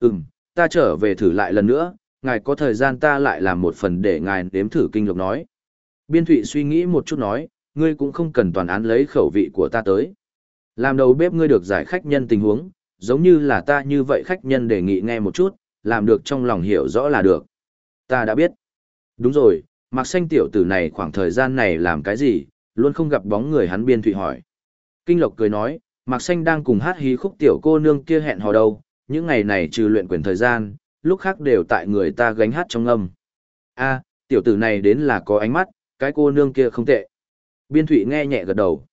Ừm, ta trở về thử lại lần nữa, ngài có thời gian ta lại làm một phần để ngài đếm thử kinh lộc nói. Biên thụy suy nghĩ một chút nói, ngươi cũng không cần toàn án lấy khẩu vị của ta tới. Làm đầu bếp ngươi được giải khách nhân tình huống, giống như là ta như vậy khách nhân đề nghị nghe một chút, làm được trong lòng hiểu rõ là được. Ta đã biết. Đúng rồi, mặc xanh tiểu tử này khoảng thời gian này làm cái gì, luôn không gặp bóng người hắn biên thụy hỏi. Kinh Lộc cười nói, mặc xanh đang cùng hát hí khúc tiểu cô nương kia hẹn hò đâu, những ngày này trừ luyện quyền thời gian, lúc khác đều tại người ta gánh hát trong âm. a tiểu tử này đến là có ánh mắt, cái cô nương kia không tệ. Biên thụy nghe nhẹ gật đầu.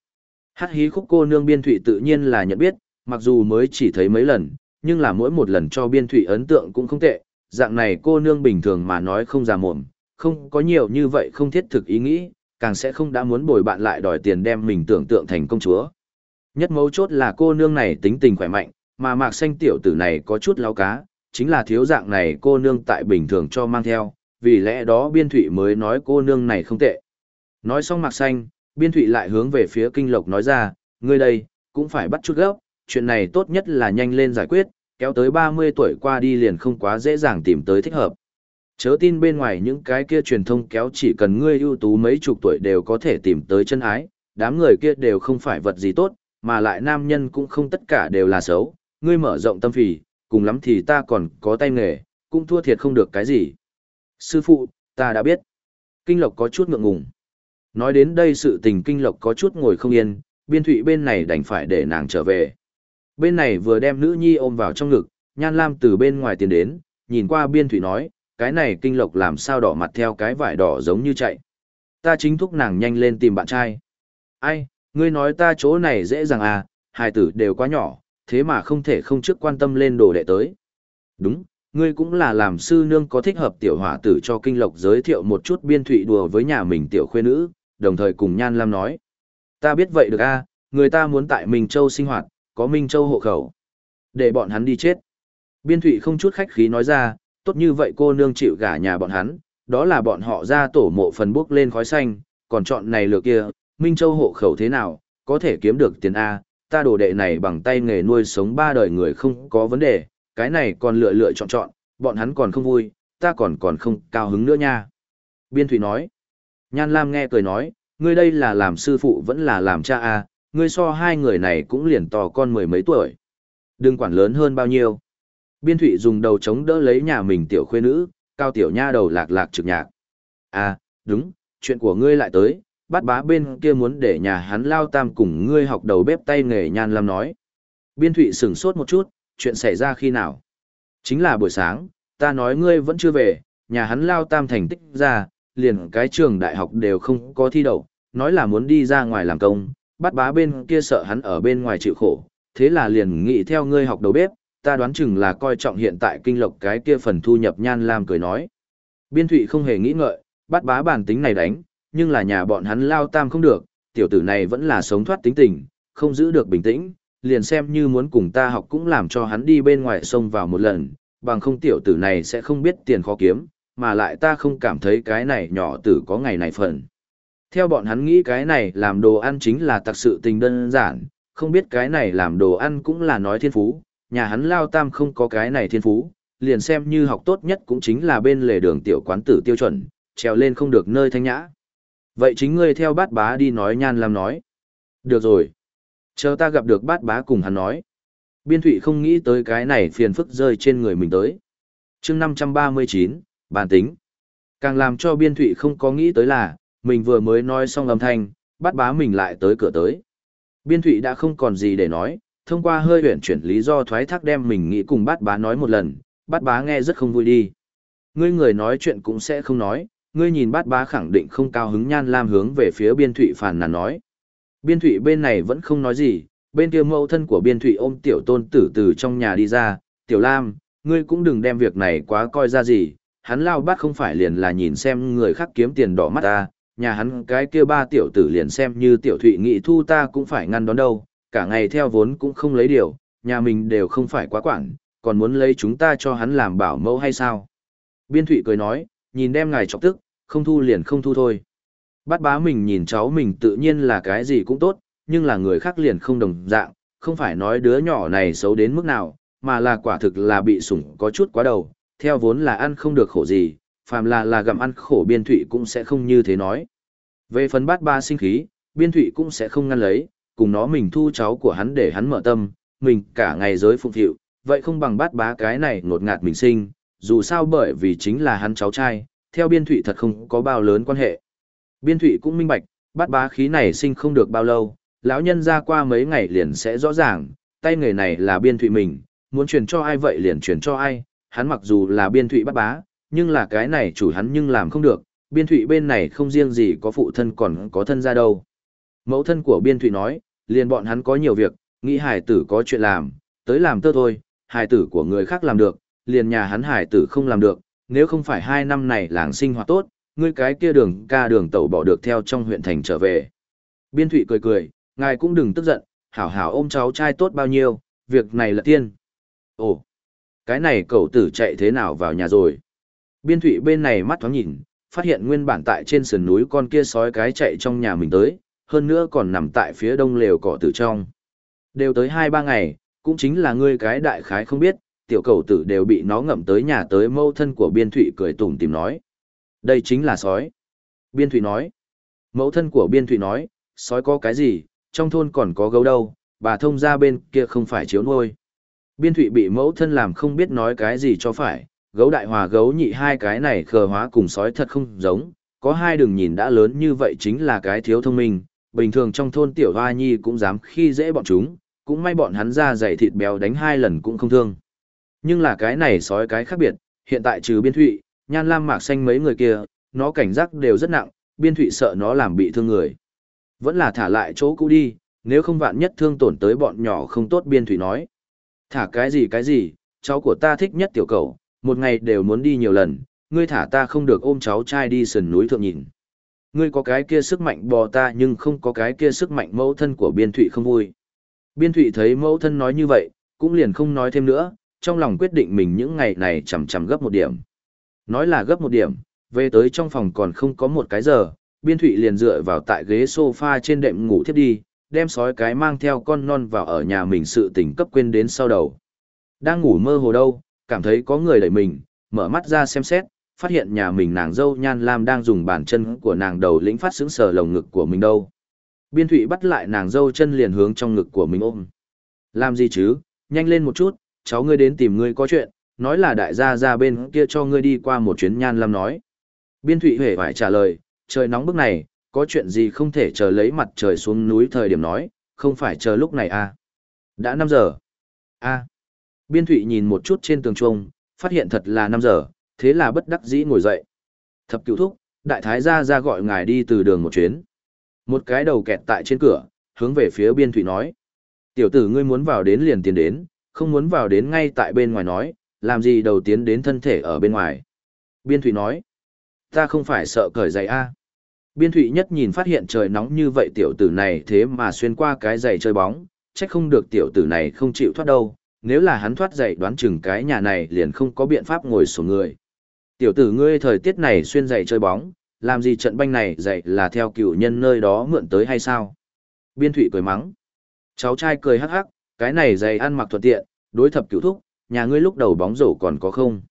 Hát hí khúc cô nương biên thụy tự nhiên là nhận biết, mặc dù mới chỉ thấy mấy lần, nhưng là mỗi một lần cho biên thụy ấn tượng cũng không tệ. Dạng này cô nương bình thường mà nói không già mộm, không có nhiều như vậy không thiết thực ý nghĩ, càng sẽ không đã muốn bồi bạn lại đòi tiền đem mình tưởng tượng thành công chúa. Nhất mấu chốt là cô nương này tính tình khỏe mạnh, mà mạc xanh tiểu tử này có chút láo cá, chính là thiếu dạng này cô nương tại bình thường cho mang theo, vì lẽ đó biên thụy mới nói cô nương này không tệ. Nói xong mạc xanh, biên thụy lại hướng về phía kinh lộc nói ra, ngươi đây, cũng phải bắt chút gấp, chuyện này tốt nhất là nhanh lên giải quyết, kéo tới 30 tuổi qua đi liền không quá dễ dàng tìm tới thích hợp. Chớ tin bên ngoài những cái kia truyền thông kéo chỉ cần ngươi ưu tú mấy chục tuổi đều có thể tìm tới chân ái, đám người kia đều không phải vật gì tốt, mà lại nam nhân cũng không tất cả đều là xấu, ngươi mở rộng tâm phì, cùng lắm thì ta còn có tay nghề, cũng thua thiệt không được cái gì. Sư phụ, ta đã biết. Kinh Lộc có chút ngượng ngùng. Nói đến đây sự tình Kinh Lộc có chút ngồi không yên, biên thụy bên này đành phải để nàng trở về. Bên này vừa đem nữ nhi ôm vào trong ngực, Nhan Lam từ bên ngoài tiến đến, nhìn qua biên thụy nói, cái này Kinh Lộc làm sao đỏ mặt theo cái vải đỏ giống như chạy. Ta chính thúc nàng nhanh lên tìm bạn trai. Ai, ngươi nói ta chỗ này dễ dàng à, hai tử đều quá nhỏ, thế mà không thể không trước quan tâm lên đồ đệ tới. Đúng, ngươi cũng là làm sư nương có thích hợp tiểu hỏa tử cho kinh lộc giới thiệu một chút biên thụy đùa với nhà mình tiểu khuê nữ, đồng thời cùng Nhan Lam nói. Ta biết vậy được a người ta muốn tại Minh Châu sinh hoạt, có Minh Châu hộ khẩu. Để bọn hắn đi chết. Biên thụy không chút khách khí nói ra, tốt như vậy cô nương chịu gả nhà bọn hắn, đó là bọn họ ra tổ mộ phần bước lên khói xanh, còn chọn này lựa kia, Minh Châu hộ khẩu thế nào, có thể kiếm được tiền A, ta đồ đệ này bằng tay nghề nuôi sống ba đời người không có vấn đề, cái này còn lựa lựa chọn chọn, bọn hắn còn không vui, ta còn còn không cao hứng nữa nha. Biên Thủy nói, Nhan Lam nghe cười nói, ngươi đây là làm sư phụ vẫn là làm cha à? ngươi so hai người này cũng liền to con mười mấy tuổi. Đừng quản lớn hơn bao nhiêu. Biên Thụy dùng đầu chống đỡ lấy nhà mình tiểu khuê nữ, cao tiểu nha đầu lạc lạc trực nhạc. À, đúng, chuyện của ngươi lại tới, bắt bá bên kia muốn để nhà hắn lao tam cùng ngươi học đầu bếp tay nghề nhan lam nói. Biên thụy sửng sốt một chút, chuyện xảy ra khi nào? Chính là buổi sáng, ta nói ngươi vẫn chưa về, nhà hắn lao tam thành tích ra, liền cái trường đại học đều không có thi đậu, nói là muốn đi ra ngoài làm công, bắt bá bên kia sợ hắn ở bên ngoài chịu khổ, thế là liền nghĩ theo ngươi học đầu bếp, ta đoán chừng là coi trọng hiện tại kinh lộc cái kia phần thu nhập nhan lam cười nói. Biên thụy không hề nghĩ ngợi, bắt bá bản tính này đánh, nhưng là nhà bọn hắn lao tam không được, tiểu tử này vẫn là sống thoát tính tình, không giữ được bình tĩnh, liền xem như muốn cùng ta học cũng làm cho hắn đi bên ngoài sông vào một lần, bằng không tiểu tử này sẽ không biết tiền khó kiếm, mà lại ta không cảm thấy cái này nhỏ tử có ngày này phần. Theo bọn hắn nghĩ cái này làm đồ ăn chính là thật sự tình đơn giản, không biết cái này làm đồ ăn cũng là nói thiên phú, nhà hắn lao tam không có cái này thiên phú, liền xem như học tốt nhất cũng chính là bên lề đường tiểu quán tử tiêu chuẩn, trèo lên không được nơi thanh nhã. Vậy chính ngươi theo bát bá đi nói nhan lam nói. Được rồi. Chờ ta gặp được bát bá cùng hắn nói. Biên thụy không nghĩ tới cái này phiền phức rơi trên người mình tới. chương 539, bản tính. Càng làm cho biên thụy không có nghĩ tới là, mình vừa mới nói xong âm thanh, bát bá mình lại tới cửa tới. Biên thụy đã không còn gì để nói, thông qua hơi huyển chuyển lý do thoái thác đem mình nghĩ cùng bát bá nói một lần, bát bá nghe rất không vui đi. Ngươi người nói chuyện cũng sẽ không nói, ngươi nhìn bát bá khẳng định không cao hứng nhan lam hướng về phía biên thụy phàn nàn nói. Biên thụy bên này vẫn không nói gì, bên kia mẫu thân của biên thụy ôm tiểu tôn tử từ trong nhà đi ra, tiểu lam, ngươi cũng đừng đem việc này quá coi ra gì, hắn lao bát không phải liền là nhìn xem người khác kiếm tiền đỏ mắt ta, nhà hắn cái kia ba tiểu tử liền xem như tiểu thụy nghị thu ta cũng phải ngăn đón đâu, cả ngày theo vốn cũng không lấy điều, nhà mình đều không phải quá quản, còn muốn lấy chúng ta cho hắn làm bảo mẫu hay sao? Biên thụy cười nói, nhìn đem ngài chọc tức, không thu liền không thu thôi. Bát bá mình nhìn cháu mình tự nhiên là cái gì cũng tốt, nhưng là người khác liền không đồng dạng, không phải nói đứa nhỏ này xấu đến mức nào, mà là quả thực là bị sủng có chút quá đầu, theo vốn là ăn không được khổ gì, phàm là là gặm ăn khổ biên thụy cũng sẽ không như thế nói. Về phần bát ba sinh khí, biên thụy cũng sẽ không ngăn lấy, cùng nó mình thu cháu của hắn để hắn mở tâm, mình cả ngày giới phụng thiệu, vậy không bằng bát bá cái này ngột ngạt mình sinh, dù sao bởi vì chính là hắn cháu trai, theo biên thụy thật không có bao lớn quan hệ. Biên thụy cũng minh bạch, bát bá khí này sinh không được bao lâu, lão nhân ra qua mấy ngày liền sẽ rõ ràng, tay nghề này là biên thụy mình, muốn truyền cho ai vậy liền truyền cho ai, hắn mặc dù là biên thụy bát bá, nhưng là cái này chủ hắn nhưng làm không được, biên thụy bên này không riêng gì có phụ thân còn có thân ra đâu. Mẫu thân của biên thụy nói, liền bọn hắn có nhiều việc, nghĩ hải tử có chuyện làm, tới làm tơ thôi, hải tử của người khác làm được, liền nhà hắn hải tử không làm được, nếu không phải hai năm này làng sinh hoạt tốt, ngươi cái kia đường ca đường tẩu bỏ được theo trong huyện thành trở về. Biên thụy cười cười, ngài cũng đừng tức giận, hảo hảo ôm cháu trai tốt bao nhiêu, việc này là tiên. Ồ, cái này cậu tử chạy thế nào vào nhà rồi? Biên thụy bên này mắt thoáng nhìn, phát hiện nguyên bản tại trên sườn núi con kia sói cái chạy trong nhà mình tới, hơn nữa còn nằm tại phía đông lều cỏ tử trong. Đều tới hai ba ngày, cũng chính là ngươi cái đại khái không biết, tiểu cầu tử đều bị nó ngậm tới nhà tới mâu thân của biên thụy cười tủm tìm nói. Đây chính là sói. Biên thụy nói. Mẫu thân của biên thụy nói, sói có cái gì, trong thôn còn có gấu đâu, bà thông ra bên kia không phải chiếu nuôi. Biên thụy bị mẫu thân làm không biết nói cái gì cho phải, gấu đại hòa gấu nhị hai cái này khờ hóa cùng sói thật không giống, có hai đường nhìn đã lớn như vậy chính là cái thiếu thông minh, bình thường trong thôn tiểu hoa nhi cũng dám khi dễ bọn chúng, cũng may bọn hắn ra dày thịt béo đánh hai lần cũng không thương. Nhưng là cái này sói cái khác biệt, hiện tại trừ biên thụy, nhan lam mạc xanh mấy người kia, nó cảnh giác đều rất nặng, biên thụy sợ nó làm bị thương người. Vẫn là thả lại chỗ cũ đi, nếu không vạn nhất thương tổn tới bọn nhỏ không tốt biên thụy nói. Thả cái gì cái gì, cháu của ta thích nhất tiểu cầu, một ngày đều muốn đi nhiều lần, ngươi thả ta không được ôm cháu trai đi sườn núi thượng nhìn. Ngươi có cái kia sức mạnh bò ta nhưng không có cái kia sức mạnh mẫu thân của biên thụy không vui. Biên thụy thấy mẫu thân nói như vậy, cũng liền không nói thêm nữa, trong lòng quyết định mình những ngày này chằm chằm gấp một điểm. Nói là gấp một điểm, về tới trong phòng còn không có một cái giờ, biên thụy liền dựa vào tại ghế sofa trên đệm ngủ thiếp đi, đem sói cái mang theo con non vào ở nhà mình sự tỉnh cấp quên đến sau đầu. Đang ngủ mơ hồ đâu, cảm thấy có người đẩy mình, mở mắt ra xem xét, phát hiện nhà mình nàng dâu nhan lam đang dùng bàn chân của nàng đầu lĩnh phát xứng sờ lồng ngực của mình đâu. Biên thụy bắt lại nàng dâu chân liền hướng trong ngực của mình ôm. Làm gì chứ, nhanh lên một chút, cháu ngươi đến tìm ngươi có chuyện, nói là đại gia ra bên kia cho ngươi đi qua một chuyến nhan lam nói. Biên thụy hề phải trả lời, trời nóng bức này, có chuyện gì không thể chờ lấy mặt trời xuống núi thời điểm nói, không phải chờ lúc này à. Đã 5 giờ. a Biên thụy nhìn một chút trên tường trung, phát hiện thật là 5 giờ, thế là bất đắc dĩ ngồi dậy. Thập cựu thúc, đại thái gia ra gọi ngài đi từ đường một chuyến. Một cái đầu kẹt tại trên cửa, hướng về phía biên thụy nói. Tiểu tử ngươi muốn vào đến liền tiền đến, không muốn vào đến ngay tại bên ngoài nói, làm gì đầu tiến đến thân thể ở bên ngoài. Biên thụy nói. Ta không phải sợ cởi giày A. Biên thụy nhất nhìn phát hiện trời nóng như vậy tiểu tử này thế mà xuyên qua cái giày chơi bóng, chắc không được tiểu tử này không chịu thoát đâu, nếu là hắn thoát giày đoán chừng cái nhà này liền không có biện pháp ngồi sổ người. Tiểu tử ngươi thời tiết này xuyên giày chơi bóng, làm gì trận banh này giày là theo cựu nhân nơi đó mượn tới hay sao? Biên thụy cười mắng. Cháu trai cười hắc hắc, cái này giày ăn mặc thuận tiện, đối thập cửu thúc, nhà ngươi lúc đầu bóng rổ còn có không?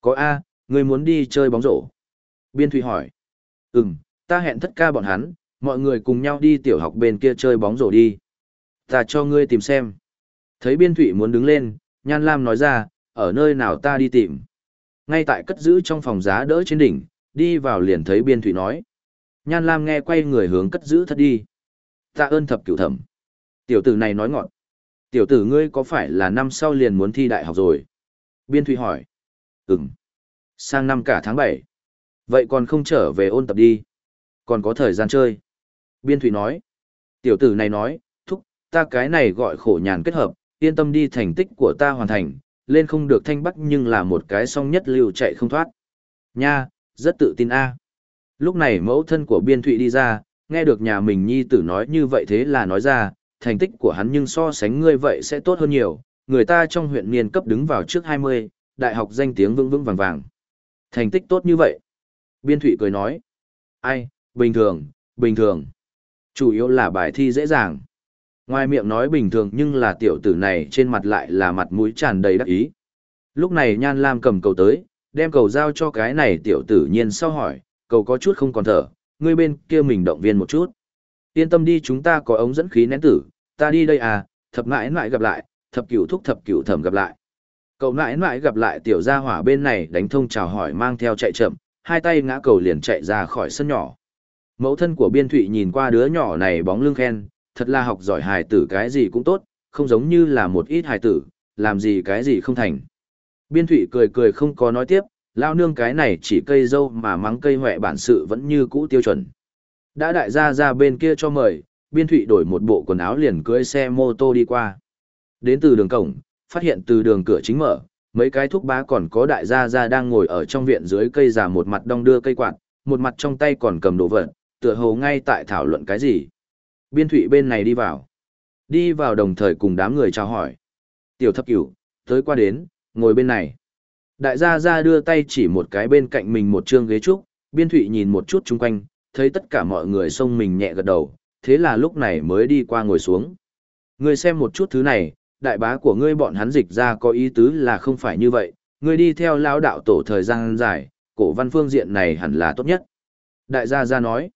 Có A, ngươi muốn đi chơi bóng rổ. Biên thụy hỏi. Ừm, ta hẹn thất ca bọn hắn, mọi người cùng nhau đi tiểu học bên kia chơi bóng rổ đi. Ta cho ngươi tìm xem. Thấy biên thụy muốn đứng lên, Nhan Lam nói ra, ở nơi nào ta đi tìm. Ngay tại cất giữ trong phòng giá đỡ trên đỉnh, đi vào liền thấy biên thụy nói. Nhan Lam nghe quay người hướng cất giữ thật đi. Ta ơn thập cửu thẩm. Tiểu tử này nói ngọn. Tiểu tử ngươi có phải là năm sau liền muốn thi đại học rồi? Biên thụy hỏi. Ừm. Sang năm cả tháng 7. Vậy còn không trở về ôn tập đi. Còn có thời gian chơi. Biên thụy nói. Tiểu tử này nói, thúc, ta cái này gọi khổ nhàn kết hợp, yên tâm đi thành tích của ta hoàn thành, lên không được thanh bắc nhưng là một cái song nhất lưu chạy không thoát. Nha, rất tự tin a. Lúc này mẫu thân của biên thụy đi ra, nghe được nhà mình nhi tử nói như vậy thế là nói ra, thành tích của hắn nhưng so sánh ngươi vậy sẽ tốt hơn nhiều, người ta trong huyện niên cấp đứng vào trước 20, đại học danh tiếng vững vững vàng vàng. Thành tích tốt như vậy. Biên thụy cười nói, ai, bình thường, bình thường. Chủ yếu là bài thi dễ dàng. Ngoài miệng nói bình thường nhưng là tiểu tử này trên mặt lại là mặt mũi tràn đầy đắc ý. Lúc này Nhan Lam cầm cầu tới, đem cầu giao cho cái này tiểu tử nhiên sau hỏi, cầu có chút không còn thở, ngươi bên kia mình động viên một chút. Yên tâm đi chúng ta có ống dẫn khí nén tử, ta đi đây à, thập mãi mãi gặp lại, thập cửu thúc thập cửu thẩm gặp lại. Cậu mãi mãi gặp lại tiểu gia hỏa bên này đánh thông chào hỏi mang theo chạy chậm, hai tay ngã cầu liền chạy ra khỏi sân nhỏ. Mẫu thân của biên thụy nhìn qua đứa nhỏ này bóng lưng khen, thật là học giỏi hài tử cái gì cũng tốt, không giống như là một ít hài tử, làm gì cái gì không thành. Biên thụy cười cười không có nói tiếp, lao nương cái này chỉ cây dâu mà mắng cây huệ bản sự vẫn như cũ tiêu chuẩn. Đã đại gia ra bên kia cho mời, biên thụy đổi một bộ quần áo liền cưỡi xe mô tô đi qua. Đến từ đường cổng, phát hiện từ đường cửa chính mở, mấy cái thúc bá còn có đại gia gia đang ngồi ở trong viện dưới cây già một mặt đong đưa cây quạt, một mặt trong tay còn cầm đồ vật, tựa hồ ngay tại thảo luận cái gì. Biên thụy bên này đi vào. Đi vào đồng thời cùng đám người chào hỏi. Tiểu thập cửu, tới qua đến, ngồi bên này. Đại gia gia đưa tay chỉ một cái bên cạnh mình một chương ghế trúc, biên thụy nhìn một chút chung quanh, thấy tất cả mọi người xông mình nhẹ gật đầu, thế là lúc này mới đi qua ngồi xuống. ngươi xem một chút thứ này, đại bá của ngươi bọn hắn dịch ra có ý tứ là không phải như vậy, ngươi đi theo lão đạo tổ thời gian dài, cổ văn phương diện này hẳn là tốt nhất. Đại gia gia nói,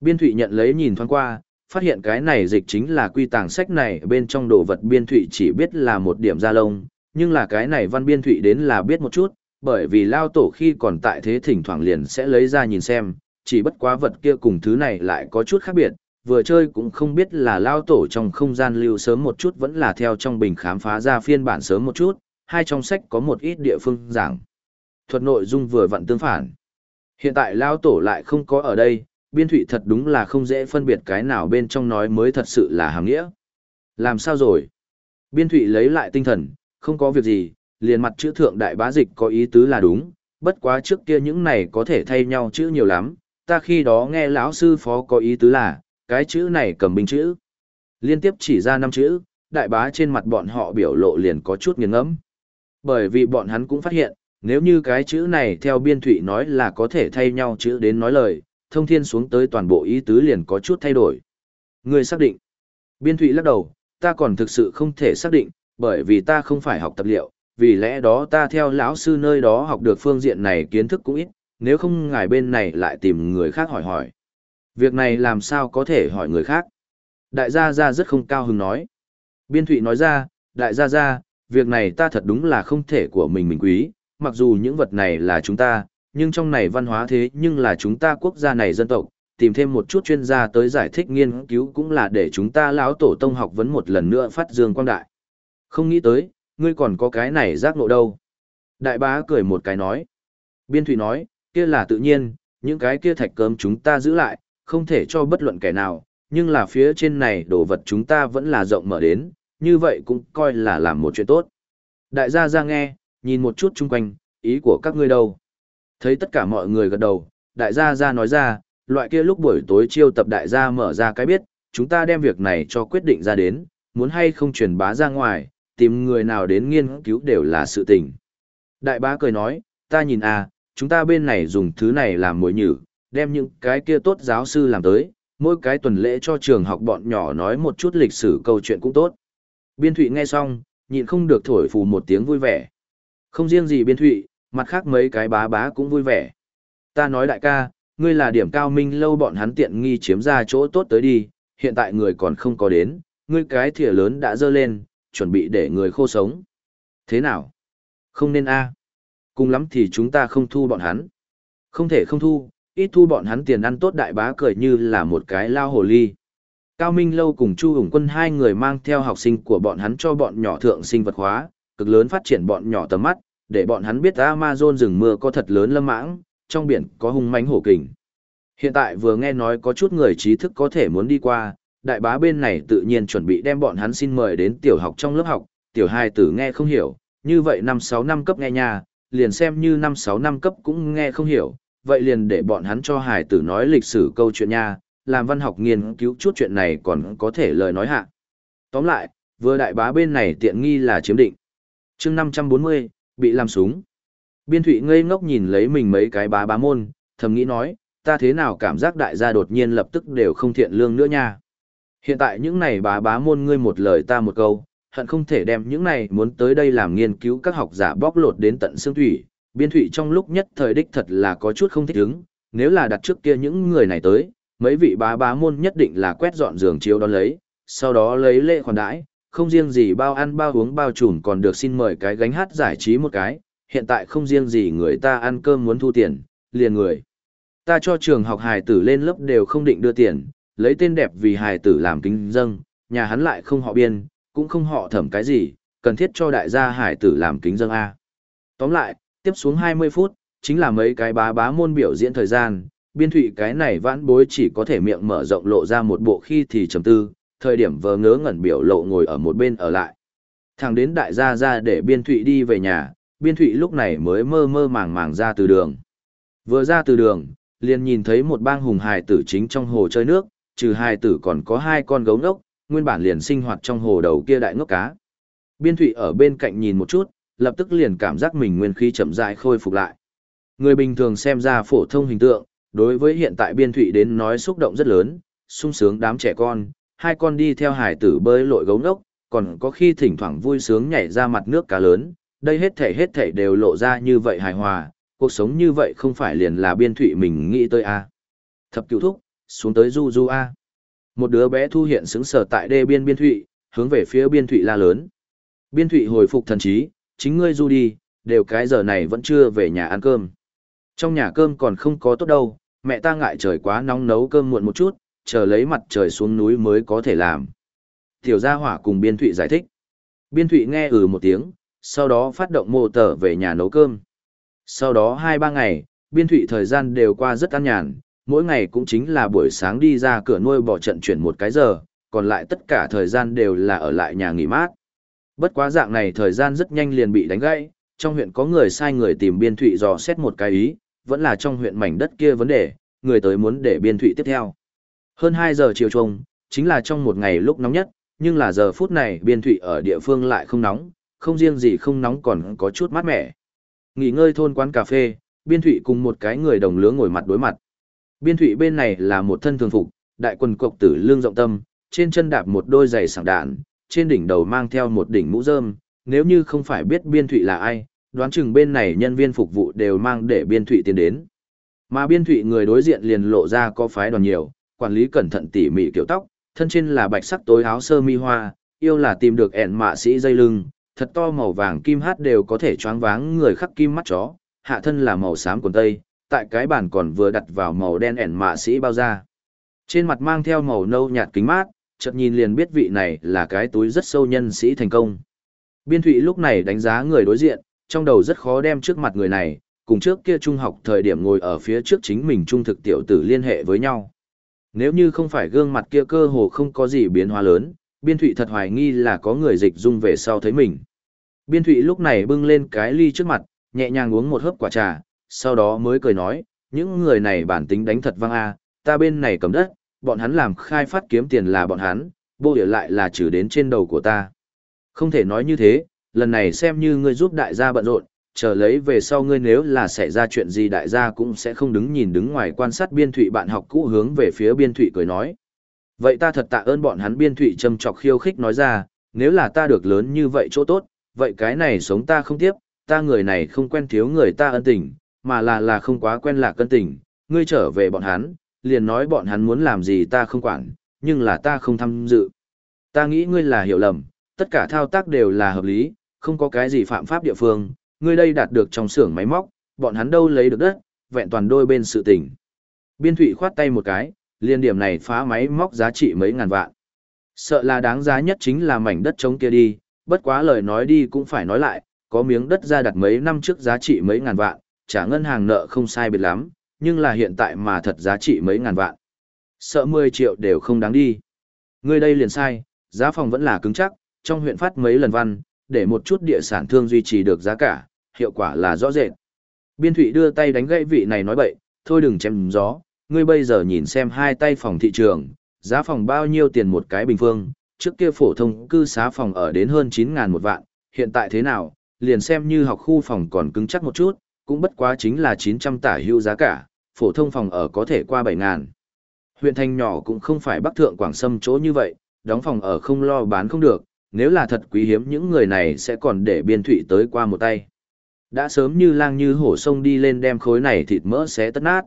biên thụy nhận lấy nhìn thoáng qua, phát hiện cái này dịch chính là quy tàng sách này bên trong đồ vật biên thụy chỉ biết là một điểm da lông, nhưng là cái này văn biên thụy đến là biết một chút, bởi vì lao tổ khi còn tại thế thỉnh thoảng liền sẽ lấy ra nhìn xem, chỉ bất quá vật kia cùng thứ này lại có chút khác biệt, vừa chơi cũng không biết là lao tổ trong không gian lưu sớm một chút vẫn là theo trong bình khám phá ra phiên bản sớm một chút, hai trong sách có một ít địa phương giảng. Thuật nội dung vừa vặn tương phản. Hiện tại lao tổ lại không có ở đây, biên thụy thật đúng là không dễ phân biệt cái nào bên trong nói mới thật sự là hàng nghĩa. Làm sao rồi? Biên thụy lấy lại tinh thần, không có việc gì, liền mặt chữ thượng đại bá dịch có ý tứ là đúng, bất quá trước kia những này có thể thay nhau chữ nhiều lắm, ta khi đó nghe lão sư phó có ý tứ là, cái chữ này cầm binh chữ. Liên tiếp chỉ ra năm chữ, đại bá trên mặt bọn họ biểu lộ liền có chút nghiêng ngẫm Bởi vì bọn hắn cũng phát hiện, nếu như cái chữ này theo biên thụy nói là có thể thay nhau chữ đến nói lời, thông thiên xuống tới toàn bộ ý tứ liền có chút thay đổi. Người xác định. Biên thụy lắc đầu, ta còn thực sự không thể xác định, bởi vì ta không phải học tập liệu, vì lẽ đó ta theo lão sư nơi đó học được phương diện này kiến thức cũng ít, nếu không ngài bên này lại tìm người khác hỏi hỏi. Việc này làm sao có thể hỏi người khác? Đại gia gia rất không cao hứng nói. Biên thụy nói ra, đại gia gia, việc này ta thật đúng là không thể của mình mình quý, mặc dù những vật này là chúng ta, nhưng trong này văn hóa thế nhưng là chúng ta quốc gia này dân tộc, tìm thêm một chút chuyên gia tới giải thích nghiên cứu cũng là để chúng ta lão tổ tông học vấn một lần nữa phát dương quang đại. Không nghĩ tới, ngươi còn có cái này giác ngộ đâu. Đại bá cười một cái nói. Biên thụy nói, kia là tự nhiên, những cái kia thạch cơm chúng ta giữ lại, không thể cho bất luận kẻ nào, nhưng là phía trên này đồ vật chúng ta vẫn là rộng mở đến, như vậy cũng coi là làm một chuyện tốt. Đại gia ra nghe, nhìn một chút chung quanh, ý của các ngươi đâu. Thấy tất cả mọi người gật đầu, đại gia ra nói ra, loại kia lúc buổi tối chiêu tập đại gia mở ra cái biết, chúng ta đem việc này cho quyết định ra đến, muốn hay không truyền bá ra ngoài, tìm người nào đến nghiên cứu đều là sự tình. Đại bá cười nói, ta nhìn à, chúng ta bên này dùng thứ này làm mồi nhử, đem những cái kia tốt giáo sư làm tới, mỗi cái tuần lễ cho trường học bọn nhỏ nói một chút lịch sử câu chuyện cũng tốt. Biên Thụy nghe xong, nhịn không được thổi phù một tiếng vui vẻ. Không riêng gì Biên Thụy, mặt khác mấy cái bá bá cũng vui vẻ. Ta nói đại ca, ngươi là điểm cao minh lâu bọn hắn tiện nghi chiếm ra chỗ tốt tới đi, hiện tại người còn không có đến, ngươi cái thìa lớn đã dơ lên, chuẩn bị để người khô sống. Thế nào? Không nên a Cùng lắm thì chúng ta không thu bọn hắn. Không thể không thu, ít thu bọn hắn tiền ăn tốt đại bá cười như là một cái lao hồ ly. Cao Minh Lâu cùng Chu Hùng Quân hai người mang theo học sinh của bọn hắn cho bọn nhỏ thượng sinh vật hóa, cực lớn phát triển bọn nhỏ tầm mắt, để bọn hắn biết Amazon rừng mưa có thật lớn lâm mãng, trong biển có hung mãnh hổ kình. Hiện tại vừa nghe nói có chút người trí thức có thể muốn đi qua, đại bá bên này tự nhiên chuẩn bị đem bọn hắn xin mời đến tiểu học trong lớp học, tiểu hai tử nghe không hiểu, như vậy năm sáu năm cấp nghe nha, liền xem như năm sáu năm cấp cũng nghe không hiểu, vậy liền để bọn hắn cho hài tử nói lịch sử câu chuyện nha, làm văn học nghiên cứu chút chuyện này còn có thể lời nói hạ. Tóm lại, vừa đại bá bên này tiện nghi là chiếm định. chương 540, bị làm súng. Biên thụy ngây ngốc nhìn lấy mình mấy cái bá bá môn, thầm nghĩ nói, ta thế nào cảm giác đại gia đột nhiên lập tức đều không thiện lương nữa nha. Hiện tại những này bá bá môn ngươi một lời ta một câu, hận không thể đem những này muốn tới đây làm nghiên cứu các học giả bóc lột đến tận xương thủy, biên thủy trong lúc nhất thời đích thật là có chút không thích ứng, nếu là đặt trước kia những người này tới, mấy vị bá bá môn nhất định là quét dọn giường chiếu đón lấy, sau đó lấy lễ khoản đãi, không riêng gì bao ăn bao uống bao trùn còn được xin mời cái gánh hát giải trí một cái, hiện tại không riêng gì người ta ăn cơm muốn thu tiền, liền người. Ta cho trường học hài tử lên lớp đều không định đưa tiền, lấy tên đẹp vì hài tử làm kính dâng, nhà hắn lại không họ biên, cũng không họ thẩm cái gì, cần thiết cho đại gia hải tử làm kính dâng A. Tóm lại, tiếp xuống 20 phút, chính là mấy cái bá bá môn biểu diễn thời gian, biên thụy cái này vãn bối chỉ có thể miệng mở rộng lộ ra một bộ khi thì trầm tư, thời điểm vờ ngớ ngẩn biểu lộ ngồi ở một bên ở lại. Thằng đến đại gia ra để biên thụy đi về nhà, biên thụy lúc này mới mơ mơ màng màng ra từ đường. Vừa ra từ đường, liền nhìn thấy một bang hùng hài tử chính trong hồ chơi nước, trừ hài tử còn có hai con gấu ngốc, nguyên bản liền sinh hoạt trong hồ đầu kia đại ngốc cá. Biên thụy ở bên cạnh nhìn một chút, lập tức liền cảm giác mình nguyên khí chậm rãi khôi phục lại. Người bình thường xem ra phổ thông hình tượng, đối với hiện tại biên thụy đến nói xúc động rất lớn, sung sướng đám trẻ con, hai con đi theo hải tử bơi lội gấu ngốc, còn có khi thỉnh thoảng vui sướng nhảy ra mặt nước cá lớn, đây hết thể hết thể đều lộ ra như vậy hài hòa, cuộc sống như vậy không phải liền là biên thụy mình nghĩ tới a Thập cựu thúc, xuống tới du du a một đứa bé thu hiện xứng sở tại đê biên biên thụy, hướng về phía biên thụy la lớn. Biên thụy hồi phục thần trí, chính ngươi du đi, đều cái giờ này vẫn chưa về nhà ăn cơm. Trong nhà cơm còn không có tốt đâu, mẹ ta ngại trời quá nóng nấu cơm muộn một chút, chờ lấy mặt trời xuống núi mới có thể làm. Tiểu gia hỏa cùng Biên Thụy giải thích. Biên Thụy nghe ừ một tiếng, sau đó phát động mô tờ về nhà nấu cơm. Sau đó 2-3 ngày, Biên Thụy thời gian đều qua rất an nhàn, mỗi ngày cũng chính là buổi sáng đi ra cửa nuôi bò trận chuyển một cái giờ, còn lại tất cả thời gian đều là ở lại nhà nghỉ mát. Bất quá dạng này thời gian rất nhanh liền bị đánh gãy, trong huyện có người sai người tìm Biên Thụy dò xét một cái ý, vẫn là trong huyện mảnh đất kia vấn đề, người tới muốn để Biên Thụy tiếp theo. Hơn 2 giờ chiều trông, chính là trong một ngày lúc nóng nhất, nhưng là giờ phút này biên thụy ở địa phương lại không nóng, không riêng gì không nóng còn có chút mát mẻ. Nghỉ ngơi thôn quán cà phê, biên thụy cùng một cái người đồng lứa ngồi mặt đối mặt. Biên thủy bên này là một thân thường phục, đại quần cộc tử lương rộng tâm, trên chân đạp một đôi giày sảng đạn, trên đỉnh đầu mang theo một đỉnh mũ rơm, nếu như không phải biết biên thủy là ai, đoán chừng bên này nhân viên phục vụ đều mang để biên thủy tiến đến. Mà biên thủy người đối diện liền lộ ra có phái đoàn nhiều, quản lý cẩn thận tỉ mỉ kiểu tóc, thân trên là bạch sắc tối áo sơ mi hoa, yêu là tìm được ẻn mạ sĩ dây lưng, thật to màu vàng kim hát đều có thể choáng váng người khắc kim mắt chó, hạ thân là màu xám quần tây, tại cái bàn còn vừa đặt vào màu đen ẻn mạ sĩ bao da. Trên mặt mang theo màu nâu nhạt kính mát, chợt nhìn liền biết vị này là cái túi rất sâu nhân sĩ thành công. Biên Thụy lúc này đánh giá người đối diện, trong đầu rất khó đem trước mặt người này, cùng trước kia trung học thời điểm ngồi ở phía trước chính mình trung thực tiểu tử liên hệ với nhau. Nếu như không phải gương mặt kia cơ hồ không có gì biến hóa lớn, biên thụy thật hoài nghi là có người dịch dung về sau thấy mình. Biên thụy lúc này bưng lên cái ly trước mặt, nhẹ nhàng uống một hớp quả trà, sau đó mới cười nói, những người này bản tính đánh thật vang a ta bên này cầm đất, bọn hắn làm khai phát kiếm tiền là bọn hắn, bộ địa lại là trừ đến trên đầu của ta. Không thể nói như thế, lần này xem như ngươi giúp đại gia bận rộn, chờ lấy về sau ngươi nếu là xảy ra chuyện gì đại gia cũng sẽ không đứng nhìn đứng ngoài quan sát biên thụy bạn học cũ hướng về phía biên thụy cười nói. Vậy ta thật tạ ơn bọn hắn biên thụy châm chọc khiêu khích nói ra, nếu là ta được lớn như vậy chỗ tốt, vậy cái này sống ta không tiếp, ta người này không quen thiếu người ta ân tình, mà là là không quá quen lạc cân tình, ngươi trở về bọn hắn, liền nói bọn hắn muốn làm gì ta không quản, nhưng là ta không tham dự. Ta nghĩ ngươi là hiểu lầm, tất cả thao tác đều là hợp lý, không có cái gì phạm pháp địa phương, ngươi đây đạt được trong xưởng máy móc, bọn hắn đâu lấy được đất, vẹn toàn đôi bên sự tình. Biên Thụy khoát tay một cái, liên điểm này phá máy móc giá trị mấy ngàn vạn. Sợ là đáng giá nhất chính là mảnh đất trống kia đi, bất quá lời nói đi cũng phải nói lại, có miếng đất ra đặt mấy năm trước giá trị mấy ngàn vạn, trả ngân hàng nợ không sai biệt lắm, nhưng là hiện tại mà thật giá trị mấy ngàn vạn. Sợ 10 triệu đều không đáng đi. Ngươi đây liền sai, giá phòng vẫn là cứng chắc, trong huyện phát mấy lần văn, để một chút địa sản thương duy trì được giá cả, hiệu quả là rõ rệt. Biên Thụy đưa tay đánh gãy vị này nói bậy, thôi đừng chém gió, ngươi bây giờ nhìn xem hai tay phòng thị trường, giá phòng bao nhiêu tiền một cái bình phương, trước kia phổ thông cư xá phòng ở đến hơn 9.000 một vạn, hiện tại thế nào, liền xem như học khu phòng còn cứng chắc một chút, cũng bất quá chính là 900 tả hưu giá cả, phổ thông phòng ở có thể qua 7 ngàn. Huyện thành nhỏ cũng không phải bắc thượng Quảng Sâm chỗ như vậy, đóng phòng ở không lo bán không được, nếu là thật quý hiếm những người này sẽ còn để biên thụy tới qua một tay. Đã sớm như lang như hổ sông đi lên đem khối này thịt mỡ xé tất nát.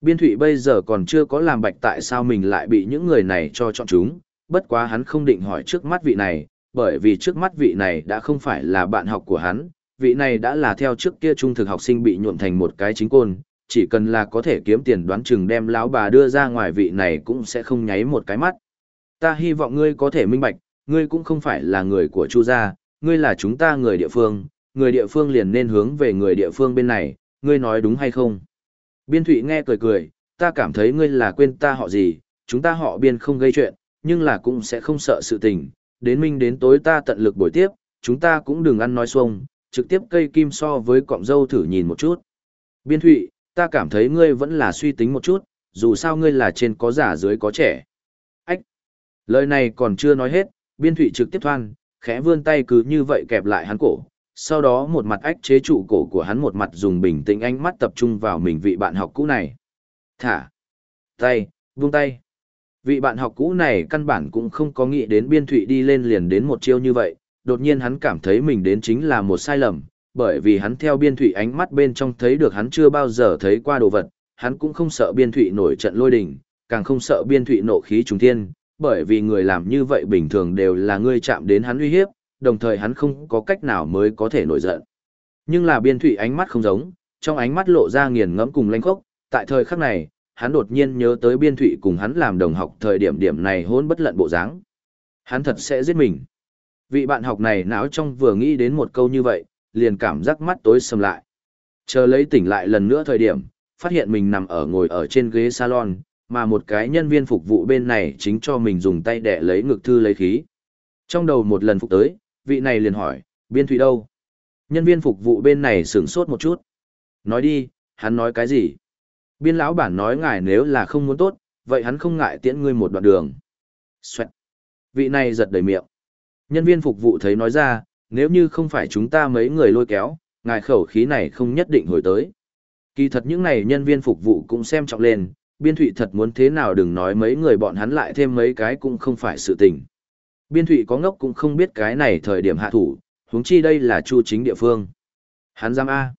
Biên thụy bây giờ còn chưa có làm bạch tại sao mình lại bị những người này cho chọn chúng, bất quá hắn không định hỏi trước mắt vị này, bởi vì trước mắt vị này đã không phải là bạn học của hắn, vị này đã là theo trước kia trung thực học sinh bị nhuộm thành một cái chính côn, chỉ cần là có thể kiếm tiền đoán chừng đem lão bà đưa ra ngoài vị này cũng sẽ không nháy một cái mắt. Ta hy vọng ngươi có thể minh bạch, ngươi cũng không phải là người của Chu gia, ngươi là chúng ta người địa phương, người địa phương liền nên hướng về người địa phương bên này, ngươi nói đúng hay không? Biên Thụy nghe cười cười, ta cảm thấy ngươi là quên ta họ gì, chúng ta họ biên không gây chuyện, nhưng là cũng sẽ không sợ sự tình, đến minh đến tối ta tận lực buổi tiếp, chúng ta cũng đừng ăn nói xuông, trực tiếp cây kim so với cọng dâu thử nhìn một chút. Biên Thụy, ta cảm thấy ngươi vẫn là suy tính một chút, dù sao ngươi là trên có già dưới có trẻ. Ách! Lời này còn chưa nói hết, biên thụy trực tiếp thoan, khẽ vươn tay cứ như vậy kẹp lại hắn cổ. Sau đó một mặt ách chế trụ cổ của hắn một mặt dùng bình tĩnh ánh mắt tập trung vào mình vị bạn học cũ này. Thả! Tay! Vung tay! Vị bạn học cũ này căn bản cũng không có nghĩ đến biên thụy đi lên liền đến một chiêu như vậy, đột nhiên hắn cảm thấy mình đến chính là một sai lầm, bởi vì hắn theo biên thủy ánh mắt bên trong thấy được hắn chưa bao giờ thấy qua đồ vật, hắn cũng không sợ biên thủy nổi trận lôi đình, càng không sợ biên thủy nộ khí trùng thiên, bởi vì người làm như vậy bình thường đều là người chạm đến hắn uy hiếp, đồng thời hắn không có cách nào mới có thể nổi giận. Nhưng là biên thủy ánh mắt không giống, trong ánh mắt lộ ra nghiền ngẫm cùng lanh khốc, tại thời khắc này, hắn đột nhiên nhớ tới biên thủy cùng hắn làm đồng học thời điểm điểm này hôn bất lận bộ dáng. Hắn thật sẽ giết mình. Vị bạn học này não trong vừa nghĩ đến một câu như vậy, liền cảm giác mắt tối sầm lại. Chờ lấy tỉnh lại lần nữa thời điểm, phát hiện mình nằm ở ngồi ở trên ghế salon, mà một cái nhân viên phục vụ bên này chính cho mình dùng tay đẻ lấy ngực thư lấy khí. Trong đầu một lần phục tới, vị này liền hỏi, biên thủy đâu? Nhân viên phục vụ bên này sửng sốt một chút. Nói đi, hắn nói cái gì? Biên lão bản nói ngài nếu là không muốn tốt, vậy hắn không ngại tiễn ngươi một đoạn đường. Xoẹt. Vị này giật đầy miệng. Nhân viên phục vụ thấy nói ra, nếu như không phải chúng ta mấy người lôi kéo, ngài khẩu khí này không nhất định hồi tới. Kỳ thật những này nhân viên phục vụ cũng xem trọng lên, biên thụy thật muốn thế nào đừng nói mấy người bọn hắn lại thêm mấy cái cũng không phải sự tình. Biên thụy có ngốc cũng không biết cái này thời điểm hạ thủ, huống chi đây là chu chính địa phương. Hắn giam A.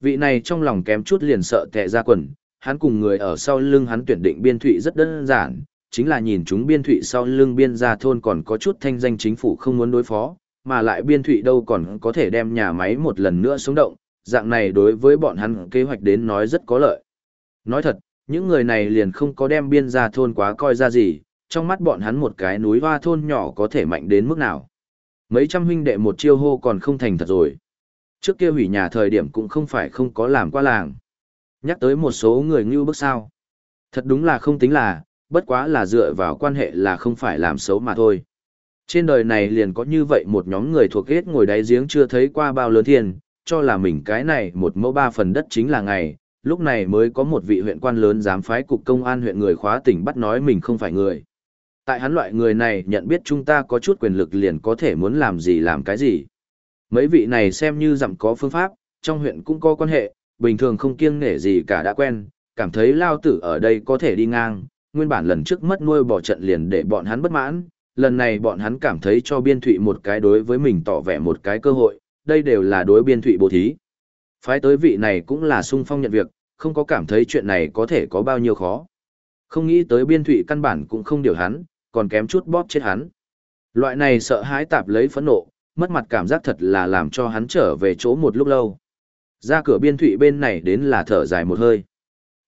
Vị này trong lòng kém chút liền sợ tệ ra quần, hắn cùng người ở sau lưng hắn tuyển định biên thụy rất đơn giản, chính là nhìn chúng biên thụy sau lưng biên gia thôn còn có chút thanh danh chính phủ không muốn đối phó, mà lại biên thụy đâu còn có thể đem nhà máy một lần nữa sống động, dạng này đối với bọn hắn kế hoạch đến nói rất có lợi. Nói thật, những người này liền không có đem biên gia thôn quá coi ra gì, trong mắt bọn hắn một cái núi hoa thôn nhỏ có thể mạnh đến mức nào. Mấy trăm huynh đệ một chiêu hô còn không thành thật rồi. Trước kia hủy nhà thời điểm cũng không phải không có làm qua làng. Nhắc tới một số người ngưu bức sao. Thật đúng là không tính là, bất quá là dựa vào quan hệ là không phải làm xấu mà thôi. Trên đời này liền có như vậy một nhóm người thuộc hết ngồi đáy giếng chưa thấy qua bao lớn thiên, cho là mình cái này một mẫu ba phần đất chính là ngày, lúc này mới có một vị huyện quan lớn dám phái cục công an huyện người khóa tỉnh bắt nói mình không phải người. Tại hắn loại người này nhận biết chúng ta có chút quyền lực liền có thể muốn làm gì làm cái gì. Mấy vị này xem như dặm có phương pháp, trong huyện cũng có quan hệ, bình thường không kiêng nể gì cả đã quen, cảm thấy lao tử ở đây có thể đi ngang, nguyên bản lần trước mất nuôi bỏ trận liền để bọn hắn bất mãn, lần này bọn hắn cảm thấy cho biên thụy một cái đối với mình tỏ vẻ một cái cơ hội, đây đều là đối biên thụy bố thí. Phái tới vị này cũng là sung phong nhận việc, không có cảm thấy chuyện này có thể có bao nhiêu khó. Không nghĩ tới biên thụy căn bản cũng không điều hắn, còn kém chút bóp chết hắn. Loại này sợ hãi tạp lấy phẫn nộ, mất mặt cảm giác thật là làm cho hắn trở về chỗ một lúc lâu. Ra cửa biên thụy bên này đến là thở dài một hơi.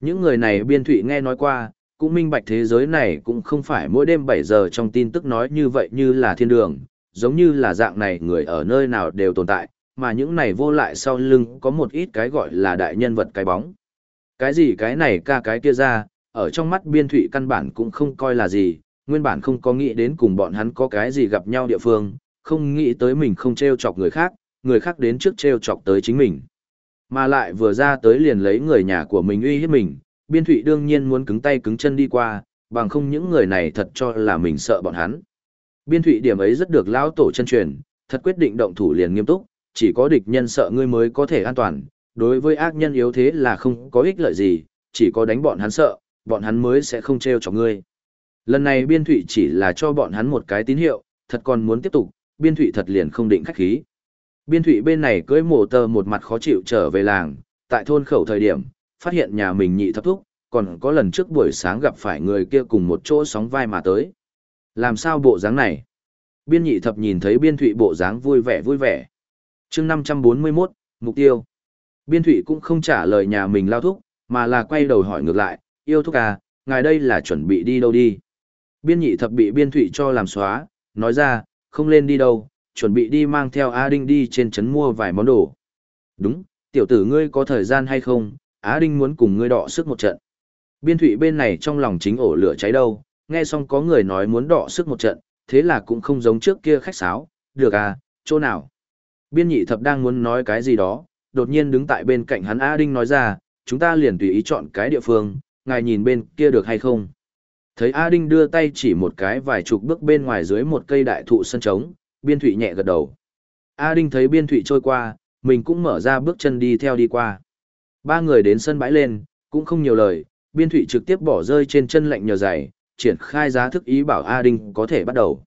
Những người này biên thụy nghe nói qua, cũng minh bạch thế giới này cũng không phải mỗi đêm 7 giờ trong tin tức nói như vậy như là thiên đường, giống như là dạng này người ở nơi nào đều tồn tại, mà những này vô lại sau lưng có một ít cái gọi là đại nhân vật cái bóng. Cái gì cái này ca cái kia ra, ở trong mắt biên thụy căn bản cũng không coi là gì, nguyên bản không có nghĩ đến cùng bọn hắn có cái gì gặp nhau địa phương, không nghĩ tới mình không treo chọc người khác, người khác đến trước treo chọc tới chính mình. Mà lại vừa ra tới liền lấy người nhà của mình uy hiếp mình, biên thụy đương nhiên muốn cứng tay cứng chân đi qua, bằng không những người này thật cho là mình sợ bọn hắn. Biên thụy điểm ấy rất được lão tổ chân truyền, thật quyết định động thủ liền nghiêm túc, chỉ có địch nhân sợ ngươi mới có thể an toàn, đối với ác nhân yếu thế là không có ích lợi gì, chỉ có đánh bọn hắn sợ, bọn hắn mới sẽ không treo cho ngươi. Lần này biên thụy chỉ là cho bọn hắn một cái tín hiệu, thật còn muốn tiếp tục, biên thụy thật liền không định khách khí. Biên thụy bên này cưới mổ tờ một mặt khó chịu trở về làng, tại thôn khẩu thời điểm, phát hiện nhà mình nhị thập thúc, còn có lần trước buổi sáng gặp phải người kia cùng một chỗ sóng vai mà tới. Làm sao bộ dáng này? Biên nhị thập nhìn thấy biên thụy bộ dáng vui vẻ vui vẻ. chương 541, mục tiêu. Biên thụy cũng không trả lời nhà mình lao thúc, mà là quay đầu hỏi ngược lại, yêu thúc à, ngài đây là chuẩn bị đi đâu đi? Biên nhị thập bị biên thụy cho làm xóa, nói ra, không lên đi đâu, chuẩn bị đi mang theo A Đinh đi trên trấn mua vài món đồ. Đúng, tiểu tử ngươi có thời gian hay không, Á Đinh muốn cùng ngươi đọ sức một trận. Biên thụy bên này trong lòng chính ổ lửa cháy đâu, nghe xong có người nói muốn đọ sức một trận, thế là cũng không giống trước kia khách sáo, được à, chỗ nào. Biên nhị thập đang muốn nói cái gì đó, đột nhiên đứng tại bên cạnh hắn A Đinh nói ra, chúng ta liền tùy ý chọn cái địa phương, ngài nhìn bên kia được hay không. Thấy A Đinh đưa tay chỉ một cái vài chục bước bên ngoài dưới một cây đại thụ sân trống, biên thụy nhẹ gật đầu. A Đinh thấy biên thụy trôi qua, mình cũng mở ra bước chân đi theo đi qua. Ba người đến sân bãi lên, cũng không nhiều lời, biên thụy trực tiếp bỏ rơi trên chân lạnh nhờ giày, triển khai giá thức ý bảo A Đinh có thể bắt đầu.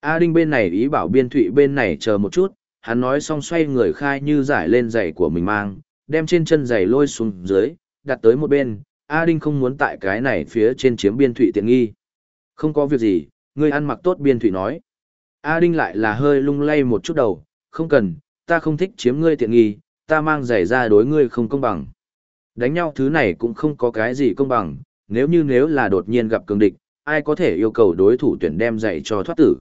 A Đinh bên này ý bảo biên thụy bên này chờ một chút, hắn nói xong xoay người khai như giải lên giày của mình mang, đem trên chân giày lôi xuống dưới, đặt tới một bên, A Đinh không muốn tại cái này phía trên chiếm biên thụy tiện nghi. Không có việc gì, ngươi ăn mặc tốt biên thụy nói. A Đinh lại là hơi lung lay một chút đầu, không cần, ta không thích chiếm ngươi tiện nghi, ta mang giày ra đối ngươi không công bằng. Đánh nhau thứ này cũng không có cái gì công bằng, nếu như nếu là đột nhiên gặp cường địch, ai có thể yêu cầu đối thủ tuyển đem giày cho thoát tử.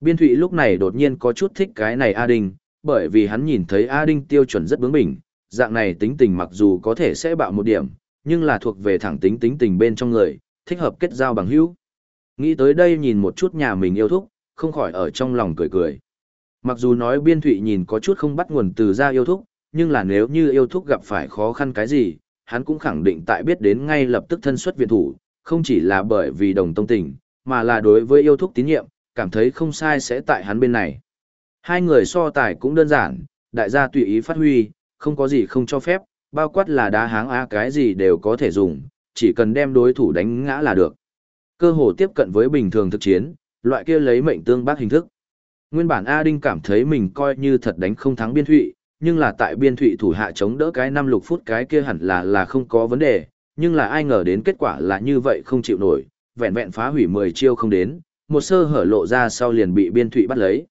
Biên Thụy lúc này đột nhiên có chút thích cái này A Đinh, bởi vì hắn nhìn thấy A Đinh tiêu chuẩn rất bướng bỉnh, dạng này tính tình mặc dù có thể sẽ bạo một điểm, nhưng là thuộc về thẳng tính tính tình bên trong người, thích hợp kết giao bằng hữu. Nghĩ tới đây nhìn một chút nhà mình yêu thúc, không khỏi ở trong lòng cười cười. Mặc dù nói biên thụy nhìn có chút không bắt nguồn từ ra yêu thúc, nhưng là nếu như yêu thúc gặp phải khó khăn cái gì, hắn cũng khẳng định tại biết đến ngay lập tức thân xuất viện thủ, không chỉ là bởi vì đồng tông tình, mà là đối với yêu thúc tín nhiệm, cảm thấy không sai sẽ tại hắn bên này. Hai người so tài cũng đơn giản, đại gia tùy ý phát huy, không có gì không cho phép, bao quát là đá háng á cái gì đều có thể dùng, chỉ cần đem đối thủ đánh ngã là được. Cơ hồ tiếp cận với bình thường thực chiến, loại kia lấy mệnh tương bác hình thức. Nguyên bản A Đinh cảm thấy mình coi như thật đánh không thắng biên thụy, nhưng là tại biên thụy thủ hạ chống đỡ cái năm lục phút cái kia hẳn là là không có vấn đề, nhưng là ai ngờ đến kết quả là như vậy không chịu nổi, vẹn vẹn phá hủy 10 chiêu không đến, một sơ hở lộ ra sau liền bị biên thụy bắt lấy.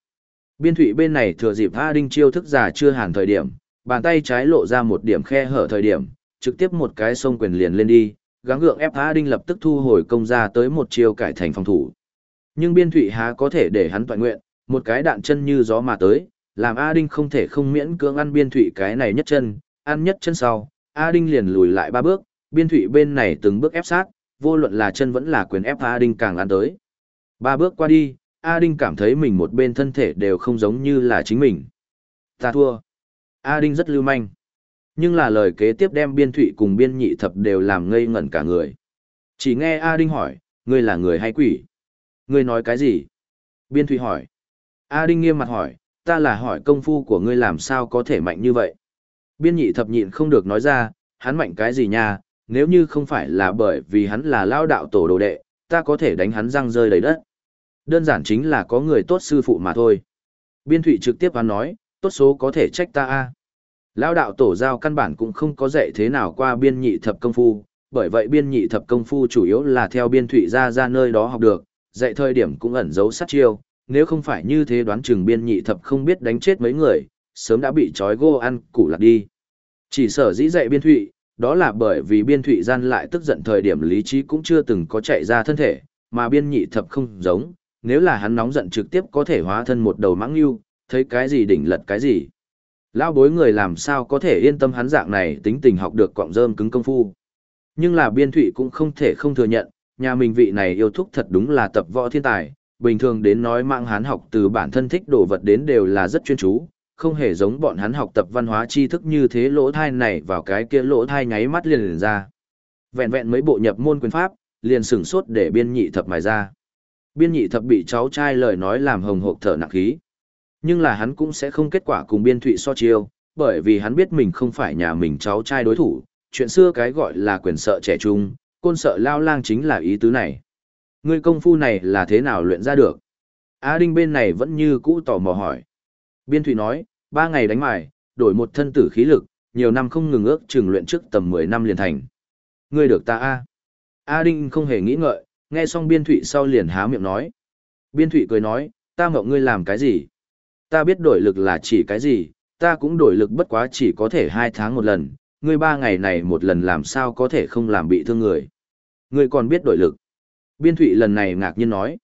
Biên thụy bên này thừa dịp A Đinh chiêu thức giả chưa hàn thời điểm, bàn tay trái lộ ra một điểm khe hở thời điểm, trực tiếp một cái sông quyền liền lên đi, gắng gượng ép A Đinh lập tức thu hồi công ra tới một chiêu cải thành phòng thủ. Nhưng biên thụy há có thể để hắn toàn nguyện, một cái đạn chân như gió mà tới, làm A Đinh không thể không miễn cưỡng ăn biên thụy cái này nhất chân, ăn nhất chân sau, A Đinh liền lùi lại ba bước, biên thụy bên này từng bước ép sát, vô luận là chân vẫn là quyền ép A Đinh càng ăn tới. Ba bước qua đi, A Đinh cảm thấy mình một bên thân thể đều không giống như là chính mình. Ta thua. A Đinh rất lưu manh. Nhưng là lời kế tiếp đem biên thụy cùng biên nhị thập đều làm ngây ngẩn cả người. Chỉ nghe A Đinh hỏi, ngươi là người hay quỷ? Ngươi nói cái gì? Biên thụy hỏi. A Đinh nghiêm mặt hỏi, ta là hỏi công phu của ngươi làm sao có thể mạnh như vậy? Biên nhị thập nhịn không được nói ra, hắn mạnh cái gì nha, nếu như không phải là bởi vì hắn là lao đạo tổ đồ đệ, ta có thể đánh hắn răng rơi đầy đất. Đơn giản chính là có người tốt sư phụ mà thôi. Biên thủy trực tiếp hắn nói, tốt số có thể trách ta a Lao đạo tổ giao căn bản cũng không có dạy thế nào qua biên nhị thập công phu, bởi vậy biên nhị thập công phu chủ yếu là theo biên thủy ra ra nơi đó học được, dạy thời điểm cũng ẩn giấu sát chiêu, nếu không phải như thế đoán chừng biên nhị thập không biết đánh chết mấy người, sớm đã bị trói gô ăn củ lạc đi. Chỉ sở dĩ dạy biên thụy, đó là bởi vì biên thụy gian lại tức giận thời điểm lý trí cũng chưa từng có chạy ra thân thể, mà biên nhị thập không giống, nếu là hắn nóng giận trực tiếp có thể hóa thân một đầu mãng yêu, thấy cái gì đỉnh lật cái gì. Lão bối người làm sao có thể yên tâm hắn dạng này tính tình học được quọng rơm cứng công phu. Nhưng là biên thụy cũng không thể không thừa nhận, nhà mình vị này yêu thúc thật đúng là tập võ thiên tài, bình thường đến nói mạng hắn học từ bản thân thích đồ vật đến đều là rất chuyên chú, không hề giống bọn hắn học tập văn hóa tri thức như thế lỗ thai này vào cái kia lỗ thai nháy mắt liền liền ra. Vẹn vẹn mấy bộ nhập môn quyền pháp, liền sửng sốt để biên nhị thập mài ra. Biên nhị thập bị cháu trai lời nói làm hồng hộp thở nặng khí. Nhưng là hắn cũng sẽ không kết quả cùng biên thụy so chiêu, bởi vì hắn biết mình không phải nhà mình cháu trai đối thủ, chuyện xưa cái gọi là quyền sợ trẻ trung, côn sợ lao lang chính là ý tứ này. Ngươi công phu này là thế nào luyện ra được? A Đinh bên này vẫn như cũ tò mò hỏi. Biên Thụy nói, ba ngày đánh mài, đổi một thân tử khí lực, nhiều năm không ngừng ước chừng luyện trước tầm 10 năm liền thành. Ngươi được ta A. A Đinh không hề nghĩ ngợi, nghe xong Biên Thụy sau liền há miệng nói. Biên Thụy cười nói, ta mộng ngươi làm cái gì? Ta biết đổi lực là chỉ cái gì, ta cũng đổi lực bất quá chỉ có thể hai tháng một lần, ngươi ba ngày này một lần làm sao có thể không làm bị thương người. Ngươi còn biết đổi lực. Biên Thụy lần này ngạc nhiên nói.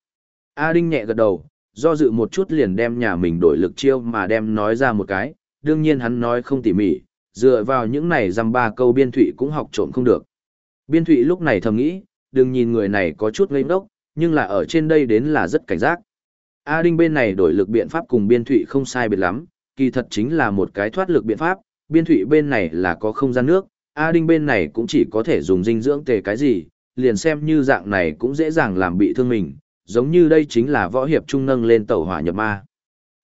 A Đinh nhẹ gật đầu, do dự một chút liền đem nhà mình đổi lực chiêu mà đem nói ra một cái, đương nhiên hắn nói không tỉ mỉ, dựa vào những này dăm ba câu Biên Thụy cũng học trộm không được. Biên Thụy lúc này thầm nghĩ, đừng nhìn người này có chút ngây ngốc, nhưng là ở trên đây đến là rất cảnh giác. A Đinh bên này đổi lực biện pháp cùng Biên Thụy không sai biệt lắm, kỳ thật chính là một cái thoát lực biện pháp, Biên Thụy bên này là có không gian nước, A Đinh bên này cũng chỉ có thể dùng dinh dưỡng tề cái gì, liền xem như dạng này cũng dễ dàng làm bị thương mình, giống như đây chính là võ hiệp trung nâng lên tẩu hỏa nhập ma.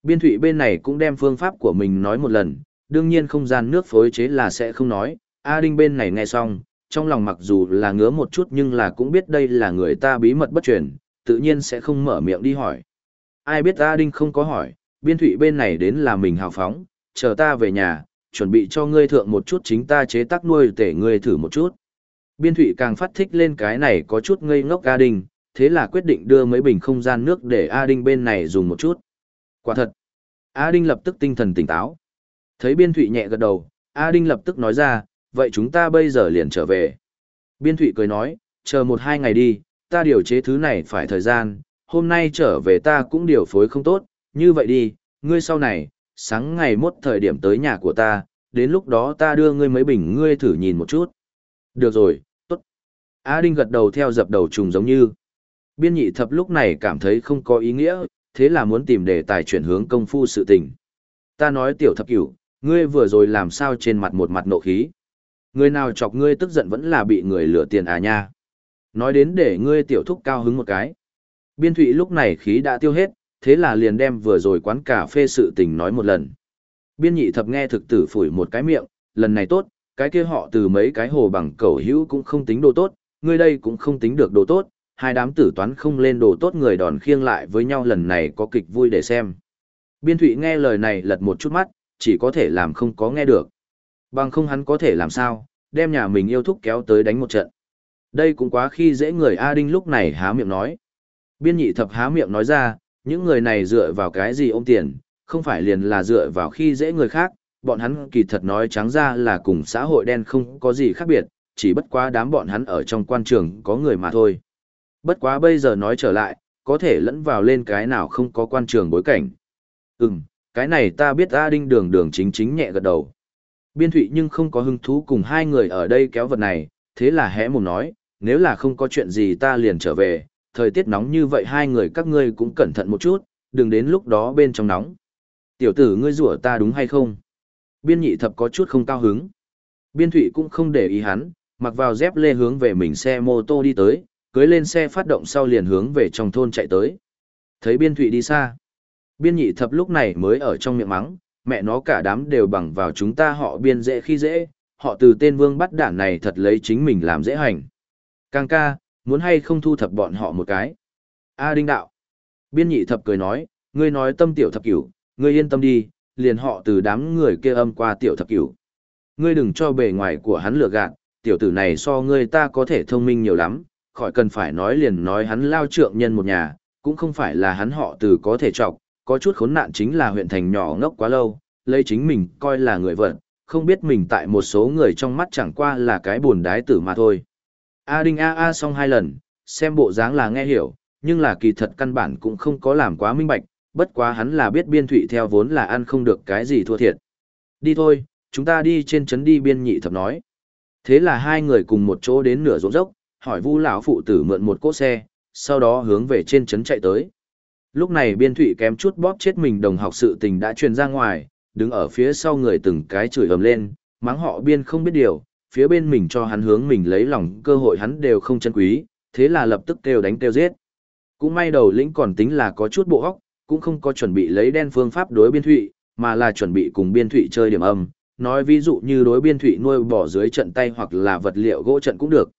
Biên thủy bên này cũng đem phương pháp của mình nói một lần, đương nhiên không gian nước phối chế là sẽ không nói, A Đinh bên này nghe xong, trong lòng mặc dù là ngứa một chút nhưng là cũng biết đây là người ta bí mật bất truyền, tự nhiên sẽ không mở miệng đi hỏi. Ai biết A Đinh không có hỏi, biên thủy bên này đến là mình hào phóng, chờ ta về nhà, chuẩn bị cho ngươi thượng một chút chính ta chế tác nuôi để ngươi thử một chút. Biên thụy càng phát thích lên cái này có chút ngây ngốc A Đinh, thế là quyết định đưa mấy bình không gian nước để A Đinh bên này dùng một chút. Quả thật, A Đinh lập tức tinh thần tỉnh táo. Thấy biên thụy nhẹ gật đầu, A Đinh lập tức nói ra, vậy chúng ta bây giờ liền trở về. Biên Thụy cười nói, chờ một hai ngày đi, ta điều chế thứ này phải thời gian, hôm nay trở về ta cũng điều phối không tốt, như vậy đi, ngươi sau này, sáng ngày mốt thời điểm tới nhà của ta, đến lúc đó ta đưa ngươi mấy bình ngươi thử nhìn một chút. Được rồi, tốt. A Đinh gật đầu theo dập đầu trùng giống như. Biên nhị thập lúc này cảm thấy không có ý nghĩa, thế là muốn tìm đề tài chuyển hướng công phu sự tình. Ta nói tiểu thập cửu, ngươi vừa rồi làm sao trên mặt một mặt nộ khí. Người nào chọc ngươi tức giận vẫn là bị người lừa tiền à nha. Nói đến để ngươi tiểu thúc cao hứng một cái. Biên thụy lúc này khí đã tiêu hết, thế là liền đem vừa rồi quán cà phê sự tình nói một lần. Biên nhị thập nghe thực tử phủi một cái miệng, lần này tốt, cái kia họ từ mấy cái hồ bằng cẩu hữu cũng không tính đồ tốt, ngươi đây cũng không tính được đồ tốt, hai đám tử toán không lên đồ tốt người đòn khiêng lại với nhau lần này có kịch vui để xem. Biên thụy nghe lời này lật một chút mắt, chỉ có thể làm không có nghe được. Bằng không hắn có thể làm sao, đem nhà mình yêu thúc kéo tới đánh một trận. Đây cũng quá khi dễ người A Đinh lúc này há miệng nói. Biên nhị thập há miệng nói ra, những người này dựa vào cái gì ôm tiền, không phải liền là dựa vào khi dễ người khác, bọn hắn kỳ thật nói trắng ra là cùng xã hội đen không có gì khác biệt, chỉ bất quá đám bọn hắn ở trong quan trường có người mà thôi. Bất quá bây giờ nói trở lại, có thể lẫn vào lên cái nào không có quan trường bối cảnh. Ừm, cái này ta biết A Đinh đường đường chính chính nhẹ gật đầu. Biên thụy nhưng không có hứng thú cùng hai người ở đây kéo vật này, thế là hẽ mồm nói, nếu là không có chuyện gì ta liền trở về, thời tiết nóng như vậy hai người các ngươi cũng cẩn thận một chút, đừng đến lúc đó bên trong nóng. Tiểu tử ngươi rủa ta đúng hay không? Biên nhị thập có chút không cao hứng. Biên thụy cũng không để ý hắn, mặc vào dép lê hướng về mình xe mô tô đi tới, cưới lên xe phát động sau liền hướng về trong thôn chạy tới. Thấy biên thụy đi xa. Biên nhị thập lúc này mới ở trong miệng mắng, mẹ nó cả đám đều bằng vào chúng ta họ biên dễ khi dễ, họ từ tên vương bắt đản này thật lấy chính mình làm dễ hành. Càng ca, muốn hay không thu thập bọn họ một cái. A đinh đạo. Biên nhị thập cười nói, ngươi nói tâm tiểu thập cửu, ngươi yên tâm đi, liền họ từ đám người kia âm qua tiểu thập cửu. Ngươi đừng cho bề ngoài của hắn lừa gạt, tiểu tử này so ngươi ta có thể thông minh nhiều lắm, khỏi cần phải nói liền nói hắn lao trượng nhân một nhà, cũng không phải là hắn họ từ có thể trọc, có chút khốn nạn chính là huyện thành nhỏ ngốc quá lâu, lấy chính mình coi là người vận, không biết mình tại một số người trong mắt chẳng qua là cái buồn đái tử mà thôi. A đinh A A xong hai lần, xem bộ dáng là nghe hiểu, nhưng là kỳ thật căn bản cũng không có làm quá minh bạch, bất quá hắn là biết biên thụy theo vốn là ăn không được cái gì thua thiệt. Đi thôi, chúng ta đi trên trấn đi biên nhị thập nói. Thế là hai người cùng một chỗ đến nửa ruộng dốc, hỏi vu lão phụ tử mượn một cỗ xe, sau đó hướng về trên trấn chạy tới. Lúc này biên thụy kém chút bóp chết mình đồng học sự tình đã truyền ra ngoài, đứng ở phía sau người từng cái chửi ầm lên, mắng họ biên không biết điều, phía bên mình cho hắn hướng mình lấy lòng cơ hội hắn đều không chân quý, thế là lập tức kêu đánh kêu giết. Cũng may đầu lĩnh còn tính là có chút bộ óc, cũng không có chuẩn bị lấy đen phương pháp đối biên thụy, mà là chuẩn bị cùng biên thụy chơi điểm âm, nói ví dụ như đối biên thụy nuôi bỏ dưới trận tay hoặc là vật liệu gỗ trận cũng được.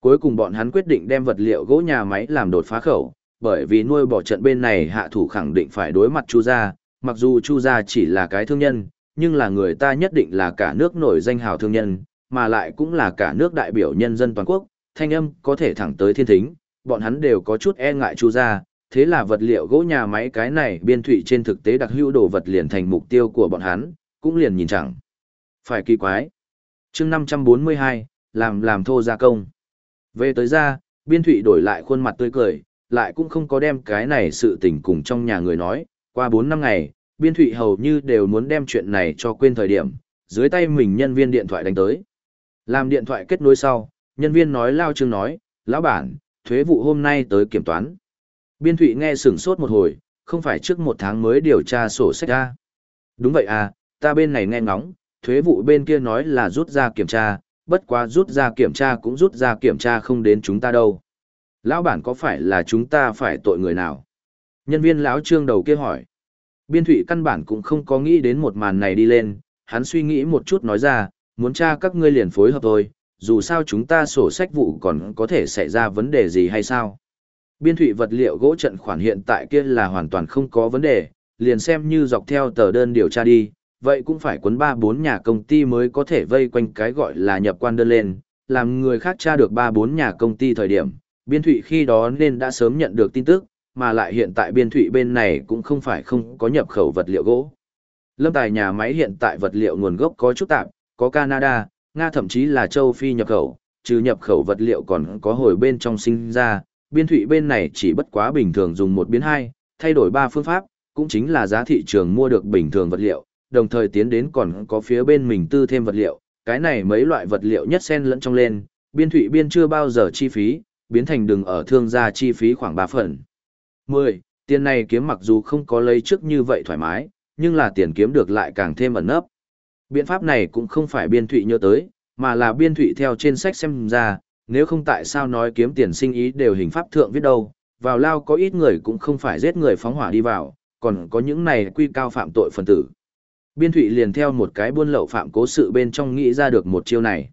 Cuối cùng bọn hắn quyết định đem vật liệu gỗ nhà máy làm đột phá khẩu, bởi vì nuôi bỏ trận bên này hạ thủ khẳng định phải đối mặt Chu gia, mặc dù Chu gia chỉ là cái thương nhân, nhưng là người ta nhất định là cả nước nổi danh hào thương nhân, mà lại cũng là cả nước đại biểu nhân dân toàn quốc, thanh âm có thể thẳng tới thiên thính, bọn hắn đều có chút e ngại Chu gia, thế là vật liệu gỗ nhà máy cái này biên thụy trên thực tế đặc hữu đồ vật liền thành mục tiêu của bọn hắn, cũng liền nhìn chẳng. Phải kỳ quái. chương 542, làm làm thô gia công. Về tới ra, biên thụy đổi lại khuôn mặt tươi cười, lại cũng không có đem cái này sự tình cùng trong nhà người nói, qua 4 năm ngày, biên thụy hầu như đều muốn đem chuyện này cho quên thời điểm, dưới tay mình nhân viên điện thoại đánh tới. Làm điện thoại kết nối sau, nhân viên nói lao chương nói, lão bản, thuế vụ hôm nay tới kiểm toán. Biên thụy nghe sửng sốt một hồi, không phải trước một tháng mới điều tra sổ sách ra. Đúng vậy à, ta bên này nghe ngóng, thuế vụ bên kia nói là rút ra kiểm tra, bất quá rút ra kiểm tra cũng rút ra kiểm tra không đến chúng ta đâu. Lão bản có phải là chúng ta phải tội người nào? Nhân viên lão trương đầu kia hỏi. Biên thụy căn bản cũng không có nghĩ đến một màn này đi lên, hắn suy nghĩ một chút nói ra, muốn tra các ngươi liền phối hợp thôi, dù sao chúng ta sổ sách vụ còn có thể xảy ra vấn đề gì hay sao. Biên thủy vật liệu gỗ trận khoản hiện tại kia là hoàn toàn không có vấn đề, liền xem như dọc theo tờ đơn điều tra đi, vậy cũng phải quấn ba bốn nhà công ty mới có thể vây quanh cái gọi là nhập quan đơn lên, làm người khác tra được ba bốn nhà công ty thời điểm, biên thủy khi đó nên đã sớm nhận được tin tức, mà lại hiện tại biên thủy bên này cũng không phải không có nhập khẩu vật liệu gỗ. Lâm tài nhà máy hiện tại vật liệu nguồn gốc có chút tạp, có Canada, Nga thậm chí là châu Phi nhập khẩu, trừ nhập khẩu vật liệu còn có hồi bên trong sinh ra, biên thụy bên này chỉ bất quá bình thường dùng một biến hai, thay đổi ba phương pháp, cũng chính là giá thị trường mua được bình thường vật liệu, đồng thời tiến đến còn có phía bên mình tư thêm vật liệu, cái này mấy loại vật liệu nhất xen lẫn trong lên, biên thụy biên chưa bao giờ chi phí, biến thành đừng ở thương gia chi phí khoảng 3 phần. 10. Tiền này kiếm mặc dù không có lấy trước như vậy thoải mái, nhưng là tiền kiếm được lại càng thêm ẩn nấp. Biện pháp này cũng không phải biên thụy nhớ tới, mà là biên thụy theo trên sách xem ra, nếu không tại sao nói kiếm tiền sinh ý đều hình pháp thượng viết đâu, vào lao có ít người cũng không phải giết người phóng hỏa đi vào, còn có những này quy cao phạm tội phần tử. Biên thụy liền theo một cái buôn lậu phạm cố sự bên trong nghĩ ra được một chiêu này.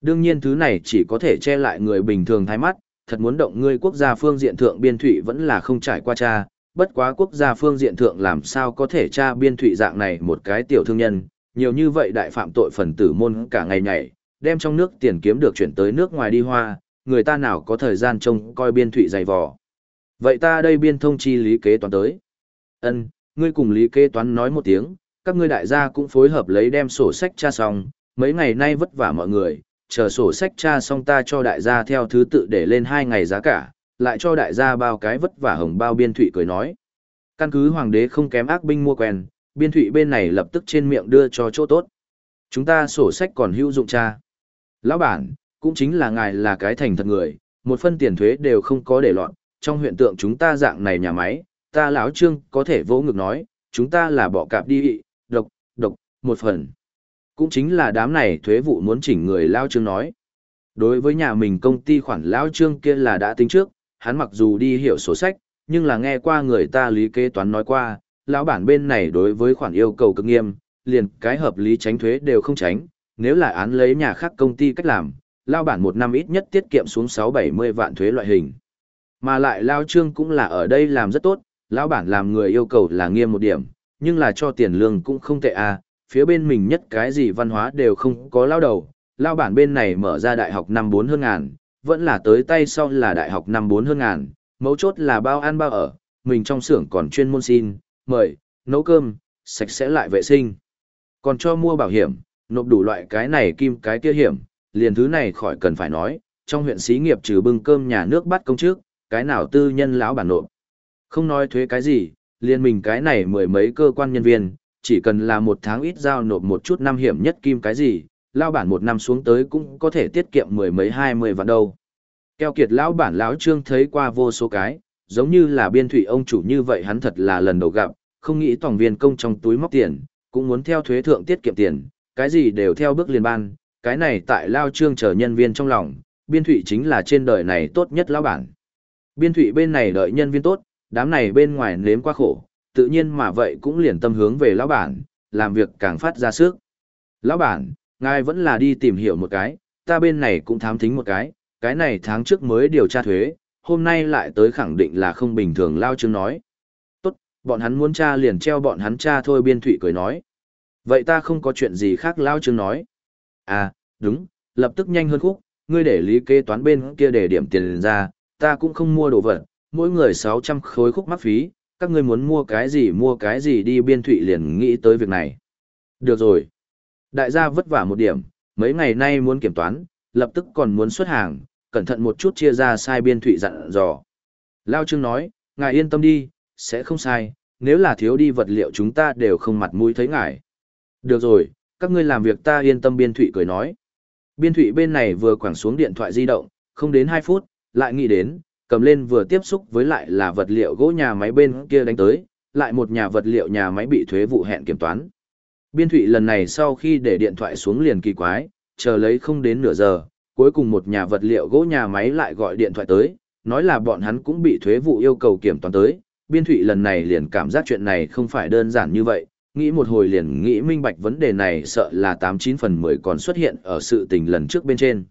Đương nhiên thứ này chỉ có thể che lại người bình thường thái mắt, thật muốn động ngươi quốc gia phương diện thượng biên thụy vẫn là không trải qua cha, bất quá quốc gia phương diện thượng làm sao có thể tra biên thụy dạng này một cái tiểu thương nhân, nhiều như vậy đại phạm tội phần tử môn cả ngày nhảy, đem trong nước tiền kiếm được chuyển tới nước ngoài đi hoa, người ta nào có thời gian trông coi biên thụy dày vò. Vậy ta đây biên thông chi lý kế toán tới. ân ngươi cùng lý kế toán nói một tiếng, các ngươi đại gia cũng phối hợp lấy đem sổ sách tra xong, mấy ngày nay vất vả mọi người, chờ sổ sách tra xong ta cho đại gia theo thứ tự để lên hai ngày giá cả, lại cho đại gia bao cái vất vả hồng bao biên thụy cười nói. Căn cứ hoàng đế không kém ác binh mua quen, biên thụy bên này lập tức trên miệng đưa cho chỗ tốt. Chúng ta sổ sách còn hữu dụng cha. Lão bản, cũng chính là ngài là cái thành thật người, một phân tiền thuế đều không có để loạn, trong huyện tượng chúng ta dạng này nhà máy, ta lão trương có thể vỗ ngực nói, chúng ta là bỏ cạp đi độc, độc, một phần. Cũng chính là đám này thuế vụ muốn chỉnh người lão Trương nói. Đối với nhà mình công ty khoản lão Trương kia là đã tính trước, hắn mặc dù đi hiểu sổ sách, nhưng là nghe qua người ta lý kế toán nói qua, lão bản bên này đối với khoản yêu cầu cực nghiêm, liền cái hợp lý tránh thuế đều không tránh, nếu là án lấy nhà khác công ty cách làm, lao bản một năm ít nhất tiết kiệm xuống 6-70 vạn thuế loại hình. Mà lại lao trương cũng là ở đây làm rất tốt, lão bản làm người yêu cầu là nghiêm một điểm, nhưng là cho tiền lương cũng không tệ à, phía bên mình nhất cái gì văn hóa đều không có lao đầu, lao bản bên này mở ra đại học năm bốn hơn ngàn, vẫn là tới tay sau là đại học năm bốn hơn ngàn, mấu chốt là bao ăn bao ở, mình trong xưởng còn chuyên môn xin, mời, nấu cơm, sạch sẽ lại vệ sinh. Còn cho mua bảo hiểm, nộp đủ loại cái này kim cái kia hiểm, liền thứ này khỏi cần phải nói, trong huyện xí nghiệp trừ bưng cơm nhà nước bắt công trước, cái nào tư nhân lão bản nộp. Không nói thuế cái gì, liền mình cái này mười mấy cơ quan nhân viên, chỉ cần là một tháng ít giao nộp một chút năm hiểm nhất kim cái gì, lao bản một năm xuống tới cũng có thể tiết kiệm mười mấy hai mươi vạn đâu. Keo kiệt lão bản lão trương thấy qua vô số cái, giống như là biên thủy ông chủ như vậy hắn thật là lần đầu gặp, không nghĩ tổng viên công trong túi móc tiền, cũng muốn theo thuế thượng tiết kiệm tiền, cái gì đều theo bước liên ban, cái này tại lao trương chờ nhân viên trong lòng, biên thụy chính là trên đời này tốt nhất lão bản. Biên thụy bên này đợi nhân viên tốt, đám này bên ngoài nếm qua khổ, tự nhiên mà vậy cũng liền tâm hướng về lão bản, làm việc càng phát ra sức. Lão bản, ngài vẫn là đi tìm hiểu một cái, ta bên này cũng thám thính một cái, cái này tháng trước mới điều tra thuế, hôm nay lại tới khẳng định là không bình thường Lao Trương nói. Tốt, bọn hắn muốn tra liền treo bọn hắn tra thôi biên thụy cười nói. Vậy ta không có chuyện gì khác Lao Trương nói. À, đúng, lập tức nhanh hơn khúc, ngươi để lý kế toán bên kia để điểm tiền ra, ta cũng không mua đồ vật, mỗi người 600 khối khúc mắc phí, các ngươi muốn mua cái gì mua cái gì đi biên thụy liền nghĩ tới việc này. Được rồi. Đại gia vất vả một điểm, mấy ngày nay muốn kiểm toán, lập tức còn muốn xuất hàng, cẩn thận một chút chia ra sai biên thụy dặn dò. Lao Trương nói, ngài yên tâm đi, sẽ không sai, nếu là thiếu đi vật liệu chúng ta đều không mặt mũi thấy ngài. Được rồi, các ngươi làm việc ta yên tâm biên thụy cười nói. Biên thụy bên này vừa quẳng xuống điện thoại di động, không đến 2 phút, lại nghĩ đến, cầm lên vừa tiếp xúc với lại là vật liệu gỗ nhà máy bên kia đánh tới, lại một nhà vật liệu nhà máy bị thuế vụ hẹn kiểm toán. Biên thụy lần này sau khi để điện thoại xuống liền kỳ quái, chờ lấy không đến nửa giờ, cuối cùng một nhà vật liệu gỗ nhà máy lại gọi điện thoại tới, nói là bọn hắn cũng bị thuế vụ yêu cầu kiểm toán tới. Biên thụy lần này liền cảm giác chuyện này không phải đơn giản như vậy, nghĩ một hồi liền nghĩ minh bạch vấn đề này sợ là 89 phần 10 còn xuất hiện ở sự tình lần trước bên trên.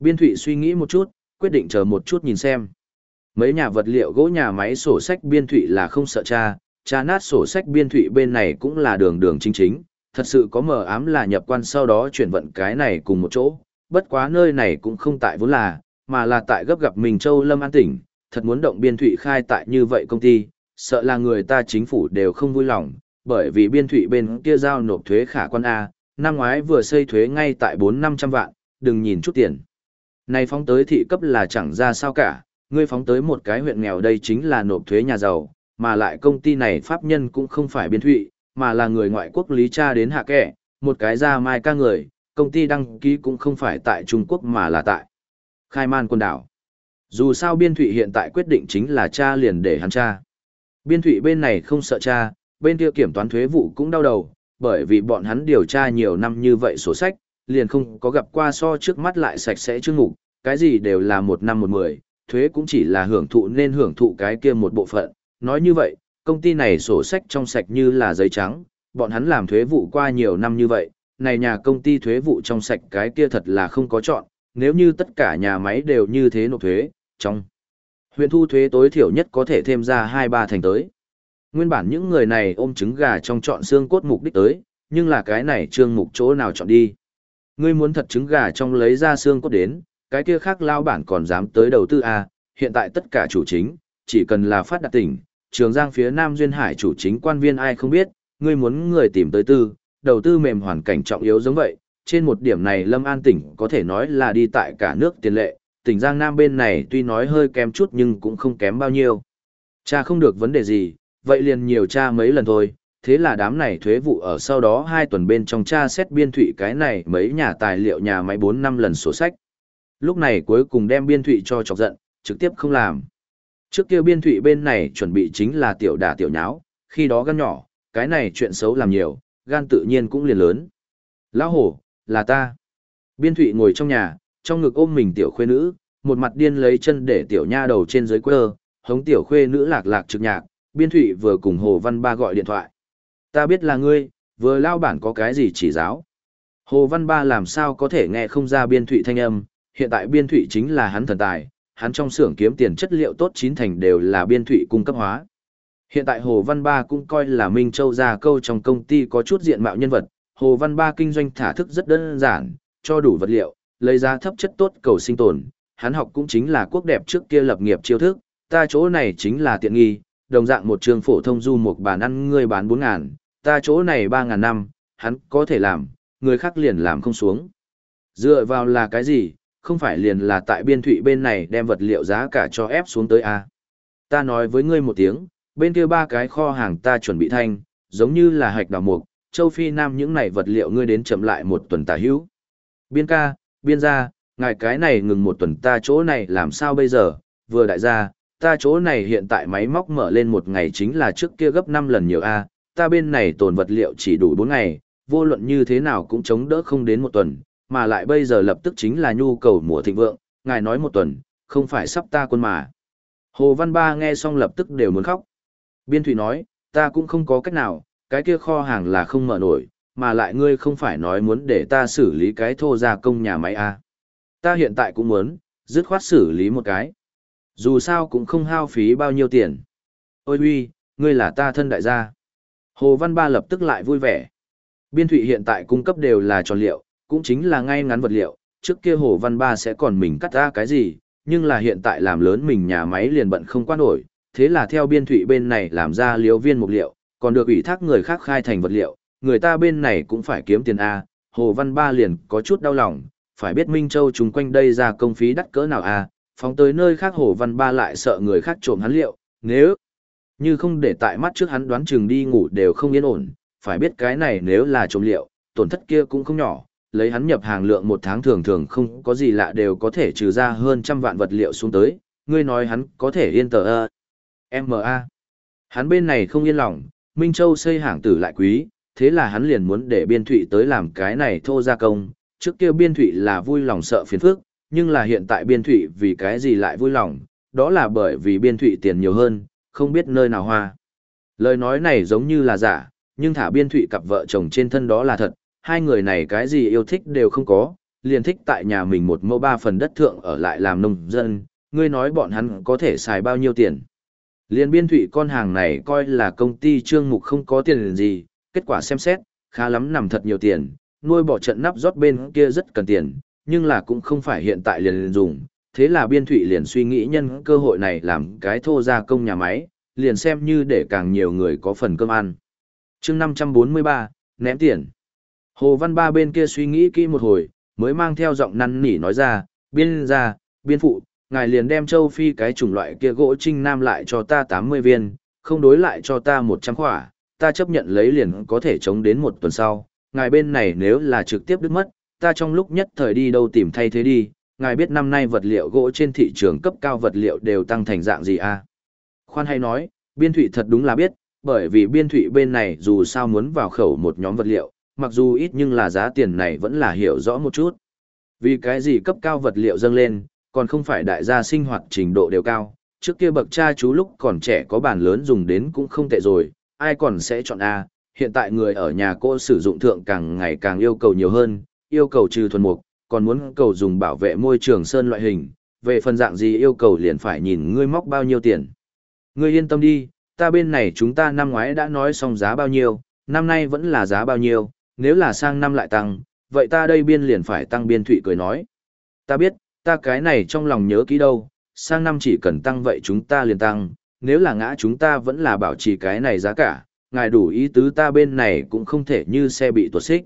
Biên thụy suy nghĩ một chút, quyết định chờ một chút nhìn xem. Mấy nhà vật liệu gỗ nhà máy sổ sách biên thụy là không sợ cha, cha nát sổ sách biên thụy bên này cũng là đường đường chính chính, thật sự có mờ ám là nhập quan sau đó chuyển vận cái này cùng một chỗ, bất quá nơi này cũng không tại vốn là, mà là tại gấp gặp mình Châu Lâm An tỉnh, thật muốn động biên thụy khai tại như vậy công ty, sợ là người ta chính phủ đều không vui lòng, bởi vì biên thụy bên kia giao nộp thuế khả quan A, năm ngoái vừa xây thuế ngay tại 4-500 vạn, đừng nhìn chút tiền. Này phóng tới thị cấp là chẳng ra sao cả, ngươi phóng tới một cái huyện nghèo đây chính là nộp thuế nhà giàu, mà lại công ty này pháp nhân cũng không phải biên thụy, mà là người ngoại quốc lý cha đến hạ kẻ, một cái ra mai ca người, công ty đăng ký cũng không phải tại Trung Quốc mà là tại Khai Man quần đảo. Dù sao biên thụy hiện tại quyết định chính là cha liền để hắn cha. Biên thụy bên này không sợ cha, bên kia kiểm toán thuế vụ cũng đau đầu, bởi vì bọn hắn điều tra nhiều năm như vậy sổ sách, liền không có gặp qua so trước mắt lại sạch sẽ chương mục, cái gì đều là một năm một mười, thuế cũng chỉ là hưởng thụ nên hưởng thụ cái kia một bộ phận. Nói như vậy, công ty này sổ sách trong sạch như là giấy trắng, bọn hắn làm thuế vụ qua nhiều năm như vậy, này nhà công ty thuế vụ trong sạch cái kia thật là không có chọn, nếu như tất cả nhà máy đều như thế nộp thuế, trong huyện thu thuế tối thiểu nhất có thể thêm ra 2-3 thành tới. Nguyên bản những người này ôm trứng gà trong chọn xương cốt mục đích tới, nhưng là cái này trương mục chỗ nào chọn đi. Ngươi muốn thật trứng gà trong lấy ra xương cốt đến, cái kia khác lao bản còn dám tới đầu tư à, hiện tại tất cả chủ chính, chỉ cần là phát đạt tỉnh, trường giang phía Nam Duyên Hải chủ chính quan viên ai không biết, ngươi muốn người tìm tới tư, đầu tư mềm hoàn cảnh trọng yếu giống vậy, trên một điểm này Lâm An tỉnh có thể nói là đi tại cả nước tiền lệ, tỉnh Giang Nam bên này tuy nói hơi kém chút nhưng cũng không kém bao nhiêu. Cha không được vấn đề gì, vậy liền nhiều tra mấy lần thôi, thế là đám này thuế vụ ở sau đó hai tuần bên trong tra xét biên thụy cái này mấy nhà tài liệu nhà máy 4 năm lần sổ sách. Lúc này cuối cùng đem biên thụy cho chọc giận, trực tiếp không làm. Trước kia biên thụy bên này chuẩn bị chính là tiểu đả tiểu nháo, khi đó gan nhỏ, cái này chuyện xấu làm nhiều, gan tự nhiên cũng liền lớn. Lão hổ, là ta. Biên thụy ngồi trong nhà, trong ngực ôm mình tiểu khuê nữ, một mặt điên lấy chân để tiểu nha đầu trên dưới quơ, hống tiểu khuê nữ lạc lạc trực nhạc, biên thụy vừa cùng Hồ Văn Ba gọi điện thoại. Ta biết là ngươi, vừa lao bản có cái gì chỉ giáo. Hồ Văn Ba làm sao có thể nghe không ra biên thụy thanh âm, hiện tại biên thụy chính là hắn thần tài, hắn trong xưởng kiếm tiền chất liệu tốt chín thành đều là biên thụy cung cấp hóa. Hiện tại Hồ Văn Ba cũng coi là Minh Châu gia câu trong công ty có chút diện mạo nhân vật, Hồ Văn Ba kinh doanh thả thức rất đơn giản, cho đủ vật liệu, lấy ra thấp chất tốt cầu sinh tồn, hắn học cũng chính là quốc đẹp trước kia lập nghiệp chiêu thức, ta chỗ này chính là tiện nghi, đồng dạng một trường phổ thông du một bàn ăn ngươi bán 4 ngàn, ta chỗ này 3 ngàn năm, hắn có thể làm, người khác liền làm không xuống. Dựa vào là cái gì, không phải liền là tại biên thụy bên này đem vật liệu giá cả cho ép xuống tới a Ta nói với ngươi một tiếng, bên kia ba cái kho hàng ta chuẩn bị thanh, giống như là hạch đào mục, châu Phi Nam những này vật liệu ngươi đến chậm lại một tuần tả hữu. Biên ca, biên gia, ngài cái này ngừng một tuần ta chỗ này làm sao bây giờ, vừa đại gia, ta chỗ này hiện tại máy móc mở lên một ngày chính là trước kia gấp 5 lần nhiều A, ta bên này tồn vật liệu chỉ đủ 4 ngày, vô luận như thế nào cũng chống đỡ không đến một tuần, mà lại bây giờ lập tức chính là nhu cầu mùa thịnh vượng, ngài nói một tuần, không phải sắp ta quân mà. Hồ Văn Ba nghe xong lập tức đều muốn khóc. Biên Thủy nói, ta cũng không có cách nào, cái kia kho hàng là không mở nổi, mà lại ngươi không phải nói muốn để ta xử lý cái thô gia công nhà máy à. Ta hiện tại cũng muốn, Dứt khoát xử lý một cái. Dù sao cũng không hao phí bao nhiêu tiền. Ôi huy, ngươi là ta thân đại gia. Hồ Văn Ba lập tức lại vui vẻ. Biên thụy hiện tại cung cấp đều là tròn liệu, cũng chính là ngay ngắn vật liệu, trước kia Hồ Văn Ba sẽ còn mình cắt ra cái gì, nhưng là hiện tại làm lớn mình nhà máy liền bận không quan nổi, thế là theo biên thụy bên này làm ra liếu viên mục liệu, còn được ủy thác người khác khai thành vật liệu, người ta bên này cũng phải kiếm tiền A, Hồ Văn Ba liền có chút đau lòng, phải biết Minh Châu chung quanh đây ra công phí đắt cỡ nào A, phóng tới nơi khác Hồ Văn Ba lại sợ người khác trộm hắn liệu, nếu như không để tại mắt trước hắn đoán chừng đi ngủ đều không yên ổn, phải biết cái này nếu là trộm liệu, tổn thất kia cũng không nhỏ, lấy hắn nhập hàng lượng một tháng thường thường không có gì lạ đều có thể trừ ra hơn trăm vạn vật liệu xuống tới, ngươi nói hắn có thể yên tờ ơ. M.A. Hắn bên này không yên lòng, Minh Châu xây hàng tử lại quý, thế là hắn liền muốn để biên thụy tới làm cái này thô gia công, trước kia biên thụy là vui lòng sợ phiền phức, nhưng là hiện tại biên thụy vì cái gì lại vui lòng, đó là bởi vì biên thụy tiền nhiều hơn, không biết nơi nào hoa. Lời nói này giống như là giả, nhưng thả biên thụy cặp vợ chồng trên thân đó là thật, hai người này cái gì yêu thích đều không có, liền thích tại nhà mình một mẫu ba phần đất thượng ở lại làm nông dân, ngươi nói bọn hắn có thể xài bao nhiêu tiền. Liên biên thụy con hàng này coi là công ty trương mục không có tiền gì, kết quả xem xét, khá lắm nằm thật nhiều tiền, nuôi bỏ trận nắp rót bên kia rất cần tiền, nhưng là cũng không phải hiện tại liền dùng, thế là biên thụy liền suy nghĩ nhân cơ hội này làm cái thô gia công nhà máy, liền xem như để càng nhiều người có phần cơm ăn. chương 543, ném tiền. Hồ Văn Ba bên kia suy nghĩ kỹ một hồi, mới mang theo giọng năn nỉ nói ra, biên ra, biên phụ, ngài liền đem châu Phi cái chủng loại kia gỗ trinh nam lại cho ta 80 viên, không đối lại cho ta 100 khỏa, ta chấp nhận lấy liền có thể chống đến một tuần sau, ngài bên này nếu là trực tiếp đứt mất, ta trong lúc nhất thời đi đâu tìm thay thế đi, ngài biết năm nay vật liệu gỗ trên thị trường cấp cao vật liệu đều tăng thành dạng gì à? Khoan hay nói, biên thủy thật đúng là biết, bởi vì biên thủy bên này dù sao muốn vào khẩu một nhóm vật liệu, mặc dù ít nhưng là giá tiền này vẫn là hiểu rõ một chút. Vì cái gì cấp cao vật liệu dâng lên, còn không phải đại gia sinh hoạt trình độ đều cao, trước kia bậc cha chú lúc còn trẻ có bàn lớn dùng đến cũng không tệ rồi, ai còn sẽ chọn A, hiện tại người ở nhà cô sử dụng thượng càng ngày càng yêu cầu nhiều hơn, yêu cầu trừ thuần mục, còn muốn cầu dùng bảo vệ môi trường sơn loại hình, về phần dạng gì yêu cầu liền phải nhìn ngươi móc bao nhiêu tiền. Ngươi yên tâm đi, ta bên này chúng ta năm ngoái đã nói xong giá bao nhiêu, năm nay vẫn là giá bao nhiêu, nếu là sang năm lại tăng, vậy ta đây biên liền phải tăng biên thụy cười nói. Ta biết, ta cái này trong lòng nhớ kỹ đâu, sang năm chỉ cần tăng vậy chúng ta liền tăng, nếu là ngã chúng ta vẫn là bảo trì cái này giá cả, ngài đủ ý tứ ta bên này cũng không thể như xe bị tuột xích.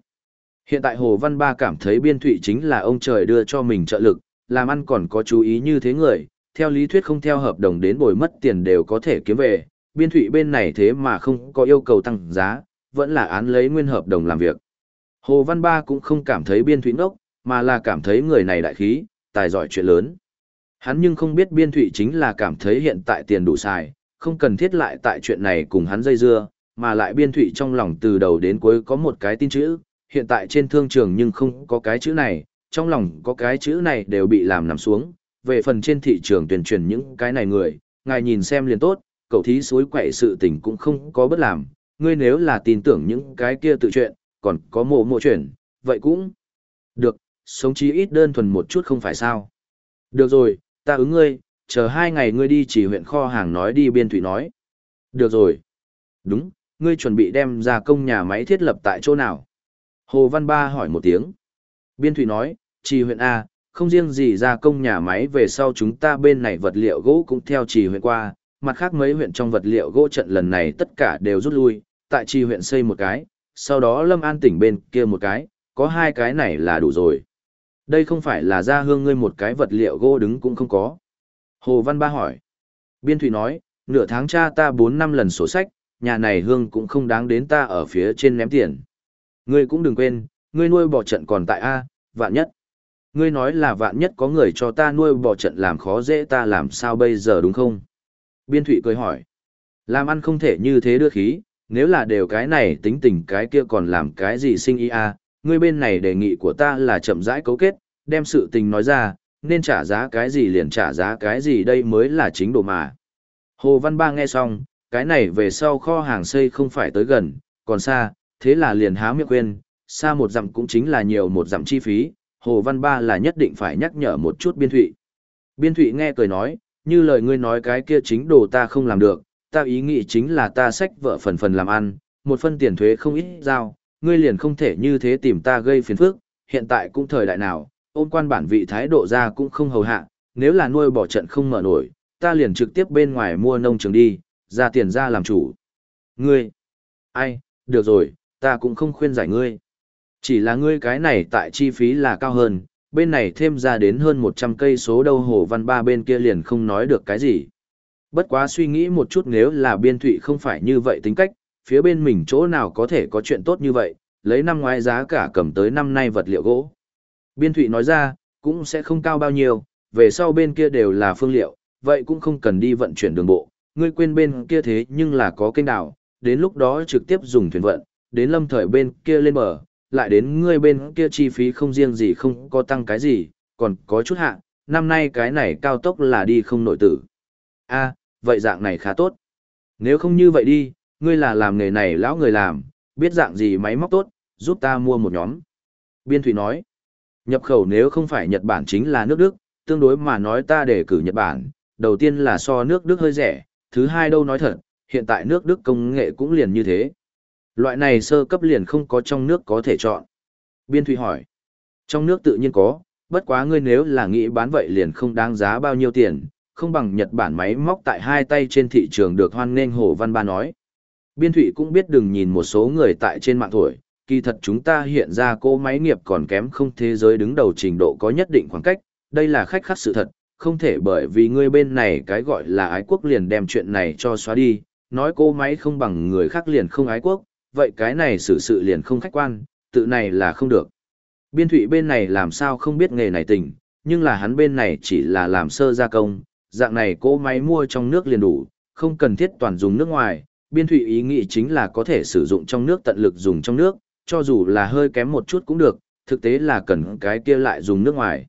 Hiện tại Hồ Văn Ba cảm thấy biên thụy chính là ông trời đưa cho mình trợ lực, làm ăn còn có chú ý như thế người, theo lý thuyết không theo hợp đồng đến bồi mất tiền đều có thể kiếm về, biên thụy bên này thế mà không có yêu cầu tăng giá, vẫn là án lấy nguyên hợp đồng làm việc. Hồ Văn Ba cũng không cảm thấy biên thụy ngốc, mà là cảm thấy người này đại khí, tài giỏi chuyện lớn. Hắn nhưng không biết biên thụy chính là cảm thấy hiện tại tiền đủ xài, không cần thiết lại tại chuyện này cùng hắn dây dưa, mà lại biên thụy trong lòng từ đầu đến cuối có một cái tin chữ, hiện tại trên thương trường nhưng không có cái chữ này, trong lòng có cái chữ này đều bị làm nằm xuống, về phần trên thị trường tuyển truyền những cái này người, ngài nhìn xem liền tốt, cậu thí suối quậy sự tình cũng không có bất làm, ngươi nếu là tin tưởng những cái kia tự chuyện, còn có mộ mộ chuyển, vậy cũng được, sống chí ít đơn thuần một chút không phải sao. Được rồi, ta ứng ngươi, chờ hai ngày ngươi đi chỉ huyện kho hàng nói đi biên thủy nói. Được rồi. Đúng, ngươi chuẩn bị đem ra công nhà máy thiết lập tại chỗ nào? Hồ Văn Ba hỏi một tiếng. Biên thủy nói, chỉ huyện A, không riêng gì ra công nhà máy về sau chúng ta bên này vật liệu gỗ cũng theo chỉ huyện qua, mặt khác mấy huyện trong vật liệu gỗ trận lần này tất cả đều rút lui, tại trì huyện xây một cái, sau đó Lâm An tỉnh bên kia một cái, có hai cái này là đủ rồi. Đây không phải là ra hương ngươi một cái vật liệu gỗ đứng cũng không có. Hồ Văn Ba hỏi. Biên Thụy nói, nửa tháng cha ta 4 năm lần sổ sách, nhà này hương cũng không đáng đến ta ở phía trên ném tiền. Ngươi cũng đừng quên, ngươi nuôi bò trận còn tại A, vạn nhất. Ngươi nói là vạn nhất có người cho ta nuôi bò trận làm khó dễ ta làm sao bây giờ đúng không? Biên Thụy cười hỏi. Làm ăn không thể như thế đưa khí, nếu là đều cái này tính tình cái kia còn làm cái gì sinh ý a? ngươi bên này đề nghị của ta là chậm rãi cấu kết, đem sự tình nói ra, nên trả giá cái gì liền trả giá cái gì đây mới là chính đồ mà. Hồ Văn Ba nghe xong, cái này về sau kho hàng xây không phải tới gần, còn xa, thế là liền há miệng quên, xa một dặm cũng chính là nhiều một dặm chi phí, Hồ Văn Ba là nhất định phải nhắc nhở một chút biên thụy. Biên Thụy nghe cười nói, như lời ngươi nói cái kia chính đồ ta không làm được, ta ý nghĩ chính là ta sách vợ phần phần làm ăn, một phân tiền thuế không ít giao, ngươi liền không thể như thế tìm ta gây phiền phức, hiện tại cũng thời đại nào, ôn quan bản vị thái độ ra cũng không hầu hạ, nếu là nuôi bỏ trận không mở nổi, ta liền trực tiếp bên ngoài mua nông trường đi, ra tiền ra làm chủ. Ngươi, ai, được rồi, ta cũng không khuyên giải ngươi. Chỉ là ngươi cái này tại chi phí là cao hơn, bên này thêm ra đến hơn 100 cây số đâu hồ văn ba bên kia liền không nói được cái gì. Bất quá suy nghĩ một chút nếu là biên thụy không phải như vậy tính cách, phía bên mình chỗ nào có thể có chuyện tốt như vậy, lấy năm ngoái giá cả cầm tới năm nay vật liệu gỗ. Biên thụy nói ra, cũng sẽ không cao bao nhiêu, về sau bên kia đều là phương liệu, vậy cũng không cần đi vận chuyển đường bộ, ngươi quên bên kia thế nhưng là có kênh đảo, đến lúc đó trực tiếp dùng thuyền vận, đến lâm thời bên kia lên bờ, lại đến ngươi bên kia chi phí không riêng gì không có tăng cái gì, còn có chút hạ, năm nay cái này cao tốc là đi không nội tử. a vậy dạng này khá tốt. Nếu không như vậy đi, ngươi là làm nghề này lão người làm, biết dạng gì máy móc tốt, giúp ta mua một nhóm. Biên Thủy nói, nhập khẩu nếu không phải Nhật Bản chính là nước Đức, tương đối mà nói ta để cử Nhật Bản, đầu tiên là so nước Đức hơi rẻ, thứ hai đâu nói thật, hiện tại nước Đức công nghệ cũng liền như thế. Loại này sơ cấp liền không có trong nước có thể chọn. Biên Thụy hỏi, trong nước tự nhiên có, bất quá ngươi nếu là nghĩ bán vậy liền không đáng giá bao nhiêu tiền, không bằng Nhật Bản máy móc tại hai tay trên thị trường được hoan nghênh Hồ Văn Ba nói. Biên Thụy cũng biết đừng nhìn một số người tại trên mạng thổi, kỳ thật chúng ta hiện ra cô máy nghiệp còn kém không thế giới đứng đầu trình độ có nhất định khoảng cách, đây là khách khắc sự thật, không thể bởi vì ngươi bên này cái gọi là ái quốc liền đem chuyện này cho xóa đi, nói cô máy không bằng người khác liền không ái quốc, vậy cái này xử sự liền không khách quan, tự này là không được. Biên thủy bên này làm sao không biết nghề này tình, nhưng là hắn bên này chỉ là làm sơ gia công, dạng này cô máy mua trong nước liền đủ, không cần thiết toàn dùng nước ngoài, biên thủy ý nghĩ chính là có thể sử dụng trong nước tận lực dùng trong nước, cho dù là hơi kém một chút cũng được, thực tế là cần cái kia lại dùng nước ngoài.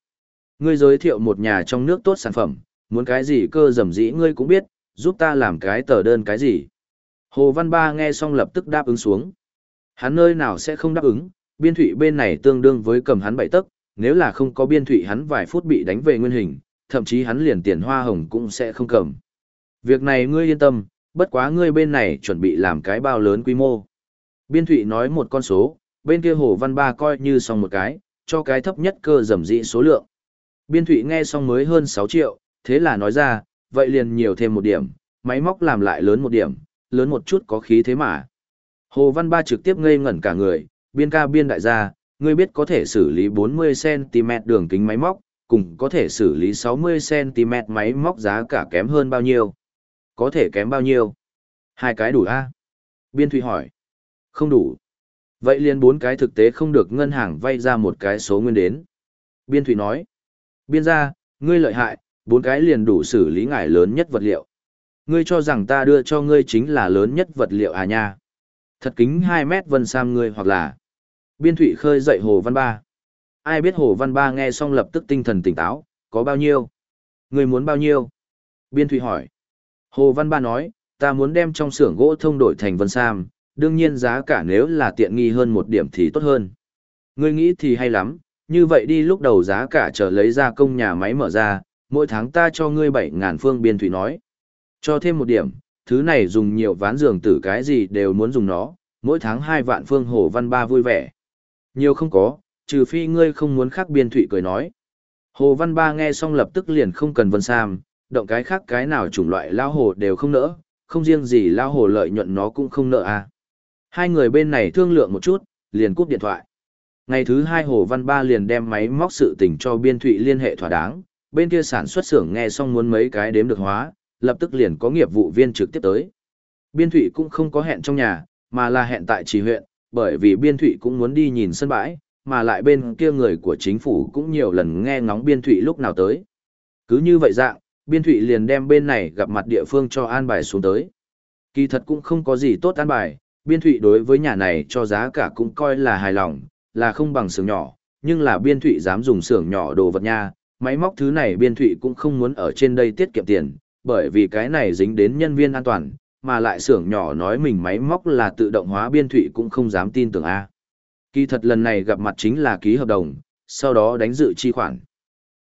Ngươi giới thiệu một nhà trong nước tốt sản phẩm, muốn cái gì cơ dầm dĩ ngươi cũng biết, giúp ta làm cái tờ đơn cái gì. Hồ Văn Ba nghe xong lập tức đáp ứng xuống. Hắn nơi nào sẽ không đáp ứng, biên thủy bên này tương đương với cầm hắn bảy tấc, nếu là không có biên thủy hắn vài phút bị đánh về nguyên hình, thậm chí hắn liền tiền hoa hồng cũng sẽ không cầm. Việc này ngươi yên tâm, bất quá ngươi bên này chuẩn bị làm cái bao lớn quy mô. Biên thủy nói một con số, bên kia Hồ Văn Ba coi như xong một cái, cho cái thấp nhất cơ dầm dị số lượng. Biên thủy nghe xong mới hơn 6 triệu, thế là nói ra, vậy liền nhiều thêm một điểm, máy móc làm lại lớn một điểm, lớn một chút có khí thế mà. Hồ Văn Ba trực tiếp ngây ngẩn cả người, biên ca biên đại gia, ngươi biết có thể xử lý 40cm đường kính máy móc, cùng có thể xử lý 60cm máy móc giá cả kém hơn bao nhiêu. Có thể kém bao nhiêu? Hai cái đủ a Biên Thụy hỏi. Không đủ. Vậy liền bốn cái thực tế không được ngân hàng vay ra một cái số nguyên đến. Biên Thụy nói. Biên ra, ngươi lợi hại, bốn cái liền đủ xử lý ngải lớn nhất vật liệu. Ngươi cho rằng ta đưa cho ngươi chính là lớn nhất vật liệu à nha. Thật kính 2 mét vân sam ngươi hoặc là. Biên Thụy khơi dậy Hồ Văn Ba. Ai biết Hồ Văn Ba nghe xong lập tức tinh thần tỉnh táo, có bao nhiêu? Ngươi muốn bao nhiêu? Biên Thụy hỏi. Hồ Văn Ba nói, ta muốn đem trong xưởng gỗ thông đổi thành vân sam, đương nhiên giá cả nếu là tiện nghi hơn một điểm thì tốt hơn. Ngươi nghĩ thì hay lắm, như vậy đi lúc đầu giá cả trở lấy ra công nhà máy mở ra, mỗi tháng ta cho ngươi 7.000 phương biên Thụy nói. Cho thêm một điểm, thứ này dùng nhiều ván giường tử cái gì đều muốn dùng nó, mỗi tháng 2 vạn phương Hồ Văn Ba vui vẻ. Nhiều không có, trừ phi ngươi không muốn khác biên thủy cười nói. Hồ Văn Ba nghe xong lập tức liền không cần vân sam, động cái khác cái nào chủng loại lao hồ đều không nỡ, không riêng gì lao hồ lợi nhuận nó cũng không nợ à. Hai người bên này thương lượng một chút, liền cúp điện thoại. Ngày thứ hai Hồ Văn Ba liền đem máy móc sự tình cho biên thụy liên hệ thỏa đáng, bên kia sản xuất xưởng nghe xong muốn mấy cái đếm được hóa, lập tức liền có nghiệp vụ viên trực tiếp tới. Biên thụy cũng không có hẹn trong nhà, mà là hẹn tại trì huyện, bởi vì biên thụy cũng muốn đi nhìn sân bãi, mà lại bên kia người của chính phủ cũng nhiều lần nghe ngóng biên thụy lúc nào tới. Cứ như vậy dạng, biên thụy liền đem bên này gặp mặt địa phương cho an bài xuống tới. Kỳ thật cũng không có gì tốt an bài, biên thụy đối với nhà này cho giá cả cũng coi là hài lòng, là không bằng xưởng nhỏ, nhưng là biên thụy dám dùng xưởng nhỏ đồ vật nha, máy móc thứ này biên thụy cũng không muốn ở trên đây tiết kiệm tiền, bởi vì cái này dính đến nhân viên an toàn, mà lại xưởng nhỏ nói mình máy móc là tự động hóa biên thụy cũng không dám tin tưởng A. Kỳ thật lần này gặp mặt chính là ký hợp đồng, sau đó đánh dự chi khoản.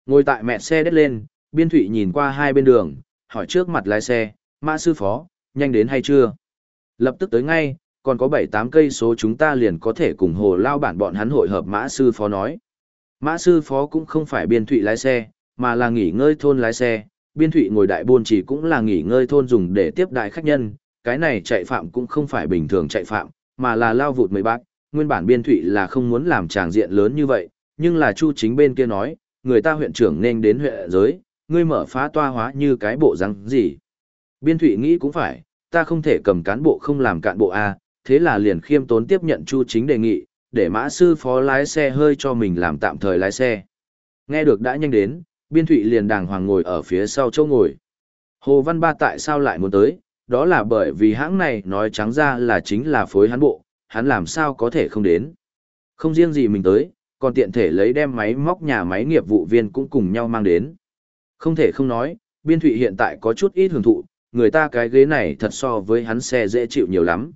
Ngồi tại mẹ xe đét lên, Biên Thụy nhìn qua hai bên đường, hỏi trước mặt lái xe, mã sư phó, nhanh đến hay chưa? Lập tức tới ngay, còn có 7-8 cây số chúng ta liền có thể cùng hồ lao bản bọn hắn hội hợp mã sư phó nói. Mã sư phó cũng không phải biên thụy lái xe, mà là nghỉ ngơi thôn lái xe, biên thụy ngồi đại buôn chỉ cũng là nghỉ ngơi thôn dùng để tiếp đại khách nhân, cái này chạy phạm cũng không phải bình thường chạy phạm, mà là lao vụt mấy bác, nguyên bản biên thụy là không muốn làm tràng diện lớn như vậy, nhưng là chu chính bên kia nói, người ta huyện trưởng nên đến huyện giới, ngươi mở phá toa hóa như cái bộ răng gì. Biên thụy nghĩ cũng phải, ta không thể cầm cán bộ không làm cạn bộ A, thế là liền khiêm tốn tiếp nhận chu chính đề nghị, để mã sư phó lái xe hơi cho mình làm tạm thời lái xe. Nghe được đã nhanh đến, biên thụy liền đàng hoàng ngồi ở phía sau chỗ ngồi. Hồ Văn Ba tại sao lại muốn tới, đó là bởi vì hãng này nói trắng ra là chính là phối hắn bộ, hắn làm sao có thể không đến. Không riêng gì mình tới, còn tiện thể lấy đem máy móc nhà máy nghiệp vụ viên cũng cùng nhau mang đến. Không thể không nói, biên thụy hiện tại có chút ít hưởng thụ, người ta cái ghế này thật so với hắn xe dễ chịu nhiều lắm.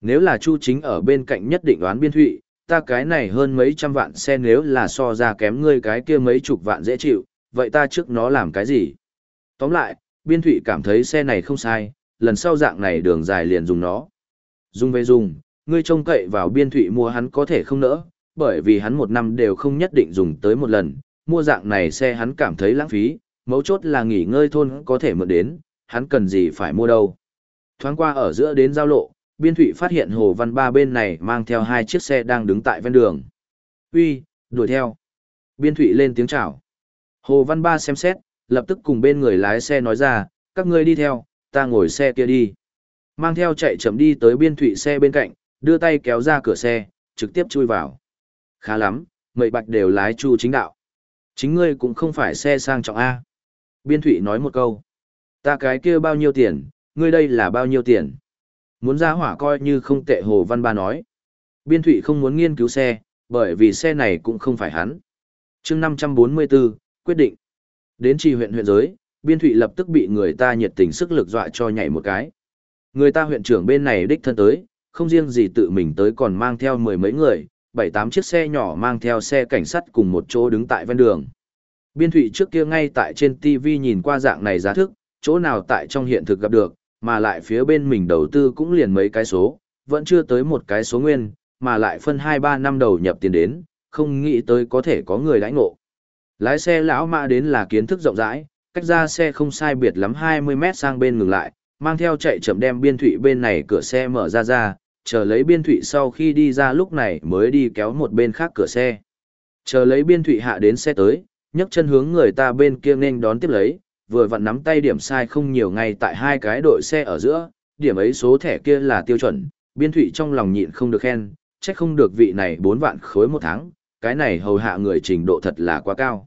Nếu là Chu Chính ở bên cạnh nhất định đoán biên thụy, ta cái này hơn mấy trăm vạn xe nếu là so ra kém ngươi cái kia mấy chục vạn dễ chịu, vậy ta trước nó làm cái gì? Tóm lại, biên thụy cảm thấy xe này không sai, lần sau dạng này đường dài liền dùng nó. Dùng về dùng, ngươi trông cậy vào biên thụy mua hắn có thể không nỡ, bởi vì hắn một năm đều không nhất định dùng tới một lần, mua dạng này xe hắn cảm thấy lãng phí, mấu chốt là nghỉ ngơi thôn có thể mượn đến, hắn cần gì phải mua đâu. Thoáng qua ở giữa đến giao lộ, biên thụy phát hiện Hồ Văn Ba bên này mang theo hai chiếc xe đang đứng tại ven đường. Uy, đuổi theo. Biên thụy lên tiếng chào. Hồ Văn Ba xem xét, lập tức cùng bên người lái xe nói ra, các ngươi đi theo, ta ngồi xe kia đi. Mang theo chạy chậm đi tới biên thụy xe bên cạnh, đưa tay kéo ra cửa xe, trực tiếp chui vào. Khá lắm, mậy bạch đều lái chu chính đạo. Chính ngươi cũng không phải xe sang trọng A. Biên thụy nói một câu. Ta cái kia bao nhiêu tiền, ngươi đây là bao nhiêu tiền. Muốn ra hỏa coi như không tệ Hồ Văn Ba nói. Biên thụy không muốn nghiên cứu xe, bởi vì xe này cũng không phải hắn. chương 544, quyết định. Đến trì huyện huyện giới, biên thụy lập tức bị người ta nhiệt tình sức lực dọa cho nhảy một cái. Người ta huyện trưởng bên này đích thân tới, không riêng gì tự mình tới còn mang theo mười mấy người, bảy tám chiếc xe nhỏ mang theo xe cảnh sát cùng một chỗ đứng tại ven đường. Biên thụy trước kia ngay tại trên TV nhìn qua dạng này giá thức, chỗ nào tại trong hiện thực gặp được, mà lại phía bên mình đầu tư cũng liền mấy cái số, vẫn chưa tới một cái số nguyên, mà lại phân 2-3 năm đầu nhập tiền đến, không nghĩ tới có thể có người đãi ngộ. Lái xe lão mã đến là kiến thức rộng rãi, cách ra xe không sai biệt lắm 20 mét sang bên ngừng lại, mang theo chạy chậm đem biên thụy bên này cửa xe mở ra ra, chờ lấy biên thụy sau khi đi ra lúc này mới đi kéo một bên khác cửa xe. Chờ lấy biên thụy hạ đến xe tới, nhấc chân hướng người ta bên kia nên đón tiếp lấy, vừa vặn nắm tay điểm sai không nhiều ngay tại hai cái đội xe ở giữa, điểm ấy số thẻ kia là tiêu chuẩn, biên thụy trong lòng nhịn không được khen, chắc không được vị này 4 vạn khối một tháng, cái này hầu hạ người trình độ thật là quá cao.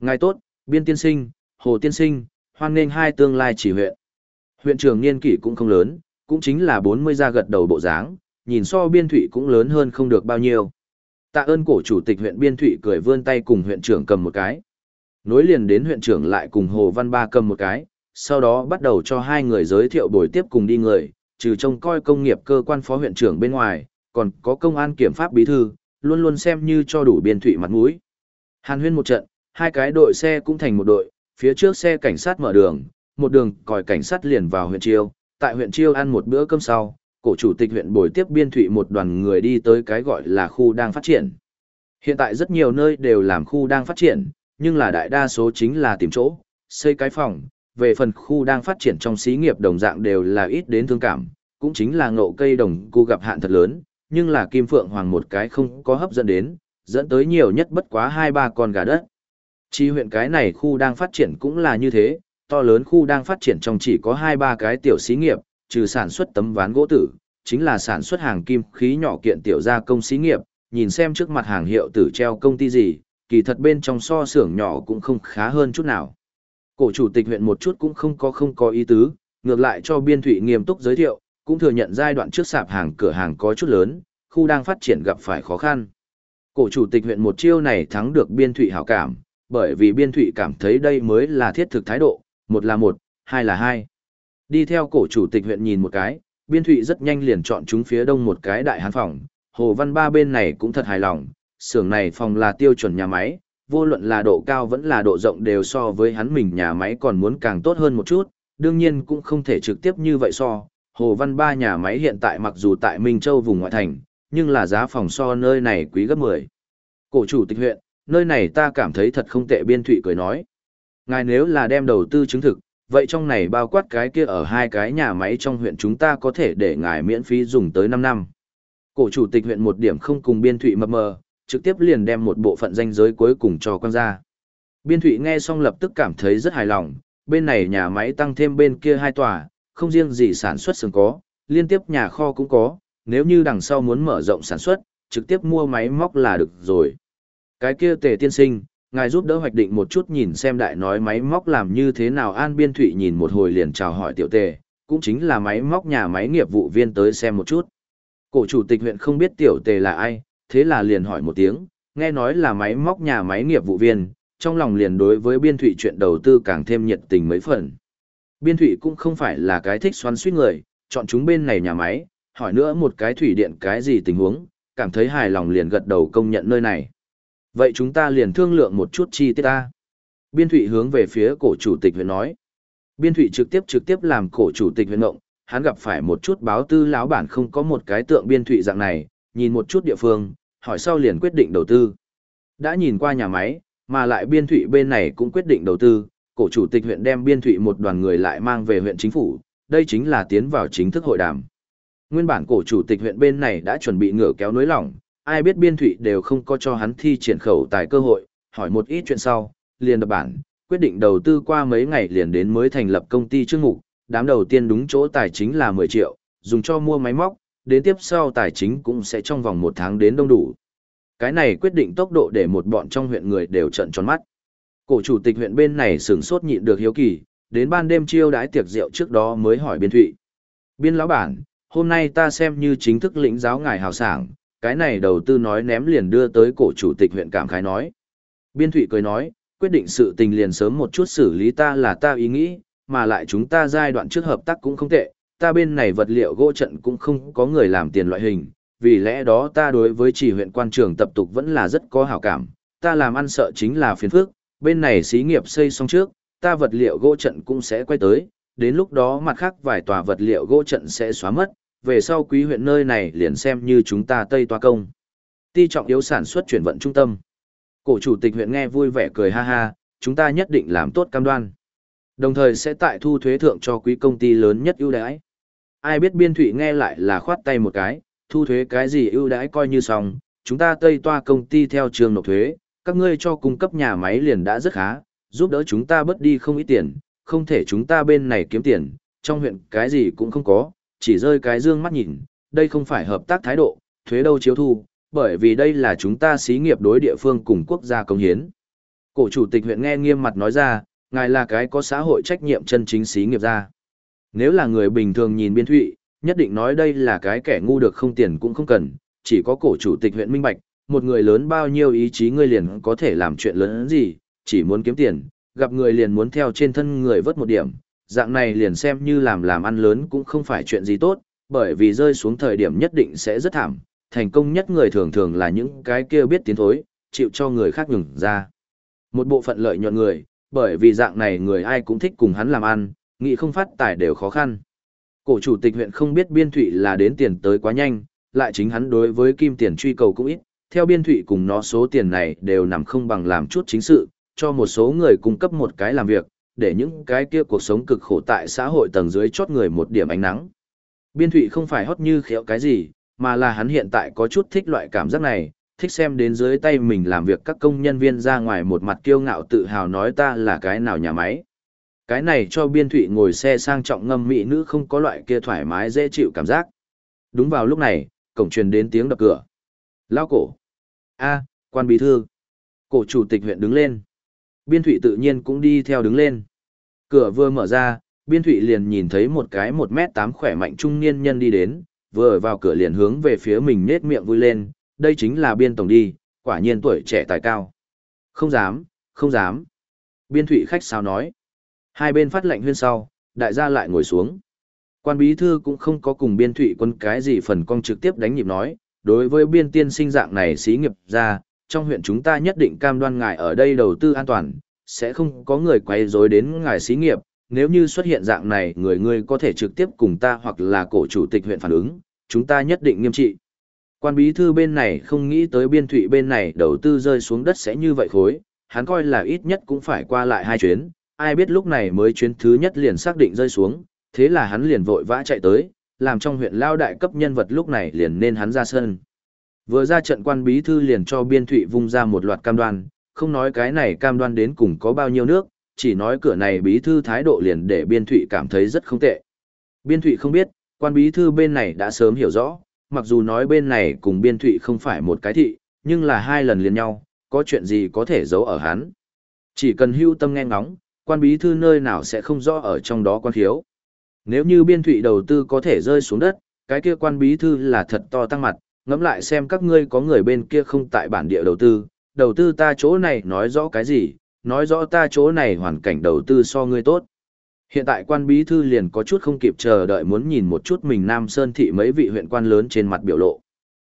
Ngài tốt, biên tiên sinh, hồ tiên sinh, hoan nghênh hai tương lai chỉ huyện. Huyện trưởng niên kỷ cũng không lớn, cũng chính là 40 ra gật đầu bộ dáng, nhìn so biên thụy cũng lớn hơn không được bao nhiêu. Tạ ơn cổ chủ tịch huyện biên thụy cười vươn tay cùng huyện trưởng cầm một cái. Nối liền đến huyện trưởng lại cùng Hồ Văn Ba cầm một cái, sau đó bắt đầu cho hai người giới thiệu buổi tiếp cùng đi người, trừ trông coi công nghiệp cơ quan phó huyện trưởng bên ngoài, còn có công an kiểm pháp bí thư, luôn luôn xem như cho đủ biên thụy mặt mũi. Hàn huyên một trận, hai cái đội xe cũng thành một đội, phía trước xe cảnh sát mở đường, một đường còi cảnh sát liền vào huyện Chiêu, tại huyện Chiêu ăn một bữa cơm sau, cổ chủ tịch huyện bồi tiếp biên thụy một đoàn người đi tới cái gọi là khu đang phát triển. Hiện tại rất nhiều nơi đều làm khu đang phát triển, nhưng là đại đa số chính là tìm chỗ, xây cái phòng, về phần khu đang phát triển trong xí nghiệp đồng dạng đều là ít đến thương cảm, cũng chính là ngộ cây đồng cu gặp hạn thật lớn, nhưng là Kim Phượng Hoàng một cái không có hấp dẫn đến, dẫn tới nhiều nhất bất quá hai ba con gà đất. Chi huyện cái này khu đang phát triển cũng là như thế, to lớn khu đang phát triển trong chỉ có hai ba cái tiểu xí nghiệp, trừ sản xuất tấm ván gỗ tử, chính là sản xuất hàng kim khí nhỏ kiện tiểu gia công xí nghiệp, nhìn xem trước mặt hàng hiệu tử treo công ty gì, kỳ thật bên trong so xưởng nhỏ cũng không khá hơn chút nào. Cổ chủ tịch huyện một chút cũng không có không có ý tứ, ngược lại cho biên thủy nghiêm túc giới thiệu, cũng thừa nhận giai đoạn trước sạp hàng cửa hàng có chút lớn, khu đang phát triển gặp phải khó khăn. Cổ chủ tịch huyện một chiêu này thắng được biên thủy hảo cảm, bởi vì biên thụy cảm thấy đây mới là thiết thực thái độ, một là một, hai là hai. Đi theo cổ chủ tịch huyện nhìn một cái, biên thụy rất nhanh liền chọn chúng phía đông một cái đại hán phòng, hồ văn ba bên này cũng thật hài lòng, xưởng này phòng là tiêu chuẩn nhà máy, vô luận là độ cao vẫn là độ rộng đều so với hắn mình nhà máy còn muốn càng tốt hơn một chút, đương nhiên cũng không thể trực tiếp như vậy so. Hồ Văn Ba nhà máy hiện tại mặc dù tại Minh Châu vùng ngoại thành, nhưng là giá phòng so nơi này quý gấp 10. Cổ chủ tịch huyện, nơi này ta cảm thấy thật không tệ biên thụy cười nói. Ngài nếu là đem đầu tư chứng thực, vậy trong này bao quát cái kia ở hai cái nhà máy trong huyện chúng ta có thể để ngài miễn phí dùng tới 5 năm. Cổ chủ tịch huyện một điểm không cùng biên thụy mập mờ, trực tiếp liền đem một bộ phận danh giới cuối cùng cho quan ra. Biên thụy nghe xong lập tức cảm thấy rất hài lòng, bên này nhà máy tăng thêm bên kia hai tòa, không riêng gì sản xuất sừng có, liên tiếp nhà kho cũng có, nếu như đằng sau muốn mở rộng sản xuất, trực tiếp mua máy móc là được rồi. Cái kia tề tiên sinh, ngài giúp đỡ hoạch định một chút nhìn xem đại nói máy móc làm như thế nào an biên thụy nhìn một hồi liền chào hỏi tiểu tề, cũng chính là máy móc nhà máy nghiệp vụ viên tới xem một chút. Cổ chủ tịch huyện không biết tiểu tề là ai, thế là liền hỏi một tiếng, nghe nói là máy móc nhà máy nghiệp vụ viên, trong lòng liền đối với biên thụy chuyện đầu tư càng thêm nhiệt tình mấy phần. Biên thụy cũng không phải là cái thích xoắn suýt người, chọn chúng bên này nhà máy, hỏi nữa một cái thủy điện cái gì tình huống, cảm thấy hài lòng liền gật đầu công nhận nơi này. Vậy chúng ta liền thương lượng một chút chi tiết ta. Biên thụy hướng về phía cổ chủ tịch huyện nói. Biên thụy trực tiếp trực tiếp làm cổ chủ tịch huyện ngộng, hắn gặp phải một chút báo tư lão bản không có một cái tượng biên thụy dạng này, nhìn một chút địa phương, hỏi sau liền quyết định đầu tư. Đã nhìn qua nhà máy, mà lại biên thụy bên này cũng quyết định đầu tư, cổ chủ tịch huyện đem biên thụy một đoàn người lại mang về huyện chính phủ, đây chính là tiến vào chính thức hội đàm. Nguyên bản cổ chủ tịch huyện bên này đã chuẩn bị ngửa kéo nối lỏng, ai biết biên thụy đều không có cho hắn thi triển khẩu tài cơ hội, hỏi một ít chuyện sau, liền đập bản, quyết định đầu tư qua mấy ngày liền đến mới thành lập công ty trước mục, đám đầu tiên đúng chỗ tài chính là 10 triệu, dùng cho mua máy móc, đến tiếp sau tài chính cũng sẽ trong vòng một tháng đến đông đủ. Cái này quyết định tốc độ để một bọn trong huyện người đều trận tròn mắt. Cổ chủ tịch huyện bên này sửng sốt nhịn được hiếu kỳ, đến ban đêm chiêu đái tiệc rượu trước đó mới hỏi biên thụy. Biên lão bản, hôm nay ta xem như chính thức lĩnh giáo ngài hào sảng, cái này đầu tư nói ném liền đưa tới cổ chủ tịch huyện cảm khái nói. Biên thụy cười nói, quyết định sự tình liền sớm một chút xử lý ta là ta ý nghĩ, mà lại chúng ta giai đoạn trước hợp tác cũng không tệ, ta bên này vật liệu gỗ trận cũng không có người làm tiền loại hình, vì lẽ đó ta đối với chỉ huyện quan trường tập tục vẫn là rất có hảo cảm, ta làm ăn sợ chính là phiền phức, bên này xí nghiệp xây xong trước, ta vật liệu gỗ trận cũng sẽ quay tới, đến lúc đó mặt khác vài tòa vật liệu gỗ trận sẽ xóa mất, về sau quý huyện nơi này liền xem như chúng ta Tây Toa Công. Ti trọng yếu sản xuất chuyển vận trung tâm. Cổ chủ tịch huyện nghe vui vẻ cười ha ha, chúng ta nhất định làm tốt cam đoan. Đồng thời sẽ tại thu thuế thượng cho quý công ty lớn nhất ưu đãi. Ai biết biên thủy nghe lại là khoát tay một cái, thu thuế cái gì ưu đãi coi như xong, chúng ta Tây Toa công ty theo trường nộp thuế, các ngươi cho cung cấp nhà máy liền đã rất khá, giúp đỡ chúng ta bớt đi không ít tiền, không thể chúng ta bên này kiếm tiền, trong huyện cái gì cũng không có, chỉ rơi cái dương mắt nhìn, đây không phải hợp tác thái độ, thuế đâu chiếu thu, bởi vì đây là chúng ta xí nghiệp đối địa phương cùng quốc gia công hiến. Cổ chủ tịch huyện nghe nghiêm mặt nói ra, ngài là cái có xã hội trách nhiệm chân chính xí nghiệp ra. Nếu là người bình thường nhìn biên thụy, nhất định nói đây là cái kẻ ngu được không tiền cũng không cần, chỉ có cổ chủ tịch huyện minh bạch, một người lớn bao nhiêu ý chí ngươi liền có thể làm chuyện lớn gì, chỉ muốn kiếm tiền, gặp người liền muốn theo trên thân người vớt một điểm, dạng này liền xem như làm làm ăn lớn cũng không phải chuyện gì tốt, bởi vì rơi xuống thời điểm nhất định sẽ rất thảm, thành công nhất người thường thường là những cái kia biết tiến thối, chịu cho người khác nhường ra. Một bộ phận lợi nhuận người, bởi vì dạng này người ai cũng thích cùng hắn làm ăn, nghĩ không phát tài đều khó khăn. Cổ chủ tịch huyện không biết biên thụy là đến tiền tới quá nhanh, lại chính hắn đối với kim tiền truy cầu cũng ít, theo biên thụy cùng nó số tiền này đều nằm không bằng làm chút chính sự, cho một số người cung cấp một cái làm việc, để những cái kia cuộc sống cực khổ tại xã hội tầng dưới chót người một điểm ánh nắng. Biên thụy không phải hót như khéo cái gì, mà là hắn hiện tại có chút thích loại cảm giác này, thích xem đến dưới tay mình làm việc các công nhân viên ra ngoài một mặt kiêu ngạo tự hào nói ta là cái nào nhà máy. Cái này cho biên thụy ngồi xe sang trọng ngâm mỹ nữ không có loại kia thoải mái dễ chịu cảm giác. Đúng vào lúc này, cổng truyền đến tiếng đập cửa. Lao cổ. a quan bí thư. Cổ chủ tịch huyện đứng lên. Biên thụy tự nhiên cũng đi theo đứng lên. Cửa vừa mở ra, biên thụy liền nhìn thấy một cái 1 mét 8 khỏe mạnh trung niên nhân đi đến, vừa vào cửa liền hướng về phía mình nết miệng vui lên, đây chính là biên tổng đi, quả nhiên tuổi trẻ tài cao. Không dám, không dám. Biên thụy khách sao nói. Hai bên phát lệnh huyên sau, đại gia lại ngồi xuống. Quan bí thư cũng không có cùng biên thụy quân cái gì phần công trực tiếp đánh nhịp nói, đối với biên tiên sinh dạng này xí nghiệp ra, trong huyện chúng ta nhất định cam đoan ngài ở đây đầu tư an toàn, sẽ không có người quay rối đến ngài xí nghiệp, nếu như xuất hiện dạng này người ngươi có thể trực tiếp cùng ta hoặc là cổ chủ tịch huyện phản ứng, chúng ta nhất định nghiêm trị. Quan bí thư bên này không nghĩ tới biên thụy bên này đầu tư rơi xuống đất sẽ như vậy khối, hắn coi là ít nhất cũng phải qua lại hai chuyến, ai biết lúc này mới chuyến thứ nhất liền xác định rơi xuống, thế là hắn liền vội vã chạy tới, làm trong huyện lao đại cấp nhân vật lúc này liền nên hắn ra sân. Vừa ra trận quan bí thư liền cho biên thụy vung ra một loạt cam đoan, không nói cái này cam đoan đến cùng có bao nhiêu nước, chỉ nói cửa này bí thư thái độ liền để biên thụy cảm thấy rất không tệ. Biên thụy không biết, quan bí thư bên này đã sớm hiểu rõ, mặc dù nói bên này cùng biên thụy không phải một cái thị, nhưng là hai lần liền nhau, có chuyện gì có thể giấu ở hắn. Chỉ cần hưu tâm nghe ngóng, quan bí thư nơi nào sẽ không rõ ở trong đó quan thiếu. Nếu như biên thụy đầu tư có thể rơi xuống đất, cái kia quan bí thư là thật to tăng mặt, ngẫm lại xem các ngươi có người bên kia không tại bản địa đầu tư, đầu tư ta chỗ này nói rõ cái gì, nói rõ ta chỗ này hoàn cảnh đầu tư so ngươi tốt. Hiện tại quan bí thư liền có chút không kịp chờ đợi muốn nhìn một chút mình Nam Sơn thị mấy vị huyện quan lớn trên mặt biểu lộ.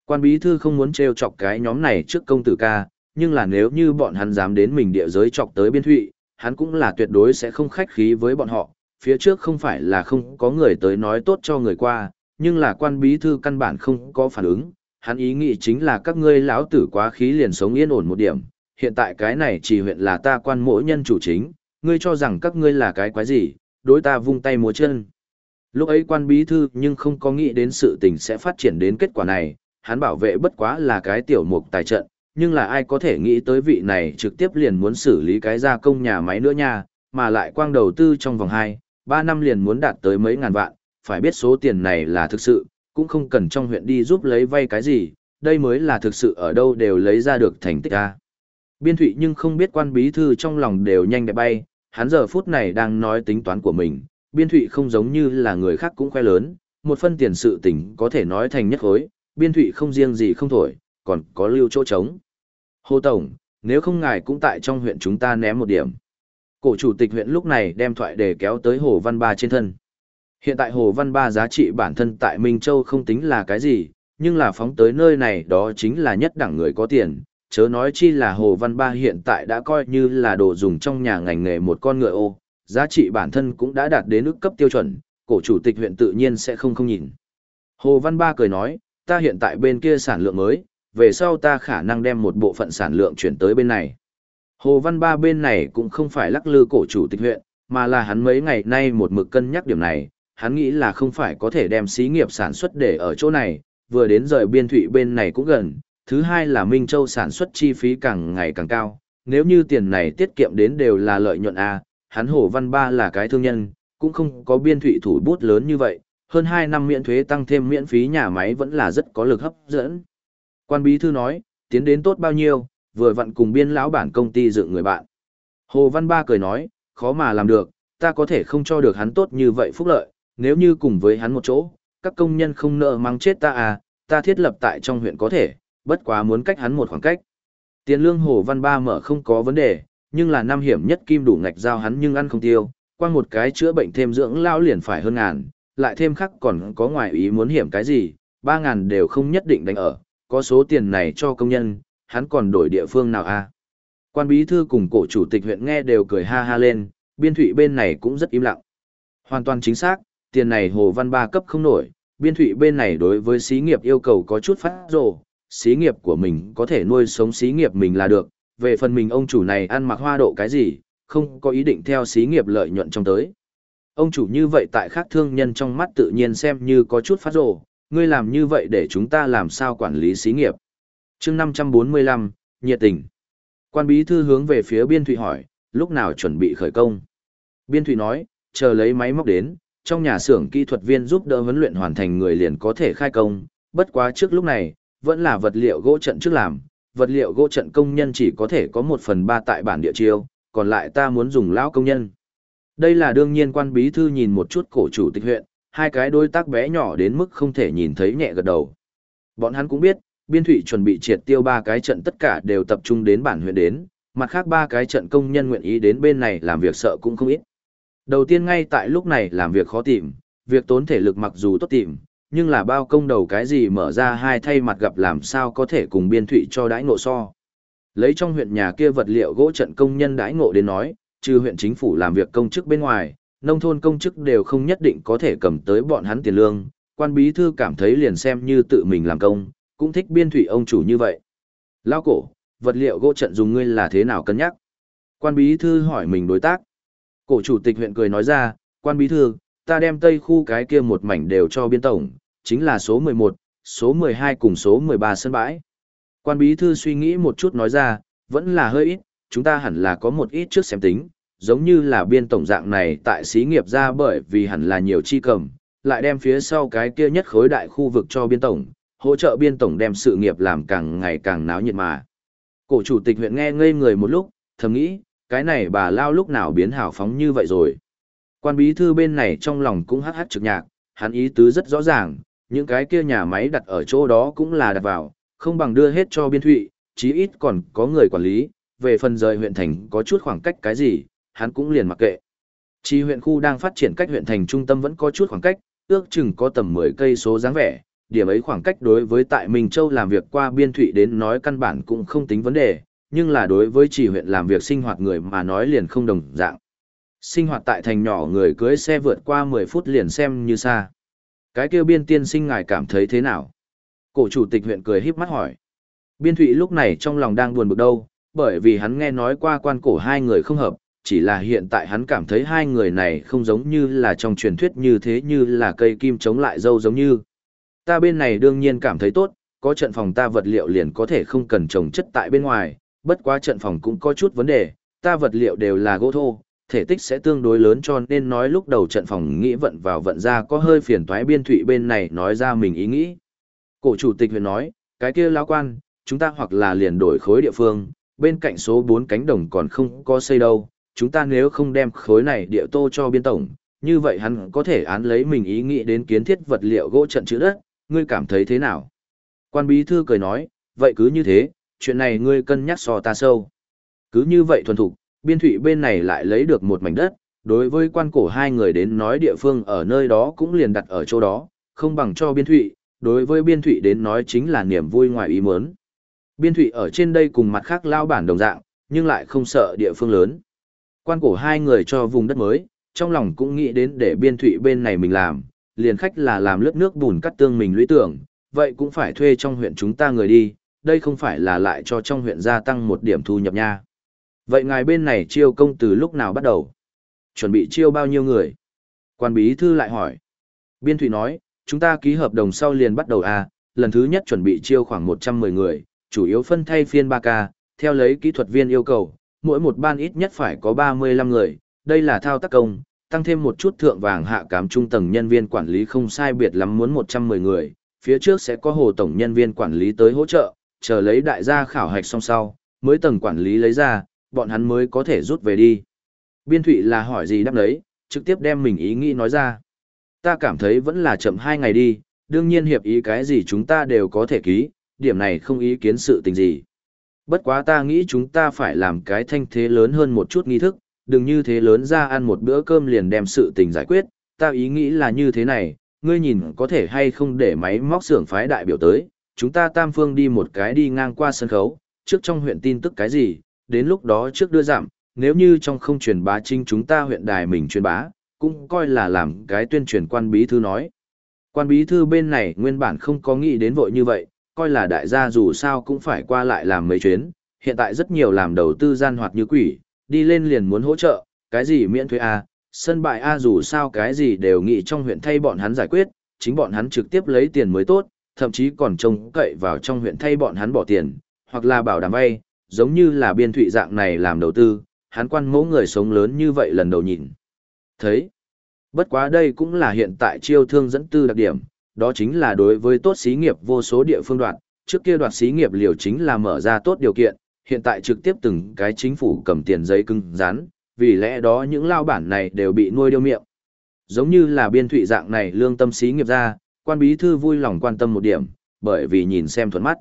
Quan bí thư không muốn trêu chọc cái nhóm này trước công tử ca, nhưng là nếu như bọn hắn dám đến mình địa giới chọc tới biên thụy, hắn cũng là tuyệt đối sẽ không khách khí với bọn họ. Phía trước không phải là không có người tới nói tốt cho người qua, nhưng là quan bí thư căn bản không có phản ứng. Hắn ý nghĩ chính là các ngươi lão tử quá khí liền sống yên ổn một điểm. Hiện tại cái này chỉ huyện là ta quan mỗi nhân chủ chính, ngươi cho rằng các ngươi là cái quái gì, đối ta vung tay múa chân. Lúc ấy quan bí thư nhưng không có nghĩ đến sự tình sẽ phát triển đến kết quả này, hắn bảo vệ bất quá là cái tiểu mục tài trận, nhưng là ai có thể nghĩ tới vị này trực tiếp liền muốn xử lý cái gia công nhà máy nữa nha, mà lại quang đầu tư trong vòng 2, 3 năm liền muốn đạt tới mấy ngàn vạn, phải biết số tiền này là thực sự, cũng không cần trong huyện đi giúp lấy vay cái gì, đây mới là thực sự ở đâu đều lấy ra được thành tích a. Biên thụy nhưng không biết quan bí thư trong lòng đều nhanh đẹp bay, hắn giờ phút này đang nói tính toán của mình, biên thụy không giống như là người khác cũng khoe lớn, một phân tiền sự tỉnh có thể nói thành nhất khối, biên thụy không riêng gì không thổi, còn có lưu chỗ trống. Hồ Tổng, nếu không ngài cũng tại trong huyện chúng ta ném một điểm. Cổ chủ tịch huyện lúc này đem thoại để kéo tới Hồ Văn Ba trên thân. Hiện tại Hồ Văn Ba giá trị bản thân tại Minh Châu không tính là cái gì, nhưng là phóng tới nơi này đó chính là nhất đẳng người có tiền. Chớ nói chi là Hồ Văn Ba hiện tại đã coi như là đồ dùng trong nhà ngành nghề một con ngựa ô, giá trị bản thân cũng đã đạt đến ước cấp tiêu chuẩn, cổ chủ tịch huyện tự nhiên sẽ không không nhìn. Hồ Văn Ba cười nói, ta hiện tại bên kia sản lượng mới, về sau ta khả năng đem một bộ phận sản lượng chuyển tới bên này. Hồ Văn Ba bên này cũng không phải lắc lư cổ chủ tịch huyện, mà là hắn mấy ngày nay một mực cân nhắc điểm này, hắn nghĩ là không phải có thể đem xí nghiệp sản xuất để ở chỗ này, vừa đến rời biên thụy bên này cũng gần, thứ hai là Minh Châu sản xuất chi phí càng ngày càng cao, nếu như tiền này tiết kiệm đến đều là lợi nhuận A, hắn Hồ Văn Ba là cái thương nhân, cũng không có biên thụy thủ bút lớn như vậy, hơn 2 năm miễn thuế tăng thêm miễn phí nhà máy vẫn là rất có lực hấp dẫn. Quan bí thư nói, tiến đến tốt bao nhiêu, vừa vặn cùng biên lão bản công ty dựng người bạn. Hồ Văn Ba cười nói, khó mà làm được, ta có thể không cho được hắn tốt như vậy phúc lợi, nếu như cùng với hắn một chỗ, các công nhân không nợ mang chết ta à, ta thiết lập tại trong huyện có thể, bất quá muốn cách hắn một khoảng cách. Tiền lương Hồ Văn Ba mở không có vấn đề, nhưng là năm hiểm nhất kim đủ ngạch giao hắn nhưng ăn không tiêu, qua một cái chữa bệnh thêm dưỡng lao liền phải hơn ngàn, lại thêm khắc còn có ngoài ý muốn hiểm cái gì, ba ngàn đều không nhất định đánh ở, có số tiền này cho công nhân, hắn còn đổi địa phương nào a? À? Quan bí thư cùng cổ chủ tịch huyện nghe đều cười ha ha lên, biên thủy bên này cũng rất im lặng. Hoàn toàn chính xác, tiền này Hồ Văn Ba cấp không nổi, biên thụy bên này đối với xí nghiệp yêu cầu có chút phát rồ, xí nghiệp của mình có thể nuôi sống xí nghiệp mình là được, về phần mình ông chủ này ăn mặc hoa độ cái gì, không có ý định theo xí nghiệp lợi nhuận trong tới. Ông chủ như vậy tại khác thương nhân trong mắt tự nhiên xem như có chút phát rồ, ngươi làm như vậy để chúng ta làm sao quản lý xí nghiệp. chương 545, nhiệt tình. Quan bí thư hướng về phía biên thụy hỏi, lúc nào chuẩn bị khởi công. Biên thụy nói, chờ lấy máy móc đến, trong nhà xưởng kỹ thuật viên giúp đỡ huấn luyện hoàn thành người liền có thể khai công, bất quá trước lúc này, vẫn là vật liệu gỗ trận trước làm, vật liệu gỗ trận công nhân chỉ có thể có một phần ba tại bản địa chiêu, còn lại ta muốn dùng lão công nhân. Đây là đương nhiên quan bí thư nhìn một chút cổ chủ tịch huyện, hai cái đối tác bé nhỏ đến mức không thể nhìn thấy nhẹ gật đầu. Bọn hắn cũng biết, biên thủy chuẩn bị triệt tiêu ba cái trận tất cả đều tập trung đến bản huyện đến, mặt khác ba cái trận công nhân nguyện ý đến bên này làm việc sợ cũng không ít. Đầu tiên ngay tại lúc này làm việc khó tìm, việc tốn thể lực mặc dù tốt tìm, nhưng là bao công đầu cái gì mở ra hai thay mặt gặp làm sao có thể cùng biên thụy cho đãi nộ so. Lấy trong huyện nhà kia vật liệu gỗ trận công nhân đãi ngộ đến nói, trừ huyện chính phủ làm việc công chức bên ngoài, nông thôn công chức đều không nhất định có thể cầm tới bọn hắn tiền lương, quan bí thư cảm thấy liền xem như tự mình làm công, cũng thích biên thủy ông chủ như vậy. Lao cổ, vật liệu gỗ trận dùng ngươi là thế nào cân nhắc? Quan bí thư hỏi mình đối tác. Cổ chủ tịch huyện cười nói ra, quan bí thư, ta đem tây khu cái kia một mảnh đều cho biên tổng, chính là số 11, số 12 cùng số 13 sân bãi. Quan bí thư suy nghĩ một chút nói ra, vẫn là hơi ít, chúng ta hẳn là có một ít trước xem tính, giống như là biên tổng dạng này tại xí nghiệp ra bởi vì hẳn là nhiều chi cầm, lại đem phía sau cái kia nhất khối đại khu vực cho biên tổng, hỗ trợ biên tổng đem sự nghiệp làm càng ngày càng náo nhiệt mà. Cổ chủ tịch huyện nghe ngây người một lúc, thầm nghĩ, cái này bà lao lúc nào biến hào phóng như vậy rồi. Quan bí thư bên này trong lòng cũng hát hát trực nhạc, hắn ý tứ rất rõ ràng, những cái kia nhà máy đặt ở chỗ đó cũng là đặt vào, không bằng đưa hết cho biên thụy, chí ít còn có người quản lý, về phần rời huyện thành có chút khoảng cách cái gì, hắn cũng liền mặc kệ. Chi huyện khu đang phát triển cách huyện thành trung tâm vẫn có chút khoảng cách, ước chừng có tầm 10 cây số dáng vẻ, điểm ấy khoảng cách đối với tại Minh Châu làm việc qua biên thụy đến nói căn bản cũng không tính vấn đề, nhưng là đối với chỉ huyện làm việc sinh hoạt người mà nói liền không đồng dạng. Sinh hoạt tại thành nhỏ người cưới xe vượt qua 10 phút liền xem như xa. Cái kêu biên tiên sinh ngài cảm thấy thế nào? Cổ chủ tịch huyện cười híp mắt hỏi. Biên thụy lúc này trong lòng đang buồn bực đâu, bởi vì hắn nghe nói qua quan cổ hai người không hợp, chỉ là hiện tại hắn cảm thấy hai người này không giống như là trong truyền thuyết như thế như là cây kim chống lại dâu giống như. Ta bên này đương nhiên cảm thấy tốt, có trận phòng ta vật liệu liền có thể không cần trồng chất tại bên ngoài, bất quá trận phòng cũng có chút vấn đề, ta vật liệu đều là gỗ thô, thể tích sẽ tương đối lớn cho nên nói lúc đầu trận phòng nghĩ vận vào vận ra có hơi phiền toái biên thụy bên này nói ra mình ý nghĩ. Cổ chủ tịch huyện nói, cái kia lão quan, chúng ta hoặc là liền đổi khối địa phương, bên cạnh số 4 cánh đồng còn không có xây đâu, chúng ta nếu không đem khối này địa tô cho biên tổng, như vậy hắn có thể án lấy mình ý nghĩ đến kiến thiết vật liệu gỗ trận chữ đất, ngươi cảm thấy thế nào? Quan bí thư cười nói, vậy cứ như thế, chuyện này ngươi cân nhắc so ta sâu. Cứ như vậy thuần thục, biên thủy bên này lại lấy được một mảnh đất, đối với quan cổ hai người đến nói địa phương ở nơi đó cũng liền đặt ở chỗ đó, không bằng cho biên thủy, đối với biên thủy đến nói chính là niềm vui ngoài ý muốn. Biên thủy ở trên đây cùng mặt khác lao bản đồng dạng, nhưng lại không sợ địa phương lớn. Quan cổ hai người cho vùng đất mới, trong lòng cũng nghĩ đến để biên thủy bên này mình làm, liền khách là làm lớp nước bùn cắt tương mình lũy tưởng, vậy cũng phải thuê trong huyện chúng ta người đi, đây không phải là lại cho trong huyện gia tăng một điểm thu nhập nha. Vậy ngài bên này chiêu công từ lúc nào bắt đầu? Chuẩn bị chiêu bao nhiêu người? Quan bí thư lại hỏi. Biên thụy nói, chúng ta ký hợp đồng sau liền bắt đầu à, lần thứ nhất chuẩn bị chiêu khoảng 110 người, chủ yếu phân thay phiên 3K, theo lấy kỹ thuật viên yêu cầu, mỗi một ban ít nhất phải có 35 người, đây là thao tác công, tăng thêm một chút thượng vàng hạ cám trung tầng nhân viên quản lý không sai biệt lắm muốn 110 người, phía trước sẽ có hồ tổng nhân viên quản lý tới hỗ trợ, chờ lấy đại gia khảo hạch xong sau, mới tầng quản lý lấy ra, bọn hắn mới có thể rút về đi. Biên thụy là hỏi gì đáp lấy, trực tiếp đem mình ý nghĩ nói ra. Ta cảm thấy vẫn là chậm hai ngày đi, đương nhiên hiệp ý cái gì chúng ta đều có thể ký, điểm này không ý kiến sự tình gì. Bất quá ta nghĩ chúng ta phải làm cái thanh thế lớn hơn một chút nghi thức, đừng như thế lớn ra ăn một bữa cơm liền đem sự tình giải quyết, ta ý nghĩ là như thế này, ngươi nhìn có thể hay không để máy móc xưởng phái đại biểu tới, chúng ta tam phương đi một cái đi ngang qua sân khấu, trước trong huyện tin tức cái gì, đến lúc đó trước đưa giảm, nếu như trong không truyền bá trinh chúng ta huyện đài mình truyền bá, cũng coi là làm cái tuyên truyền quan bí thư nói. Quan bí thư bên này nguyên bản không có nghĩ đến vội như vậy, coi là đại gia dù sao cũng phải qua lại làm mấy chuyến, hiện tại rất nhiều làm đầu tư gian hoạt như quỷ, đi lên liền muốn hỗ trợ, cái gì miễn thuế A, sân bại A à dù sao cái gì đều nghĩ trong huyện thay bọn hắn giải quyết, chính bọn hắn trực tiếp lấy tiền mới tốt, thậm chí còn trông cậy vào trong huyện thay bọn hắn bỏ tiền, hoặc là bảo đảm vay, giống như là biên thụy dạng này làm đầu tư, hắn quan mẫu người sống lớn như vậy lần đầu nhìn. Thấy, bất quá đây cũng là hiện tại chiêu thương dẫn tư đặc điểm, đó chính là đối với tốt xí nghiệp vô số địa phương đoạn, trước kia đoạt xí nghiệp liều chính là mở ra tốt điều kiện, hiện tại trực tiếp từng cái chính phủ cầm tiền giấy cưng rán, vì lẽ đó những lao bản này đều bị nuôi điêu miệng. Giống như là biên thụy dạng này lương tâm xí nghiệp ra, quan bí thư vui lòng quan tâm một điểm, bởi vì nhìn xem thuận mắt.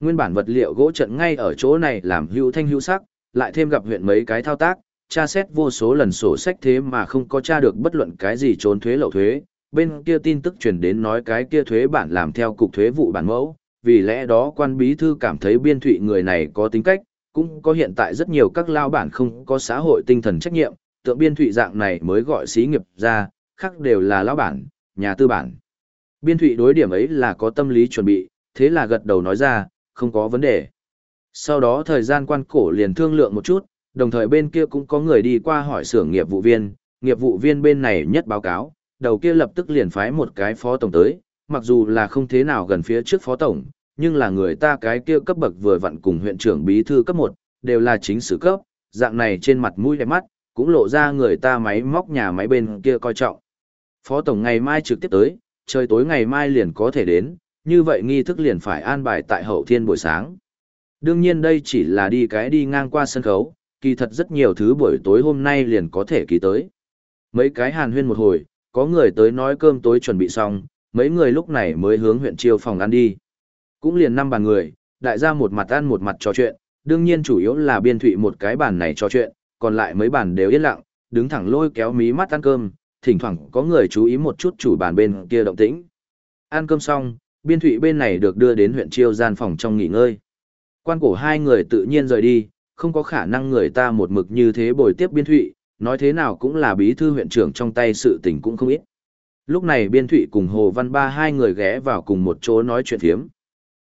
Nguyên bản vật liệu gỗ trận ngay ở chỗ này làm hữu thanh hữu sắc, lại thêm gặp huyện mấy cái thao tác, tra xét vô số lần sổ sách thế mà không có tra được bất luận cái gì trốn thuế lậu thuế. Bên kia tin tức truyền đến nói cái kia thuế bản làm theo cục thuế vụ bản mẫu, vì lẽ đó quan bí thư cảm thấy biên thụy người này có tính cách, cũng có hiện tại rất nhiều các lao bản không có xã hội tinh thần trách nhiệm, tượng biên thụy dạng này mới gọi xí nghiệp ra, khác đều là lao bản, nhà tư bản. Biên thụy đối điểm ấy là có tâm lý chuẩn bị, thế là gật đầu nói ra, không có vấn đề. Sau đó thời gian quan cổ liền thương lượng một chút, đồng thời bên kia cũng có người đi qua hỏi xưởng nghiệp vụ viên, nghiệp vụ viên bên này nhất báo cáo, đầu kia lập tức liền phái một cái phó tổng tới, mặc dù là không thế nào gần phía trước phó tổng, nhưng là người ta cái kia cấp bậc vừa vặn cùng huyện trưởng bí thư cấp 1, đều là chính sử cấp, dạng này trên mặt mũi đẹp mắt, cũng lộ ra người ta máy móc nhà máy bên kia coi trọng. Phó tổng ngày mai trực tiếp tới, trời tối ngày mai liền có thể đến, như vậy nghi thức liền phải an bài tại hậu thiên buổi sáng. Đương nhiên đây chỉ là đi cái đi ngang qua sân khấu, kỳ thật rất nhiều thứ buổi tối hôm nay liền có thể ký tới. Mấy cái hàn huyên một hồi, có người tới nói cơm tối chuẩn bị xong, mấy người lúc này mới hướng huyện chiêu phòng ăn đi. Cũng liền năm bàn người, đại gia một mặt ăn một mặt trò chuyện, đương nhiên chủ yếu là biên thụy một cái bàn này trò chuyện, còn lại mấy bàn đều yên lặng, đứng thẳng lôi kéo mí mắt ăn cơm, thỉnh thoảng có người chú ý một chút chủ bàn bên kia động tĩnh. Ăn cơm xong, biên thụy bên này được đưa đến huyện chiêu gian phòng trong nghỉ ngơi. Quan cổ hai người tự nhiên rời đi, không có khả năng người ta một mực như thế bồi tiếp biên thụy, nói thế nào cũng là bí thư huyện trưởng trong tay sự tình cũng không ít. Lúc này biên thụy cùng Hồ Văn Ba hai người ghé vào cùng một chỗ nói chuyện thiếm.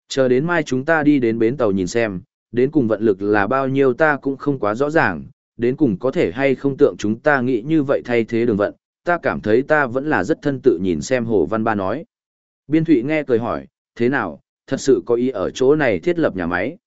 Chờ đến mai chúng ta đi đến bến tàu nhìn xem, đến cùng vận lực là bao nhiêu ta cũng không quá rõ ràng, đến cùng có thể hay không tượng chúng ta nghĩ như vậy thay thế đường vận, ta cảm thấy ta vẫn là rất thân tự nhìn xem Hồ Văn Ba nói. Biên Thụy nghe cười hỏi, thế nào, thật sự có ý ở chỗ này thiết lập nhà máy.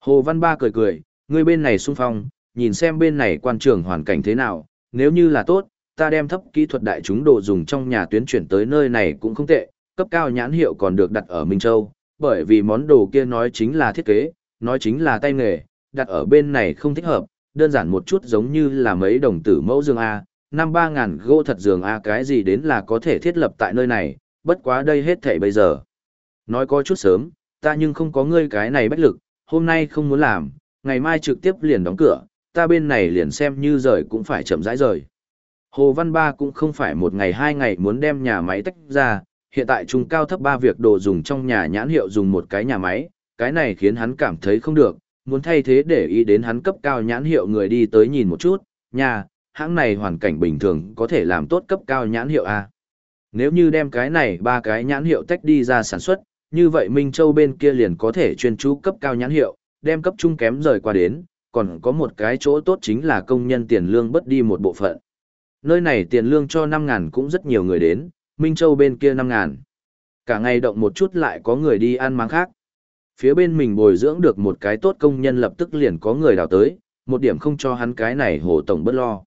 Hồ Văn Ba cười cười, người bên này sung phong, nhìn xem bên này quan trường hoàn cảnh thế nào, nếu như là tốt, ta đem thấp kỹ thuật đại chúng đồ dùng trong nhà tuyến chuyển tới nơi này cũng không tệ, cấp cao nhãn hiệu còn được đặt ở Minh Châu, bởi vì món đồ kia nói chính là thiết kế, nói chính là tay nghề, đặt ở bên này không thích hợp, đơn giản một chút giống như là mấy đồng tử mẫu dương A, năm ba ngàn gỗ thật giường A cái gì đến là có thể thiết lập tại nơi này, bất quá đây hết thảy bây giờ. Nói có chút sớm, ta nhưng không có ngươi cái này bách lực, hôm nay không muốn làm, ngày mai trực tiếp liền đóng cửa, ta bên này liền xem như rời cũng phải chậm rãi rời. Hồ Văn Ba cũng không phải một ngày hai ngày muốn đem nhà máy tách ra, hiện tại trung cao thấp ba việc đồ dùng trong nhà nhãn hiệu dùng một cái nhà máy, cái này khiến hắn cảm thấy không được, muốn thay thế để ý đến hắn cấp cao nhãn hiệu người đi tới nhìn một chút, nhà, hãng này hoàn cảnh bình thường có thể làm tốt cấp cao nhãn hiệu A. Nếu như đem cái này ba cái nhãn hiệu tách đi ra sản xuất, như vậy Minh Châu bên kia liền có thể chuyên chú cấp cao nhãn hiệu, đem cấp trung kém rời qua đến, còn có một cái chỗ tốt chính là công nhân tiền lương bất đi một bộ phận. Nơi này tiền lương cho 5.000 cũng rất nhiều người đến, Minh Châu bên kia 5.000. Cả ngày động một chút lại có người đi ăn máng khác. Phía bên mình bồi dưỡng được một cái tốt công nhân lập tức liền có người đào tới, một điểm không cho hắn cái này hồ tổng bất lo.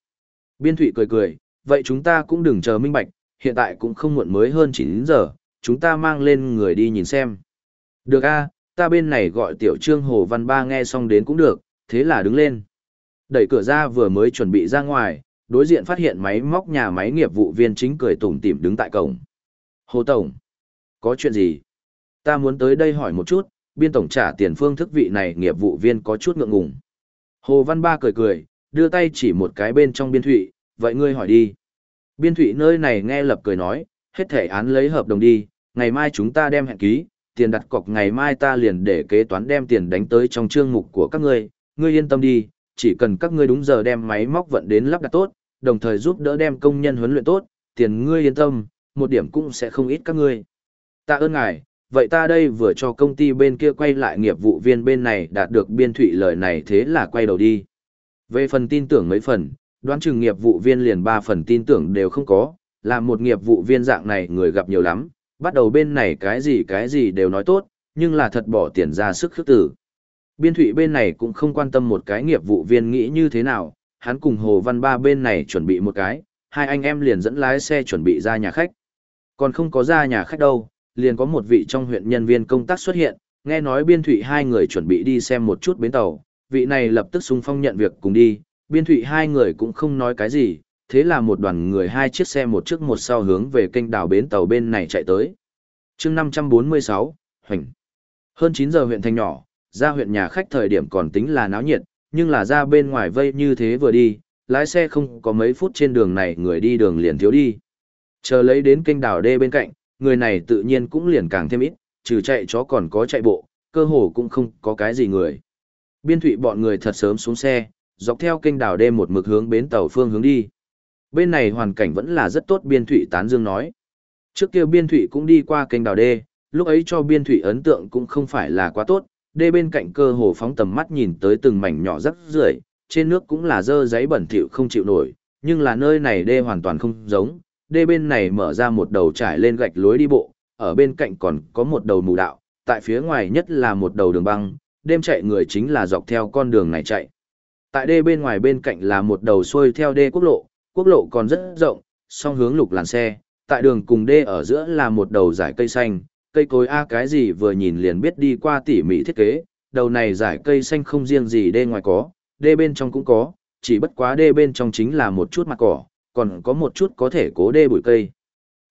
Biên Thụy cười cười, vậy chúng ta cũng đừng chờ minh bạch, hiện tại cũng không muộn mới hơn 9 giờ, chúng ta mang lên người đi nhìn xem. Được a ta bên này gọi tiểu trương Hồ Văn Ba nghe xong đến cũng được, thế là đứng lên. Đẩy cửa ra vừa mới chuẩn bị ra ngoài, đối diện phát hiện máy móc nhà máy nghiệp vụ viên chính cười tủm tỉm đứng tại cổng. Hồ Tổng, có chuyện gì? Ta muốn tới đây hỏi một chút, biên tổng trả tiền phương thức vị này nghiệp vụ viên có chút ngượng ngùng. Hồ Văn Ba cười cười, đưa tay chỉ một cái bên trong biên thụy, vậy ngươi hỏi đi. Biên thụy nơi này nghe lập cười nói, hết thể án lấy hợp đồng đi, ngày mai chúng ta đem hẹn ký, tiền đặt cọc ngày mai ta liền để kế toán đem tiền đánh tới trong chương mục của các ngươi, ngươi yên tâm đi, chỉ cần các ngươi đúng giờ đem máy móc vận đến lắp đặt tốt, đồng thời giúp đỡ đem công nhân huấn luyện tốt, tiền ngươi yên tâm, một điểm cũng sẽ không ít các ngươi. Ta ơn ngài, vậy ta đây vừa cho công ty bên kia quay lại nghiệp vụ viên bên này đạt được biên thụy lời này thế là quay đầu đi. Về phần tin tưởng mấy phần, đoán chừng nghiệp vụ viên liền ba phần tin tưởng đều không có, là một nghiệp vụ viên dạng này người gặp nhiều lắm, bắt đầu bên này cái gì cái gì đều nói tốt, nhưng là thật bỏ tiền ra sức khước tử. Biên thụy bên này cũng không quan tâm một cái nghiệp vụ viên nghĩ như thế nào, hắn cùng Hồ Văn Ba bên này chuẩn bị một cái, hai anh em liền dẫn lái xe chuẩn bị ra nhà khách. Còn không có ra nhà khách đâu, liền có một vị trong huyện nhân viên công tác xuất hiện, nghe nói biên thụy hai người chuẩn bị đi xem một chút bến tàu, vị này lập tức xung phong nhận việc cùng đi, biên thụy hai người cũng không nói cái gì, thế là một đoàn người hai chiếc xe một trước một sau hướng về kênh đảo bến tàu bên này chạy tới. chương 546, Hoành. Hơn 9 giờ huyện thành nhỏ, ra huyện nhà khách thời điểm còn tính là náo nhiệt, nhưng là ra bên ngoài vây như thế vừa đi, lái xe không có mấy phút trên đường này người đi đường liền thiếu đi. Chờ lấy đến kênh đảo đê bên cạnh, người này tự nhiên cũng liền càng thêm ít, trừ chạy chó còn có chạy bộ, cơ hồ cũng không có cái gì người. Biên thụy bọn người thật sớm xuống xe, dọc theo kênh đảo đêm một mực hướng bến tàu phương hướng đi. Bên này hoàn cảnh vẫn là rất tốt biên thụy tán dương nói. Trước kia biên thụy cũng đi qua kênh đảo đê, lúc ấy cho biên thụy ấn tượng cũng không phải là quá tốt, đê bên cạnh cơ hồ phóng tầm mắt nhìn tới từng mảnh nhỏ rắc rưởi trên nước cũng là dơ giấy bẩn thỉu không chịu nổi, nhưng là nơi này đê hoàn toàn không giống, đê bên này mở ra một đầu trải lên gạch lối đi bộ, ở bên cạnh còn có một đầu mù đạo, tại phía ngoài nhất là một đầu đường băng, đêm chạy người chính là dọc theo con đường này chạy. Tại đê bên ngoài bên cạnh là một đầu xuôi theo đê quốc lộ, quốc lộ còn rất rộng, song hướng lục làn xe, tại đường cùng đê ở giữa là một đầu dải cây xanh, cây cối A cái gì vừa nhìn liền biết đi qua tỉ mỉ thiết kế, đầu này dải cây xanh không riêng gì đê ngoài có, đê bên trong cũng có, chỉ bất quá đê bên trong chính là một chút mặt cỏ, còn có một chút có thể cố đê bụi cây.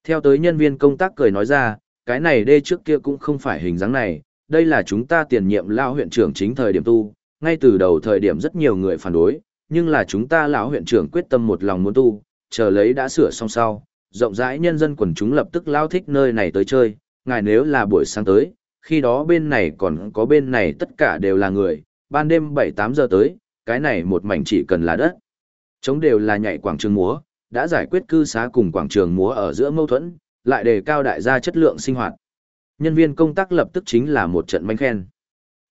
Theo tới nhân viên công tác cười nói ra, cái này đê trước kia cũng không phải hình dáng này, đây là chúng ta tiền nhiệm lao huyện trưởng chính thời điểm tu, ngay từ đầu thời điểm rất nhiều người phản đối, nhưng là chúng ta lão huyện trưởng quyết tâm một lòng muốn tu, chờ lấy đã sửa xong sau, rộng rãi nhân dân quần chúng lập tức lao thích nơi này tới chơi, ngài nếu là buổi sáng tới, khi đó bên này còn có bên này tất cả đều là người, ban đêm 7-8 giờ tới, cái này một mảnh chỉ cần là đất. Chống đều là nhảy quảng trường múa, đã giải quyết cư xá cùng quảng trường múa ở giữa mâu thuẫn, lại đề cao đại gia chất lượng sinh hoạt. Nhân viên công tác lập tức chính là một trận manh khen.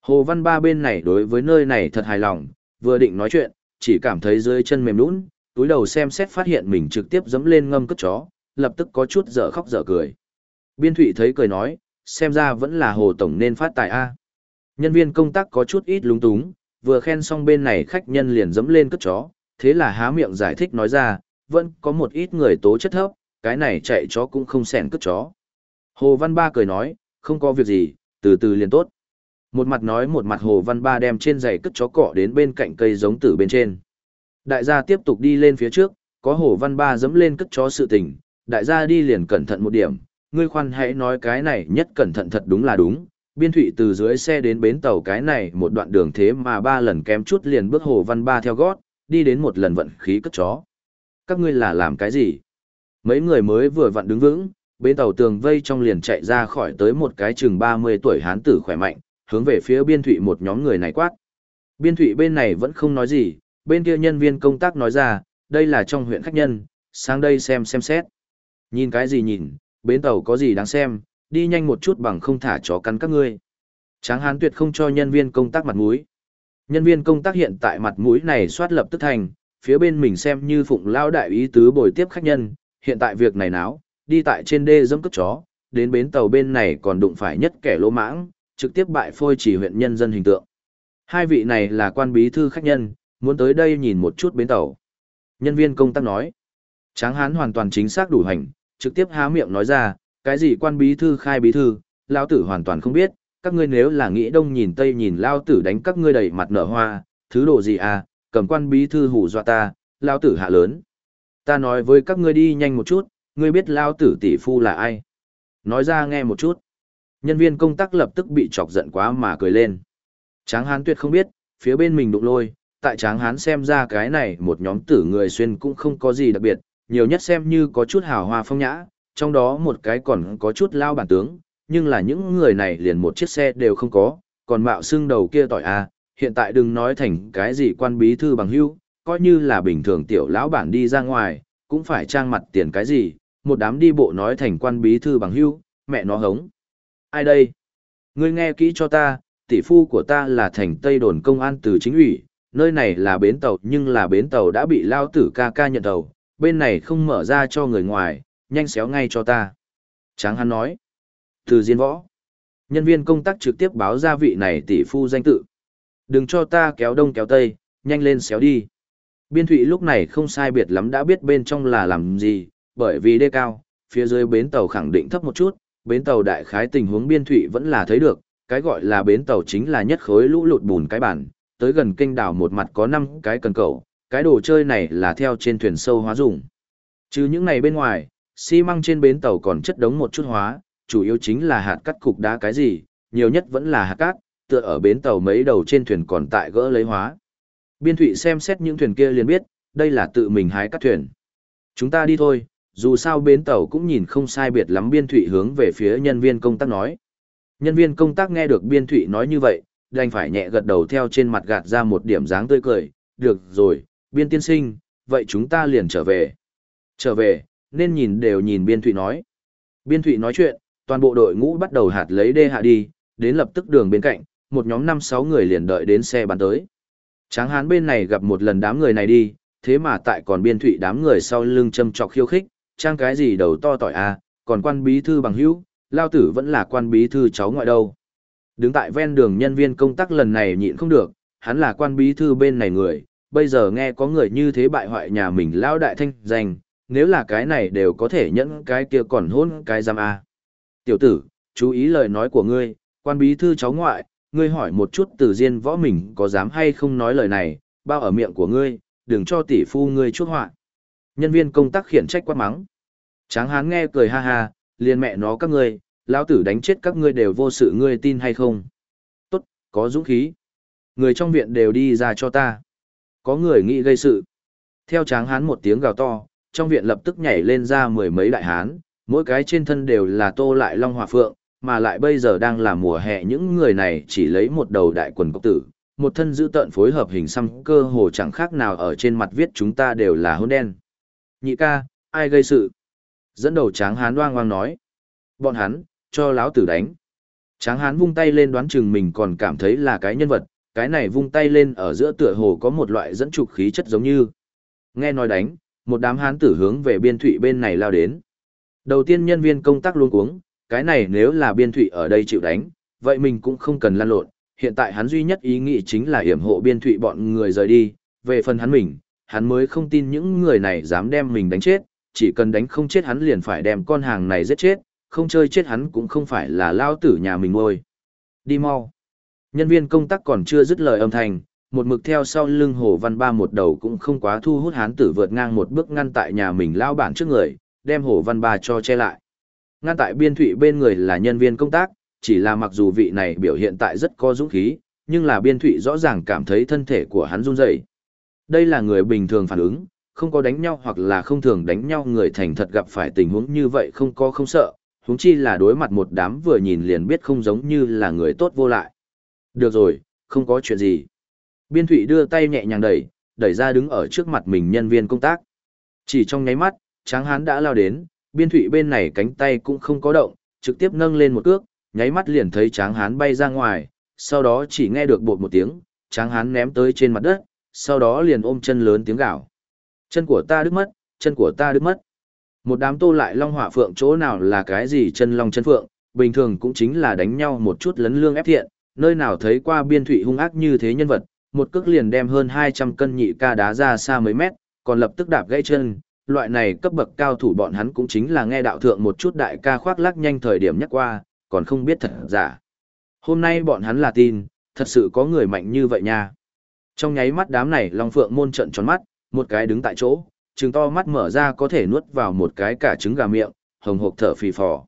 Hồ Văn Ba bên này đối với nơi này thật hài lòng, vừa định nói chuyện, chỉ cảm thấy dưới chân mềm nũng, túi đầu xem xét phát hiện mình trực tiếp dẫm lên ngâm cất chó, lập tức có chút dở khóc dở cười. Biên Thụy thấy cười nói, xem ra vẫn là Hồ Tổng nên phát tài A. Nhân viên công tác có chút ít lúng túng, vừa khen xong bên này khách nhân liền dẫm lên cất chó, thế là há miệng giải thích nói ra, vẫn có một ít người tố chất thấp, cái này chạy chó cũng không sẻn cất chó. Hồ Văn Ba cười nói, không có việc gì, từ từ liền tốt. Một mặt nói một mặt Hồ Văn Ba đem trên giày cất chó cỏ đến bên cạnh cây giống tử bên trên. Đại gia tiếp tục đi lên phía trước, có Hồ Văn Ba dẫm lên cất chó sự tình, đại gia đi liền cẩn thận một điểm, ngươi khoan hãy nói cái này nhất cẩn thận thật đúng là đúng. Biên thủy từ dưới xe đến bến tàu cái này một đoạn đường thế mà ba lần kém chút liền bước Hồ Văn Ba theo gót, đi đến một lần vận khí cất chó. Các ngươi là làm cái gì? Mấy người mới vừa vặn đứng vững, bên tàu tường vây trong liền chạy ra khỏi tới một cái chừng 30 tuổi hán tử khỏe mạnh, hướng về phía biên thụy một nhóm người này quát. Biên thụy bên này vẫn không nói gì, bên kia nhân viên công tác nói ra, đây là trong huyện khách nhân, sang đây xem xem xét. Nhìn cái gì nhìn, bến tàu có gì đáng xem, đi nhanh một chút bằng không thả chó cắn các ngươi. Tráng hán tuyệt không cho nhân viên công tác mặt mũi. Nhân viên công tác hiện tại mặt mũi này soát lập tức thành, phía bên mình xem như phụng lao đại ý tứ bồi tiếp khách nhân, hiện tại việc này náo, đi tại trên đê dẫm cướp chó, đến bến tàu bên này còn đụng phải nhất kẻ lỗ mãng, trực tiếp bại phôi chỉ huyện nhân dân hình tượng. Hai vị này là quan bí thư khách nhân, muốn tới đây nhìn một chút bến tàu. Nhân viên công tác nói, tráng hán hoàn toàn chính xác đủ hành, trực tiếp há miệng nói ra, cái gì quan bí thư khai bí thư, lao tử hoàn toàn không biết, các ngươi nếu là nghĩ đông nhìn tây nhìn lao tử đánh các ngươi đầy mặt nở hoa, thứ đồ gì à, cầm quan bí thư hù dọa ta, lao tử hạ lớn. Ta nói với các ngươi đi nhanh một chút, ngươi biết lao tử tỷ phu là ai? Nói ra nghe một chút. Nhân viên công tác lập tức bị chọc giận quá mà cười lên. Tráng hán tuyệt không biết, phía bên mình đụng lôi, tại tráng hán xem ra cái này một nhóm tử người xuyên cũng không có gì đặc biệt, nhiều nhất xem như có chút hào hoa phong nhã, trong đó một cái còn có chút lao bản tướng, nhưng là những người này liền một chiếc xe đều không có, còn mạo xương đầu kia tỏi a, à, hiện tại đừng nói thành cái gì quan bí thư bằng hưu, coi như là bình thường tiểu lão bản đi ra ngoài, cũng phải trang mặt tiền cái gì, một đám đi bộ nói thành quan bí thư bằng hưu, mẹ nó hống. Ai đây? Ngươi nghe kỹ cho ta, tỷ phu của ta là thành Tây đồn công an từ chính ủy, nơi này là bến tàu nhưng là bến tàu đã bị lao tử ca ca nhận tàu, bên này không mở ra cho người ngoài, nhanh xéo ngay cho ta. Tráng hắn nói. Từ diên võ. Nhân viên công tác trực tiếp báo ra vị này tỷ phu danh tự. Đừng cho ta kéo đông kéo tây, nhanh lên xéo đi. Biên thụy lúc này không sai biệt lắm đã biết bên trong là làm gì, bởi vì đê cao, phía dưới bến tàu khẳng định thấp một chút, bến tàu đại khái tình huống biên thụy vẫn là thấy được, cái gọi là bến tàu chính là nhất khối lũ lụt bùn cái bản, tới gần kênh đảo một mặt có 5 cái cần cầu, cái đồ chơi này là theo trên thuyền sâu hóa dùng. Chứ những này bên ngoài, xi măng trên bến tàu còn chất đống một chút hóa, chủ yếu chính là hạt cắt cục đá cái gì, nhiều nhất vẫn là hạt cát, tựa ở bến tàu mấy đầu trên thuyền còn tại gỡ lấy hóa. Biên thụy xem xét những thuyền kia liền biết, đây là tự mình hái cắt thuyền. Chúng ta đi thôi, dù sao bến tàu cũng nhìn không sai biệt lắm biên thụy hướng về phía nhân viên công tác nói. Nhân viên công tác nghe được biên thụy nói như vậy, đành phải nhẹ gật đầu theo trên mặt gạt ra một điểm dáng tươi cười, được rồi, biên tiên sinh, vậy chúng ta liền trở về. Trở về, nên nhìn đều nhìn biên thụy nói. Biên thụy nói chuyện, toàn bộ đội ngũ bắt đầu hạt lấy đê hạ đi, đến lập tức đường bên cạnh, một nhóm 5-6 người liền đợi đến xe bắn tới. Tráng hán bên này gặp một lần đám người này đi, thế mà tại còn biên thụy đám người sau lưng châm trọc khiêu khích, trang cái gì đầu to tỏi à, còn quan bí thư bằng hữu, lao tử vẫn là quan bí thư cháu ngoại đâu. Đứng tại ven đường nhân viên công tác lần này nhịn không được, hắn là quan bí thư bên này người, bây giờ nghe có người như thế bại hoại nhà mình lao đại thanh danh, nếu là cái này đều có thể nhẫn cái kia còn hôn cái giam à? Tiểu tử, chú ý lời nói của ngươi, quan bí thư cháu ngoại, ngươi hỏi một chút từ diên võ mình có dám hay không nói lời này, bao ở miệng của ngươi, đừng cho tỷ phu ngươi chuốc họa. Nhân viên công tác khiển trách quát mắng. Tráng hán nghe cười ha ha, liền mẹ nó các ngươi, lão tử đánh chết các ngươi đều vô sự ngươi tin hay không. Tốt, có dũng khí. Người trong viện đều đi ra cho ta. Có người nghĩ gây sự. Theo tráng hán một tiếng gào to, trong viện lập tức nhảy lên ra mười mấy đại hán, mỗi cái trên thân đều là tô lại long hòa phượng, mà lại bây giờ đang là mùa hè những người này chỉ lấy một đầu đại quần cốc tử, một thân giữ tợn phối hợp hình xăm cơ hồ chẳng khác nào ở trên mặt viết chúng ta đều là hôn đen. Nhị ca, ai gây sự? Dẫn đầu tráng hán đoang hoang nói. Bọn hắn, cho láo tử đánh. Tráng hán vung tay lên đoán chừng mình còn cảm thấy là cái nhân vật, cái này vung tay lên ở giữa tựa hồ có một loại dẫn trục khí chất giống như. Nghe nói đánh, một đám hán tử hướng về biên thụy bên này lao đến. Đầu tiên nhân viên công tác luôn cuống, cái này nếu là biên thụy ở đây chịu đánh, vậy mình cũng không cần lan lộn, hiện tại hắn duy nhất ý nghĩ chính là hiểm hộ biên thụy bọn người rời đi, về phần hắn mình, hắn mới không tin những người này dám đem mình đánh chết, chỉ cần đánh không chết hắn liền phải đem con hàng này giết chết, không chơi chết hắn cũng không phải là lao tử nhà mình ngôi. Đi mau. Nhân viên công tác còn chưa dứt lời âm thanh, một mực theo sau lưng Hồ Văn Ba một đầu cũng không quá thu hút hán tử vượt ngang một bước ngăn tại nhà mình lao bản trước người, đem Hồ Văn Ba cho che lại. Ngăn tại biên thủy bên người là nhân viên công tác, chỉ là mặc dù vị này biểu hiện tại rất có dũng khí, nhưng là biên thủy rõ ràng cảm thấy thân thể của hắn run rẩy. Đây là người bình thường phản ứng, không có đánh nhau hoặc là không thường đánh nhau người thành thật gặp phải tình huống như vậy không có không sợ, huống chi là đối mặt một đám vừa nhìn liền biết không giống như là người tốt vô lại. Được rồi, không có chuyện gì. Biên thụy đưa tay nhẹ nhàng đẩy, đẩy ra đứng ở trước mặt mình nhân viên công tác. Chỉ trong nháy mắt, tráng hán đã lao đến, biên thụy bên này cánh tay cũng không có động, trực tiếp nâng lên một cước, nháy mắt liền thấy tráng hán bay ra ngoài, sau đó chỉ nghe được bột một tiếng, tráng hán ném tới trên mặt đất, sau đó liền ôm chân lớn tiếng gạo. Chân của ta đứt mất, chân của ta đứt mất. Một đám tô lại long hỏa phượng chỗ nào là cái gì chân long chân phượng, bình thường cũng chính là đánh nhau một chút lấn lương ép thiện, nơi nào thấy qua biên thủy hung ác như thế nhân vật, một cước liền đem hơn 200 cân nhị ca đá ra xa mấy mét, còn lập tức đạp gãy chân, loại này cấp bậc cao thủ bọn hắn cũng chính là nghe đạo thượng một chút đại ca khoác lác nhanh thời điểm nhắc qua, còn không biết thật giả. Hôm nay bọn hắn là tin, thật sự có người mạnh như vậy nha. Trong nháy mắt đám này Long Phượng môn trận tròn mắt, một cái đứng tại chỗ, trừng to mắt mở ra có thể nuốt vào một cái cả trứng gà miệng, hồng hộc thở phì phò.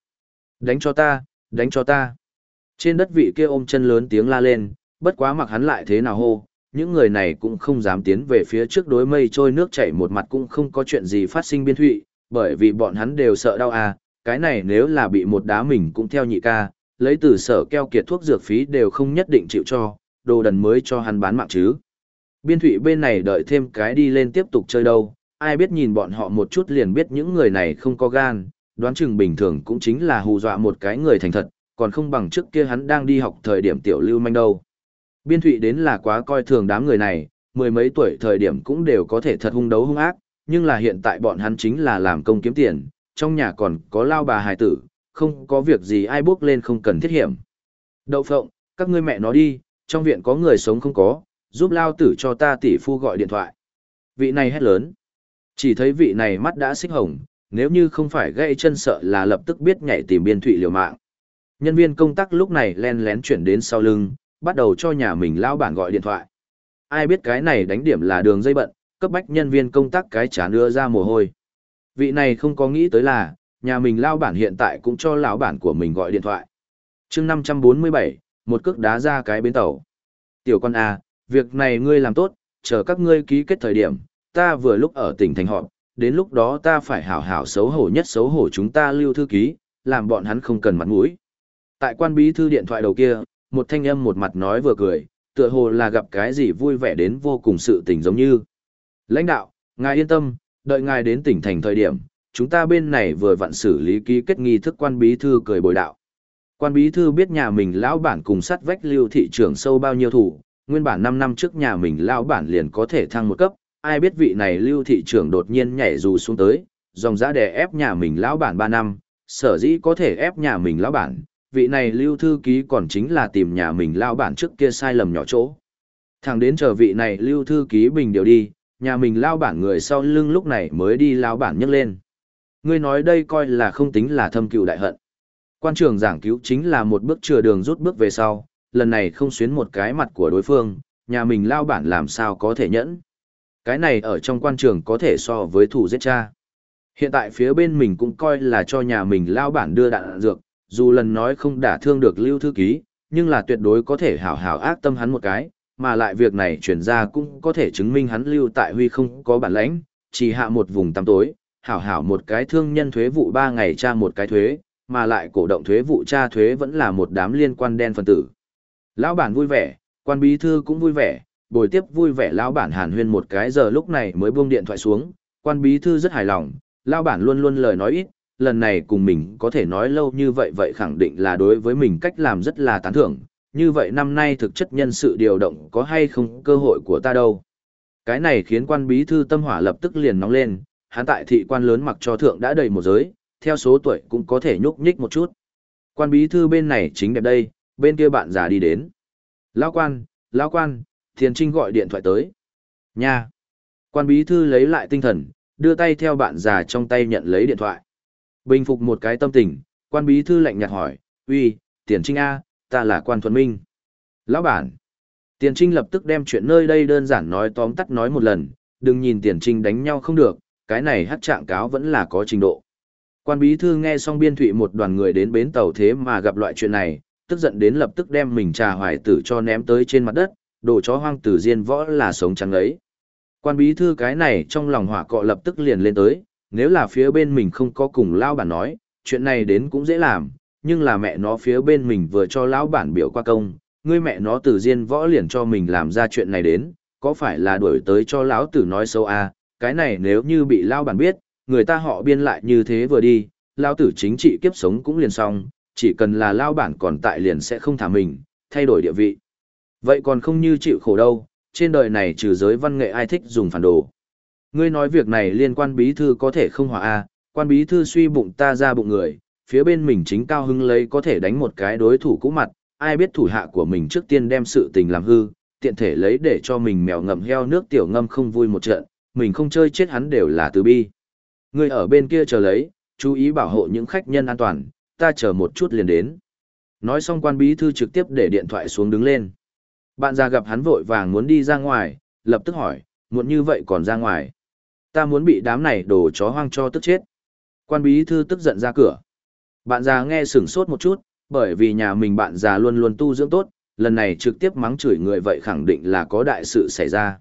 Đánh cho ta, đánh cho ta. Trên đất vị kia ôm chân lớn tiếng la lên, bất quá mặc hắn lại thế nào hô, những người này cũng không dám tiến về phía trước đối mây trôi nước chảy một mặt cũng không có chuyện gì phát sinh biên thụy, bởi vì bọn hắn đều sợ đau à, cái này nếu là bị một đá mình cũng theo nhị ca, lấy từ sở keo kiệt thuốc dược phí đều không nhất định chịu cho, đồ đần mới cho hắn bán mạng chứ. Biên thụy bên này đợi thêm cái đi lên tiếp tục chơi đâu, ai biết nhìn bọn họ một chút liền biết những người này không có gan, đoán chừng bình thường cũng chính là hù dọa một cái người thành thật, còn không bằng trước kia hắn đang đi học thời điểm tiểu lưu manh đâu. Biên thụy đến là quá coi thường đám người này, mười mấy tuổi thời điểm cũng đều có thể thật hung đấu hung ác, nhưng là hiện tại bọn hắn chính là làm công kiếm tiền, trong nhà còn có lao bà hài tử, không có việc gì ai bước lên không cần thiết hiểm. Đậu phộng, các ngươi mẹ nó đi, trong viện có người sống không có, giúp lao tử cho ta tỷ phu gọi điện thoại. Vị này hét lớn. Chỉ thấy vị này mắt đã xích hồng, nếu như không phải gây chân sợ là lập tức biết nhảy tìm biên thụy liều mạng. Nhân viên công tác lúc này len lén chuyển đến sau lưng, bắt đầu cho nhà mình lao bản gọi điện thoại. Ai biết cái này đánh điểm là đường dây bận, cấp bách nhân viên công tác cái trả đưa ra mồ hôi. Vị này không có nghĩ tới là, nhà mình lao bản hiện tại cũng cho lão bản của mình gọi điện thoại. chương 547, một cước đá ra cái bến tàu. Tiểu con A, việc này ngươi làm tốt, chờ các ngươi ký kết thời điểm, ta vừa lúc ở tỉnh thành họp, đến lúc đó ta phải hảo hảo xấu hổ nhất xấu hổ chúng ta lưu thư ký, làm bọn hắn không cần mặt mũi. Tại quan bí thư điện thoại đầu kia, một thanh âm một mặt nói vừa cười, tựa hồ là gặp cái gì vui vẻ đến vô cùng sự tình giống như. Lãnh đạo, ngài yên tâm, đợi ngài đến tỉnh thành thời điểm, chúng ta bên này vừa vặn xử lý ký kết nghi thức quan bí thư cười bồi đạo. Quan bí thư biết nhà mình lão bản cùng sắt vách lưu thị trưởng sâu bao nhiêu thủ, nguyên bản 5 năm trước nhà mình lão bản liền có thể thăng một cấp, ai biết vị này lưu thị trưởng đột nhiên nhảy dù xuống tới, dòng giá đè ép nhà mình lão bản 3 năm, sở dĩ có thể ép nhà mình lão bản, vị này lưu thư ký còn chính là tìm nhà mình lão bản trước kia sai lầm nhỏ chỗ. Thẳng đến chờ vị này lưu thư ký bình điều đi, nhà mình lão bản người sau lưng lúc này mới đi lão bản nhấc lên. Ngươi nói đây coi là không tính là thâm cựu đại hận. Quan trường giảng cứu chính là một bước chừa đường rút bước về sau, lần này không xuyến một cái mặt của đối phương, nhà mình lao bản làm sao có thể nhẫn. Cái này ở trong quan trường có thể so với thủ giết cha. Hiện tại phía bên mình cũng coi là cho nhà mình lao bản đưa đạn dược, dù lần nói không đả thương được lưu thư ký, nhưng là tuyệt đối có thể hảo hảo ác tâm hắn một cái, mà lại việc này chuyển ra cũng có thể chứng minh hắn lưu tại huy không có bản lãnh, chỉ hạ một vùng tăm tối, hảo hảo một cái thương nhân thuế vụ ba ngày tra một cái thuế, mà lại cổ động thuế vụ tra thuế vẫn là một đám liên quan đen phân tử. Lão bản vui vẻ, quan bí thư cũng vui vẻ, bồi tiếp vui vẻ lão bản hàn huyên một cái giờ lúc này mới buông điện thoại xuống, quan bí thư rất hài lòng, lão bản luôn luôn lời nói ít, lần này cùng mình có thể nói lâu như vậy vậy khẳng định là đối với mình cách làm rất là tán thưởng, như vậy năm nay thực chất nhân sự điều động có hay không cơ hội của ta đâu. Cái này khiến quan bí thư tâm hỏa lập tức liền nóng lên, hắn tại thị quan lớn mặc cho thượng đã đầy một giới, theo số tuổi cũng có thể nhúc nhích một chút. Quan bí thư bên này chính đẹp đây, bên kia bạn già đi đến. Lão quan, lão quan, thiền trinh gọi điện thoại tới. Nha. Quan bí thư lấy lại tinh thần, đưa tay theo bạn già trong tay nhận lấy điện thoại. Bình phục một cái tâm tình, quan bí thư lạnh nhạt hỏi, uy, tiền trinh A, ta là quan thuần minh. Lão bản. Tiền trinh lập tức đem chuyện nơi đây đơn giản nói tóm tắt nói một lần, đừng nhìn tiền trinh đánh nhau không được, cái này hát trạng cáo vẫn là có trình độ. Quan bí thư nghe xong biên thụy một đoàn người đến bến tàu thế mà gặp loại chuyện này, tức giận đến lập tức đem mình trà hoài tử cho ném tới trên mặt đất, đồ chó hoang tử diên võ là sống trắng ấy. Quan bí thư cái này trong lòng hỏa cọ lập tức liền lên tới, nếu là phía bên mình không có cùng lao bản nói, chuyện này đến cũng dễ làm, nhưng là mẹ nó phía bên mình vừa cho lão bản biểu qua công, ngươi mẹ nó tử diên võ liền cho mình làm ra chuyện này đến, có phải là đuổi tới cho lão tử nói xấu à, cái này nếu như bị lao bản biết, người ta họ biên lại như thế vừa đi, lao tử chính trị kiếp sống cũng liền xong, chỉ cần là lao bản còn tại liền sẽ không thả mình, thay đổi địa vị. Vậy còn không như chịu khổ đâu, trên đời này trừ giới văn nghệ ai thích dùng phản đồ. Ngươi nói việc này liên quan bí thư có thể không hòa a quan bí thư suy bụng ta ra bụng người, phía bên mình chính cao hưng lấy có thể đánh một cái đối thủ cũ mặt, ai biết thủ hạ của mình trước tiên đem sự tình làm hư, tiện thể lấy để cho mình mèo ngậm heo nước tiểu ngâm không vui một trận, mình không chơi chết hắn đều là từ bi. Ngươi ở bên kia chờ lấy, chú ý bảo hộ những khách nhân an toàn, ta chờ một chút liền đến. Nói xong quan bí thư trực tiếp để điện thoại xuống đứng lên. Bạn già gặp hắn vội vàng muốn đi ra ngoài, lập tức hỏi, muốn như vậy còn ra ngoài. Ta muốn bị đám này đổ chó hoang cho tức chết. Quan bí thư tức giận ra cửa. Bạn già nghe sửng sốt một chút, bởi vì nhà mình bạn già luôn luôn tu dưỡng tốt, lần này trực tiếp mắng chửi người vậy khẳng định là có đại sự xảy ra.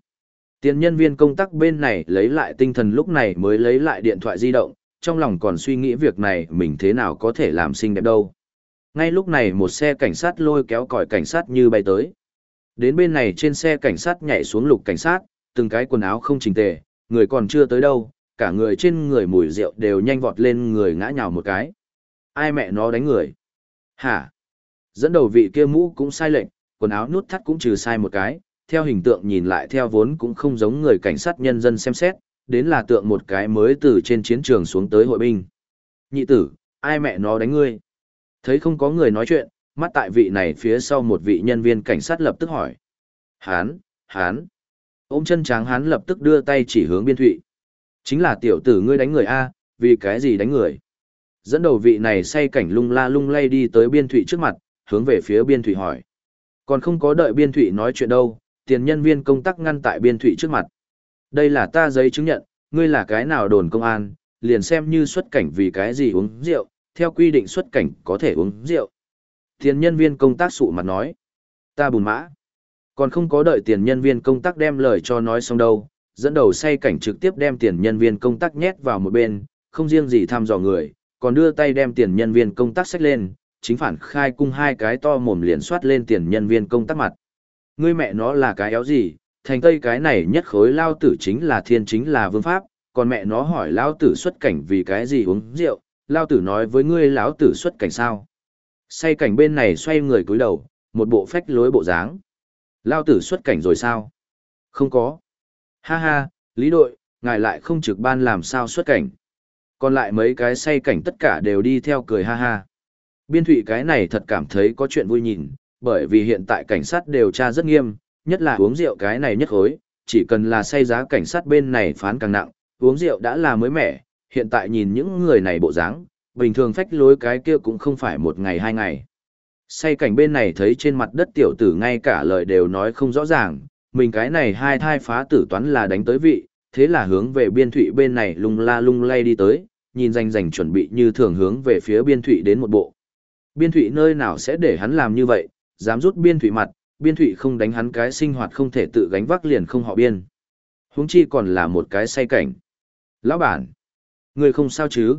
Tiền nhân viên công tác bên này lấy lại tinh thần lúc này mới lấy lại điện thoại di động, trong lòng còn suy nghĩ việc này mình thế nào có thể làm xinh đẹp đâu. Ngay lúc này một xe cảnh sát lôi kéo còi cảnh sát như bay tới. Đến bên này trên xe cảnh sát nhảy xuống lục cảnh sát, từng cái quần áo không chỉnh tề, người còn chưa tới đâu, cả người trên người mùi rượu đều nhanh vọt lên người ngã nhào một cái. Ai mẹ nó đánh người? Hả? Dẫn đầu vị kia mũ cũng sai lệnh, quần áo nút thắt cũng trừ sai một cái, theo hình tượng nhìn lại theo vốn cũng không giống người cảnh sát nhân dân xem xét, đến là tượng một cái mới từ trên chiến trường xuống tới hội binh. Nhị tử, ai mẹ nó đánh ngươi? Thấy không có người nói chuyện, mắt tại vị này phía sau một vị nhân viên cảnh sát lập tức hỏi. Hán, hán. Ôm chân tráng hán lập tức đưa tay chỉ hướng biên thụy. Chính là tiểu tử ngươi đánh người A, vì cái gì đánh người? Dẫn đầu vị này say cảnh lung la lung lay đi tới biên thụy trước mặt, hướng về phía biên thụy hỏi. Còn không có đợi biên thụy nói chuyện đâu, tiền nhân viên công tác ngăn tại biên thụy trước mặt. Đây là ta giấy chứng nhận, ngươi là cái nào đồn công an, liền xem như xuất cảnh vì cái gì uống rượu, theo quy định xuất cảnh có thể uống rượu. Tiền nhân viên công tác sụ mặt nói, ta bùn mã. Còn không có đợi tiền nhân viên công tác đem lời cho nói xong đâu, dẫn đầu say cảnh trực tiếp đem tiền nhân viên công tác nhét vào một bên, không riêng gì thăm dò người, còn đưa tay đem tiền nhân viên công tác xách lên, chính phản khai cung hai cái to mồm liền soát lên tiền nhân viên công tác mặt. Ngươi mẹ nó là cái éo gì, thành tây cái này nhất khối lao tử chính là thiên chính là vương pháp, còn mẹ nó hỏi lao tử xuất cảnh vì cái gì uống rượu, lao tử nói với ngươi lão tử xuất cảnh sao. Say cảnh bên này xoay người cúi đầu, một bộ phách lối bộ dáng. Lao tử xuất cảnh rồi sao? Không có. Ha ha, lý đội, ngài lại không trực ban làm sao xuất cảnh. Còn lại mấy cái say cảnh tất cả đều đi theo cười ha ha. Biên thụy cái này thật cảm thấy có chuyện vui nhìn, bởi vì hiện tại cảnh sát điều tra rất nghiêm, nhất là uống rượu cái này nhất khối, chỉ cần là say giá cảnh sát bên này phán càng nặng, uống rượu đã là mới mẻ, hiện tại nhìn những người này bộ dáng, bình thường phách lối cái kia cũng không phải một ngày hai ngày. Say cảnh bên này thấy trên mặt đất tiểu tử ngay cả lời đều nói không rõ ràng, mình cái này hai thai phá tử toán là đánh tới vị, thế là hướng về biên thụy bên này lung la lung lay đi tới, nhìn danh rành chuẩn bị như thường hướng về phía biên thụy đến một bộ. Biên thụy nơi nào sẽ để hắn làm như vậy, dám rút biên thụy mặt, biên thụy không đánh hắn cái sinh hoạt không thể tự gánh vác liền không họ biên. Huống chi còn là một cái say cảnh. Lão bản, người không sao chứ?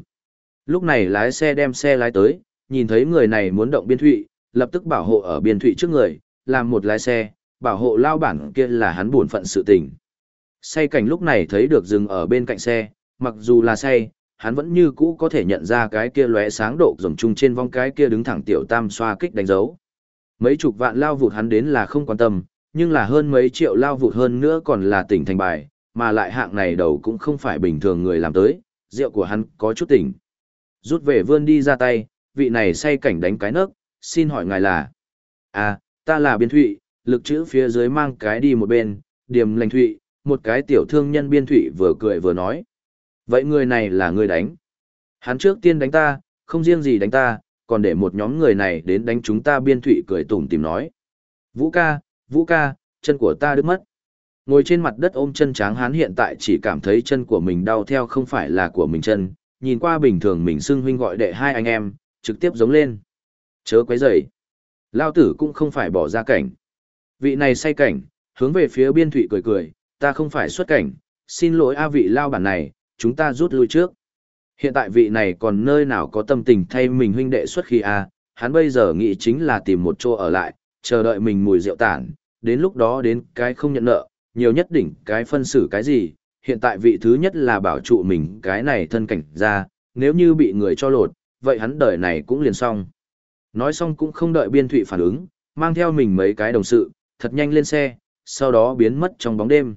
Lúc này lái xe đem xe lái tới, nhìn thấy người này muốn động biên thụy, lập tức bảo hộ ở biên thụy trước người, làm một lái xe, bảo hộ lao bản kia là hắn buồn phận sự tình. Say cảnh lúc này thấy được dừng ở bên cạnh xe, mặc dù là say, hắn vẫn như cũ có thể nhận ra cái kia lóe sáng độ rồng chung trên vong cái kia đứng thẳng tiểu tam xoa kích đánh dấu. Mấy chục vạn lao vụt hắn đến là không quan tâm, nhưng là hơn mấy triệu lao vụt hơn nữa còn là tỉnh thành bài, mà lại hạng này đầu cũng không phải bình thường người làm tới, rượu của hắn có chút tỉnh. Rút về vươn đi ra tay, vị này say cảnh đánh cái nấc, xin hỏi ngài là. À, ta là biên thụy, lực chữ phía dưới mang cái đi một bên, điểm lành thụy, một cái tiểu thương nhân biên thụy vừa cười vừa nói. Vậy người này là người đánh. Hắn trước tiên đánh ta, không riêng gì đánh ta, còn để một nhóm người này đến đánh chúng ta biên thụy cười tủm tìm nói. Vũ ca, Vũ ca, chân của ta đứt mất. Ngồi trên mặt đất ôm chân tráng hắn hiện tại chỉ cảm thấy chân của mình đau theo không phải là của mình chân, nhìn qua bình thường mình xưng huynh gọi đệ hai anh em, trực tiếp giống lên. Chớ quấy rầy. Lao tử cũng không phải bỏ ra cảnh. Vị này say cảnh, hướng về phía biên thụy cười cười, ta không phải xuất cảnh, xin lỗi a vị lao bản này, chúng ta rút lui trước. Hiện tại vị này còn nơi nào có tâm tình thay mình huynh đệ xuất khi a hắn bây giờ nghĩ chính là tìm một chỗ ở lại, chờ đợi mình mùi rượu tản, đến lúc đó đến cái không nhận nợ, nhiều nhất đỉnh cái phân xử cái gì, hiện tại vị thứ nhất là bảo trụ mình cái này thân cảnh ra, nếu như bị người cho lột, vậy hắn đời này cũng liền xong. Nói xong cũng không đợi biên thụy phản ứng, mang theo mình mấy cái đồng sự, thật nhanh lên xe, sau đó biến mất trong bóng đêm.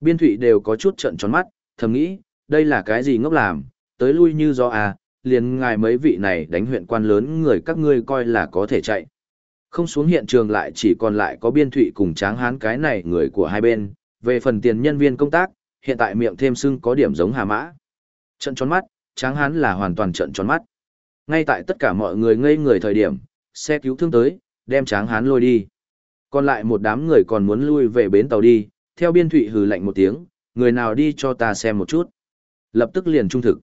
Biên thụy đều có chút trận tròn mắt, thầm nghĩ, đây là cái gì ngốc làm, tới lui như do à, liền ngài mấy vị này đánh huyện quan lớn người các ngươi coi là có thể chạy. Không xuống hiện trường lại chỉ còn lại có biên thụy cùng tráng hán cái này người của hai bên, về phần tiền nhân viên công tác, hiện tại miệng thêm xưng có điểm giống hà mã. Trận tròn mắt, tráng hán là hoàn toàn trận tròn mắt. Ngay tại tất cả mọi người ngây người thời điểm, xe cứu thương tới, đem tráng hán lôi đi. Còn lại một đám người còn muốn lui về bến tàu đi, theo biên thụy hừ lạnh một tiếng, người nào đi cho ta xem một chút. Lập tức liền trung thực.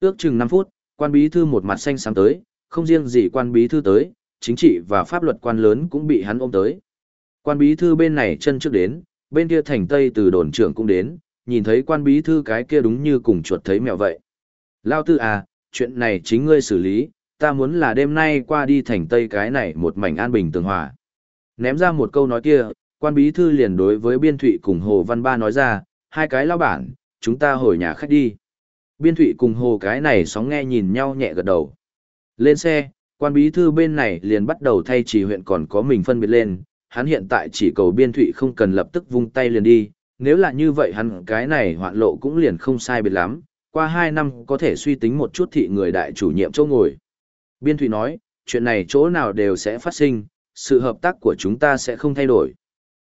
Ước chừng 5 phút, quan bí thư một mặt xanh sáng tới, không riêng gì quan bí thư tới, chính trị và pháp luật quan lớn cũng bị hắn ôm tới. Quan bí thư bên này chân trước đến, bên kia thành tây từ đồn trưởng cũng đến, nhìn thấy quan bí thư cái kia đúng như cùng chuột thấy mèo vậy. Lao tư à, chuyện này chính ngươi xử lý, ta muốn là đêm nay qua đi thành tây cái này một mảnh an bình tường hòa. Ném ra một câu nói kia, quan bí thư liền đối với biên thụy cùng Hồ Văn Ba nói ra, hai cái lao bản, chúng ta hồi nhà khách đi. Biên thụy cùng Hồ cái này sóng nghe nhìn nhau nhẹ gật đầu. Lên xe, quan bí thư bên này liền bắt đầu thay chỉ huyện còn có mình phân biệt lên, hắn hiện tại chỉ cầu biên thụy không cần lập tức vung tay liền đi, nếu là như vậy hắn cái này hoạn lộ cũng liền không sai biệt lắm, qua hai năm có thể suy tính một chút thị người đại chủ nhiệm chỗ ngồi. Biên thụy nói, chuyện này chỗ nào đều sẽ phát sinh, sự hợp tác của chúng ta sẽ không thay đổi.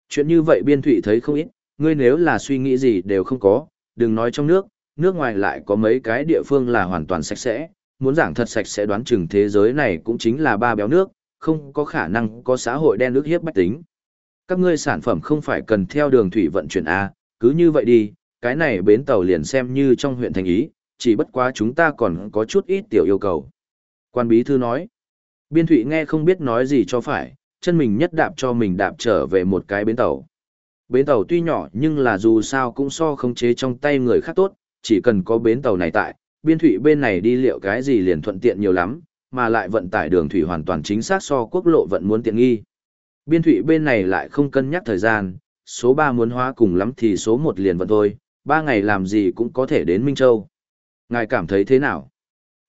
Chuyện như vậy biên thụy thấy không ít, ngươi nếu là suy nghĩ gì đều không có, đừng nói trong nước, nước ngoài lại có mấy cái địa phương là hoàn toàn sạch sẽ, muốn giảng thật sạch sẽ đoán chừng thế giới này cũng chính là ba béo nước, không có khả năng có xã hội đen nước hiếp bách tính. Các ngươi sản phẩm không phải cần theo đường thủy vận chuyển A, cứ như vậy đi, cái này bến tàu liền xem như trong huyện thành ý, chỉ bất quá chúng ta còn có chút ít tiểu yêu cầu. Quan bí thư nói, biên thủy nghe không biết nói gì cho phải, chân mình nhất đạp cho mình đạp trở về một cái bến tàu. Bến tàu tuy nhỏ nhưng là dù sao cũng so khống chế trong tay người khác tốt, chỉ cần có bến tàu này tại, biên thủy bên này đi liệu cái gì liền thuận tiện nhiều lắm, mà lại vận tải đường thủy hoàn toàn chính xác so quốc lộ vận muốn tiện nghi. Biên thủy bên này lại không cân nhắc thời gian, số 3 muốn hóa cùng lắm thì số 1 liền vận thôi, 3 ngày làm gì cũng có thể đến Minh Châu. Ngài cảm thấy thế nào?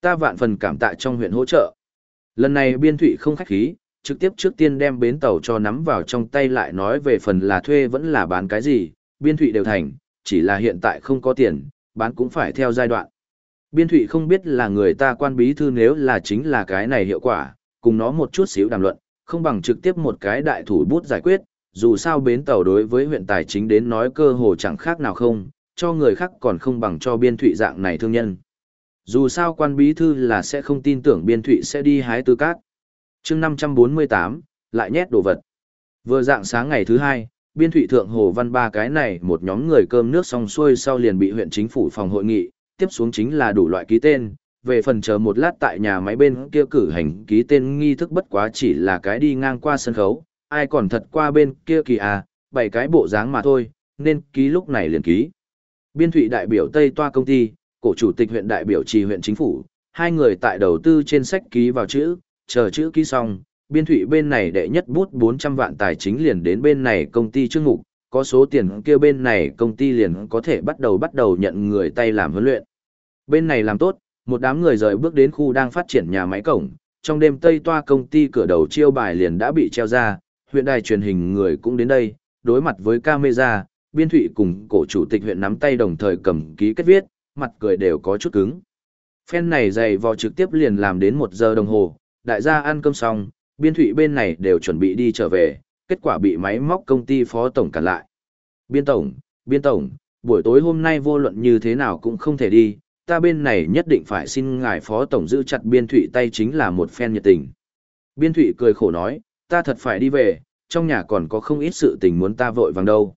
Ta vạn phần cảm tạ trong huyện hỗ trợ. Lần này biên thủy không khách khí, trực tiếp trước tiên đem bến tàu cho nắm vào trong tay lại nói về phần là thuê vẫn là bán cái gì, biên thủy đều thành, chỉ là hiện tại không có tiền, bán cũng phải theo giai đoạn. Biên thủy không biết là người ta quan bí thư nếu là chính là cái này hiệu quả, cùng nó một chút xíu đàm luận, không bằng trực tiếp một cái đại thủ bút giải quyết, dù sao bến tàu đối với huyện tài chính đến nói cơ hồ chẳng khác nào không, cho người khác còn không bằng cho biên thủy dạng này thương nhân. Dù sao quan bí thư là sẽ không tin tưởng biên thủy sẽ đi hái tư cát. chương 548, lại nhét đồ vật. Vừa dạng sáng ngày thứ hai, biên thụy thượng hồ văn ba cái này một nhóm người cơm nước xong xuôi sau liền bị huyện chính phủ phòng hội nghị, tiếp xuống chính là đủ loại ký tên, về phần chờ một lát tại nhà máy bên kia cử hành ký tên nghi thức bất quá chỉ là cái đi ngang qua sân khấu, ai còn thật qua bên kia kỳ à, bảy cái bộ dáng mà thôi, nên ký lúc này liền ký. Biên thụy đại biểu Tây Toa công ty, cổ chủ tịch huyện đại biểu trì huyện chính phủ, hai người tại đầu tư trên sách ký vào chữ, chờ chữ ký xong, biên thủy bên này đệ nhất bút 400 vạn tài chính liền đến bên này công ty chương mục, có số tiền kia bên này công ty liền có thể bắt đầu bắt đầu nhận người tay làm huấn luyện. Bên này làm tốt, một đám người rời bước đến khu đang phát triển nhà máy cổng, trong đêm Tây Toa công ty cửa đầu chiêu bài liền đã bị treo ra, huyện đài truyền hình người cũng đến đây, đối mặt với camera, biên thụy cùng cổ chủ tịch huyện nắm tay đồng thời cầm ký kết viết, mặt cười đều có chút cứng. Phen này dày vò trực tiếp liền làm đến một giờ đồng hồ, đại gia ăn cơm xong, biên thủy bên này đều chuẩn bị đi trở về, kết quả bị máy móc công ty phó tổng cản lại. Biên tổng, biên tổng, buổi tối hôm nay vô luận như thế nào cũng không thể đi, ta bên này nhất định phải xin ngài phó tổng giữ chặt biên thủy tay chính là một phen nhiệt tình. Biên thủy cười khổ nói, ta thật phải đi về, trong nhà còn có không ít sự tình muốn ta vội vàng đâu.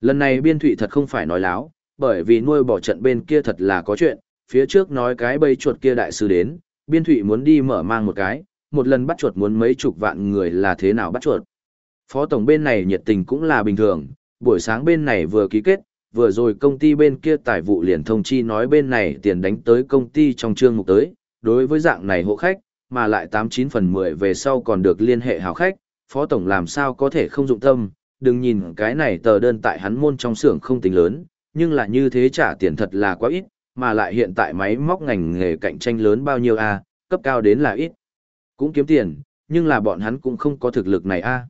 Lần này biên thủy thật không phải nói láo, bởi vì nuôi bỏ trận bên kia thật là có chuyện, phía trước nói cái bầy chuột kia đại sư đến, biên thủy muốn đi mở mang một cái, một lần bắt chuột muốn mấy chục vạn người là thế nào bắt chuột. Phó tổng bên này nhiệt tình cũng là bình thường, buổi sáng bên này vừa ký kết, vừa rồi công ty bên kia tài vụ liền thông chi nói bên này tiền đánh tới công ty trong chương mục tới, đối với dạng này hộ khách, mà lại 89 phần 10 về sau còn được liên hệ hào khách, phó tổng làm sao có thể không dụng tâm, đừng nhìn cái này tờ đơn tại hắn môn trong xưởng không tính lớn, nhưng là như thế trả tiền thật là quá ít, mà lại hiện tại máy móc ngành nghề cạnh tranh lớn bao nhiêu a, cấp cao đến là ít. Cũng kiếm tiền, nhưng là bọn hắn cũng không có thực lực này a.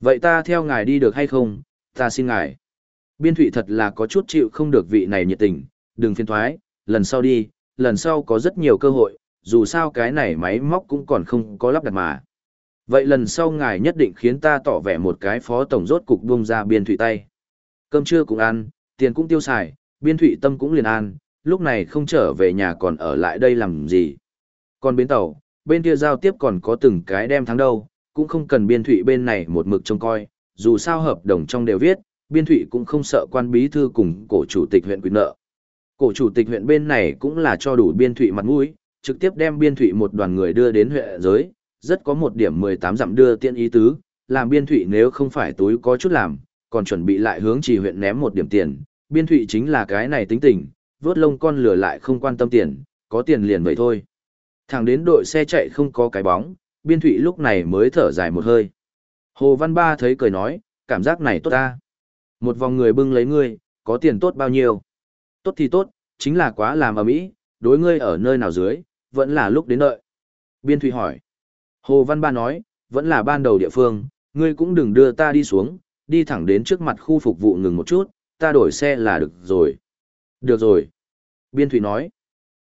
Vậy ta theo ngài đi được hay không, ta xin ngài. Biên thụy thật là có chút chịu không được vị này nhiệt tình, đừng phiền thoái, lần sau đi, lần sau có rất nhiều cơ hội, dù sao cái này máy móc cũng còn không có lắp đặt mà. Vậy lần sau ngài nhất định khiến ta tỏ vẻ một cái phó tổng rốt cục buông ra biên thụy tay. Cơm trưa cũng ăn, tiền cũng tiêu xài, biên thụy tâm cũng liền an, lúc này không trở về nhà còn ở lại đây làm gì. Còn bến tàu, bên kia giao tiếp còn có từng cái đem thắng đâu, cũng không cần biên thụy bên này một mực trông coi, dù sao hợp đồng trong đều viết, biên thụy cũng không sợ quan bí thư cùng cổ chủ tịch huyện quyền nợ. Cổ chủ tịch huyện bên này cũng là cho đủ biên thụy mặt mũi, trực tiếp đem biên thụy một đoàn người đưa đến huyện giới, rất có một điểm 18 dặm đưa tiện ý tứ, làm biên thụy nếu không phải túi có chút làm, còn chuẩn bị lại hướng trì huyện ném một điểm tiền, biên thụy chính là cái này tính tình, vớt lông con lửa lại không quan tâm tiền, có tiền liền vậy thôi. Thẳng đến đội xe chạy không có cái bóng, biên thụy lúc này mới thở dài một hơi. Hồ Văn Ba thấy cười nói, cảm giác này tốt ta. Một vòng người bưng lấy ngươi, có tiền tốt bao nhiêu? Tốt thì tốt, chính là quá làm ở mỹ, đối ngươi ở nơi nào dưới, vẫn là lúc đến đợi. Biên Thụy hỏi. Hồ Văn Ba nói, vẫn là ban đầu địa phương, ngươi cũng đừng đưa ta đi xuống, đi thẳng đến trước mặt khu phục vụ ngừng một chút, ta đổi xe là được rồi. Được rồi. Biên Thụy nói.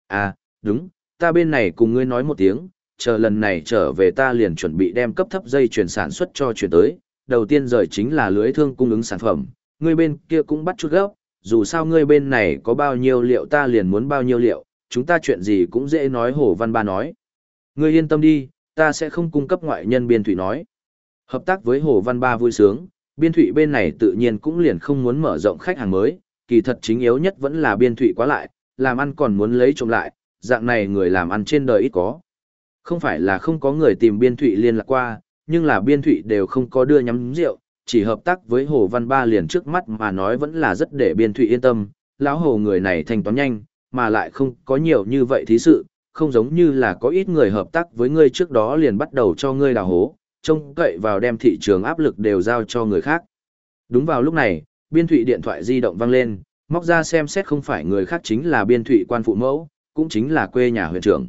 À, đúng, ta bên này cùng ngươi nói một tiếng, chờ lần này trở về ta liền chuẩn bị đem cấp thấp dây chuyển sản xuất cho chuyển tới, đầu tiên rời chính là lưới thương cung ứng sản phẩm, ngươi bên kia cũng bắt chút gấp, dù sao ngươi bên này có bao nhiêu liệu ta liền muốn bao nhiêu liệu, chúng ta chuyện gì cũng dễ nói Hồ Văn Ba nói. Ngươi yên tâm đi, ta sẽ không cung cấp ngoại nhân biên thủy nói. Hợp tác với Hồ Văn Ba vui sướng, biên thủy bên này tự nhiên cũng liền không muốn mở rộng khách hàng mới, kỳ thật chính yếu nhất vẫn là biên thủy quá lại, làm ăn còn muốn lấy trộm lại, dạng này người làm ăn trên đời ít có. Không phải là không có người tìm biên thụy liên lạc qua, nhưng là biên thụy đều không có đưa nhắm rượu, chỉ hợp tác với Hồ Văn Ba liền trước mắt mà nói vẫn là rất để biên thụy yên tâm, lão hồ người này thanh toán nhanh, mà lại không có nhiều như vậy thí sự, không giống như là có ít người hợp tác với ngươi trước đó liền bắt đầu cho ngươi đào hố, trông cậy vào đem thị trường áp lực đều giao cho người khác. Đúng vào lúc này, biên thụy điện thoại di động vang lên, móc ra xem xét không phải người khác chính là biên thụy quan phụ mẫu, cũng chính là quê nhà huyện trưởng.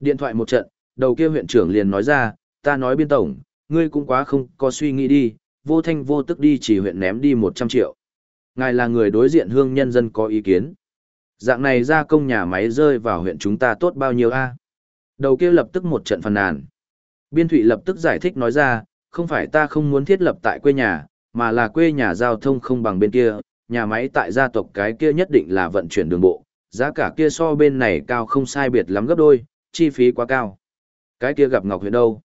Điện thoại một trận, đầu kia huyện trưởng liền nói ra, ta nói biên tổng, ngươi cũng quá không có suy nghĩ đi, vô thanh vô tức đi chỉ huyện ném đi 100 triệu. Ngài là người đối diện hương nhân dân có ý kiến. Dạng này ra công nhà máy rơi vào huyện chúng ta tốt bao nhiêu a? Đầu kia lập tức một trận phàn nàn. Biên Thụy lập tức giải thích nói ra, không phải ta không muốn thiết lập tại quê nhà, mà là quê nhà giao thông không bằng bên kia, nhà máy tại gia tộc cái kia nhất định là vận chuyển đường bộ, giá cả kia so bên này cao không sai biệt lắm gấp đôi, chi phí quá cao. Cái kia gặp Ngọc Huyền đâu?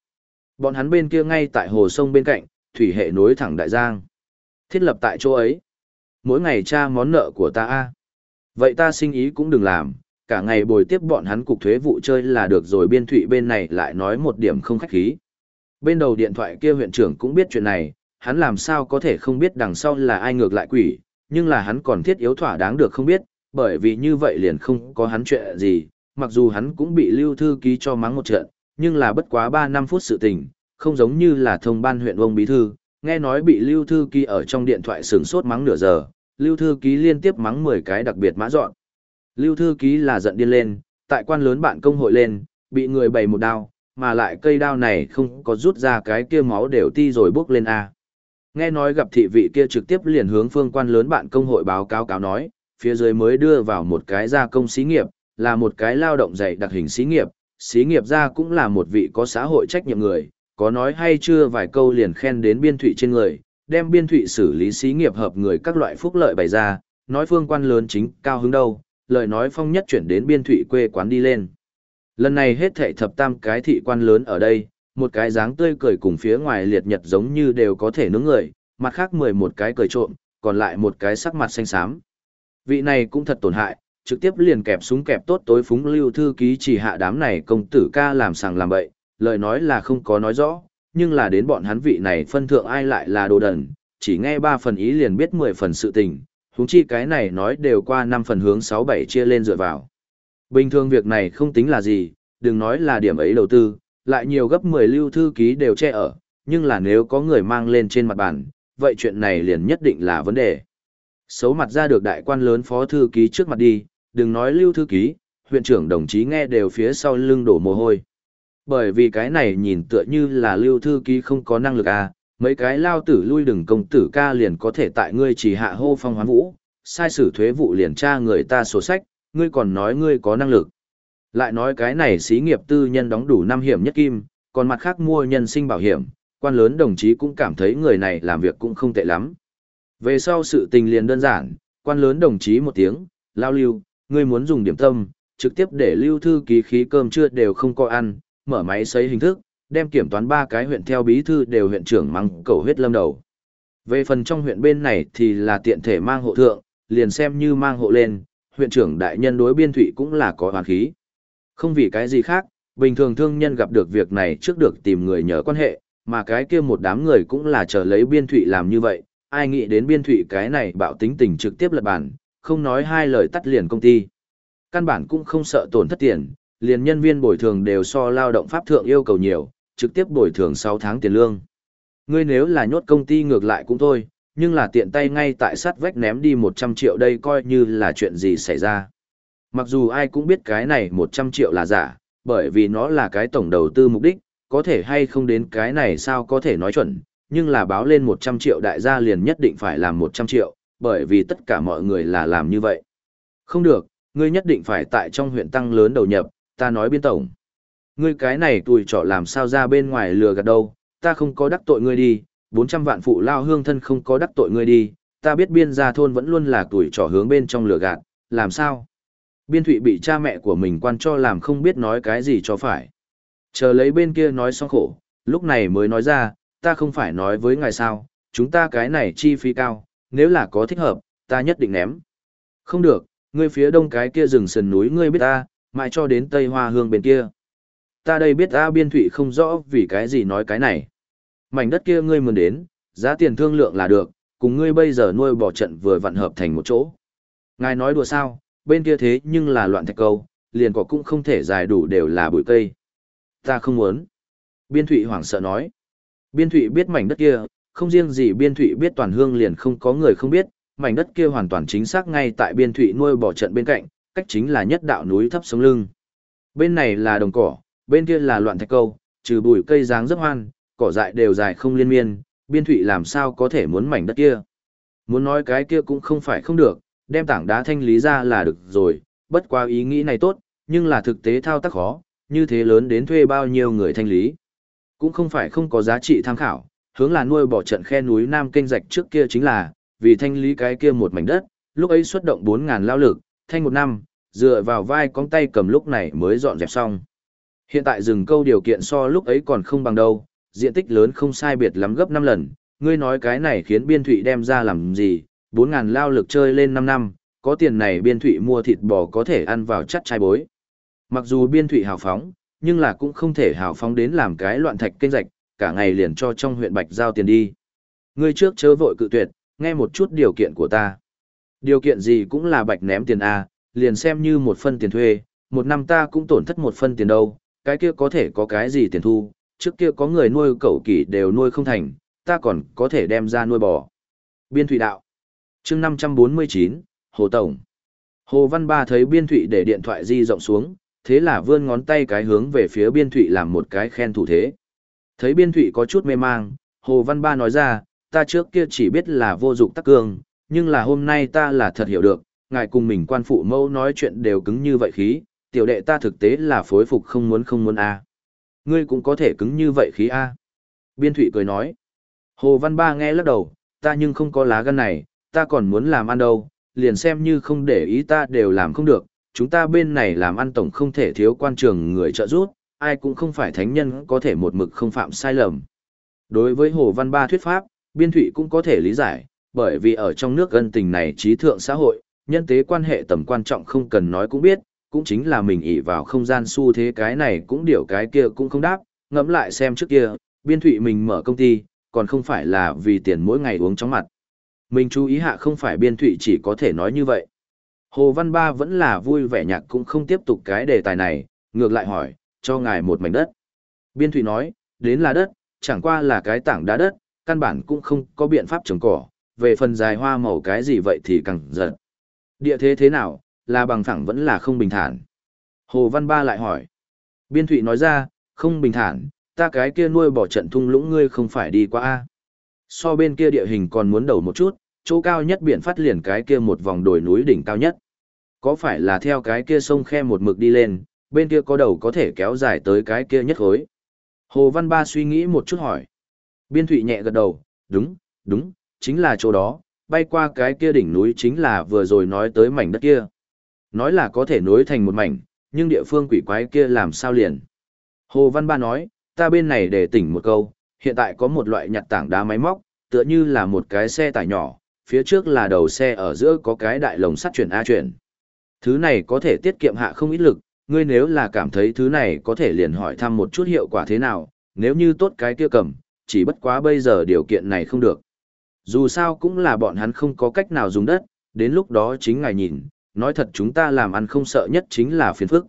Bọn hắn bên kia ngay tại hồ sông bên cạnh, thủy hệ nối thẳng đại giang. Thiết lập tại chỗ ấy. Mỗi ngày tra món nợ của ta a. Vậy ta sinh ý cũng đừng làm, cả ngày bồi tiếp bọn hắn cục thuế vụ chơi là được rồi biên thụy bên này lại nói một điểm không khách khí. Bên đầu điện thoại kia huyện trưởng cũng biết chuyện này, hắn làm sao có thể không biết đằng sau là ai ngược lại quỷ, nhưng là hắn còn thiết yếu thỏa đáng được không biết, bởi vì như vậy liền không có hắn chuyện gì, mặc dù hắn cũng bị lưu thư ký cho mắng một trận, nhưng là bất quá 3 năm phút sự tình, không giống như là thông ban huyện ông bí thư, nghe nói bị lưu thư ký ở trong điện thoại sừng sốt mắng nửa giờ, lưu thư ký liên tiếp mắng 10 cái đặc biệt mã dọn. Lưu thư ký là giận điên lên, tại quan lớn bạn công hội lên, bị người bày một đao, mà lại cây đao này không có rút ra cái kia máu đều ti rồi bước lên A. Nghe nói gặp thị vị kia trực tiếp liền hướng phương quan lớn bạn công hội báo cáo cáo nói, phía dưới mới đưa vào một cái gia công xí nghiệp, là một cái lao động dạy đặc hình xí nghiệp, xí nghiệp gia cũng là một vị có xã hội trách nhiệm người, có nói hay chưa vài câu liền khen đến biên thụy trên người, đem biên thụy xử lý xí nghiệp hợp người các loại phúc lợi bày ra, nói phương quan lớn chính cao hứng đâu, lời nói phong nhất chuyển đến biên thụy quê quán đi lên. Lần này hết thệ thập tam cái thị quan lớn ở đây, một cái dáng tươi cười cùng phía ngoài liệt nhật giống như đều có thể nướng người, mặt khác mười một cái cười trộm, còn lại một cái sắc mặt xanh xám. Vị này cũng thật tổn hại, trực tiếp liền kẹp súng kẹp tốt tối phúng lưu thư ký chỉ hạ đám này công tử ca làm sàng làm bậy, lời nói là không có nói rõ, nhưng là đến bọn hắn vị này phân thượng ai lại là đồ đần, chỉ nghe ba phần ý liền biết mười phần sự tình, huống chi cái này nói đều qua năm phần hướng sáu bảy chia lên dựa vào. Bình thường việc này không tính là gì, đừng nói là điểm ấy đầu tư, lại nhiều gấp 10 lưu thư ký đều che ở, nhưng là nếu có người mang lên trên mặt bàn, vậy chuyện này liền nhất định là vấn đề. Xấu mặt ra được đại quan lớn phó thư ký trước mặt đi, đừng nói lưu thư ký, huyện trưởng đồng chí nghe đều phía sau lưng đổ mồ hôi. Bởi vì cái này nhìn tựa như là lưu thư ký không có năng lực à, mấy cái lao tử lui đừng công tử ca liền có thể tại ngươi chỉ hạ hô phong hoán vũ, sai sử thuế vụ liền tra người ta sổ sách, ngươi còn nói ngươi có năng lực. Lại nói cái này xí nghiệp tư nhân đóng đủ năm hiểm nhất kim, còn mặt khác mua nhân sinh bảo hiểm, quan lớn đồng chí cũng cảm thấy người này làm việc cũng không tệ lắm. Về sau sự tình liền đơn giản, quan lớn đồng chí một tiếng, lao lưu, ngươi muốn dùng điểm tâm, trực tiếp để lưu thư ký khí cơm trưa đều không có ăn, mở máy xấy hình thức, đem kiểm toán ba cái huyện theo bí thư đều huyện trưởng mang cầu huyết lâm đầu. Về phần trong huyện bên này thì là tiện thể mang hộ thượng, liền xem như mang hộ lên, huyện trưởng đại nhân đối biên thủy cũng là có hoàn khí. Không vì cái gì khác, bình thường thương nhân gặp được việc này trước được tìm người nhờ quan hệ, mà cái kia một đám người cũng là chờ lấy biên thủy làm như vậy, ai nghĩ đến biên thủy cái này bạo tính tình trực tiếp lật bản, không nói hai lời tắt liền công ty. Căn bản cũng không sợ tổn thất tiền, liền nhân viên bồi thường đều so lao động pháp thượng yêu cầu nhiều, trực tiếp bồi thường 6 tháng tiền lương. Ngươi nếu là nhốt công ty ngược lại cũng thôi, nhưng là tiện tay ngay tại sắt vách ném đi 100 triệu đây coi như là chuyện gì xảy ra. Mặc dù ai cũng biết cái này 100 triệu là giả, bởi vì nó là cái tổng đầu tư mục đích, có thể hay không đến cái này sao có thể nói chuẩn, nhưng là báo lên 100 triệu đại gia liền nhất định phải làm 100 triệu, bởi vì tất cả mọi người là làm như vậy. Không được, ngươi nhất định phải tại trong huyện tăng lớn đầu nhập, ta nói biên tổng. Ngươi cái này tuổi trọ làm sao ra bên ngoài lừa gạt đâu, ta không có đắc tội ngươi đi, 400 vạn phụ lao hương thân không có đắc tội ngươi đi, ta biết biên gia thôn vẫn luôn là tuổi trọ hướng bên trong lừa gạt, làm sao? Biên thụy bị cha mẹ của mình quan cho làm không biết nói cái gì cho phải. Chờ lấy bên kia nói xong khổ, lúc này mới nói ra, ta không phải nói với ngài sao, chúng ta cái này chi phí cao, nếu là có thích hợp, ta nhất định ném. Không được, ngươi phía đông cái kia rừng sườn núi ngươi biết ta, mãi cho đến tây hoa hương bên kia. Ta đây biết ta biên thụy không rõ vì cái gì nói cái này. Mảnh đất kia ngươi muốn đến, giá tiền thương lượng là được, cùng ngươi bây giờ nuôi bỏ trận vừa vặn hợp thành một chỗ. Ngài nói đùa sao, bên kia thế nhưng là loạn thạch câu, liền cỏ cũng không thể dài đủ đều là bụi cây. Ta không muốn. Biên Thụy hoảng sợ nói. Biên Thụy biết mảnh đất kia, không riêng gì Biên Thụy biết toàn hương liền không có người không biết, mảnh đất kia hoàn toàn chính xác ngay tại Biên Thụy nuôi bỏ trận bên cạnh, cách chính là nhất đạo núi thấp sống lưng. Bên này là đồng cỏ, bên kia là loạn thạch câu, trừ bụi cây dáng rất hoan, cỏ dại đều dài không liên miên, Biên Thụy làm sao có thể muốn mảnh đất kia. Muốn nói cái kia cũng không phải không được, đem tảng đá thanh lý ra là được rồi, bất qua ý nghĩ này tốt, nhưng là thực tế thao tác khó, như thế lớn đến thuê bao nhiêu người thanh lý. Cũng không phải không có giá trị tham khảo, hướng là nuôi bỏ trận khe núi Nam Kênh Rạch trước kia chính là, vì thanh lý cái kia một mảnh đất, lúc ấy xuất động 4.000 lao lực, thanh một năm, dựa vào vai con tay cầm lúc này mới dọn dẹp xong. Hiện tại rừng câu điều kiện so lúc ấy còn không bằng đâu, diện tích lớn không sai biệt lắm gấp 5 lần, ngươi nói cái này khiến biên thụy đem ra làm gì, 4.000 lao lực chơi lên 5 năm, có tiền này biên thụy mua thịt bò có thể ăn vào chắt chai bối. Mặc dù biên thụy hào phóng, nhưng là cũng không thể hào phóng đến làm cái loạn thạch kênh rạch, cả ngày liền cho trong huyện Bạch giao tiền đi. Ngươi trước chớ vội cự tuyệt, nghe một chút điều kiện của ta. Điều kiện gì cũng là Bạch ném tiền A, liền xem như một phân tiền thuê, một năm ta cũng tổn thất một phân tiền đâu, cái kia có thể có cái gì tiền thu, trước kia có người nuôi cẩu kỷ đều nuôi không thành, ta còn có thể đem ra nuôi bò. Biên thủy đạo. chương 549, Hồ Tổng. Hồ Văn Ba thấy biên Thụy để điện thoại di rộng xuống, thế là vươn ngón tay cái hướng về phía biên thụy làm một cái khen thủ thế. Thấy biên thụy có chút mê mang, Hồ Văn Ba nói ra, ta trước kia chỉ biết là vô dụng tắc cương, nhưng là hôm nay ta là thật hiểu được, ngài cùng mình quan phụ mâu nói chuyện đều cứng như vậy khí, tiểu đệ ta thực tế là phối phục không muốn không muốn a Ngươi cũng có thể cứng như vậy khí a Biên thụy cười nói. Hồ Văn Ba nghe lắc đầu, ta nhưng không có lá gan này, ta còn muốn làm ăn đâu, liền xem như không để ý ta đều làm không được, chúng ta bên này làm ăn tổng không thể thiếu quan trường người trợ giúp, ai cũng không phải thánh nhân có thể một mực không phạm sai lầm. Đối với Hồ Văn Ba thuyết pháp, biên thụy cũng có thể lý giải, bởi vì ở trong nước gân tình này trí thượng xã hội, nhân tế quan hệ tầm quan trọng không cần nói cũng biết, cũng chính là mình ỷ vào không gian xu thế cái này cũng điều cái kia cũng không đáp, ngẫm lại xem trước kia, biên thụy mình mở công ty, còn không phải là vì tiền mỗi ngày uống chóng mặt. Mình chú ý hạ không phải biên thụy chỉ có thể nói như vậy. Hồ Văn Ba vẫn là vui vẻ nhạc cũng không tiếp tục cái đề tài này, ngược lại hỏi, cho ngài một mảnh đất. Biên thụy nói, đến là đất, chẳng qua là cái tảng đá đất, căn bản cũng không có biện pháp trồng cỏ, về phần dài hoa màu cái gì vậy thì càng giật. Địa thế thế nào, là bằng phẳng vẫn là không bình thản. Hồ Văn Ba lại hỏi. Biên thụy nói ra, không bình thản, ta cái kia nuôi bỏ trận thung lũng ngươi không phải đi qua a So bên kia địa hình còn muốn đầu một chút, chỗ cao nhất biển phát liền cái kia một vòng đồi núi đỉnh cao nhất. Có phải là theo cái kia sông khe một mực đi lên, bên kia có đầu có thể kéo dài tới cái kia nhất khối. Hồ Văn Ba suy nghĩ một chút hỏi. Biên Thụy nhẹ gật đầu, đúng, đúng, chính là chỗ đó, bay qua cái kia đỉnh núi chính là vừa rồi nói tới mảnh đất kia. Nói là có thể nối thành một mảnh, nhưng địa phương quỷ quái kia làm sao liền. Hồ Văn Ba nói, ta bên này để tỉnh một câu, hiện tại có một loại nhặt tảng đá máy móc, tựa như là một cái xe tải nhỏ, phía trước là đầu xe ở giữa có cái đại lồng sắt chuyển A chuyển. Thứ này có thể tiết kiệm hạ không ít lực, ngươi nếu là cảm thấy thứ này có thể liền hỏi thăm một chút hiệu quả thế nào, nếu như tốt cái kia cầm, chỉ bất quá bây giờ điều kiện này không được. Dù sao cũng là bọn hắn không có cách nào dùng đất, đến lúc đó chính ngài nhìn, nói thật chúng ta làm ăn không sợ nhất chính là phiền phức.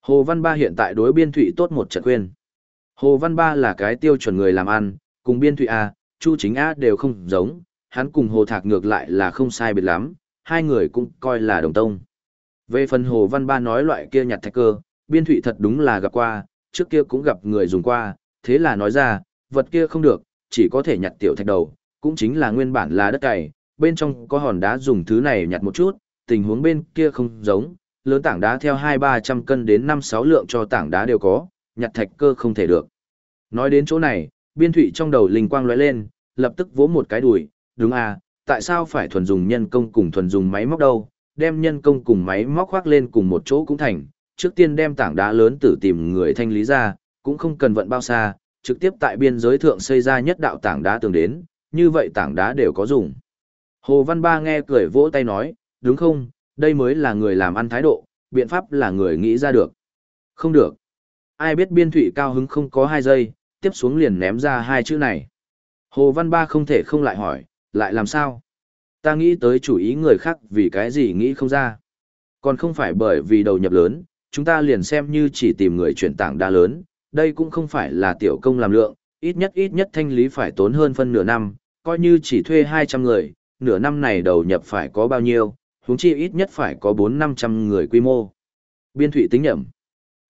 Hồ Văn Ba hiện tại đối biên thụy tốt một trận khuyên. Hồ Văn Ba là cái tiêu chuẩn người làm ăn, cùng biên thụy A, Chu chính A đều không giống, hắn cùng Hồ Thạc ngược lại là không sai biệt lắm, hai người cũng coi là đồng tông. Về phần Hồ Văn Ba nói loại kia nhặt thạch cơ, biên thụy thật đúng là gặp qua, trước kia cũng gặp người dùng qua, thế là nói ra, vật kia không được, chỉ có thể nhặt tiểu thạch đầu, cũng chính là nguyên bản là đất cày, bên trong có hòn đá dùng thứ này nhặt một chút, tình huống bên kia không giống, lớn tảng đá theo 2-300 cân đến 5-6 lượng cho tảng đá đều có, nhặt thạch cơ không thể được. Nói đến chỗ này, biên thụy trong đầu linh quang lóe lên, lập tức vỗ một cái đùi, đúng à, tại sao phải thuần dùng nhân công cùng thuần dùng máy móc đâu, đem nhân công cùng máy móc khoác lên cùng một chỗ cũng thành, trước tiên đem tảng đá lớn tử tìm người thanh lý ra, cũng không cần vận bao xa, trực tiếp tại biên giới thượng xây ra nhất đạo tảng đá tường đến, như vậy tảng đá đều có dùng. Hồ Văn Ba nghe cười vỗ tay nói, đúng không, đây mới là người làm ăn thái độ, biện pháp là người nghĩ ra được. Không được. Ai biết biên thủy cao hứng không có hai giây, tiếp xuống liền ném ra hai chữ này. Hồ Văn Ba không thể không lại hỏi, lại làm sao? Ta nghĩ tới chủ ý người khác vì cái gì nghĩ không ra. Còn không phải bởi vì đầu nhập lớn, chúng ta liền xem như chỉ tìm người chuyển tảng đa lớn, đây cũng không phải là tiểu công làm lượng, ít nhất ít nhất thanh lý phải tốn hơn phân nửa năm, coi như chỉ thuê 200 người, nửa năm này đầu nhập phải có bao nhiêu, huống chi ít nhất phải có 4-500 người quy mô. Biên thủy tính nhẩm.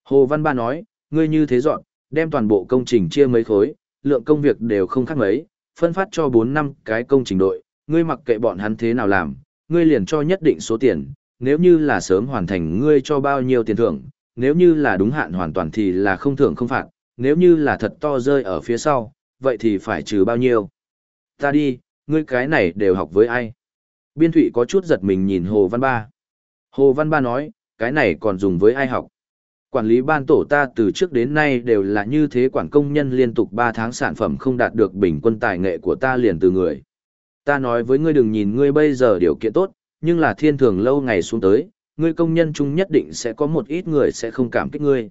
Hồ Văn Ba nói, ngươi như thế dọn, đem toàn bộ công trình chia mấy khối, lượng công việc đều không khác mấy, phân phát cho 4 năm cái công trình đội, ngươi mặc kệ bọn hắn thế nào làm, ngươi liền cho nhất định số tiền, nếu như là sớm hoàn thành ngươi cho bao nhiêu tiền thưởng, nếu như là đúng hạn hoàn toàn thì là không thưởng không phạt, nếu như là thật to rơi ở phía sau, vậy thì phải trừ bao nhiêu. Ta đi, ngươi cái này đều học với ai? Biên thụy có chút giật mình nhìn Hồ Văn Ba. Hồ Văn Ba nói, cái này còn dùng với ai học? Quản lý ban tổ ta từ trước đến nay đều là như thế quản công nhân liên tục 3 tháng sản phẩm không đạt được bình quân tài nghệ của ta liền từ người. Ta nói với ngươi đừng nhìn ngươi bây giờ điều kiện tốt, nhưng là thiên thường lâu ngày xuống tới, ngươi công nhân chung nhất định sẽ có một ít người sẽ không cảm kích ngươi.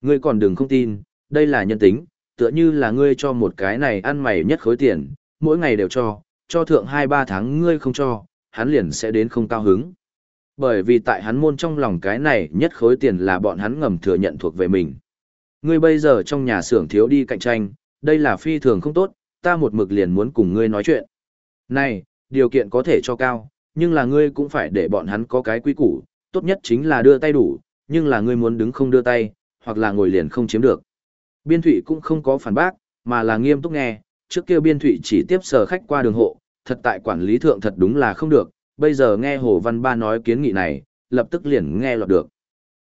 Ngươi còn đừng không tin, đây là nhân tính, tựa như là ngươi cho một cái này ăn mày nhất khối tiền, mỗi ngày đều cho, cho thượng 2-3 tháng ngươi không cho, hắn liền sẽ đến không cao hứng. Bởi vì tại hắn môn trong lòng cái này nhất khối tiền là bọn hắn ngầm thừa nhận thuộc về mình. Ngươi bây giờ trong nhà xưởng thiếu đi cạnh tranh, đây là phi thường không tốt, ta một mực liền muốn cùng ngươi nói chuyện. Này, điều kiện có thể cho cao, nhưng là ngươi cũng phải để bọn hắn có cái quy củ, tốt nhất chính là đưa tay đủ, nhưng là ngươi muốn đứng không đưa tay, hoặc là ngồi liền không chiếm được. Biên thủy cũng không có phản bác, mà là nghiêm túc nghe, trước kia biên thủy chỉ tiếp sở khách qua đường hộ, thật tại quản lý thượng thật đúng là không được, bây giờ nghe Hồ Văn Ba nói kiến nghị này, lập tức liền nghe lọt được.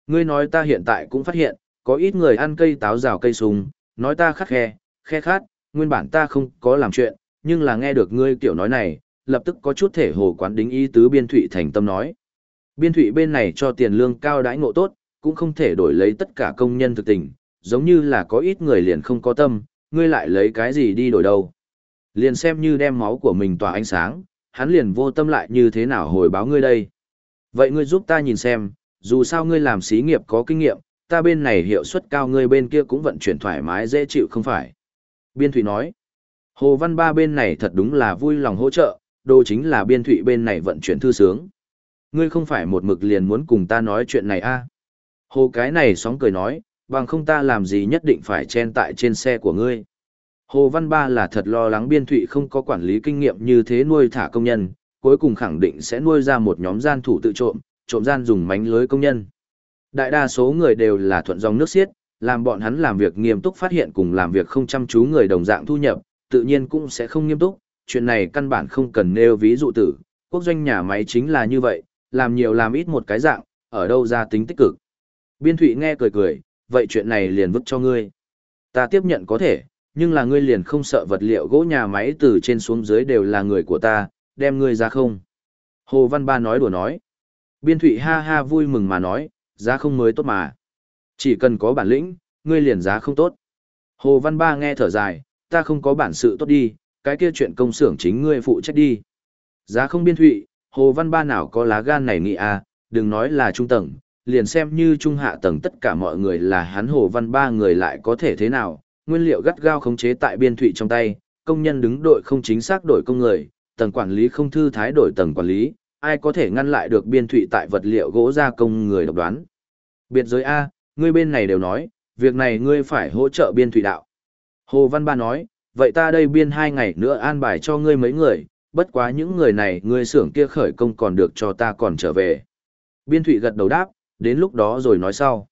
Ngươi nói ta hiện tại cũng phát hiện, có ít người ăn cây táo rào cây sung, nói ta khắc khe, khe khát, nguyên bản ta không có làm chuyện, nhưng là nghe được ngươi kiểu nói này, lập tức có chút thể hồ quán đính ý tứ biên thụy thành tâm nói. Biên thụy bên này cho tiền lương cao đãi ngộ tốt, cũng không thể đổi lấy tất cả công nhân thực tình, giống như là có ít người liền không có tâm, ngươi lại lấy cái gì đi đổi đâu. Liền xem như đem máu của mình tỏa ánh sáng, hắn liền vô tâm lại như thế nào hồi báo ngươi đây. Vậy ngươi giúp ta nhìn xem, dù sao ngươi làm xí nghiệp có kinh nghiệm, ta bên này hiệu suất cao ngươi bên kia cũng vận chuyển thoải mái dễ chịu không phải. Biên Thụy nói, Hồ Văn Ba bên này thật đúng là vui lòng hỗ trợ, đồ chính là Biên Thụy bên này vận chuyển thư sướng. Ngươi không phải một mực liền muốn cùng ta nói chuyện này a à? Hồ cái này sóng cười nói, bằng không ta làm gì nhất định phải chen tại trên xe của ngươi. Hồ Văn Ba là thật lo lắng biên thụy không có quản lý kinh nghiệm như thế nuôi thả công nhân, cuối cùng khẳng định sẽ nuôi ra một nhóm gian thủ tự trộm, trộm gian dùng mánh lưới công nhân. Đại đa số người đều là thuận dòng nước xiết, làm bọn hắn làm việc nghiêm túc phát hiện cùng làm việc không chăm chú người đồng dạng thu nhập, tự nhiên cũng sẽ không nghiêm túc, chuyện này căn bản không cần nêu ví dụ tử, quốc doanh nhà máy chính là như vậy, làm nhiều làm ít một cái dạng, ở đâu ra tính tích cực. Biên Thụy nghe cười cười, vậy chuyện này liền vứt cho ngươi. Ta tiếp nhận có thể, nhưng là ngươi liền không sợ vật liệu gỗ nhà máy từ trên xuống dưới đều là người của ta, đem ngươi ra không? Hồ Văn Ba nói đùa nói. Biên Thụy ha ha vui mừng mà nói, giá không mới tốt mà. Chỉ cần có bản lĩnh, ngươi liền giá không tốt. Hồ Văn Ba nghe thở dài, ta không có bản sự tốt đi, cái kia chuyện công xưởng chính ngươi phụ trách đi. Giá không biên thụy, Hồ Văn Ba nào có lá gan này nghĩ à, đừng nói là trung tầng, liền xem như trung hạ tầng tất cả mọi người là hắn Hồ Văn Ba người lại có thể thế nào, nguyên liệu gắt gao khống chế tại biên thụy trong tay, công nhân đứng đội không chính xác đổi công người, tầng quản lý không thư thái đổi tầng quản lý, ai có thể ngăn lại được biên thụy tại vật liệu gỗ gia công người độc đoán. Biệt giới A, ngươi bên này đều nói, việc này ngươi phải hỗ trợ biên thụy đạo. Hồ Văn Ba nói, vậy ta đây biên hai ngày nữa an bài cho ngươi mấy người, bất quá những người này ngươi xưởng kia khởi công còn được cho ta còn trở về. Biên thụy gật đầu đáp, đến lúc đó rồi nói sau.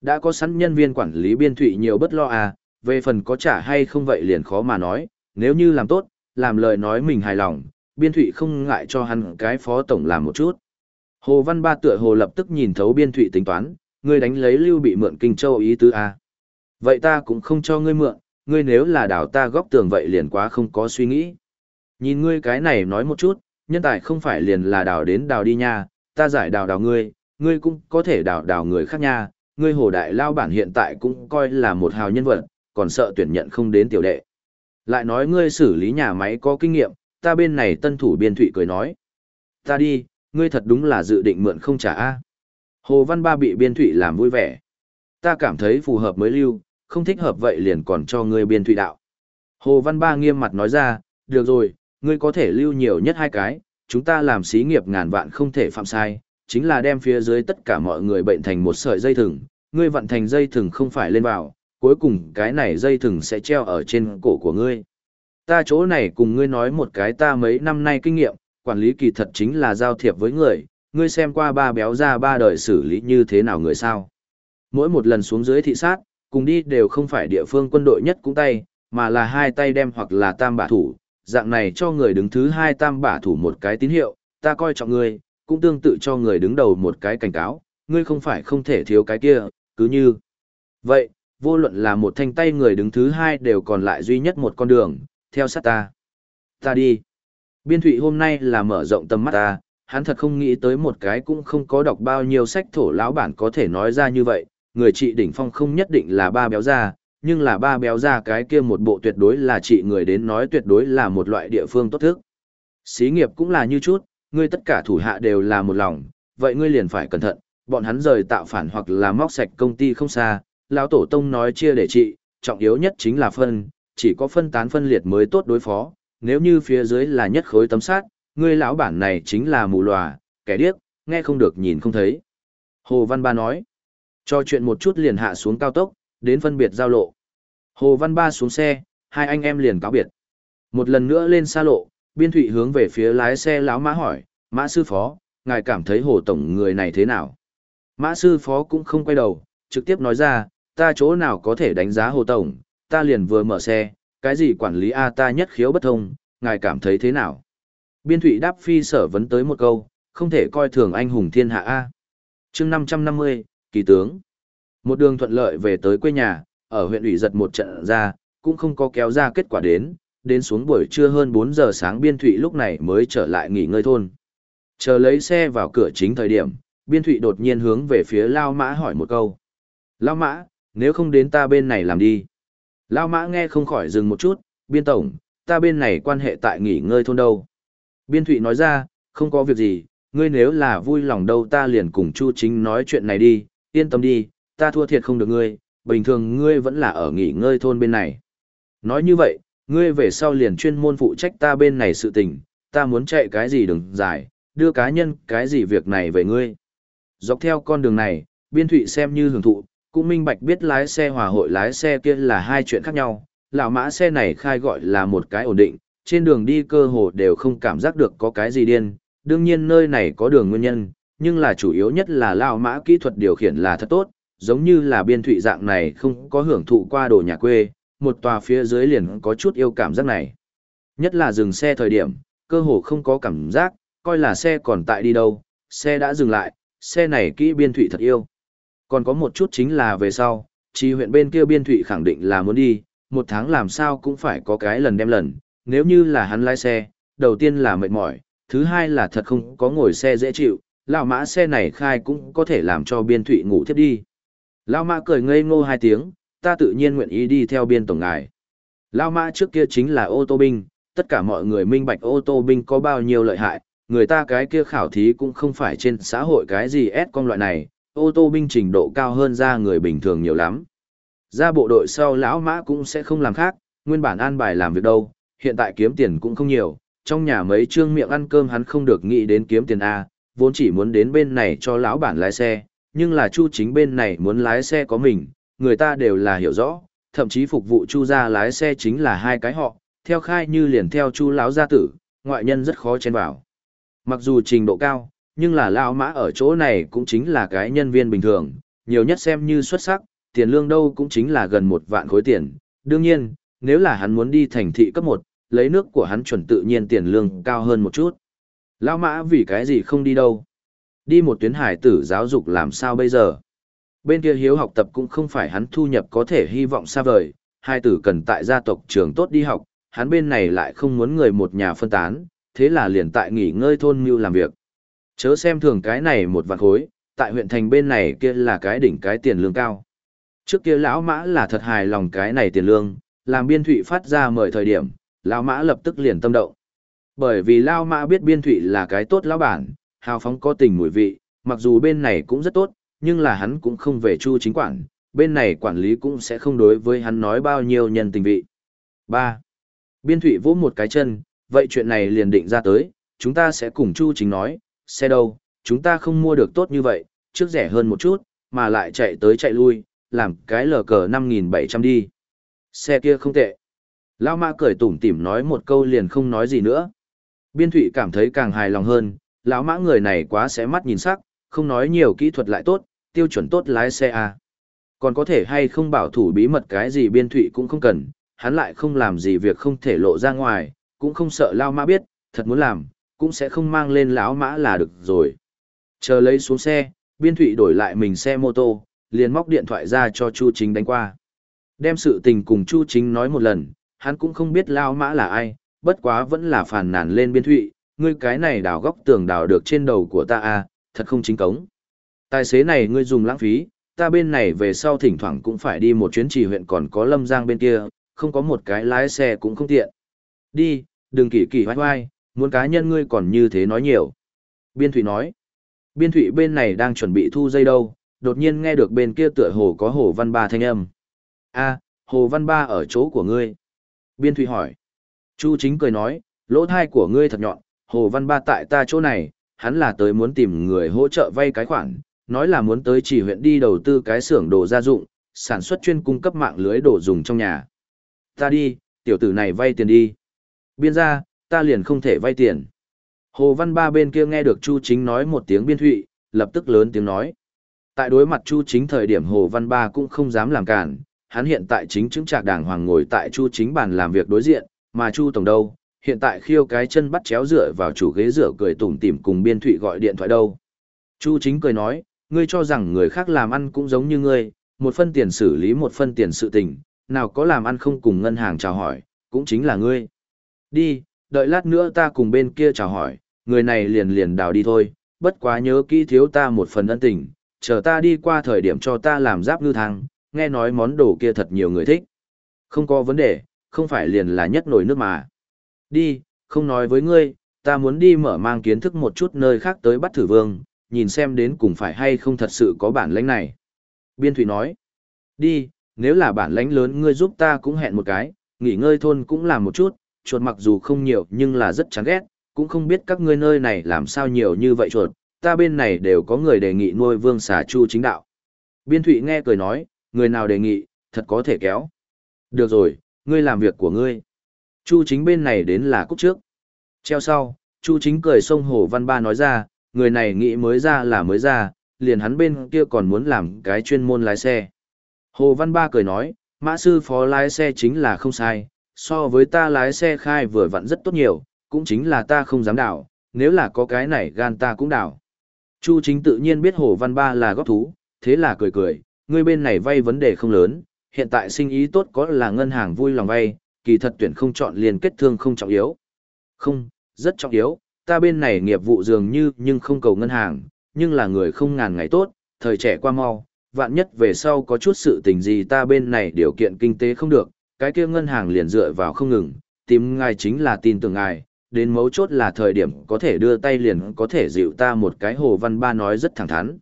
Đã có sẵn nhân viên quản lý biên thụy nhiều bất lo à, về phần có trả hay không vậy liền khó mà nói, nếu như làm tốt, làm lời nói mình hài lòng, biên thụy không ngại cho hắn cái phó tổng làm một chút. Hồ Văn Ba tựa hồ lập tức nhìn thấu biên thụy tính toán, ngươi đánh lấy lưu bị mượn kinh châu ý tứ A. Vậy ta cũng không cho ngươi mượn, ngươi nếu là đảo ta góc tường vậy liền quá không có suy nghĩ. Nhìn ngươi cái này nói một chút, nhân tài không phải liền là đào đến đào đi nha, ta giải đào đào ngươi, ngươi cũng có thể đào đào người khác nha, ngươi hồ đại lao bản hiện tại cũng coi là một hào nhân vật, còn sợ tuyển nhận không đến tiểu đệ. Lại nói ngươi xử lý nhà máy có kinh nghiệm, ta bên này tân thủ biên thụy cười nói. Ta đi, ngươi thật đúng là dự định mượn không trả a Hồ Văn Ba bị biên thụy làm vui vẻ. Ta cảm thấy phù hợp mới lưu, không thích hợp vậy liền còn cho ngươi biên thụy đạo. Hồ Văn Ba nghiêm mặt nói ra, được rồi, ngươi có thể lưu nhiều nhất hai cái, chúng ta làm xí nghiệp ngàn vạn không thể phạm sai, chính là đem phía dưới tất cả mọi người bệnh thành một sợi dây thừng, ngươi vận thành dây thừng không phải lên vào, cuối cùng cái này dây thừng sẽ treo ở trên cổ của ngươi. Ta chỗ này cùng ngươi nói một cái ta mấy năm nay kinh nghiệm, quản lý kỳ thật chính là giao thiệp với người, ngươi xem qua ba béo ra ba đời xử lý như thế nào người sao. Mỗi một lần xuống dưới thị sát, cùng đi đều không phải địa phương quân đội nhất cũng tay, mà là hai tay đem hoặc là tam bả thủ, dạng này cho người đứng thứ hai tam bả thủ một cái tín hiệu, ta coi trọng ngươi, cũng tương tự cho người đứng đầu một cái cảnh cáo, ngươi không phải không thể thiếu cái kia, cứ như. Vậy, vô luận là một thanh tay người đứng thứ hai đều còn lại duy nhất một con đường, theo sát ta. Ta đi. Biên thụy hôm nay là mở rộng tầm mắt ta, hắn thật không nghĩ tới một cái cũng không có đọc bao nhiêu sách thổ lão bản có thể nói ra như vậy, người trị đỉnh phong không nhất định là ba béo ra, nhưng là ba béo ra cái kia một bộ tuyệt đối là trị người đến nói tuyệt đối là một loại địa phương tốt thức. Xí nghiệp cũng là như chút, ngươi tất cả thủ hạ đều là một lòng, vậy ngươi liền phải cẩn thận, bọn hắn rời tạo phản hoặc là móc sạch công ty không xa, lão tổ tông nói chia để trị, trọng yếu nhất chính là phân, chỉ có phân tán phân liệt mới tốt đối phó, nếu như phía dưới là nhất khối tấm sát, ngươi lão bản này chính là mù lòa, kẻ điếc, nghe không được nhìn không thấy. Hồ Văn Ba nói, cho chuyện một chút liền hạ xuống cao tốc, đến phân biệt giao lộ. Hồ Văn Ba xuống xe, hai anh em liền cáo biệt. Một lần nữa lên xa lộ, biên thụy hướng về phía lái xe lão mã hỏi, mã sư phó, ngài cảm thấy hồ tổng người này thế nào? Mã sư phó cũng không quay đầu, trực tiếp nói ra, ta chỗ nào có thể đánh giá hồ tổng, ta liền vừa mở xe, cái gì quản lý A ta nhất khiếu bất thông, ngài cảm thấy thế nào? Biên thụy đáp phi sở vấn tới một câu, không thể coi thường anh hùng thiên hạ A. chương 550, kỳ tướng. Một đường thuận lợi về tới quê nhà, ở huyện ủy giật một trận ra, cũng không có kéo ra kết quả đến, đến xuống buổi trưa hơn 4 giờ sáng biên thụy lúc này mới trở lại nghỉ ngơi thôn. Chờ lấy xe vào cửa chính thời điểm, biên thụy đột nhiên hướng về phía Lao Mã hỏi một câu. Lao Mã, nếu không đến ta bên này làm đi. Lao Mã nghe không khỏi dừng một chút, biên tổng, ta bên này quan hệ tại nghỉ ngơi thôn đâu. Biên thụy nói ra, không có việc gì, ngươi nếu là vui lòng đâu ta liền cùng Chu Chính nói chuyện này đi, yên tâm đi, ta thua thiệt không được ngươi, bình thường ngươi vẫn là ở nghỉ ngơi thôn bên này. Nói như vậy, ngươi về sau liền chuyên môn phụ trách ta bên này sự tình, ta muốn chạy cái gì đừng dài, đưa cá nhân cái gì việc này về ngươi. Dọc theo con đường này, biên thụy xem như hưởng thụ, cũng minh bạch biết lái xe hòa hội lái xe kia là hai chuyện khác nhau, lão mã xe này khai gọi là một cái ổn định, trên đường đi cơ hồ đều không cảm giác được có cái gì điên, đương nhiên nơi này có đường nguyên nhân, nhưng là chủ yếu nhất là lão mã kỹ thuật điều khiển là thật tốt, giống như là biên thụy dạng này không có hưởng thụ qua đồ nhà quê, một tòa phía dưới liền có chút yêu cảm giác này. Nhất là dừng xe thời điểm, cơ hồ không có cảm giác, coi là xe còn tại đi đâu, xe đã dừng lại, xe này kỹ biên thụy thật yêu. Còn có một chút chính là về sau, chi huyện bên kia biên thụy khẳng định là muốn đi, một tháng làm sao cũng phải có cái lần đem lần, nếu như là hắn lái xe, đầu tiên là mệt mỏi, thứ hai là thật không có ngồi xe dễ chịu, lão mã xe này khai cũng có thể làm cho biên thụy ngủ thiếp đi. Lão mã cười ngây ngô hai tiếng, ta tự nhiên nguyện ý đi theo biên tổng ngài. Lão mã trước kia chính là ô tô binh, tất cả mọi người minh bạch ô tô binh có bao nhiêu lợi hại, người ta cái kia khảo thí cũng không phải trên xã hội cái gì ép con loại này, ô tô binh trình độ cao hơn ra người bình thường nhiều lắm. Ra bộ đội sau lão mã cũng sẽ không làm khác, nguyên bản an bài làm việc đâu, hiện tại kiếm tiền cũng không nhiều, trong nhà mấy trương miệng ăn cơm hắn không được nghĩ đến kiếm tiền A, vốn chỉ muốn đến bên này cho lão bản lái xe, nhưng là chu chính bên này muốn lái xe có mình, người ta đều là hiểu rõ, thậm chí phục vụ chu gia lái xe chính là hai cái họ, theo khai như liền theo chu lão gia tử, ngoại nhân rất khó chen vào. Mặc dù trình độ cao, nhưng là lão mã ở chỗ này cũng chính là cái nhân viên bình thường, nhiều nhất xem như xuất sắc, tiền lương đâu cũng chính là gần một vạn khối tiền. Đương nhiên, nếu là hắn muốn đi thành thị cấp 1, lấy nước của hắn chuẩn tự nhiên tiền lương cao hơn một chút. Lão mã vì cái gì không đi đâu? Đi một tuyến hải tử giáo dục làm sao bây giờ? Bên kia hiếu học tập cũng không phải hắn thu nhập có thể hy vọng xa vời, hai tử cần tại gia tộc trường tốt đi học, hắn bên này lại không muốn người một nhà phân tán, thế là liền tại nghỉ ngơi thôn mưu làm việc. Chớ xem thường cái này một vạn khối, tại huyện thành bên này kia là cái đỉnh cái tiền lương cao. Trước kia lão mã là thật hài lòng cái này tiền lương, làm biên thụy phát ra mời thời điểm, lão mã lập tức liền tâm động. Bởi vì lão mã biết biên thụy là cái tốt lão bản, hào phóng có tình mùi vị, mặc dù bên này cũng rất tốt, nhưng là hắn cũng không về chu chính quản, bên này quản lý cũng sẽ không đối với hắn nói bao nhiêu nhân tình vị. 3. Biên thụy vỗ một cái chân, vậy chuyện này liền định ra tới, chúng ta sẽ cùng chu chính nói, xe đâu, chúng ta không mua được tốt như vậy, trước rẻ hơn một chút, mà lại chạy tới chạy lui, làm cái lờ cờ 5.700 đi. Xe kia không tệ. Lao mã cười tủm tỉm nói một câu liền không nói gì nữa. Biên thụy cảm thấy càng hài lòng hơn, lão mã người này quá sẽ mắt nhìn sắc, không nói nhiều kỹ thuật lại tốt, tiêu chuẩn tốt lái xe à. Còn có thể hay không bảo thủ bí mật cái gì biên thụy cũng không cần, hắn lại không làm gì việc không thể lộ ra ngoài, cũng không sợ lao mã biết, thật muốn làm, cũng sẽ không mang lên lão mã là được rồi. Chờ lấy xuống xe, biên thụy đổi lại mình xe mô tô, liền móc điện thoại ra cho Chu Chính đánh qua. Đem sự tình cùng Chu Chính nói một lần, hắn cũng không biết lão mã là ai, bất quá vẫn là phàn nàn lên biên thụy, ngươi cái này đào góc tường đào được trên đầu của ta à, thật không chính cống. Tài xế này ngươi dùng lãng phí, ta bên này về sau thỉnh thoảng cũng phải đi một chuyến trì huyện còn có lâm giang bên kia, không có một cái lái xe cũng không tiện. Đi, đừng kỳ kỳ hoài hoài, muốn cá nhân ngươi còn như thế nói nhiều. Biên Thụy nói, biên Thụy bên này đang chuẩn bị thu dây đâu, đột nhiên nghe được bên kia tựa hồ có Hồ Văn Ba thanh âm. a Hồ Văn Ba ở chỗ của ngươi. Biên Thụy hỏi. Chu chính cười nói, lỗ thai của ngươi thật nhọn, Hồ Văn Ba tại ta chỗ này, hắn là tới muốn tìm người hỗ trợ vay cái khoản, nói là muốn tới chỉ huyện đi đầu tư cái xưởng đồ gia dụng, sản xuất chuyên cung cấp mạng lưới đồ dùng trong nhà. Ta đi, tiểu tử này vay tiền đi. Biên ra, ta liền không thể vay tiền. Hồ Văn Ba bên kia nghe được Chu Chính nói một tiếng biên thụy, lập tức lớn tiếng nói. Tại đối mặt Chu Chính thời điểm Hồ Văn Ba cũng không dám làm cản, hắn hiện tại chính chứng trạc đàng hoàng ngồi tại Chu Chính bàn làm việc đối diện, mà Chu Tổng đâu, hiện tại khiêu cái chân bắt chéo dựa vào chủ ghế dựa cười tủm tỉm cùng biên thụy gọi điện thoại đâu. Chu Chính cười nói, ngươi cho rằng người khác làm ăn cũng giống như ngươi, một phân tiền xử lý một phân tiền sự tình, nào có làm ăn không cùng ngân hàng chào hỏi, cũng chính là ngươi. Đi, đợi lát nữa ta cùng bên kia chào hỏi, người này liền liền đào đi thôi, bất quá nhớ kỹ thiếu ta một phần ân tình, chờ ta đi qua thời điểm cho ta làm giáp ngư thang, nghe nói món đồ kia thật nhiều người thích. Không có vấn đề, không phải liền là nhất nổi nước mà. Đi, không nói với ngươi, ta muốn đi mở mang kiến thức một chút nơi khác tới bắt thử vương, nhìn xem đến cùng phải hay không thật sự có bản lãnh này. Biên Thủy nói, đi, nếu là bản lãnh lớn ngươi giúp ta cũng hẹn một cái, nghỉ ngơi thôn cũng làm một chút, chuột mặc dù không nhiều nhưng là rất chán ghét, cũng không biết các ngươi nơi này làm sao nhiều như vậy chuột, ta bên này đều có người đề nghị nuôi vương xà chu chính đạo. Biên Thụy nghe cười nói, người nào đề nghị, thật có thể kéo. Được rồi, ngươi làm việc của ngươi. Chu chính bên này đến là cúc trước. Treo sau, Chu chính cười sông Hồ Văn Ba nói ra, người này nghĩ mới ra là mới ra, liền hắn bên kia còn muốn làm cái chuyên môn lái xe. Hồ Văn Ba cười nói, mã sư phó lái xe chính là không sai, so với ta lái xe khai vừa vặn rất tốt nhiều, cũng chính là ta không dám đảo, nếu là có cái này gan ta cũng đảo. Chu chính tự nhiên biết Hồ Văn Ba là góp thú, thế là cười cười, người bên này vay vấn đề không lớn, hiện tại sinh ý tốt có là ngân hàng vui lòng vay, kỳ thật tuyển không chọn liền kết thương không trọng yếu. Không, rất trọng yếu, ta bên này nghiệp vụ dường như nhưng không cầu ngân hàng, nhưng là người không ngàn ngày tốt, thời trẻ qua mau, vạn nhất về sau có chút sự tình gì ta bên này điều kiện kinh tế không được, cái kia ngân hàng liền dựa vào không ngừng, tìm ngài chính là tin tưởng ngài, đến mấu chốt là thời điểm có thể đưa tay liền có thể dịu ta một cái hồ văn ba nói rất thẳng thắn.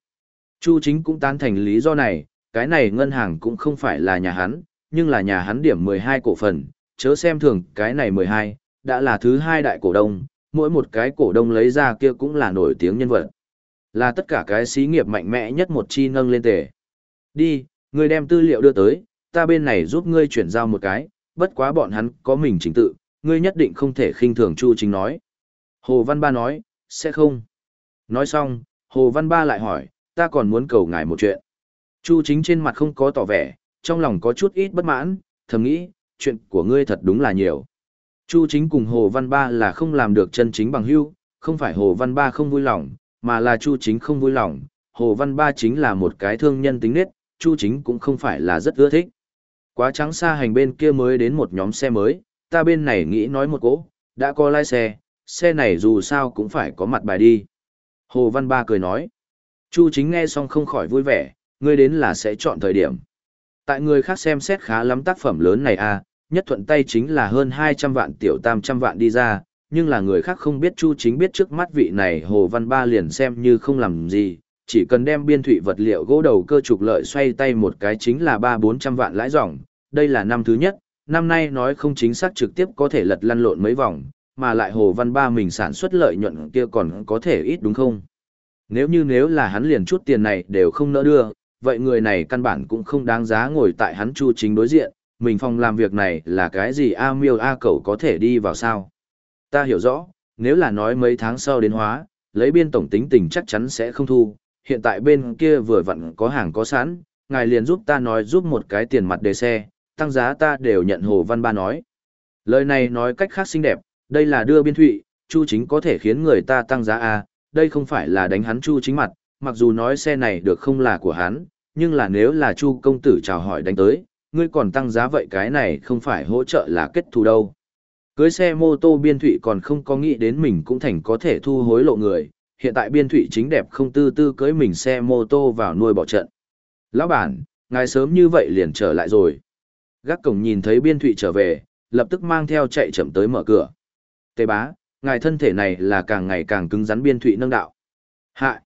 Chu chính cũng tán thành lý do này, cái này ngân hàng cũng không phải là nhà hắn, nhưng là nhà hắn điểm 12 cổ phần, chớ xem thường cái này 12, đã là thứ hai đại cổ đông, mỗi một cái cổ đông lấy ra kia cũng là nổi tiếng nhân vật. Là tất cả cái xí nghiệp mạnh mẽ nhất một chi nâng lên tề. Đi, người đem tư liệu đưa tới, ta bên này giúp ngươi chuyển giao một cái, bất quá bọn hắn có mình chính tự, ngươi nhất định không thể khinh thường Chu Chính nói. Hồ Văn Ba nói, sẽ không. Nói xong, Hồ Văn Ba lại hỏi, ta còn muốn cầu ngài một chuyện. Chu Chính trên mặt không có tỏ vẻ, trong lòng có chút ít bất mãn, thầm nghĩ, chuyện của ngươi thật đúng là nhiều. Chu Chính cùng Hồ Văn Ba là không làm được chân chính bằng hữu, không phải Hồ Văn Ba không vui lòng, mà là Chu Chính không vui lòng. Hồ Văn Ba chính là một cái thương nhân tính nết, Chu Chính cũng không phải là rất ưa thích. Quá trắng xa hành bên kia mới đến một nhóm xe mới, ta bên này nghĩ nói một cỗ, đã có lái xe, xe này dù sao cũng phải có mặt bài đi. Hồ Văn Ba cười nói. Chu chính nghe xong không khỏi vui vẻ, ngươi đến là sẽ chọn thời điểm. Tại người khác xem xét khá lắm tác phẩm lớn này à, nhất thuận tay chính là hơn 200 vạn tiểu tam trăm vạn đi ra, nhưng là người khác không biết Chu chính biết trước mắt vị này Hồ Văn Ba liền xem như không làm gì, chỉ cần đem biên thủy vật liệu gỗ đầu cơ trục lợi xoay tay một cái chính là ba bốn trăm vạn lãi dòng, đây là năm thứ nhất, năm nay nói không chính xác trực tiếp có thể lật lăn lộn mấy vòng, mà lại Hồ Văn Ba mình sản xuất lợi nhuận kia còn có thể ít đúng không? Nếu như nếu là hắn liền chút tiền này đều không nỡ đưa, vậy người này căn bản cũng không đáng giá ngồi tại hắn chu chính đối diện, mình phòng làm việc này là cái gì A miêu A cẩu có thể đi vào sao? Ta hiểu rõ, nếu là nói mấy tháng sau đến hóa, lấy biên tổng tính tình chắc chắn sẽ không thu, hiện tại bên kia vừa vặn có hàng có sẵn, ngài liền giúp ta nói giúp một cái tiền mặt đề xe, tăng giá ta đều nhận Hồ Văn Ba nói. Lời này nói cách khác xinh đẹp, đây là đưa biên thụy, Chu chính có thể khiến người ta tăng giá à đây không phải là đánh hắn Chu chính mặt, mặc dù nói xe này được không là của hắn, nhưng là nếu là Chu công tử chào hỏi đánh tới, ngươi còn tăng giá vậy cái này không phải hỗ trợ là kết thù đâu. Cưới xe mô tô biên thụy còn không có nghĩ đến mình cũng thành có thể thu hối lộ người, hiện tại biên thụy chính đẹp không tư tư cưới mình xe mô tô vào nuôi bỏ trận. Lão bản, ngài sớm như vậy liền trở lại rồi. Gác cổng nhìn thấy biên thụy trở về, lập tức mang theo chạy chậm tới mở cửa. Tề bá, ngài thân thể này là càng ngày càng cứng rắn biên thụy nâng đạo. Hạ,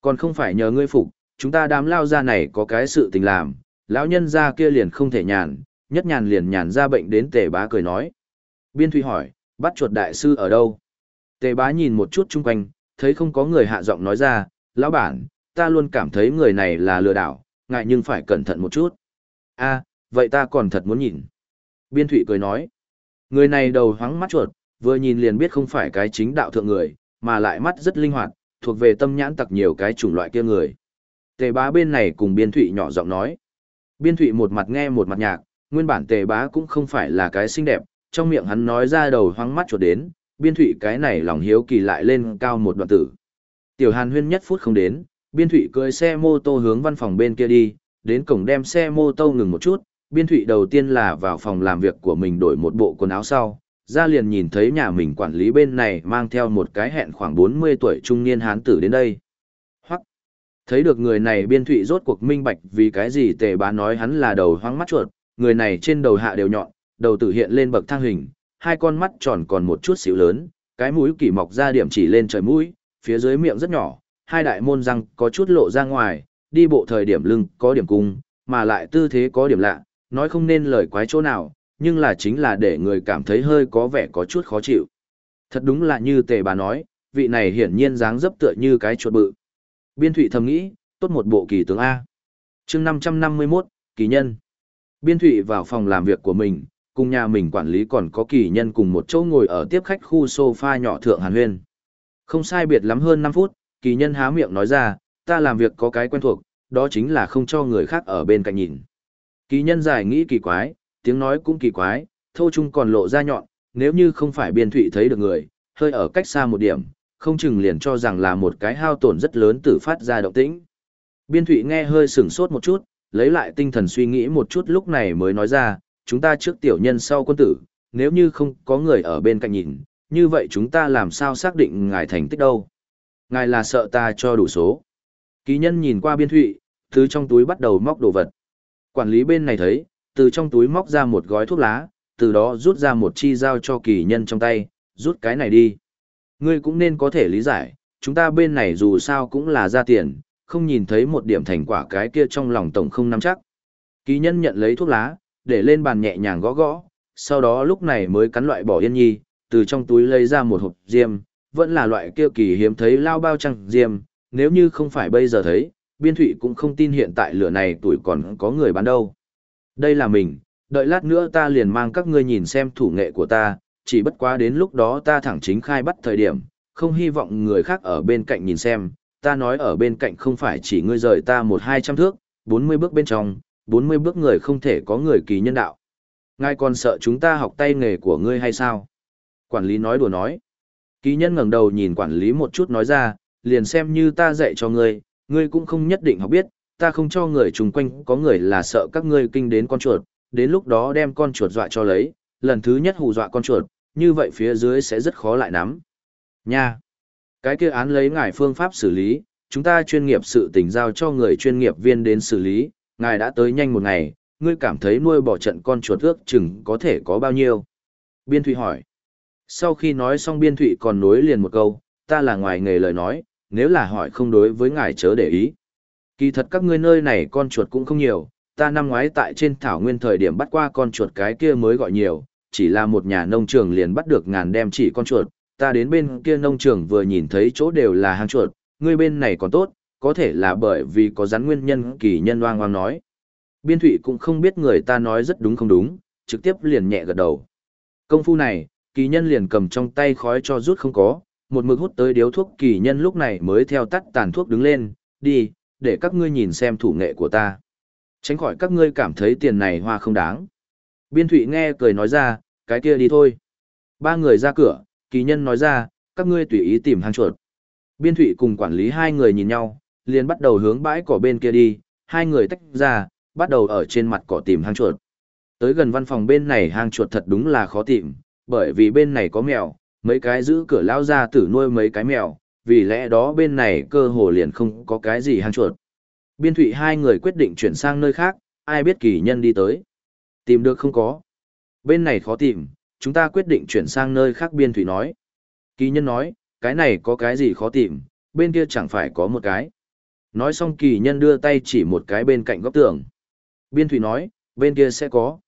còn không phải nhờ ngươi phục, chúng ta đám lao ra này có cái sự tình làm, lão nhân ra kia liền không thể nhàn, nhất nhàn liền nhàn ra bệnh đến tề bá cười nói. Biên thụy hỏi, bắt chuột đại sư ở đâu? Tề bá nhìn một chút chung quanh, thấy không có người hạ giọng nói ra, lão bản, ta luôn cảm thấy người này là lừa đảo, ngại nhưng phải cẩn thận một chút. a vậy ta còn thật muốn nhìn. Biên thụy cười nói, người này đầu hoáng mắt chuột, vừa nhìn liền biết không phải cái chính đạo thượng người, mà lại mắt rất linh hoạt, thuộc về tâm nhãn tặc nhiều cái chủng loại kia người. Tề bá bên này cùng biên thụy nhỏ giọng nói. Biên thụy một mặt nghe một mặt nhạc, nguyên bản tề bá cũng không phải là cái xinh đẹp, trong miệng hắn nói ra đầu hoang mắt chuột đến, biên thụy cái này lòng hiếu kỳ lại lên cao một đoạn tử. Tiểu hàn huyên nhất phút không đến, biên thụy cưới xe mô tô hướng văn phòng bên kia đi, đến cổng đem xe mô tô ngừng một chút, biên thụy đầu tiên là vào phòng làm việc của mình đổi một bộ quần áo sau, ra liền nhìn thấy nhà mình quản lý bên này mang theo một cái hẹn khoảng 40 tuổi trung niên hán tử đến đây. Hoặc, thấy được người này biên thụy rốt cuộc minh bạch vì cái gì tề bá nói hắn là đầu hoang mắt chuột, người này trên đầu hạ đều nhọn, đầu tử hiện lên bậc thang hình, hai con mắt tròn còn một chút xíu lớn, cái mũi kỳ mọc ra điểm chỉ lên trời mũi, phía dưới miệng rất nhỏ, hai đại môn răng có chút lộ ra ngoài, đi bộ thời điểm lưng có điểm cung, mà lại tư thế có điểm lạ, nói không nên lời quái chỗ nào, nhưng là chính là để người cảm thấy hơi có vẻ có chút khó chịu. Thật đúng là như tề bà nói, vị này hiển nhiên dáng dấp tựa như cái chuột bự. Biên thụy thầm nghĩ, tốt một bộ kỳ tướng A. chương 551, kỳ nhân. Biên thụy vào phòng làm việc của mình, cùng nhà mình quản lý còn có kỳ nhân cùng một chỗ ngồi ở tiếp khách khu sofa nhỏ thượng hàn huyên. Không sai biệt lắm hơn 5 phút, kỳ nhân há miệng nói ra, ta làm việc có cái quen thuộc, đó chính là không cho người khác ở bên cạnh nhìn. Kỳ nhân giải nghĩ kỳ quái, tiếng nói cũng kỳ quái, thô trung còn lộ ra nhọn, nếu như không phải biên thụy thấy được người, hơi ở cách xa một điểm, không chừng liền cho rằng là một cái hao tổn rất lớn từ phát ra động tĩnh. Biên thụy nghe hơi sửng sốt một chút, lấy lại tinh thần suy nghĩ một chút lúc này mới nói ra, chúng ta trước tiểu nhân sau quân tử, nếu như không có người ở bên cạnh nhìn, như vậy chúng ta làm sao xác định ngài thành tích đâu. Ngài là sợ ta cho đủ số. Ký nhân nhìn qua biên thụy, thứ trong túi bắt đầu móc đồ vật. Quản lý bên này thấy, từ trong túi móc ra một gói thuốc lá, từ đó rút ra một chi dao cho kỳ nhân trong tay, rút cái này đi. Ngươi cũng nên có thể lý giải, chúng ta bên này dù sao cũng là ra tiền, không nhìn thấy một điểm thành quả cái kia trong lòng tổng không nắm chắc. Kỳ nhân nhận lấy thuốc lá, để lên bàn nhẹ nhàng gõ gõ, sau đó lúc này mới cắn loại bỏ yên nhi, từ trong túi lấy ra một hộp diêm, vẫn là loại kia kỳ hiếm thấy lao bao trăng diêm, nếu như không phải bây giờ thấy, biên thụy cũng không tin hiện tại lửa này tuổi còn có người bán đâu. Đây là mình, đợi lát nữa ta liền mang các ngươi nhìn xem thủ nghệ của ta, chỉ bất quá đến lúc đó ta thẳng chính khai bắt thời điểm, không hy vọng người khác ở bên cạnh nhìn xem, ta nói ở bên cạnh không phải chỉ ngươi rời ta một hai trăm thước, bốn mươi bước bên trong, bốn mươi bước người không thể có người kỳ nhân đạo. Ngài còn sợ chúng ta học tay nghề của ngươi hay sao? Quản lý nói đùa nói. Kỳ nhân ngẩng đầu nhìn quản lý một chút nói ra, liền xem như ta dạy cho ngươi, ngươi cũng không nhất định học biết, ta không cho người chung quanh có người là sợ các ngươi kinh đến con chuột, đến lúc đó đem con chuột dọa cho lấy, lần thứ nhất hù dọa con chuột, như vậy phía dưới sẽ rất khó lại nắm. Nha! Cái kia án lấy ngài phương pháp xử lý, chúng ta chuyên nghiệp sự tình giao cho người chuyên nghiệp viên đến xử lý, ngài đã tới nhanh một ngày, ngươi cảm thấy nuôi bỏ trận con chuột ước chừng có thể có bao nhiêu? Biên Thụy hỏi. Sau khi nói xong Biên Thụy còn nối liền một câu, ta là ngoài nghề lời nói, nếu là hỏi không đối với ngài chớ để ý. Kỳ thật các ngươi nơi này con chuột cũng không nhiều, ta năm ngoái tại trên thảo nguyên thời điểm bắt qua con chuột cái kia mới gọi nhiều, chỉ là một nhà nông trường liền bắt được ngàn đem chỉ con chuột, ta đến bên kia nông trường vừa nhìn thấy chỗ đều là hang chuột, ngươi bên này còn tốt, có thể là bởi vì có rắn nguyên nhân kỳ nhân oang oang nói. Biên thủy cũng không biết người ta nói rất đúng không đúng, trực tiếp liền nhẹ gật đầu. Công phu này, kỳ nhân liền cầm trong tay khói cho rút không có, một mực hút tới điếu thuốc kỳ nhân lúc này mới theo tắt tàn thuốc đứng lên, đi, để các ngươi nhìn xem thủ nghệ của ta. Tránh khỏi các ngươi cảm thấy tiền này hoa không đáng. Biên thụy nghe cười nói ra, cái kia đi thôi. Ba người ra cửa, kỳ nhân nói ra, các ngươi tùy ý tìm hang chuột. Biên thụy cùng quản lý hai người nhìn nhau, liền bắt đầu hướng bãi cỏ bên kia đi, hai người tách ra, bắt đầu ở trên mặt cỏ tìm hang chuột. Tới gần văn phòng bên này hang chuột thật đúng là khó tìm, bởi vì bên này có mèo, mấy cái giữ cửa lao ra tử nuôi mấy cái mèo, vì lẽ đó bên này cơ hồ liền không có cái gì hang chuột. Biên thụy hai người quyết định chuyển sang nơi khác, ai biết kỳ nhân đi tới. Tìm được không có. Bên này khó tìm, chúng ta quyết định chuyển sang nơi khác biên thụy nói. Kỳ nhân nói, cái này có cái gì khó tìm, bên kia chẳng phải có một cái. Nói xong kỳ nhân đưa tay chỉ một cái bên cạnh góc tường. Biên thụy nói, bên kia sẽ có.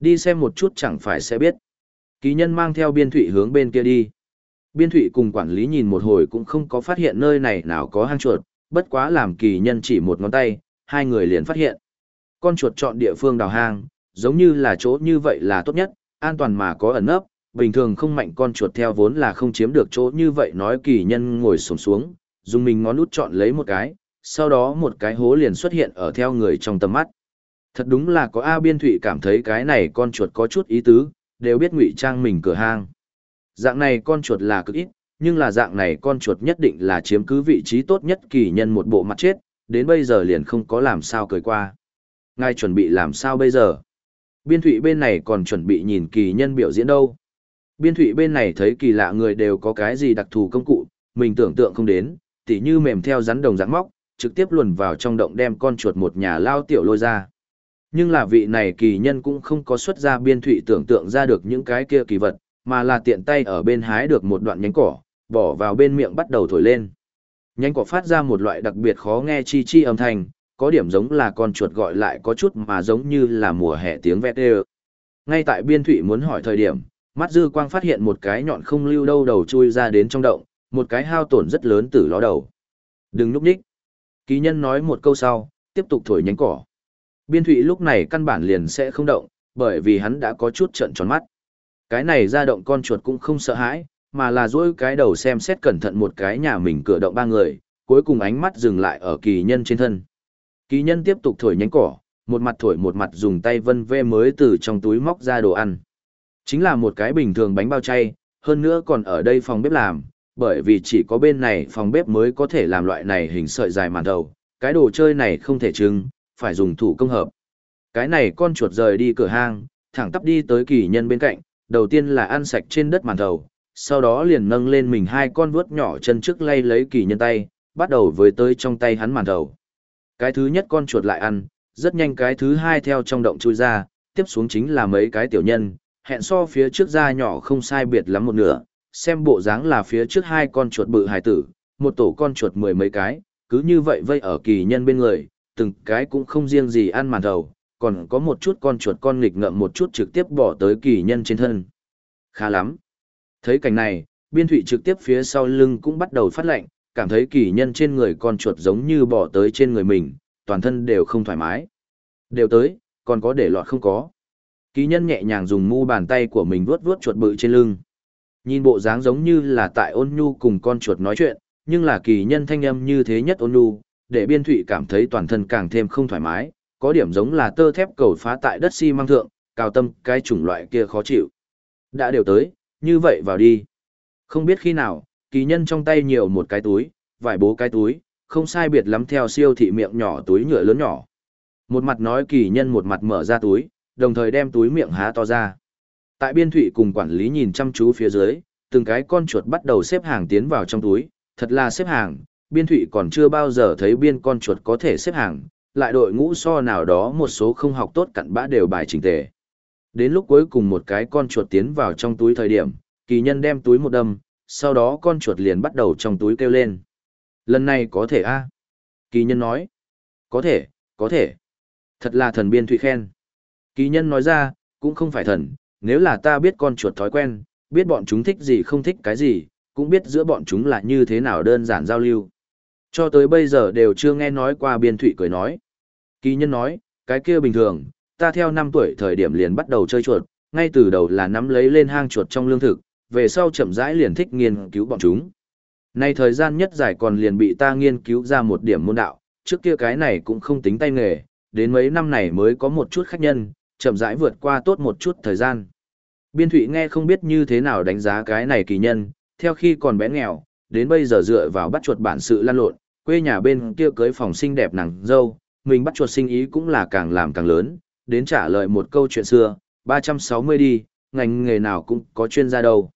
Đi xem một chút chẳng phải sẽ biết. Kỳ nhân mang theo biên thụy hướng bên kia đi. Biên thụy cùng quản lý nhìn một hồi cũng không có phát hiện nơi này nào có hang chuột, bất quá làm kỳ nhân chỉ một ngón tay, hai người liền phát hiện. Con chuột chọn địa phương đào hang, giống như là chỗ như vậy là tốt nhất, an toàn mà có ẩn nấp, bình thường không mạnh con chuột theo vốn là không chiếm được chỗ như vậy nói kỳ nhân ngồi sổng xuống, dùng mình ngón út chọn lấy một cái, sau đó một cái hố liền xuất hiện ở theo người trong tầm mắt. Thật đúng là có A Biên Thụy cảm thấy cái này con chuột có chút ý tứ, đều biết ngụy trang mình cửa hang. Dạng này con chuột là cực ít, nhưng là dạng này con chuột nhất định là chiếm cứ vị trí tốt nhất kỳ nhân một bộ mặt chết, đến bây giờ liền không có làm sao cười qua. Ngài chuẩn bị làm sao bây giờ? Biên thụy bên này còn chuẩn bị nhìn kỳ nhân biểu diễn đâu. Biên thụy bên này thấy kỳ lạ người đều có cái gì đặc thù công cụ, mình tưởng tượng không đến, tỉ như mềm theo rắn đồng rắn móc, trực tiếp luồn vào trong động đem con chuột một nhà lao tiểu lôi ra. Nhưng là vị này kỳ nhân cũng không có xuất ra biên thụy tưởng tượng ra được những cái kia kỳ vật, mà là tiện tay ở bên hái được một đoạn nhánh cỏ, bỏ vào bên miệng bắt đầu thổi lên. Nhánh cỏ phát ra một loại đặc biệt khó nghe chi chi âm thanh, có điểm giống là con chuột gọi lại có chút mà giống như là mùa hè tiếng vẹt đê Ngay tại biên thụy muốn hỏi thời điểm, mắt dư quang phát hiện một cái nhọn không lưu đâu đầu chui ra đến trong động, một cái hao tổn rất lớn từ ló đầu. Đừng núp đích. Ký nhân nói một câu sau, tiếp tục thổi nhánh cỏ. Biên thụy lúc này căn bản liền sẽ không động, bởi vì hắn đã có chút trận tròn mắt. Cái này ra động con chuột cũng không sợ hãi, mà là dỗi cái đầu xem xét cẩn thận một cái nhà mình cửa động ba người, cuối cùng ánh mắt dừng lại ở kỳ nhân trên thân. Kỳ nhân tiếp tục thổi nhánh cỏ, một mặt thổi một mặt dùng tay vân ve mới từ trong túi móc ra đồ ăn. Chính là một cái bình thường bánh bao chay, hơn nữa còn ở đây phòng bếp làm, bởi vì chỉ có bên này phòng bếp mới có thể làm loại này hình sợi dài màn đầu, cái đồ chơi này không thể trưng, phải dùng thủ công hợp. Cái này con chuột rời đi cửa hang, thẳng tắp đi tới kỳ nhân bên cạnh, đầu tiên là ăn sạch trên đất màn đầu, sau đó liền nâng lên mình hai con vuốt nhỏ chân trước lay lấy kỳ nhân tay, bắt đầu với tới trong tay hắn màn đầu. Cái thứ nhất con chuột lại ăn, rất nhanh cái thứ hai theo trong động chui ra, tiếp xuống chính là mấy cái tiểu nhân, hẹn so phía trước ra nhỏ không sai biệt lắm một nửa, xem bộ dáng là phía trước hai con chuột bự hài tử, một tổ con chuột mười mấy cái, cứ như vậy vây ở kỳ nhân bên người, từng cái cũng không riêng gì ăn màn thầu, còn có một chút con chuột con nghịch ngợm một chút trực tiếp bỏ tới kỳ nhân trên thân. Khá lắm. Thấy cảnh này, biên thủy trực tiếp phía sau lưng cũng bắt đầu phát lệnh, cảm thấy kỳ nhân trên người con chuột giống như bỏ tới trên người mình, toàn thân đều không thoải mái. Đều tới, còn có để lọt không có. Kỳ nhân nhẹ nhàng dùng mu bàn tay của mình vuốt vuốt chuột bự trên lưng. Nhìn bộ dáng giống như là tại ôn nhu cùng con chuột nói chuyện, nhưng là kỳ nhân thanh âm như thế nhất ôn nhu, để biên thụy cảm thấy toàn thân càng thêm không thoải mái, có điểm giống là tơ thép cầu phá tại đất xi si măng thượng, cao tâm cái chủng loại kia khó chịu. Đã đều tới, như vậy vào đi. Không biết khi nào, kỳ nhân trong tay nhiều một cái túi, vài bố cái túi, không sai biệt lắm theo siêu thị miệng nhỏ túi nhựa lớn nhỏ. Một mặt nói kỳ nhân một mặt mở ra túi, đồng thời đem túi miệng há to ra. Tại biên thụy cùng quản lý nhìn chăm chú phía dưới, từng cái con chuột bắt đầu xếp hàng tiến vào trong túi, thật là xếp hàng, biên thụy còn chưa bao giờ thấy biên con chuột có thể xếp hàng, lại đội ngũ so nào đó một số không học tốt cặn bã đều bài trình tề. Đến lúc cuối cùng một cái con chuột tiến vào trong túi thời điểm, kỳ nhân đem túi một đâm, sau đó con chuột liền bắt đầu trong túi kêu lên. Lần này có thể a Kỳ nhân nói. Có thể, có thể. Thật là thần biên thụy khen. Kỳ nhân nói ra, cũng không phải thần, nếu là ta biết con chuột thói quen, biết bọn chúng thích gì không thích cái gì, cũng biết giữa bọn chúng là như thế nào đơn giản giao lưu. Cho tới bây giờ đều chưa nghe nói qua biên thụy cười nói. Kỳ nhân nói, cái kia bình thường, ta theo 5 tuổi thời điểm liền bắt đầu chơi chuột, ngay từ đầu là nắm lấy lên hang chuột trong lương thực, về sau chậm rãi liền thích nghiên cứu bọn chúng. Nay thời gian nhất dài còn liền bị ta nghiên cứu ra một điểm môn đạo, trước kia cái này cũng không tính tay nghề, đến mấy năm này mới có một chút khách nhân, chậm rãi vượt qua tốt một chút thời gian. Biên Thụy nghe không biết như thế nào đánh giá cái này kỳ nhân, theo khi còn bé nghèo, đến bây giờ dựa vào bắt chuột bản sự lan lộn, quê nhà bên kia cưới phòng xinh đẹp nàng dâu, mình bắt chuột sinh ý cũng là càng làm càng lớn, đến trả lời một câu chuyện xưa, 360 đi, ngành nghề nào cũng có chuyên gia đâu.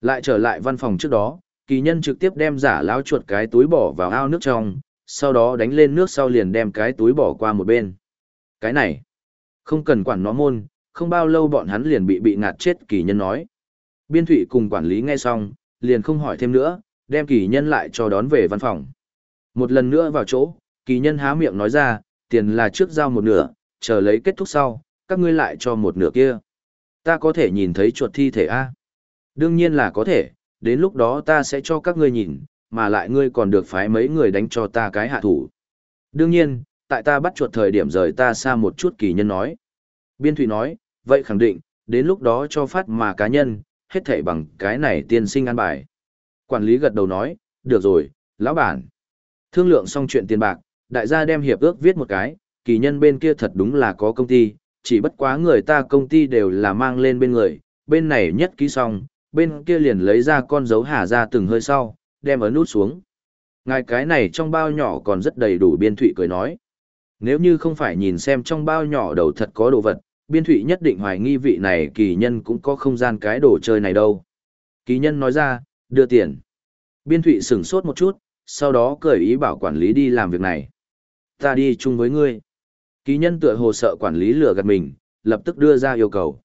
Lại trở lại văn phòng trước đó, kỳ nhân trực tiếp đem giả láo chuột cái túi bỏ vào ao nước trong, sau đó đánh lên nước sau liền đem cái túi bỏ qua một bên. Cái này, không cần quản nó môn, không bao lâu bọn hắn liền bị bị ngạt chết kỳ nhân nói. Biên thủy cùng quản lý nghe xong, liền không hỏi thêm nữa, đem kỳ nhân lại cho đón về văn phòng. Một lần nữa vào chỗ, kỳ nhân há miệng nói ra, tiền là trước giao một nửa, chờ lấy kết thúc sau, các ngươi lại cho một nửa kia. Ta có thể nhìn thấy chuột thi thể A. Đương nhiên là có thể, đến lúc đó ta sẽ cho các ngươi nhìn, mà lại ngươi còn được phái mấy người đánh cho ta cái hạ thủ. Đương nhiên, tại ta bắt chuột thời điểm rời ta xa một chút kỳ nhân nói. Biên Thụy nói, vậy khẳng định, đến lúc đó cho phát mà cá nhân, hết thảy bằng cái này tiên sinh an bài. Quản lý gật đầu nói, được rồi, lão bản. Thương lượng xong chuyện tiền bạc, đại gia đem hiệp ước viết một cái, kỳ nhân bên kia thật đúng là có công ty, chỉ bất quá người ta công ty đều là mang lên bên người, bên này nhất ký xong, bên kia liền lấy ra con dấu hà ra từng hơi sau, đem ấn nút xuống. Ngài cái này trong bao nhỏ còn rất đầy đủ biên thụy cười nói. Nếu như không phải nhìn xem trong bao nhỏ đầu thật có đồ vật, biên thụy nhất định hoài nghi vị này kỳ nhân cũng có không gian cái đồ chơi này đâu. Kỳ nhân nói ra, đưa tiền. Biên thụy sửng sốt một chút, sau đó cởi ý bảo quản lý đi làm việc này. Ta đi chung với ngươi. Ký nhân tựa hồ sợ quản lý lừa gạt mình, lập tức đưa ra yêu cầu.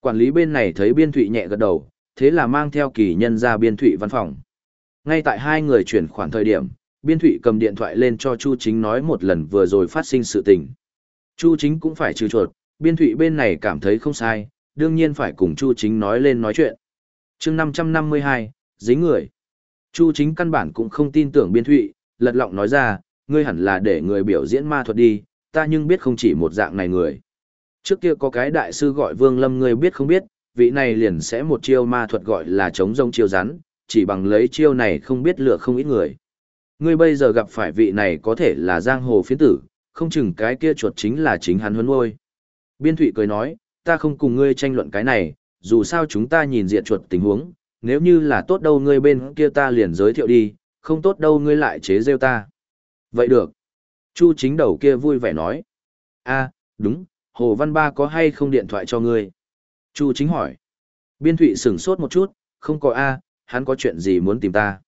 Quản lý bên này thấy biên thụy nhẹ gật đầu, thế là mang theo kỳ nhân ra biên thụy văn phòng. Ngay tại hai người chuyển khoản thời điểm, biên thụy cầm điện thoại lên cho Chu Chính nói một lần vừa rồi phát sinh sự tình. Chu Chính cũng phải trừ chuột, biên thụy bên này cảm thấy không sai, đương nhiên phải cùng Chu Chính nói lên nói chuyện. chương 552, dính người. Chu Chính căn bản cũng không tin tưởng biên thụy, lật lọng nói ra, ngươi hẳn là để người biểu diễn ma thuật đi, ta nhưng biết không chỉ một dạng này người. Trước kia có cái đại sư gọi Vương Lâm ngươi biết không biết, vị này liền sẽ một chiêu ma thuật gọi là chống rông chiêu rắn, chỉ bằng lấy chiêu này không biết lựa không ít người. Ngươi bây giờ gặp phải vị này có thể là giang hồ phiến tử, không chừng cái kia chuột chính là chính hắn huấn nuôi Biên Thụy cười nói, ta không cùng ngươi tranh luận cái này, dù sao chúng ta nhìn diện chuột tình huống, nếu như là tốt đâu ngươi bên kia ta liền giới thiệu đi, không tốt đâu ngươi lại chế rêu ta. Vậy được. Chu chính đầu kia vui vẻ nói. a đúng, Hồ Văn Ba có hay không điện thoại cho ngươi? Chu chính hỏi. Biên Thụy sửng sốt một chút, không có a hắn có chuyện gì muốn tìm ta?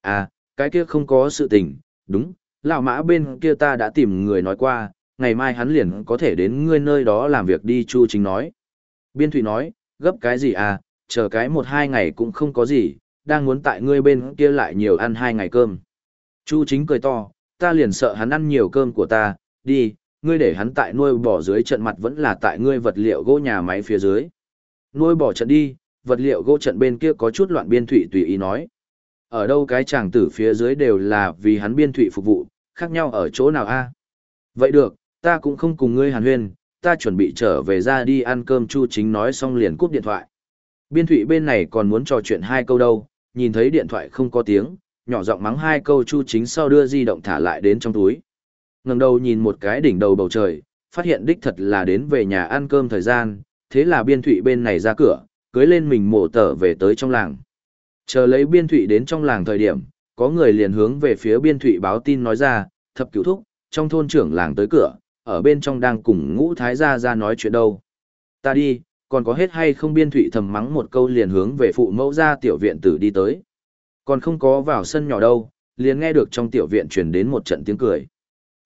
À, cái kia không có sự tình, đúng, lão mã bên kia ta đã tìm người nói qua, ngày mai hắn liền có thể đến ngươi nơi đó làm việc đi Chu chính nói. Biên Thụy nói, gấp cái gì à, chờ cái một hai ngày cũng không có gì, đang muốn tại ngươi bên kia lại nhiều ăn hai ngày cơm. Chu chính cười to, ta liền sợ hắn ăn nhiều cơm của ta, đi, ngươi để hắn tại nuôi bò dưới trận mặt vẫn là tại ngươi vật liệu gỗ nhà máy phía dưới. Nuôi bò trận đi, vật liệu gỗ trận bên kia có chút loạn biên thủy tùy ý nói. Ở đâu cái chàng tử phía dưới đều là vì hắn biên thủy phục vụ, khác nhau ở chỗ nào a? Vậy được, ta cũng không cùng ngươi hàn huyên, ta chuẩn bị trở về ra đi ăn cơm chu chính nói xong liền cúp điện thoại. Biên thủy bên này còn muốn trò chuyện hai câu đâu, nhìn thấy điện thoại không có tiếng, nhỏ giọng mắng hai câu chu chính sau đưa di động thả lại đến trong túi. Ngừng đầu nhìn một cái đỉnh đầu bầu trời, phát hiện đích thật là đến về nhà ăn cơm thời gian, thế là biên thụy bên này ra cửa, cưới lên mình mổ tở về tới trong làng. Chờ lấy biên thụy đến trong làng thời điểm, có người liền hướng về phía biên thụy báo tin nói ra, thập cứu thúc, trong thôn trưởng làng tới cửa, ở bên trong đang cùng ngũ thái gia ra nói chuyện đâu. Ta đi, còn có hết hay không biên thụy thầm mắng một câu liền hướng về phụ mẫu ra tiểu viện tử đi tới. Còn không có vào sân nhỏ đâu, liền nghe được trong tiểu viện truyền đến một trận tiếng cười.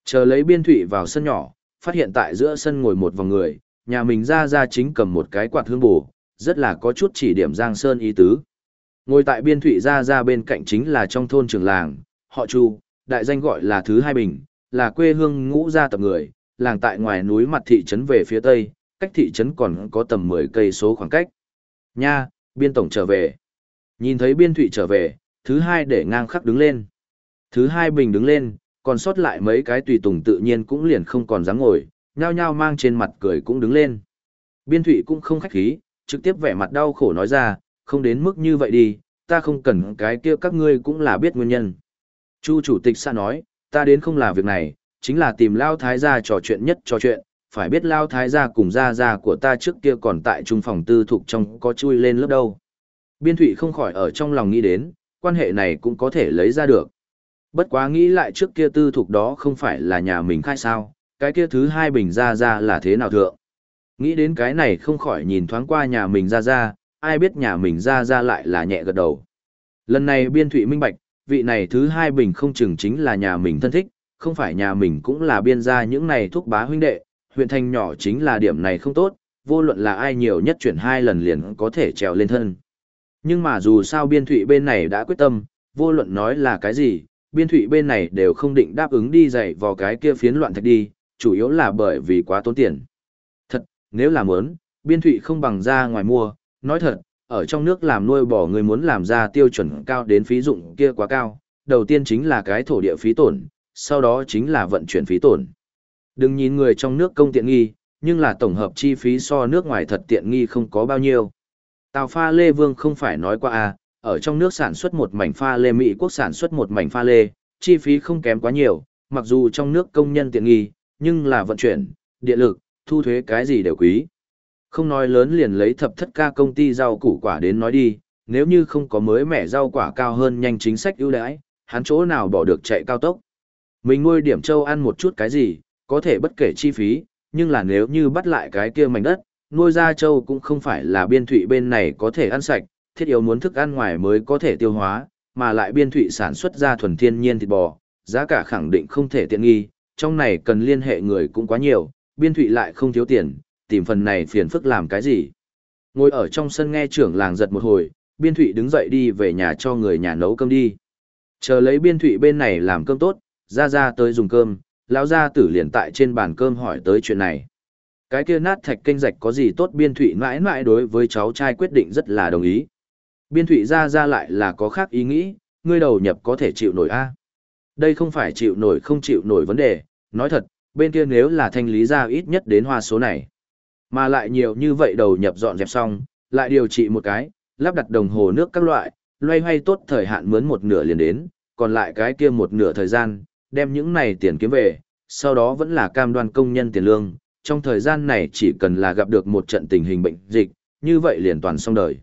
Chờ lấy biên thụy vào sân nhỏ, phát hiện tại giữa sân ngồi một vòng người, nhà mình ra ra chính cầm một cái quạt hương bù, rất là có chút chỉ điểm Giang Sơn ý tứ. Ngồi tại biên thụy ra ra bên cạnh chính là trong thôn trường làng, họ Chu, đại danh gọi là Thứ Hai Bình, là quê hương ngũ gia tập người, làng tại ngoài núi mặt thị trấn về phía tây, cách thị trấn còn có tầm 10 cây số khoảng cách. Nha, biên tổng trở về. Nhìn thấy biên thụy trở về, thứ hai để ngang khắc đứng lên. Thứ hai bình đứng lên, còn sót lại mấy cái tùy tùng tự nhiên cũng liền không còn dám ngồi, nhao nhao mang trên mặt cười cũng đứng lên. Biên thụy cũng không khách khí, trực tiếp vẻ mặt đau khổ nói ra, không đến mức như vậy đi, ta không cần cái kia các ngươi cũng là biết nguyên nhân. Chu chủ tịch xã nói, ta đến không là việc này, chính là tìm Lao Thái gia trò chuyện nhất trò chuyện, phải biết Lao Thái gia cùng gia gia của ta trước kia còn tại trung phòng tư thục trong có chui lên lớp đâu. Biên thụy không khỏi ở trong lòng nghĩ đến, quan hệ này cũng có thể lấy ra được. Bất quá nghĩ lại trước kia tư thục đó không phải là nhà mình khai sao, cái kia thứ hai bình gia gia là thế nào thượng. Nghĩ đến cái này không khỏi nhìn thoáng qua nhà mình gia gia ai biết nhà mình gia gia lại là nhẹ gật đầu. Lần này biên thụy minh bạch, vị này thứ hai bình không chừng chính là nhà mình thân thích, không phải nhà mình cũng là biên gia những này thúc bá huynh đệ, huyện thành nhỏ chính là điểm này không tốt, vô luận là ai nhiều nhất chuyển hai lần liền có thể trèo lên thân. Nhưng mà dù sao biên thụy bên này đã quyết tâm, vô luận nói là cái gì, biên thụy bên này đều không định đáp ứng đi dạy vào cái kia phiến loạn thạch đi, chủ yếu là bởi vì quá tốn tiền. Thật, nếu là muốn, biên thụy không bằng ra ngoài mua, nói thật, ở trong nước làm nuôi bò người muốn làm ra tiêu chuẩn cao đến phí dụng kia quá cao, đầu tiên chính là cái thổ địa phí tổn, sau đó chính là vận chuyển phí tổn. Đừng nhìn người trong nước công tiện nghi, nhưng là tổng hợp chi phí so nước ngoài thật tiện nghi không có bao nhiêu. Tàu pha lê vương không phải nói qua à, ở trong nước sản xuất một mảnh pha lê Mỹ quốc sản xuất một mảnh pha lê, chi phí không kém quá nhiều, mặc dù trong nước công nhân tiện nghi, nhưng là vận chuyển, điện lực, thu thuế cái gì đều quý. Không nói lớn liền lấy thập thất ca công ty rau củ quả đến nói đi, nếu như không có mới mẻ rau quả cao hơn nhanh chính sách ưu đãi, hắn chỗ nào bỏ được chạy cao tốc. Mình nuôi điểm châu ăn một chút cái gì, có thể bất kể chi phí, nhưng là nếu như bắt lại cái kia mảnh đất, nuôi ra châu cũng không phải là biên thụy bên này có thể ăn sạch, thiết yếu muốn thức ăn ngoài mới có thể tiêu hóa, mà lại biên thụy sản xuất ra thuần thiên nhiên thịt bò, giá cả khẳng định không thể tiện nghi, trong này cần liên hệ người cũng quá nhiều, biên thụy lại không thiếu tiền, tìm phần này phiền phức làm cái gì. Ngồi ở trong sân nghe trưởng làng giật một hồi, biên thụy đứng dậy đi về nhà cho người nhà nấu cơm đi. Chờ lấy biên thụy bên này làm cơm tốt, ra ra tới dùng cơm, lão gia tử liền tại trên bàn cơm hỏi tới chuyện này. Cái kia nát thạch kênh rạch có gì tốt biên thụy mãi mãi đối với cháu trai quyết định rất là đồng ý. Biên thụy ra ra lại là có khác ý nghĩ, ngươi đầu nhập có thể chịu nổi a Đây không phải chịu nổi không chịu nổi vấn đề, nói thật, bên kia nếu là thanh lý ra ít nhất đến hoa số này. Mà lại nhiều như vậy đầu nhập dọn dẹp xong, lại điều trị một cái, lắp đặt đồng hồ nước các loại, loay hoay tốt thời hạn mướn một nửa liền đến, còn lại cái kia một nửa thời gian, đem những này tiền kiếm về, sau đó vẫn là cam đoan công nhân tiền lương, trong thời gian này chỉ cần là gặp được một trận tình hình bệnh dịch, như vậy liền toàn xong đời.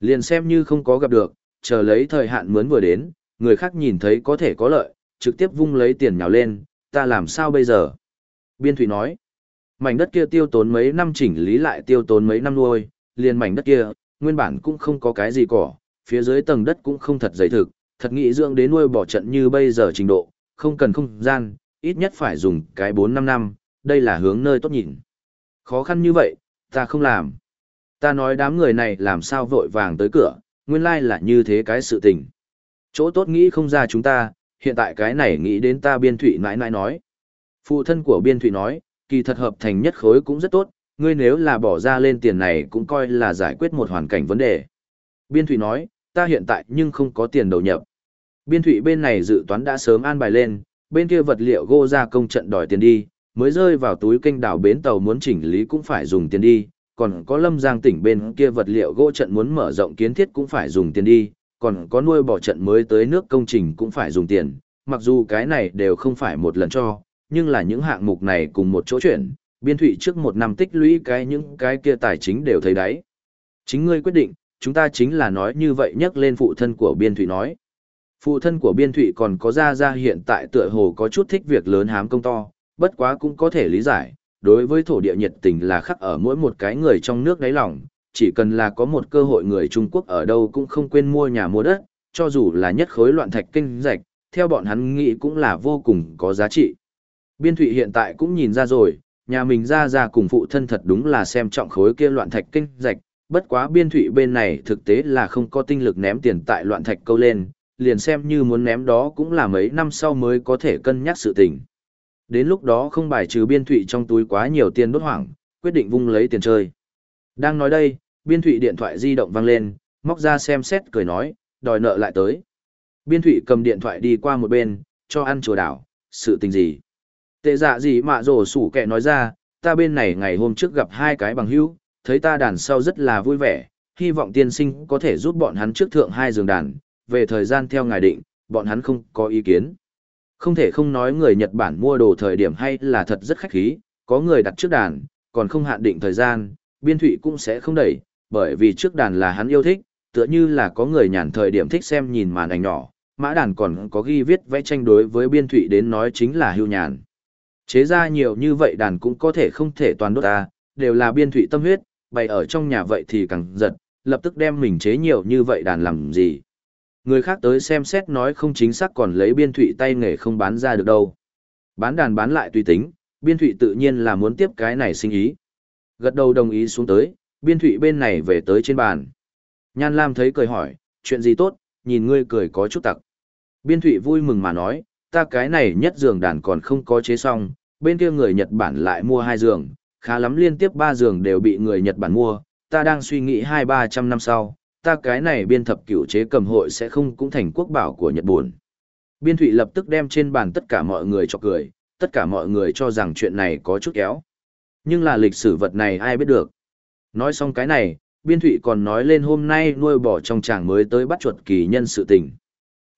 Liền xem như không có gặp được, chờ lấy thời hạn mướn vừa đến, người khác nhìn thấy có thể có lợi, trực tiếp vung lấy tiền nhào lên, ta làm sao bây giờ? Biên Thủy nói, mảnh đất kia tiêu tốn mấy năm chỉnh lý lại tiêu tốn mấy năm nuôi, liền mảnh đất kia, nguyên bản cũng không có cái gì cỏ, phía dưới tầng đất cũng không thật dày thực, thật nghĩ dưỡng đến nuôi bỏ trận như bây giờ trình độ, không cần không gian, ít nhất phải dùng cái 4-5 năm, đây là hướng nơi tốt nhìn. Khó khăn như vậy, ta không làm. Ta nói đám người này làm sao vội vàng tới cửa, nguyên lai là như thế cái sự tình. Chỗ tốt nghĩ không ra chúng ta, hiện tại cái này nghĩ đến ta biên thủy nãi nãi nói. Phụ thân của biên thủy nói, kỳ thật hợp thành nhất khối cũng rất tốt, ngươi nếu là bỏ ra lên tiền này cũng coi là giải quyết một hoàn cảnh vấn đề. Biên thủy nói, ta hiện tại nhưng không có tiền đầu nhập. Biên thủy bên này dự toán đã sớm an bài lên, bên kia vật liệu gô ra công trận đòi tiền đi, mới rơi vào túi kênh đảo bến tàu muốn chỉnh lý cũng phải dùng tiền đi, còn có lâm giang tỉnh bên kia vật liệu gỗ trận muốn mở rộng kiến thiết cũng phải dùng tiền đi, còn có nuôi bỏ trận mới tới nước công trình cũng phải dùng tiền, mặc dù cái này đều không phải một lần cho, nhưng là những hạng mục này cùng một chỗ chuyển, biên thụy trước một năm tích lũy cái những cái kia tài chính đều thấy đấy. Chính ngươi quyết định, chúng ta chính là nói như vậy nhắc lên phụ thân của biên thụy nói. Phụ thân của biên thụy còn có ra ra hiện tại tựa hồ có chút thích việc lớn hám công to, bất quá cũng có thể lý giải, đối với thổ địa nhiệt tình là khắc ở mỗi một cái người trong nước đáy lòng, chỉ cần là có một cơ hội người Trung Quốc ở đâu cũng không quên mua nhà mua đất, cho dù là nhất khối loạn thạch kinh rạch, theo bọn hắn nghĩ cũng là vô cùng có giá trị. Biên thụy hiện tại cũng nhìn ra rồi, nhà mình ra ra cùng phụ thân thật đúng là xem trọng khối kia loạn thạch kinh rạch, bất quá biên thụy bên này thực tế là không có tinh lực ném tiền tại loạn thạch câu lên, liền xem như muốn ném đó cũng là mấy năm sau mới có thể cân nhắc sự tình. Đến lúc đó không bài trừ biên thụy trong túi quá nhiều tiền đốt hoảng, quyết định vung lấy tiền chơi. Đang nói đây, biên thụy điện thoại di động vang lên, móc ra xem xét cười nói, đòi nợ lại tới. Biên thụy cầm điện thoại đi qua một bên, cho ăn chùa đảo, sự tình gì. Tệ dạ gì mà rổ sủ kẻ nói ra, ta bên này ngày hôm trước gặp hai cái bằng hữu, thấy ta đàn sau rất là vui vẻ, hy vọng tiên sinh có thể giúp bọn hắn trước thượng hai giường đàn, về thời gian theo ngài định, bọn hắn không có ý kiến. Không thể không nói người Nhật Bản mua đồ thời điểm hay là thật rất khách khí, có người đặt trước đàn, còn không hạn định thời gian, biên thụy cũng sẽ không đẩy, bởi vì trước đàn là hắn yêu thích, tựa như là có người nhàn thời điểm thích xem nhìn màn ảnh nhỏ, mã đàn còn có ghi viết vẽ tranh đối với biên thụy đến nói chính là hưu nhàn. Chế ra nhiều như vậy đàn cũng có thể không thể toàn đốt ta, đều là biên thụy tâm huyết, bày ở trong nhà vậy thì càng giật, lập tức đem mình chế nhiều như vậy đàn làm gì. Người khác tới xem xét nói không chính xác còn lấy biên thụy tay nghề không bán ra được đâu. Bán đàn bán lại tùy tính, biên thụy tự nhiên là muốn tiếp cái này sinh ý. Gật đầu đồng ý xuống tới, biên thụy bên này về tới trên bàn. Nhan Lam thấy cười hỏi, chuyện gì tốt, nhìn ngươi cười có chút tặc. Biên thụy vui mừng mà nói, ta cái này nhất giường đàn còn không có chế xong, bên kia người Nhật Bản lại mua hai giường, khá lắm liên tiếp ba giường đều bị người Nhật Bản mua, ta đang suy nghĩ hai ba trăm năm sau, ta cái này biên thập cửu chế cầm hội sẽ không cũng thành quốc bảo của Nhật Bản. Biên thụy lập tức đem trên bàn tất cả mọi người cho cười, tất cả mọi người cho rằng chuyện này có chút kéo. Nhưng là lịch sử vật này ai biết được. Nói xong cái này, biên thụy còn nói lên hôm nay nuôi bỏ trong chàng mới tới bắt chuột kỳ nhân sự tình.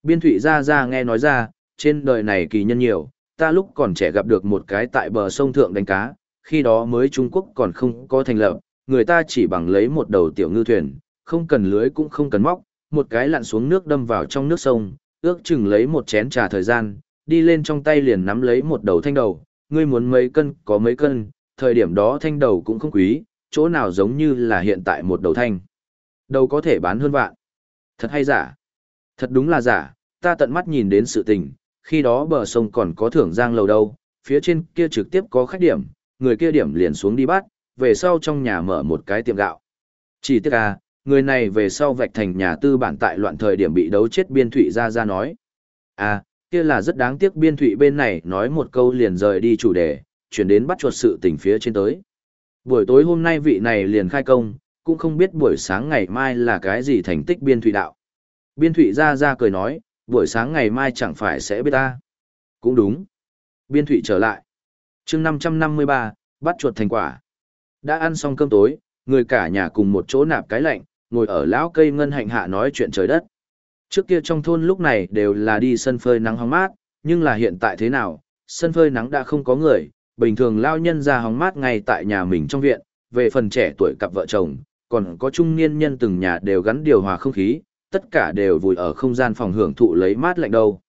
Biên thụy ra ra nghe nói ra, trên đời này kỳ nhân nhiều, ta lúc còn trẻ gặp được một cái tại bờ sông Thượng đánh cá, khi đó mới Trung Quốc còn không có thành lập, người ta chỉ bằng lấy một đầu tiểu ngư thuyền, không cần lưới cũng không cần móc, một cái lặn xuống nước đâm vào trong nước sông, ước chừng lấy một chén trà thời gian, đi lên trong tay liền nắm lấy một đầu thanh đầu, ngươi muốn mấy cân có mấy cân, thời điểm đó thanh đầu cũng không quý, chỗ nào giống như là hiện tại một đầu thanh. Đầu có thể bán hơn vạn. Thật hay giả? Thật đúng là giả, ta tận mắt nhìn đến sự tình, khi đó bờ sông còn có thưởng giang lầu đâu, phía trên kia trực tiếp có khách điểm, người kia điểm liền xuống đi bắt, về sau trong nhà mở một cái tiệm gạo. Chỉ tiếc à, người này về sau vạch thành nhà tư bản tại loạn thời điểm bị đấu chết biên thụy ra ra nói. À, kia là rất đáng tiếc biên thụy bên này nói một câu liền rời đi chủ đề, chuyển đến bắt chuột sự tình phía trên tới. Buổi tối hôm nay vị này liền khai công, cũng không biết buổi sáng ngày mai là cái gì thành tích biên thụy đạo. Biên thụy ra ra cười nói, buổi sáng ngày mai chẳng phải sẽ biết ta. Cũng đúng. Biên thụy trở lại. chương 553, bắt chuột thành quả. Đã ăn xong cơm tối, người cả nhà cùng một chỗ nạp cái lạnh, ngồi ở lão cây ngân hạnh hạ nói chuyện trời đất. Trước kia trong thôn lúc này đều là đi sân phơi nắng hóng mát, nhưng là hiện tại thế nào, sân phơi nắng đã không có người, bình thường lao nhân ra hóng mát ngay tại nhà mình trong viện, về phần trẻ tuổi cặp vợ chồng, còn có trung niên nhân từng nhà đều gắn điều hòa không khí, tất cả đều vùi ở không gian phòng hưởng thụ lấy mát lạnh đâu.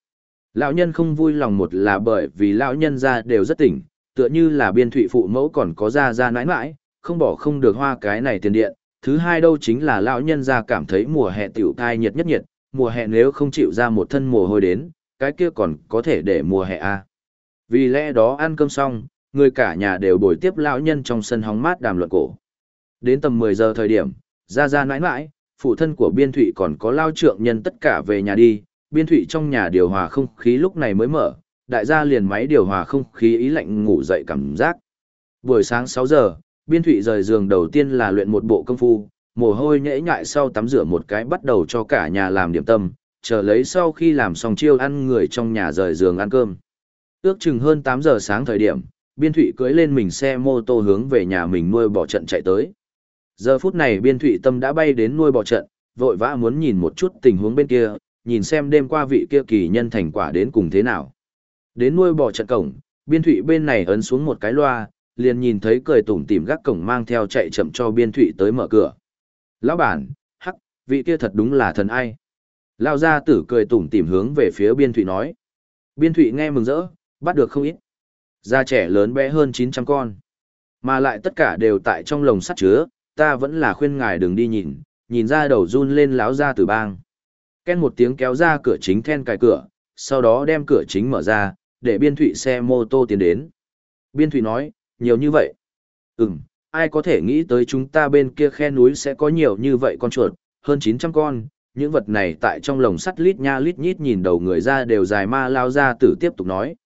Lão nhân không vui lòng một là bởi vì lão nhân ra đều rất tỉnh, tựa như là biên thụy phụ mẫu còn có ra ra nãi nãi, không bỏ không được hoa cái này tiền điện. Thứ hai đâu chính là lão nhân ra cảm thấy mùa hè tiểu thai nhiệt nhất nhiệt, mùa hè nếu không chịu ra một thân mồ hôi đến, cái kia còn có thể để mùa hè. À. Vì lẽ đó ăn cơm xong, người cả nhà đều bồi tiếp lão nhân trong sân hóng mát đàm luận cổ. Đến tầm 10 giờ thời điểm, ra ra nãi nãi, phụ thân của biên thụy còn có lao trượng nhân tất cả về nhà đi, biên thụy trong nhà điều hòa không khí lúc này mới mở, đại gia liền máy điều hòa không khí ý lạnh ngủ dậy cảm giác. Buổi sáng 6 giờ, biên thụy rời giường đầu tiên là luyện một bộ công phu, mồ hôi nhễ nhại sau tắm rửa một cái bắt đầu cho cả nhà làm điểm tâm, chờ lấy sau khi làm xong chiêu ăn người trong nhà rời giường ăn cơm. Ước chừng hơn 8 giờ sáng thời điểm, biên thụy cưới lên mình xe mô tô hướng về nhà mình nuôi bỏ trận chạy tới. Giờ phút này biên thụy tâm đã bay đến nuôi bỏ trận, vội vã muốn nhìn một chút tình huống bên kia, nhìn xem đêm qua vị kia kỳ nhân thành quả đến cùng thế nào. Đến nuôi bỏ trận cổng, biên thụy bên này ấn xuống một cái loa, liền nhìn thấy cười tủm tỉm gác cổng mang theo chạy chậm cho biên thụy tới mở cửa. Lão bản, hắc, vị kia thật đúng là thần ai. Lao ra tử cười tủm tỉm hướng về phía biên thụy nói. Biên thụy nghe mừng rỡ, bắt được không ít. Da trẻ lớn bé hơn 900 con. Mà lại tất cả đều tại trong lồng sắt chứa, ta vẫn là khuyên ngài đừng đi nhìn, nhìn ra đầu run lên láo ra tử bang. Ken một tiếng kéo ra cửa chính then cài cửa, sau đó đem cửa chính mở ra, để biên thụy xe mô tô tiến đến. Biên thụy nói, nhiều như vậy. Ừm, ai có thể nghĩ tới chúng ta bên kia khe núi sẽ có nhiều như vậy con chuột, hơn 900 con, những vật này tại trong lồng sắt lít nha lít nhít nhìn đầu người ra đều dài ma lao ra tử tiếp tục nói.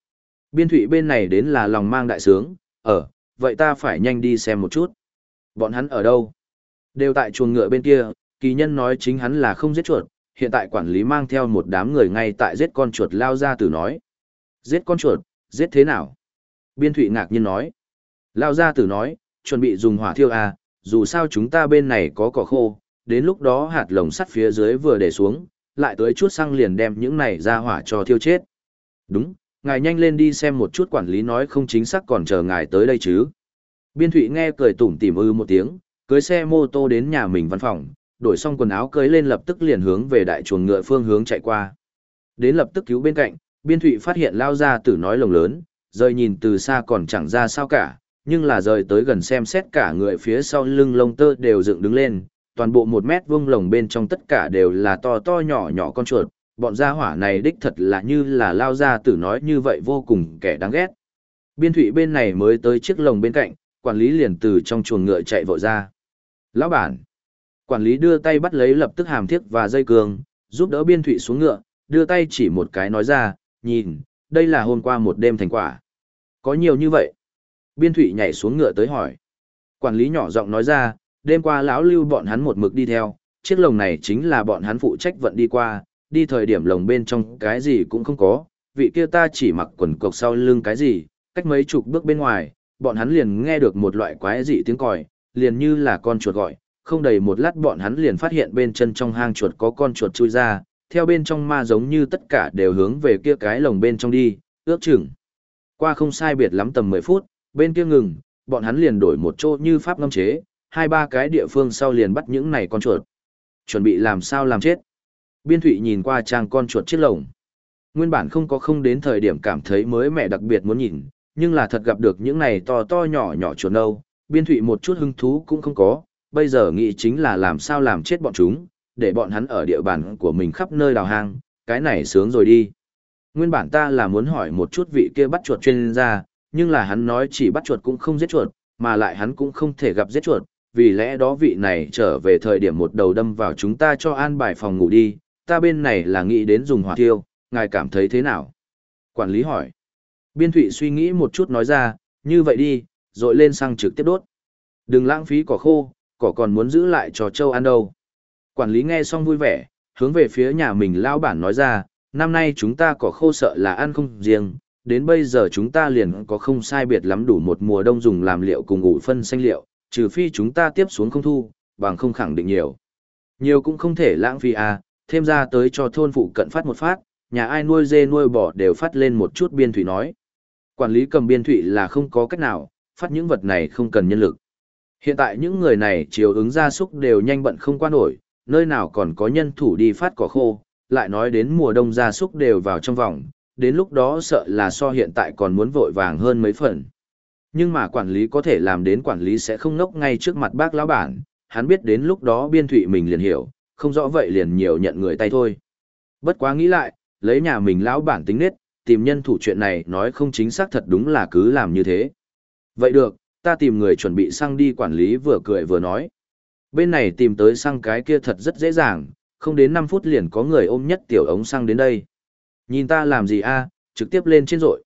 Biên thủy bên này đến là lòng mang đại sướng, ở, vậy ta phải nhanh đi xem một chút. Bọn hắn ở đâu? Đều tại chuồng ngựa bên kia, kỳ nhân nói chính hắn là không giết chuột, hiện tại quản lý mang theo một đám người ngay tại giết con chuột lao ra tử nói. Giết con chuột, giết thế nào? Biên thủy ngạc nhiên nói. Lao gia tử nói, chuẩn bị dùng hỏa thiêu à, dù sao chúng ta bên này có cỏ khô, đến lúc đó hạt lồng sắt phía dưới vừa để xuống, lại tới chút xăng liền đem những này ra hỏa cho thiêu chết. Đúng, ngài nhanh lên đi xem một chút quản lý nói không chính xác còn chờ ngài tới đây chứ. Biên thụy nghe cười tủm tỉm ư một tiếng, cưới xe mô tô đến nhà mình văn phòng, đổi xong quần áo cưới lên lập tức liền hướng về đại chuồng ngựa phương hướng chạy qua. Đến lập tức cứu bên cạnh, biên thụy phát hiện lao ra tử nói lồng lớn, rời nhìn từ xa còn chẳng ra sao cả, nhưng là rời tới gần xem xét cả người phía sau lưng lông tơ đều dựng đứng lên, toàn bộ một mét vuông lồng bên trong tất cả đều là to to nhỏ nhỏ con chuột, bọn gia hỏa này đích thật là như là lao ra tử nói như vậy vô cùng kẻ đáng ghét. Biên thụy bên này mới tới chiếc lồng bên cạnh, quản lý liền từ trong chuồng ngựa chạy vội ra. Lão bản! Quản lý đưa tay bắt lấy lập tức hàm thiết và dây cường, giúp đỡ biên thụy xuống ngựa, đưa tay chỉ một cái nói ra, nhìn, đây là hôm qua một đêm thành quả. Có nhiều như vậy. Biên thụy nhảy xuống ngựa tới hỏi. Quản lý nhỏ giọng nói ra, đêm qua lão lưu bọn hắn một mực đi theo, chiếc lồng này chính là bọn hắn phụ trách vận đi qua, đi thời điểm lồng bên trong cái gì cũng không có, vị kia ta chỉ mặc quần cộc sau lưng cái gì, cách mấy chục bước bên ngoài, bọn hắn liền nghe được một loại quái dị tiếng còi, liền như là con chuột gọi, không đầy một lát bọn hắn liền phát hiện bên chân trong hang chuột có con chuột chui ra, theo bên trong ma giống như tất cả đều hướng về kia cái lồng bên trong đi, ước chừng. Qua không sai biệt lắm tầm 10 phút, bên kia ngừng, bọn hắn liền đổi một chỗ như pháp ngâm chế, hai ba cái địa phương sau liền bắt những này con chuột. Chuẩn bị làm sao làm chết. Biên thụy nhìn qua trang con chuột chiếc lồng. Nguyên bản không có không đến thời điểm cảm thấy mới mẹ đặc biệt muốn nhìn, nhưng là thật gặp được những này to to nhỏ nhỏ chuột nâu, biên thụy một chút hứng thú cũng không có, bây giờ nghĩ chính là làm sao làm chết bọn chúng, để bọn hắn ở địa bàn của mình khắp nơi đào hang, cái này sướng rồi đi. Nguyên bản ta là muốn hỏi một chút vị kia bắt chuột chuyên gia, nhưng là hắn nói chỉ bắt chuột cũng không giết chuột, mà lại hắn cũng không thể gặp giết chuột, vì lẽ đó vị này trở về thời điểm một đầu đâm vào chúng ta cho an bài phòng ngủ đi, ta bên này là nghĩ đến dùng hỏa thiêu, ngài cảm thấy thế nào? Quản lý hỏi. Biên thụy suy nghĩ một chút nói ra, như vậy đi, rồi lên xăng trực tiếp đốt. Đừng lãng phí cỏ khô, cỏ còn muốn giữ lại cho châu ăn đâu. Quản lý nghe xong vui vẻ, hướng về phía nhà mình lao bản nói ra, năm nay chúng ta cỏ khô sợ là ăn không riêng, đến bây giờ chúng ta liền có không sai biệt lắm đủ một mùa đông dùng làm liệu cùng ủ phân xanh liệu, trừ phi chúng ta tiếp xuống không thu, bằng không khẳng định nhiều. Nhiều cũng không thể lãng phí à, thêm ra tới cho thôn phụ cận phát một phát, nhà ai nuôi dê nuôi bò đều phát lên một chút biên thủy nói. Quản lý cầm biên thủy là không có cách nào, phát những vật này không cần nhân lực. Hiện tại những người này chiều ứng gia súc đều nhanh bận không qua nổi, nơi nào còn có nhân thủ đi phát cỏ khô, lại nói đến mùa đông gia súc đều vào trong vòng, đến lúc đó sợ là so hiện tại còn muốn vội vàng hơn mấy phần. Nhưng mà quản lý có thể làm đến quản lý sẽ không ngốc ngay trước mặt bác lão bản, hắn biết đến lúc đó biên thụy mình liền hiểu, không rõ vậy liền nhiều nhận người tay thôi. Bất quá nghĩ lại, lấy nhà mình lão bản tính nết, tìm nhân thủ chuyện này nói không chính xác thật đúng là cứ làm như thế. Vậy được, ta tìm người chuẩn bị xăng đi quản lý vừa cười vừa nói. Bên này tìm tới xăng cái kia thật rất dễ dàng, không đến 5 phút liền có người ôm nhất tiểu ống xăng đến đây. Nhìn ta làm gì a trực tiếp lên trên rội.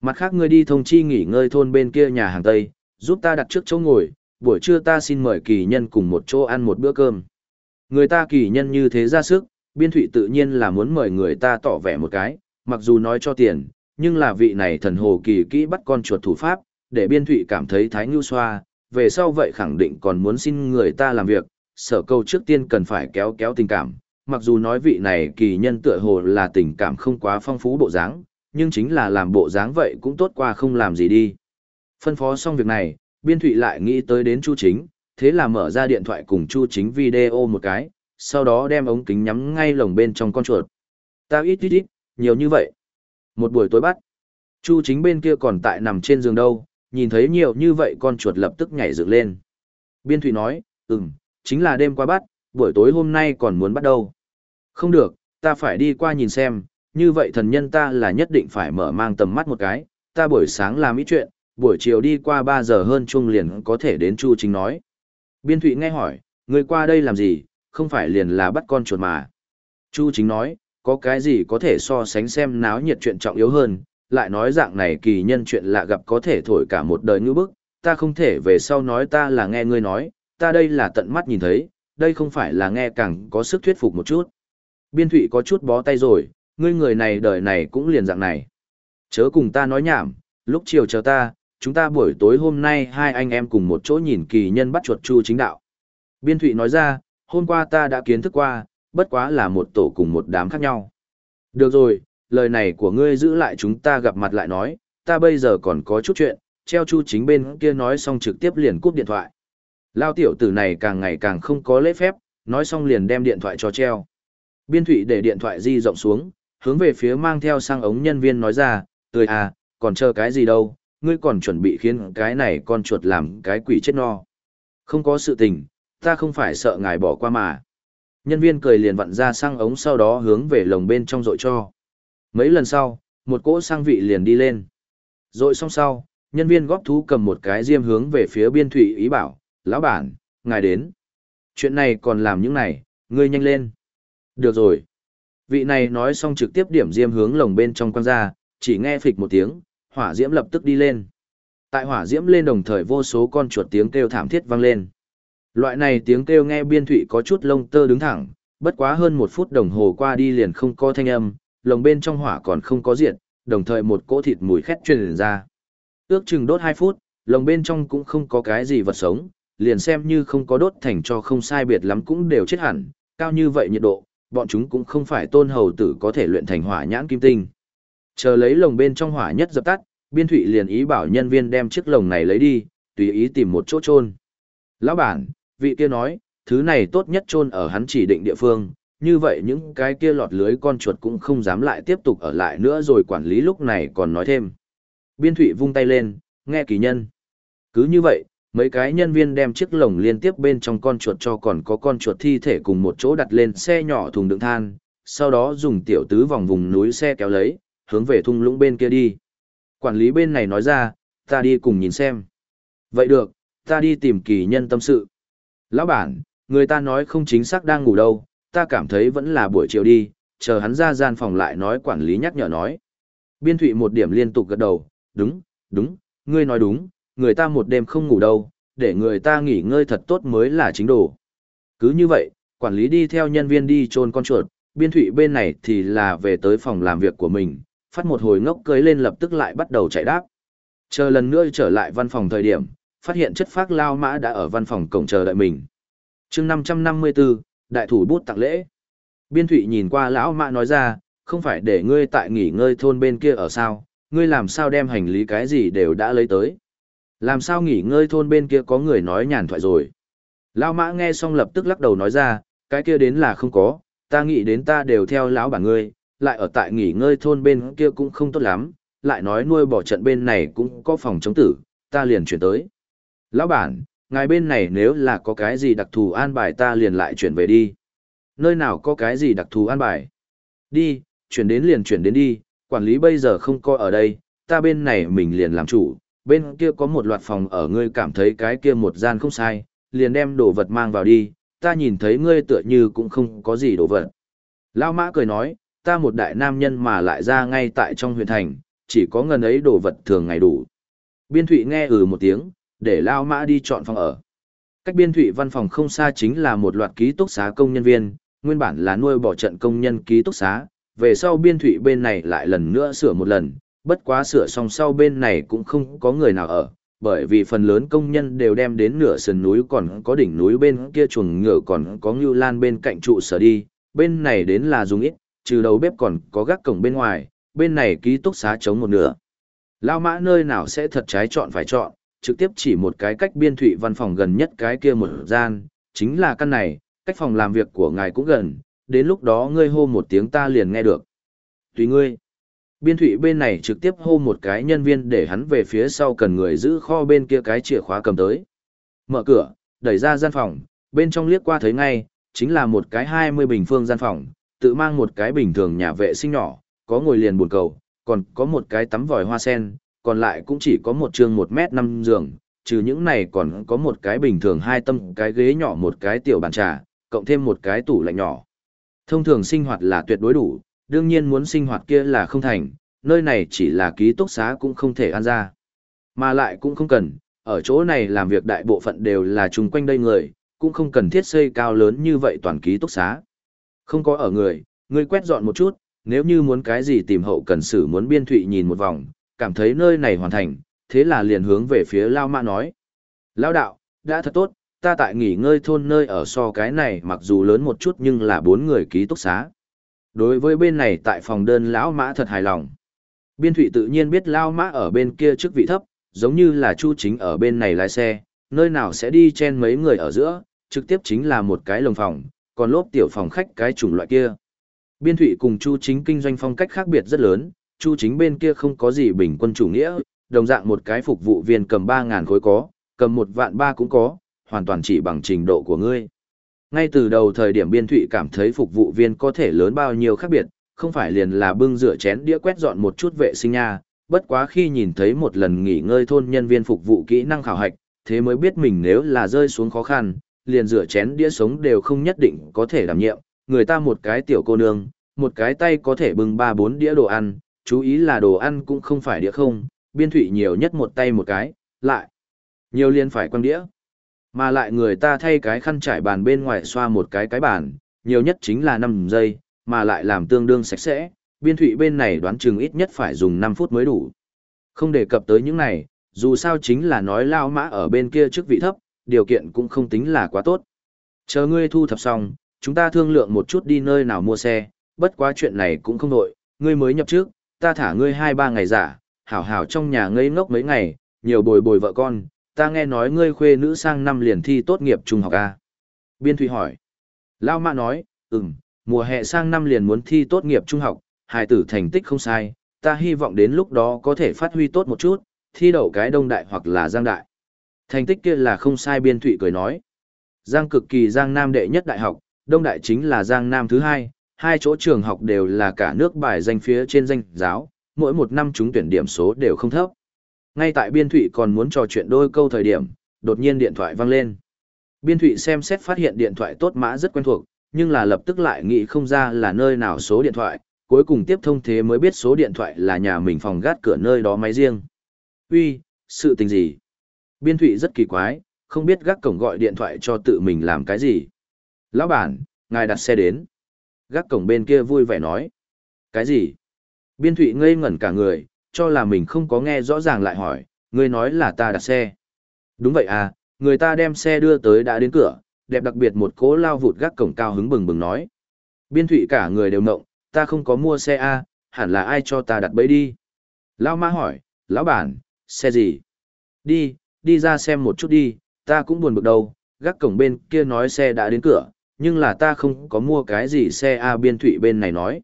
Mặt khác ngươi đi thông chi nghỉ ngơi thôn bên kia nhà hàng Tây, giúp ta đặt trước chỗ ngồi, buổi trưa ta xin mời kỳ nhân cùng một chỗ ăn một bữa cơm. Người ta kỳ nhân như thế ra sức, biên thụy tự nhiên là muốn mời người ta tỏ vẻ một cái, mặc dù nói cho tiền, nhưng là vị này thần hồ kỳ kỹ bắt con chuột thủ pháp, để biên thụy cảm thấy thái ngưu xoa, về sau vậy khẳng định còn muốn xin người ta làm việc, sở câu trước tiên cần phải kéo kéo tình cảm, mặc dù nói vị này kỳ nhân tựa hồ là tình cảm không quá phong phú bộ dáng, nhưng chính là làm bộ dáng vậy cũng tốt qua không làm gì đi. Phân phó xong việc này, biên thụy lại nghĩ tới đến Chu Chính, thế là mở ra điện thoại cùng Chu Chính video một cái, sau đó đem ống kính nhắm ngay lồng bên trong con chuột. Tao ít ít ít, nhiều như vậy. Một buổi tối bắt, Chu Chính bên kia còn tại nằm trên giường đâu, nhìn thấy nhiều như vậy con chuột lập tức nhảy dựng lên. Biên Thụy nói, ừm, chính là đêm qua bắt, buổi tối hôm nay còn muốn bắt đâu. Không được, ta phải đi qua nhìn xem, như vậy thần nhân ta là nhất định phải mở mang tầm mắt một cái, ta buổi sáng làm ít chuyện, buổi chiều đi qua 3 giờ hơn chung liền có thể đến Chu Chính nói. Biên Thụy nghe hỏi, người qua đây làm gì, không phải liền là bắt con chuột mà. Chu Chính nói, có cái gì có thể so sánh xem náo nhiệt chuyện trọng yếu hơn, lại nói dạng này kỳ nhân chuyện lạ gặp có thể thổi cả một đời ngữ bức, ta không thể về sau nói ta là nghe ngươi nói, ta đây là tận mắt nhìn thấy, đây không phải là nghe càng có sức thuyết phục một chút. Biên thụy có chút bó tay rồi, ngươi người này đời này cũng liền dạng này. Chớ cùng ta nói nhảm, lúc chiều chờ ta, chúng ta buổi tối hôm nay hai anh em cùng một chỗ nhìn kỳ nhân bắt chuột chu chính đạo. Biên thụy nói ra, hôm qua ta đã kiến thức qua, bất quá là một tổ cùng một đám khác nhau. Được rồi, lời này của ngươi giữ lại chúng ta gặp mặt lại nói, ta bây giờ còn có chút chuyện, treo chu chính bên kia nói xong trực tiếp liền cúp điện thoại. Lao tiểu tử này càng ngày càng không có lễ phép, nói xong liền đem điện thoại cho treo. Biên thụy để điện thoại di rộng xuống, hướng về phía mang theo sang ống nhân viên nói ra, tươi à, còn chờ cái gì đâu, ngươi còn chuẩn bị khiến cái này con chuột làm cái quỷ chết no. Không có sự tình, ta không phải sợ ngài bỏ qua mà. Nhân viên cười liền vặn ra sang ống sau đó hướng về lồng bên trong rội cho. Mấy lần sau, một cỗ sang vị liền đi lên. Rội xong sau, nhân viên góp thú cầm một cái diêm hướng về phía biên thủy ý bảo, lão bản, ngài đến. Chuyện này còn làm những này, ngươi nhanh lên. Được rồi. Vị này nói xong trực tiếp điểm diêm hướng lồng bên trong quăng ra, chỉ nghe phịch một tiếng, hỏa diễm lập tức đi lên. Tại hỏa diễm lên đồng thời vô số con chuột tiếng kêu thảm thiết vang lên. Loại này tiếng kêu nghe biên thụy có chút lông tơ đứng thẳng, bất quá hơn một phút đồng hồ qua đi liền không có thanh âm, lồng bên trong hỏa còn không có diệt, đồng thời một cỗ thịt mùi khét truyền ra. Ước chừng đốt 2 phút, lồng bên trong cũng không có cái gì vật sống, liền xem như không có đốt thành cho không sai biệt lắm cũng đều chết hẳn, cao như vậy nhiệt độ, bọn chúng cũng không phải tôn hầu tử có thể luyện thành hỏa nhãn kim tinh. Chờ lấy lồng bên trong hỏa nhất dập tắt, biên thụy liền ý bảo nhân viên đem chiếc lồng này lấy đi, tùy ý tìm một chỗ chôn Lão bản, vị kia nói, thứ này tốt nhất chôn ở hắn chỉ định địa phương, như vậy những cái kia lọt lưới con chuột cũng không dám lại tiếp tục ở lại nữa rồi quản lý lúc này còn nói thêm. Biên thụy vung tay lên, nghe kỳ nhân. Cứ như vậy, mấy cái nhân viên đem chiếc lồng liên tiếp bên trong con chuột cho còn có con chuột thi thể cùng một chỗ đặt lên xe nhỏ thùng đựng than, sau đó dùng tiểu tứ vòng vùng núi xe kéo lấy, hướng về thung lũng bên kia đi. Quản lý bên này nói ra, ta đi cùng nhìn xem. Vậy được, ta đi tìm kỳ nhân tâm sự. Lão bản, người ta nói không chính xác đang ngủ đâu, ta cảm thấy vẫn là buổi chiều đi, chờ hắn ra gian phòng lại nói quản lý nhắc nhở nói. Biên thụy một điểm liên tục gật đầu, đúng, đúng, ngươi nói đúng, người ta một đêm không ngủ đâu, để người ta nghỉ ngơi thật tốt mới là chính đồ. Cứ như vậy, quản lý đi theo nhân viên đi trôn con chuột, biên thủy bên này thì là về tới phòng làm việc của mình, phát một hồi ngốc cưới lên lập tức lại bắt đầu chạy đáp. Chờ lần nữa trở lại văn phòng thời điểm, phát hiện chất phác lao mã đã ở văn phòng cổng chờ đợi mình. chương 554, đại thủ bút tặng lễ. Biên thủy nhìn qua lão mã nói ra, không phải để ngươi tại nghỉ ngơi thôn bên kia ở sao, ngươi làm sao đem hành lý cái gì đều đã lấy tới. Làm sao nghỉ ngơi thôn bên kia có người nói nhàn thoại rồi. Lão mã nghe xong lập tức lắc đầu nói ra, cái kia đến là không có, ta nghĩ đến ta đều theo lão bản ngươi, lại ở tại nghỉ ngơi thôn bên kia cũng không tốt lắm, lại nói nuôi bỏ trận bên này cũng có phòng chống tử, ta liền chuyển tới. Lão bản, ngài bên này nếu là có cái gì đặc thù an bài ta liền lại chuyển về đi. Nơi nào có cái gì đặc thù an bài? Đi, chuyển đến liền chuyển đến đi, quản lý bây giờ không coi ở đây, ta bên này mình liền làm chủ, bên kia có một loạt phòng ở ngươi cảm thấy cái kia một gian không sai, liền đem đồ vật mang vào đi, ta nhìn thấy ngươi tựa như cũng không có gì đồ vật. Lão mã cười nói, ta một đại nam nhân mà lại ra ngay tại trong huyện thành, chỉ có ngần ấy đồ vật thường ngày đủ. Biên thụy nghe ừ một tiếng, để Lao Mã đi chọn phòng ở. Cách biên thụy văn phòng không xa chính là một loạt ký túc xá công nhân viên, nguyên bản là nuôi bỏ trận công nhân ký túc xá, về sau biên thụy bên này lại lần nữa sửa một lần, bất quá sửa xong sau bên này cũng không có người nào ở, bởi vì phần lớn công nhân đều đem đến nửa sườn núi còn có đỉnh núi bên kia chuồng ngựa còn có ngưu lan bên cạnh trụ sở đi, bên này đến là dùng ít, trừ đầu bếp còn có gác cổng bên ngoài, bên này ký túc xá chống một nửa. Lao mã nơi nào sẽ thật trái chọn phải chọn, trực tiếp chỉ một cái cách biên thụy văn phòng gần nhất cái kia một gian, chính là căn này, cách phòng làm việc của ngài cũng gần, đến lúc đó ngươi hô một tiếng ta liền nghe được. Tùy ngươi. Biên thụy bên này trực tiếp hô một cái nhân viên để hắn về phía sau cần người giữ kho bên kia cái chìa khóa cầm tới. Mở cửa, đẩy ra gian phòng, bên trong liếc qua thấy ngay, chính là một cái 20 bình phương gian phòng, tự mang một cái bình thường nhà vệ sinh nhỏ, có ngồi liền buồn cầu, còn có một cái tắm vòi hoa sen, còn lại cũng chỉ có một trường một mét năm giường, trừ những này còn có một cái bình thường hai tâm cái ghế nhỏ một cái tiểu bàn trà, cộng thêm một cái tủ lạnh nhỏ. Thông thường sinh hoạt là tuyệt đối đủ, đương nhiên muốn sinh hoạt kia là không thành, nơi này chỉ là ký túc xá cũng không thể ăn ra. Mà lại cũng không cần, ở chỗ này làm việc đại bộ phận đều là chung quanh đây người, cũng không cần thiết xây cao lớn như vậy toàn ký túc xá. Không có ở người, người quét dọn một chút, nếu như muốn cái gì tìm hậu cần sử muốn biên thụy nhìn một vòng, cảm thấy nơi này hoàn thành, thế là liền hướng về phía Lao Mã nói. Lao đạo, đã thật tốt, ta tại nghỉ ngơi thôn nơi ở so cái này mặc dù lớn một chút nhưng là bốn người ký túc xá. Đối với bên này tại phòng đơn lão mã thật hài lòng. Biên thụy tự nhiên biết Lao Mã ở bên kia chức vị thấp, giống như là Chu Chính ở bên này lái xe, nơi nào sẽ đi chen mấy người ở giữa, trực tiếp chính là một cái lồng phòng, còn lốp tiểu phòng khách cái chủng loại kia. Biên thụy cùng Chu Chính kinh doanh phong cách khác biệt rất lớn, Chu Chính bên kia không có gì bình quân chủ nghĩa, đồng dạng một cái phục vụ viên cầm ba ngàn khối có, cầm một vạn ba cũng có, hoàn toàn chỉ bằng trình độ của ngươi. Ngay từ đầu thời điểm biên thụy cảm thấy phục vụ viên có thể lớn bao nhiêu khác biệt, không phải liền là bưng rửa chén đĩa quét dọn một chút vệ sinh nha, bất quá khi nhìn thấy một lần nghỉ ngơi thôn nhân viên phục vụ kỹ năng khảo hạch, thế mới biết mình nếu là rơi xuống khó khăn, liền rửa chén đĩa sống đều không nhất định có thể đảm nhiệm, người ta một cái tiểu cô nương, một cái tay có thể bưng ba bốn đĩa đồ ăn, chú ý là đồ ăn cũng không phải đĩa không, biên thủy nhiều nhất một tay một cái, lại. Nhiều liền phải quăng đĩa. Mà lại người ta thay cái khăn trải bàn bên ngoài xoa một cái cái bàn, nhiều nhất chính là 5 giây, mà lại làm tương đương sạch sẽ, biên thủy bên này đoán chừng ít nhất phải dùng 5 phút mới đủ. Không đề cập tới những này, dù sao chính là nói lao mã ở bên kia chức vị thấp, điều kiện cũng không tính là quá tốt. Chờ ngươi thu thập xong, chúng ta thương lượng một chút đi nơi nào mua xe, bất quá chuyện này cũng không nội, ngươi mới nhập trước, ta thả ngươi 2-3 ngày giả, hảo hảo trong nhà ngây ngốc mấy ngày, nhiều bồi bồi vợ con, ta nghe nói ngươi khuê nữ sang năm liền thi tốt nghiệp trung học A. Biên Thụy hỏi. Lao mạ nói, ừm, mùa hè sang năm liền muốn thi tốt nghiệp trung học, hài tử thành tích không sai, ta hy vọng đến lúc đó có thể phát huy tốt một chút, thi đậu cái đông đại hoặc là giang đại. Thành tích kia là không sai Biên Thụy cười nói. Giang cực kỳ giang nam đệ nhất đại học, đông đại chính là giang nam thứ hai, hai chỗ trường học đều là cả nước bài danh phía trên danh giáo, mỗi một năm chúng tuyển điểm số đều không thấp. Ngay tại Biên Thụy còn muốn trò chuyện đôi câu thời điểm, đột nhiên điện thoại vang lên. Biên Thụy xem xét phát hiện điện thoại tốt mã rất quen thuộc, nhưng là lập tức lại nghĩ không ra là nơi nào số điện thoại, cuối cùng tiếp thông thế mới biết số điện thoại là nhà mình phòng gác cửa nơi đó máy riêng. Uy, sự tình gì? Biên Thụy rất kỳ quái, không biết gác cổng gọi điện thoại cho tự mình làm cái gì. Lão bản, ngài đặt xe đến. Gác cổng bên kia vui vẻ nói. Cái gì? Biên Thụy ngây ngẩn cả người, cho là mình không có nghe rõ ràng lại hỏi, người nói là ta đặt xe. Đúng vậy à, người ta đem xe đưa tới đã đến cửa, đẹp đặc biệt một cố lao vụt gác cổng cao hứng bừng bừng nói. Biên Thụy cả người đều nộng, ta không có mua xe A, hẳn là ai cho ta đặt bấy đi. Lao ma hỏi, lão bản, xe gì? Đi, đi ra xem một chút đi, ta cũng buồn bực đâu, gác cổng bên kia nói xe đã đến cửa, nhưng là ta không có mua cái gì xe A biên thụy bên này nói.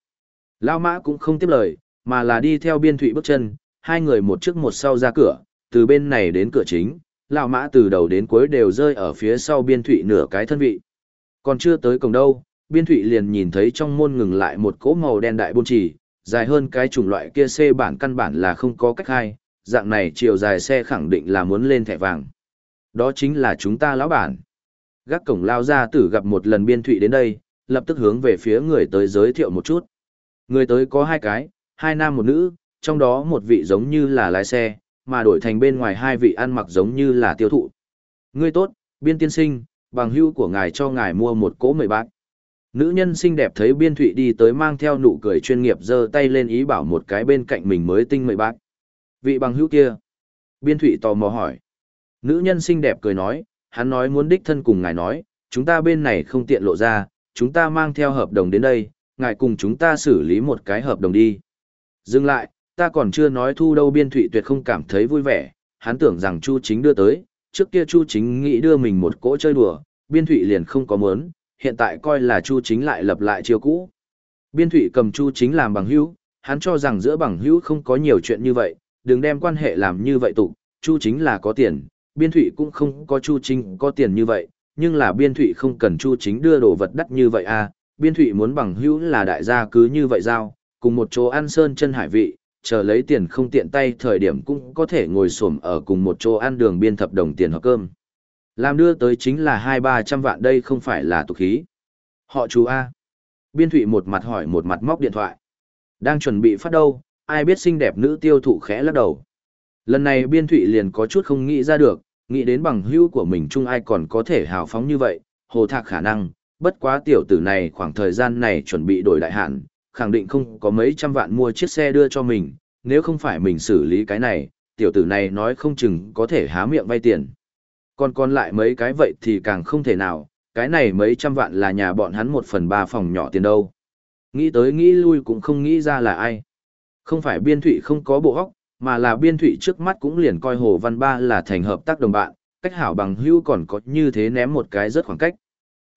Lao mã cũng không tiếp lời, mà là đi theo biên thụy bước chân, hai người một trước một sau ra cửa, từ bên này đến cửa chính, lão mã từ đầu đến cuối đều rơi ở phía sau biên thụy nửa cái thân vị. Còn chưa tới cổng đâu, biên thụy liền nhìn thấy trong môn ngừng lại một cỗ màu đen đại buôn chỉ, dài hơn cái chủng loại kia xe bản căn bản là không có cách hai, dạng này chiều dài xe khẳng định là muốn lên thẻ vàng. Đó chính là chúng ta lão bản. Gác cổng lao ra tử gặp một lần biên thụy đến đây, lập tức hướng về phía người tới giới thiệu một chút. Người tới có hai cái, hai nam một nữ, trong đó một vị giống như là lái xe, mà đổi thành bên ngoài hai vị ăn mặc giống như là tiêu thụ. Ngươi tốt, biên tiên sinh, bằng hữu của ngài cho ngài mua một cỗ mười bát. Nữ nhân xinh đẹp thấy biên thụy đi tới mang theo nụ cười chuyên nghiệp giơ tay lên ý bảo một cái bên cạnh mình mới tinh mười bát. Vị bằng hữu kia. Biên thụy tò mò hỏi. Nữ nhân xinh đẹp cười nói, hắn nói muốn đích thân cùng ngài nói, chúng ta bên này không tiện lộ ra, chúng ta mang theo hợp đồng đến đây, ngài cùng chúng ta xử lý một cái hợp đồng đi. Dừng lại, ta còn chưa nói thu đâu biên thụy tuyệt không cảm thấy vui vẻ, hắn tưởng rằng Chu Chính đưa tới, trước kia Chu Chính nghĩ đưa mình một cỗ chơi đùa, biên thụy liền không có muốn, hiện tại coi là Chu Chính lại lập lại chiêu cũ. Biên thụy cầm Chu Chính làm bằng hữu, hắn cho rằng giữa bằng hữu không có nhiều chuyện như vậy, đừng đem quan hệ làm như vậy tục, Chu Chính là có tiền, biên thụy cũng không có Chu Chính có tiền như vậy, nhưng là biên thụy không cần Chu Chính đưa đồ vật đắt như vậy à, biên thụy muốn bằng hữu là đại gia cứ như vậy giao, cùng một chỗ ăn sơn chân hải vị, chờ lấy tiền không tiện tay thời điểm cũng có thể ngồi xổm ở cùng một chỗ ăn đường biên thập đồng tiền hợp cơm. Làm đưa tới chính là hai ba trăm vạn đây không phải là tục khí. Họ chú A. Biên thụy một mặt hỏi một mặt móc điện thoại. Đang chuẩn bị phát đâu, ai biết xinh đẹp nữ tiêu thụ khẽ lắc đầu. Lần này biên thụy liền có chút không nghĩ ra được, nghĩ đến bằng hữu của mình chung ai còn có thể hào phóng như vậy, hồ thạc khả năng, bất quá tiểu tử này khoảng thời gian này chuẩn bị đổi đại hạn, khẳng định không có mấy trăm vạn mua chiếc xe đưa cho mình, nếu không phải mình xử lý cái này, tiểu tử này nói không chừng có thể há miệng vay tiền. Còn còn lại mấy cái vậy thì càng không thể nào, cái này mấy trăm vạn là nhà bọn hắn một phần ba phòng nhỏ tiền đâu. Nghĩ tới nghĩ lui cũng không nghĩ ra là ai. Không phải biên thụy không có bộ óc, mà là biên thụy trước mắt cũng liền coi Hồ Văn Ba là thành hợp tác đồng bạn, cách hảo bằng hữu còn có như thế ném một cái rất khoảng cách.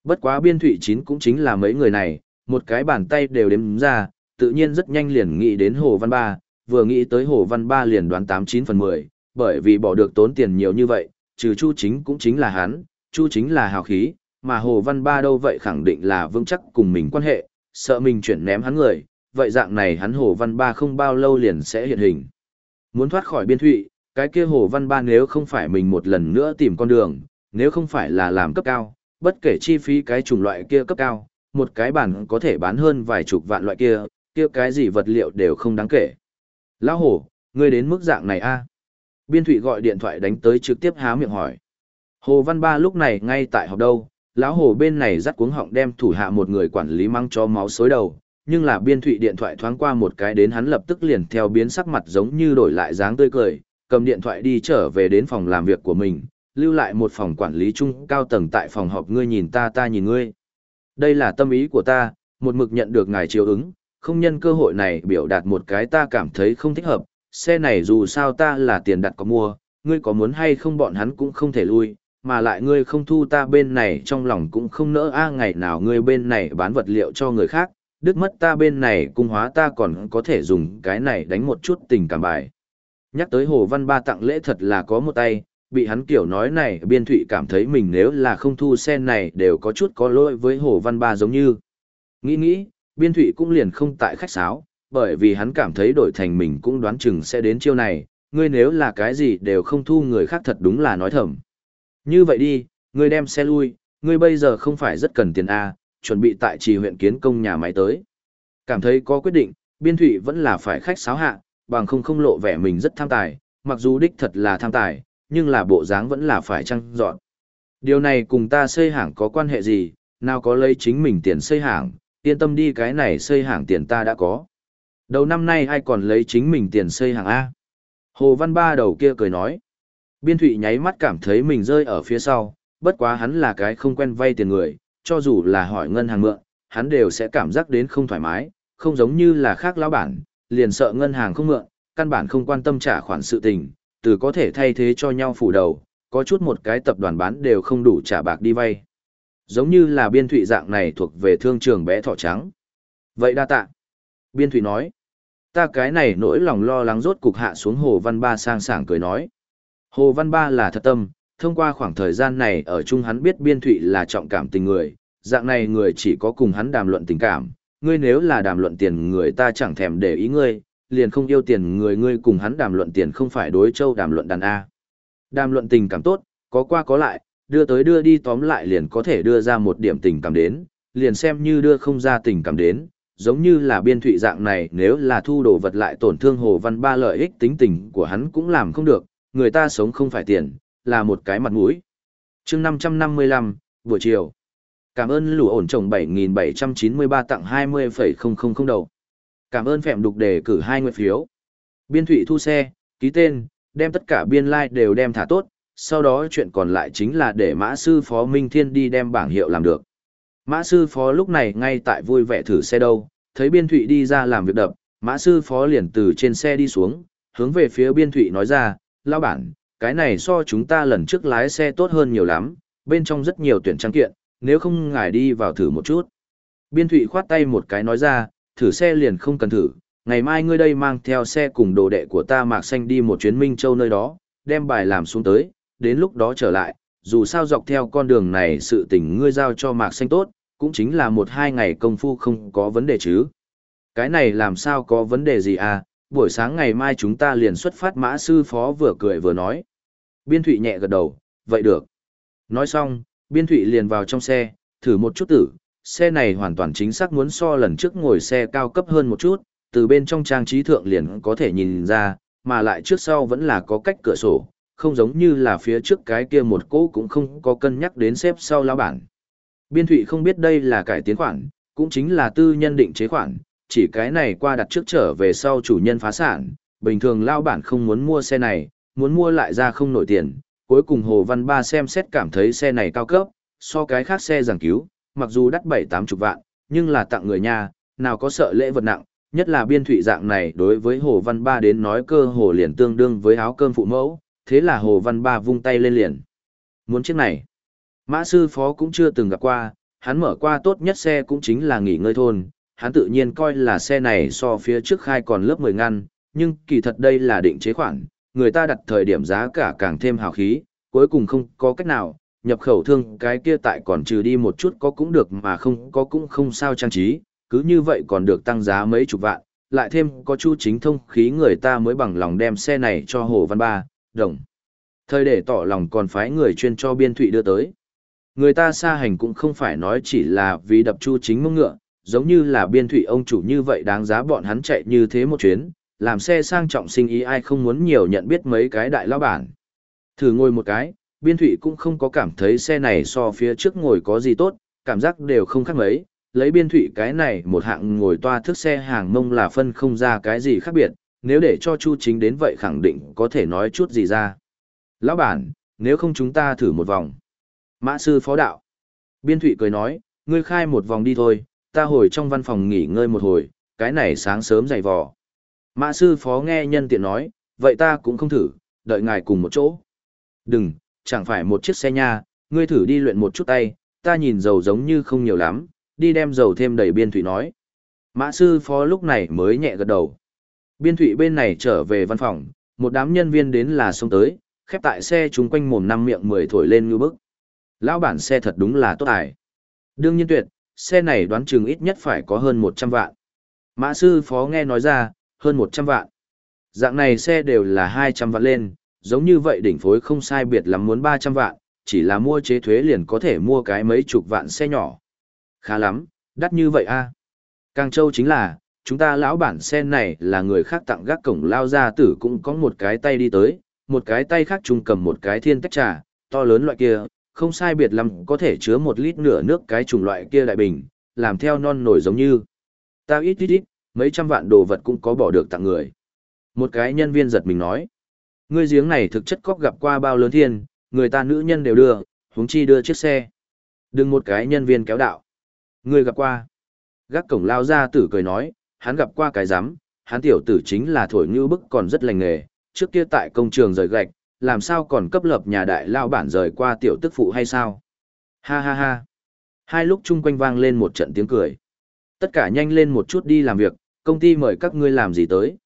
Bất quá biên thụy chín cũng chính là mấy người này, một cái bàn tay đều đếm ra, tự nhiên rất nhanh liền nghĩ đến Hồ Văn Ba, vừa nghĩ tới Hồ Văn Ba liền đoán 89 phần 10, bởi vì bỏ được tốn tiền nhiều như vậy, trừ Chu Chính cũng chính là hắn, Chu Chính là hào khí, mà Hồ Văn Ba đâu vậy khẳng định là vững chắc cùng mình quan hệ, sợ mình chuyển ném hắn người, vậy dạng này hắn Hồ Văn Ba không bao lâu liền sẽ hiện hình. Muốn thoát khỏi biên thụy, cái kia Hồ Văn Ba nếu không phải mình một lần nữa tìm con đường, nếu không phải là làm cấp cao, bất kể chi phí cái chủng loại kia cấp cao, một cái bản có thể bán hơn vài chục vạn loại kia, kia cái gì vật liệu đều không đáng kể. Lão Hồ, ngươi đến mức dạng này a Biên Thụy gọi điện thoại đánh tới trực tiếp há miệng hỏi. Hồ Văn Ba lúc này ngay tại học đâu, lão Hồ bên này dắt cuống họng đem thủ hạ một người quản lý mang cho máu xối đầu, nhưng là Biên Thụy điện thoại thoáng qua một cái đến hắn lập tức liền theo biến sắc mặt giống như đổi lại dáng tươi cười, cầm điện thoại đi trở về đến phòng làm việc của mình, lưu lại một phòng quản lý chung cao tầng tại phòng họp ngươi nhìn ta ta nhìn ngươi. Đây là tâm ý của ta, một mực nhận được ngài chiếu ứng, không nhân cơ hội này biểu đạt một cái ta cảm thấy không thích hợp, xe này dù sao ta là tiền đặt có mua, ngươi có muốn hay không bọn hắn cũng không thể lui, mà lại ngươi không thu ta bên này trong lòng cũng không nỡ a ngày nào ngươi bên này bán vật liệu cho người khác, đứt mất ta bên này cung hóa ta còn có thể dùng cái này đánh một chút tình cảm bài. Nhắc tới Hồ Văn Ba tặng lễ thật là có một tay, bị hắn kiểu nói này biên thụy cảm thấy mình nếu là không thu xe này đều có chút có lỗi với Hồ Văn Ba giống như. Nghĩ nghĩ, biên thụy cũng liền không tại khách sáo, bởi vì hắn cảm thấy đổi thành mình cũng đoán chừng sẽ đến chiêu này, ngươi nếu là cái gì đều không thu người khác thật đúng là nói thầm. Như vậy đi, ngươi đem xe lui, ngươi bây giờ không phải rất cần tiền A, chuẩn bị tại trì huyện kiến công nhà máy tới. Cảm thấy có quyết định, biên thụy vẫn là phải khách sáo hạ, bằng không không lộ vẻ mình rất tham tài, mặc dù đích thật là tham tài, nhưng là bộ dáng vẫn là phải trăng dọn. Điều này cùng ta xây hàng có quan hệ gì, nào có lấy chính mình tiền xây hàng, yên tâm đi cái này xây hàng tiền ta đã có. Đầu năm nay ai còn lấy chính mình tiền xây hàng A. Hồ Văn Ba đầu kia cười nói. Biên Thụy nháy mắt cảm thấy mình rơi ở phía sau, bất quá hắn là cái không quen vay tiền người, cho dù là hỏi ngân hàng mượn, hắn đều sẽ cảm giác đến không thoải mái, không giống như là khác lão bản, liền sợ ngân hàng không mượn, căn bản không quan tâm trả khoản sự tình, từ có thể thay thế cho nhau phủ đầu, có chút một cái tập đoàn bán đều không đủ trả bạc đi vay. Giống như là biên thụy dạng này thuộc về thương trường bé thỏ trắng. Vậy đa tạ. Biên thụy nói. Ta cái này nỗi lòng lo lắng rốt cục hạ xuống Hồ Văn Ba sang sảng cười nói. Hồ Văn Ba là thật tâm, thông qua khoảng thời gian này ở chung hắn biết biên thụy là trọng cảm tình người, dạng này người chỉ có cùng hắn đàm luận tình cảm, ngươi nếu là đàm luận tiền người ta chẳng thèm để ý ngươi, liền không yêu tiền người ngươi cùng hắn đàm luận tiền không phải đối châu đàm luận đàn A. Đàm luận tình cảm tốt, có qua có lại, đưa tới đưa đi tóm lại liền có thể đưa ra một điểm tình cảm đến, liền xem như đưa không ra tình cảm đến, giống như là biên thụy dạng này nếu là thu đồ vật lại tổn thương Hồ Văn Ba lợi ích tính tình của hắn cũng làm không được, người ta sống không phải tiền, là một cái mặt mũi. chương 555, buổi chiều. Cảm ơn lũ ổn trồng 7.793 tặng 20,000 đầu. Cảm ơn phèm đục đề cử hai nguyện phiếu. Biên thụy thu xe, ký tên, đem tất cả biên lai like đều đem thả tốt, sau đó chuyện còn lại chính là để mã sư phó Minh Thiên đi đem bảng hiệu làm được. Mã sư phó lúc này ngay tại vui vẻ thử xe đâu, thấy biên thụy đi ra làm việc đập, mã sư phó liền từ trên xe đi xuống, hướng về phía biên thụy nói ra, lao bản, cái này so chúng ta lần trước lái xe tốt hơn nhiều lắm, bên trong rất nhiều tuyển trang kiện, nếu không ngài đi vào thử một chút. Biên thụy khoát tay một cái nói ra, thử xe liền không cần thử, ngày mai ngươi đây mang theo xe cùng đồ đệ của ta Mạc Xanh đi một chuyến Minh Châu nơi đó, đem bài làm xuống tới, đến lúc đó trở lại, dù sao dọc theo con đường này sự tình ngươi giao cho Mạc Xanh tốt, cũng chính là một hai ngày công phu không có vấn đề chứ. Cái này làm sao có vấn đề gì à, buổi sáng ngày mai chúng ta liền xuất phát mã sư phó vừa cười vừa nói. Biên Thụy nhẹ gật đầu, vậy được. Nói xong, Biên Thụy liền vào trong xe, thử một chút tử, xe này hoàn toàn chính xác muốn so lần trước ngồi xe cao cấp hơn một chút, từ bên trong trang trí thượng liền có thể nhìn ra, mà lại trước sau vẫn là có cách cửa sổ, không giống như là phía trước cái kia một cỗ cũng không có cân nhắc đến xếp sau lão bản. Biên thụy không biết đây là cải tiến khoản, cũng chính là tư nhân định chế khoản, chỉ cái này qua đặt trước trở về sau chủ nhân phá sản, bình thường lao bản không muốn mua xe này, muốn mua lại ra không nổi tiền, cuối cùng Hồ Văn Ba xem xét cảm thấy xe này cao cấp, so cái khác xe giảng cứu, mặc dù đắt bảy tám chục vạn, nhưng là tặng người nhà, nào có sợ lễ vật nặng, nhất là biên thụy dạng này đối với Hồ Văn Ba đến nói cơ hồ liền tương đương với áo cơm phụ mẫu, thế là Hồ Văn Ba vung tay lên liền. Muốn chiếc này, mã sư phó cũng chưa từng gặp qua, hắn mở qua tốt nhất xe cũng chính là nghỉ ngơi thôn, hắn tự nhiên coi là xe này so phía trước khai còn lớp 10 ngăn, nhưng kỳ thật đây là định chế khoản, người ta đặt thời điểm giá cả càng thêm hào khí, cuối cùng không có cách nào, nhập khẩu thương cái kia tại còn trừ đi một chút có cũng được mà không có cũng không sao trang trí, cứ như vậy còn được tăng giá mấy chục vạn, lại thêm có chu chính thông khí người ta mới bằng lòng đem xe này cho Hồ Văn Ba, đồng. Thời để tỏ lòng còn phái người chuyên cho biên thụy đưa tới. Người ta xa hành cũng không phải nói chỉ là vì đập chu chính mông ngựa, giống như là biên thụy ông chủ như vậy đáng giá bọn hắn chạy như thế một chuyến, làm xe sang trọng sinh ý ai không muốn nhiều nhận biết mấy cái đại lao bản. Thử ngồi một cái, biên thụy cũng không có cảm thấy xe này so phía trước ngồi có gì tốt, cảm giác đều không khác mấy, lấy biên thụy cái này một hạng ngồi toa thức xe hàng mông là phân không ra cái gì khác biệt, nếu để cho Chu Chính đến vậy khẳng định có thể nói chút gì ra. Lão bản, nếu không chúng ta thử một vòng. Mã sư phó đạo. Biên thụy cười nói, ngươi khai một vòng đi thôi, ta hồi trong văn phòng nghỉ ngơi một hồi, cái này sáng sớm dày vò. Mã sư phó nghe nhân tiện nói, vậy ta cũng không thử, đợi ngài cùng một chỗ. Đừng, chẳng phải một chiếc xe nha, ngươi thử đi luyện một chút tay, ta nhìn dầu giống như không nhiều lắm, đi đem dầu thêm đầy biên thủy nói. Mã sư phó lúc này mới nhẹ gật đầu. Biên thủy bên này trở về văn phòng, một đám nhân viên đến là xông tới, khép tại xe chúng quanh mồm năm miệng mười thổi lên như bức. Lão bản xe thật đúng là tốt ải. Đương nhiên tuyệt, xe này đoán chừng ít nhất phải có hơn 100 vạn. Mã sư phó nghe nói ra, hơn 100 vạn. Dạng này xe đều là 200 vạn lên, giống như vậy đỉnh phối không sai biệt lắm muốn 300 vạn, chỉ là mua chế thuế liền có thể mua cái mấy chục vạn xe nhỏ. Khá lắm, đắt như vậy a. Càng châu chính là, chúng ta lão bản xe này là người khác tặng gác cổng lao ra tử cũng có một cái tay đi tới, một cái tay khác chung cầm một cái thiên tách trà, to lớn loại kia, không sai biệt lắm có thể chứa một lít nửa nước cái chủng loại kia đại bình, làm theo non nổi giống như. Ta ít ít ít, mấy trăm vạn đồ vật cũng có bỏ được tặng người. Một cái nhân viên giật mình nói. Ngươi giếng này thực chất có gặp qua bao lớn thiên, người ta nữ nhân đều đưa, huống chi đưa chiếc xe. Đừng một cái nhân viên kéo đạo. Ngươi gặp qua. Gác cổng lao ra tử cười nói, hắn gặp qua cái rắm hắn tiểu tử chính là thổi như bức còn rất lành nghề, trước kia tại công trường rời gạch, làm sao còn cấp lập nhà đại lao bản rời qua tiểu tức phụ hay sao? Ha ha ha. Hai lúc chung quanh vang lên một trận tiếng cười. Tất cả nhanh lên một chút đi làm việc, công ty mời các ngươi làm gì tới.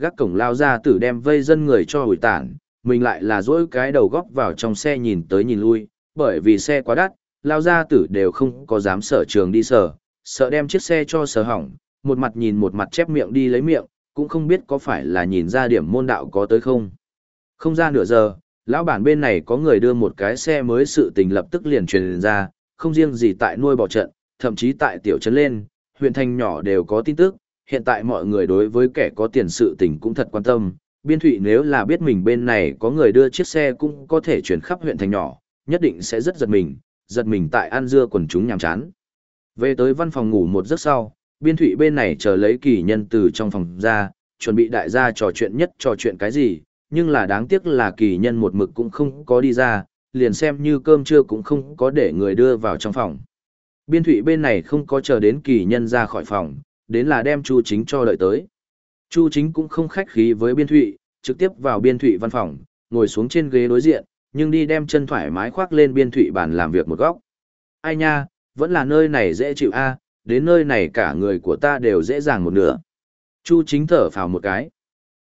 Gác cổng lao ra tử đem vây dân người cho hủi tản, mình lại là dỗi cái đầu góc vào trong xe nhìn tới nhìn lui, bởi vì xe quá đắt, lao ra tử đều không có dám sở trường đi sở, sợ đem chiếc xe cho sở hỏng, một mặt nhìn một mặt chép miệng đi lấy miệng, cũng không biết có phải là nhìn ra điểm môn đạo có tới không. Không ra nửa giờ, lão bản bên này có người đưa một cái xe mới sự tình lập tức liền truyền ra, không riêng gì tại nuôi bỏ trận, thậm chí tại tiểu trấn lên, huyện thành nhỏ đều có tin tức, hiện tại mọi người đối với kẻ có tiền sự tình cũng thật quan tâm. Biên thụy nếu là biết mình bên này có người đưa chiếc xe cũng có thể chuyển khắp huyện thành nhỏ, nhất định sẽ rất giật mình, giật mình tại ăn dưa quần chúng nhàm chán. Về tới văn phòng ngủ một giấc sau, biên thụy bên này chờ lấy kỳ nhân từ trong phòng ra, chuẩn bị đại gia trò chuyện nhất trò chuyện cái gì, nhưng là đáng tiếc là kỳ nhân một mực cũng không có đi ra, liền xem như cơm trưa cũng không có để người đưa vào trong phòng. Biên thụy bên này không có chờ đến kỳ nhân ra khỏi phòng, đến là đem Chu Chính cho đợi tới. Chu Chính cũng không khách khí với biên thụy, trực tiếp vào biên thụy văn phòng, ngồi xuống trên ghế đối diện, nhưng đi đem chân thoải mái khoác lên biên thụy bàn làm việc một góc. Ai nha, vẫn là nơi này dễ chịu a đến nơi này cả người của ta đều dễ dàng một nửa. Chu Chính thở phào một cái.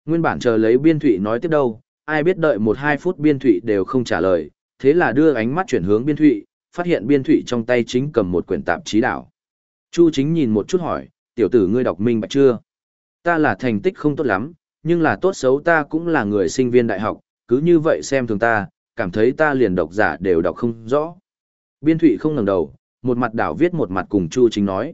Nguyên bản chờ lấy biên thụy nói tiếp đâu, ai biết đợi một hai phút biên thụy đều không trả lời, thế là đưa ánh mắt chuyển hướng biên thụy, phát hiện biên thụy trong tay chính cầm một quyển tạp chí đảo. Chu chính nhìn một chút hỏi, tiểu tử ngươi đọc minh bạch chưa? Ta là thành tích không tốt lắm, nhưng là tốt xấu ta cũng là người sinh viên đại học, cứ như vậy xem thường ta, cảm thấy ta liền độc giả đều đọc không rõ. Biên thụy không ngẩng đầu, một mặt đảo viết một mặt cùng Chu chính nói.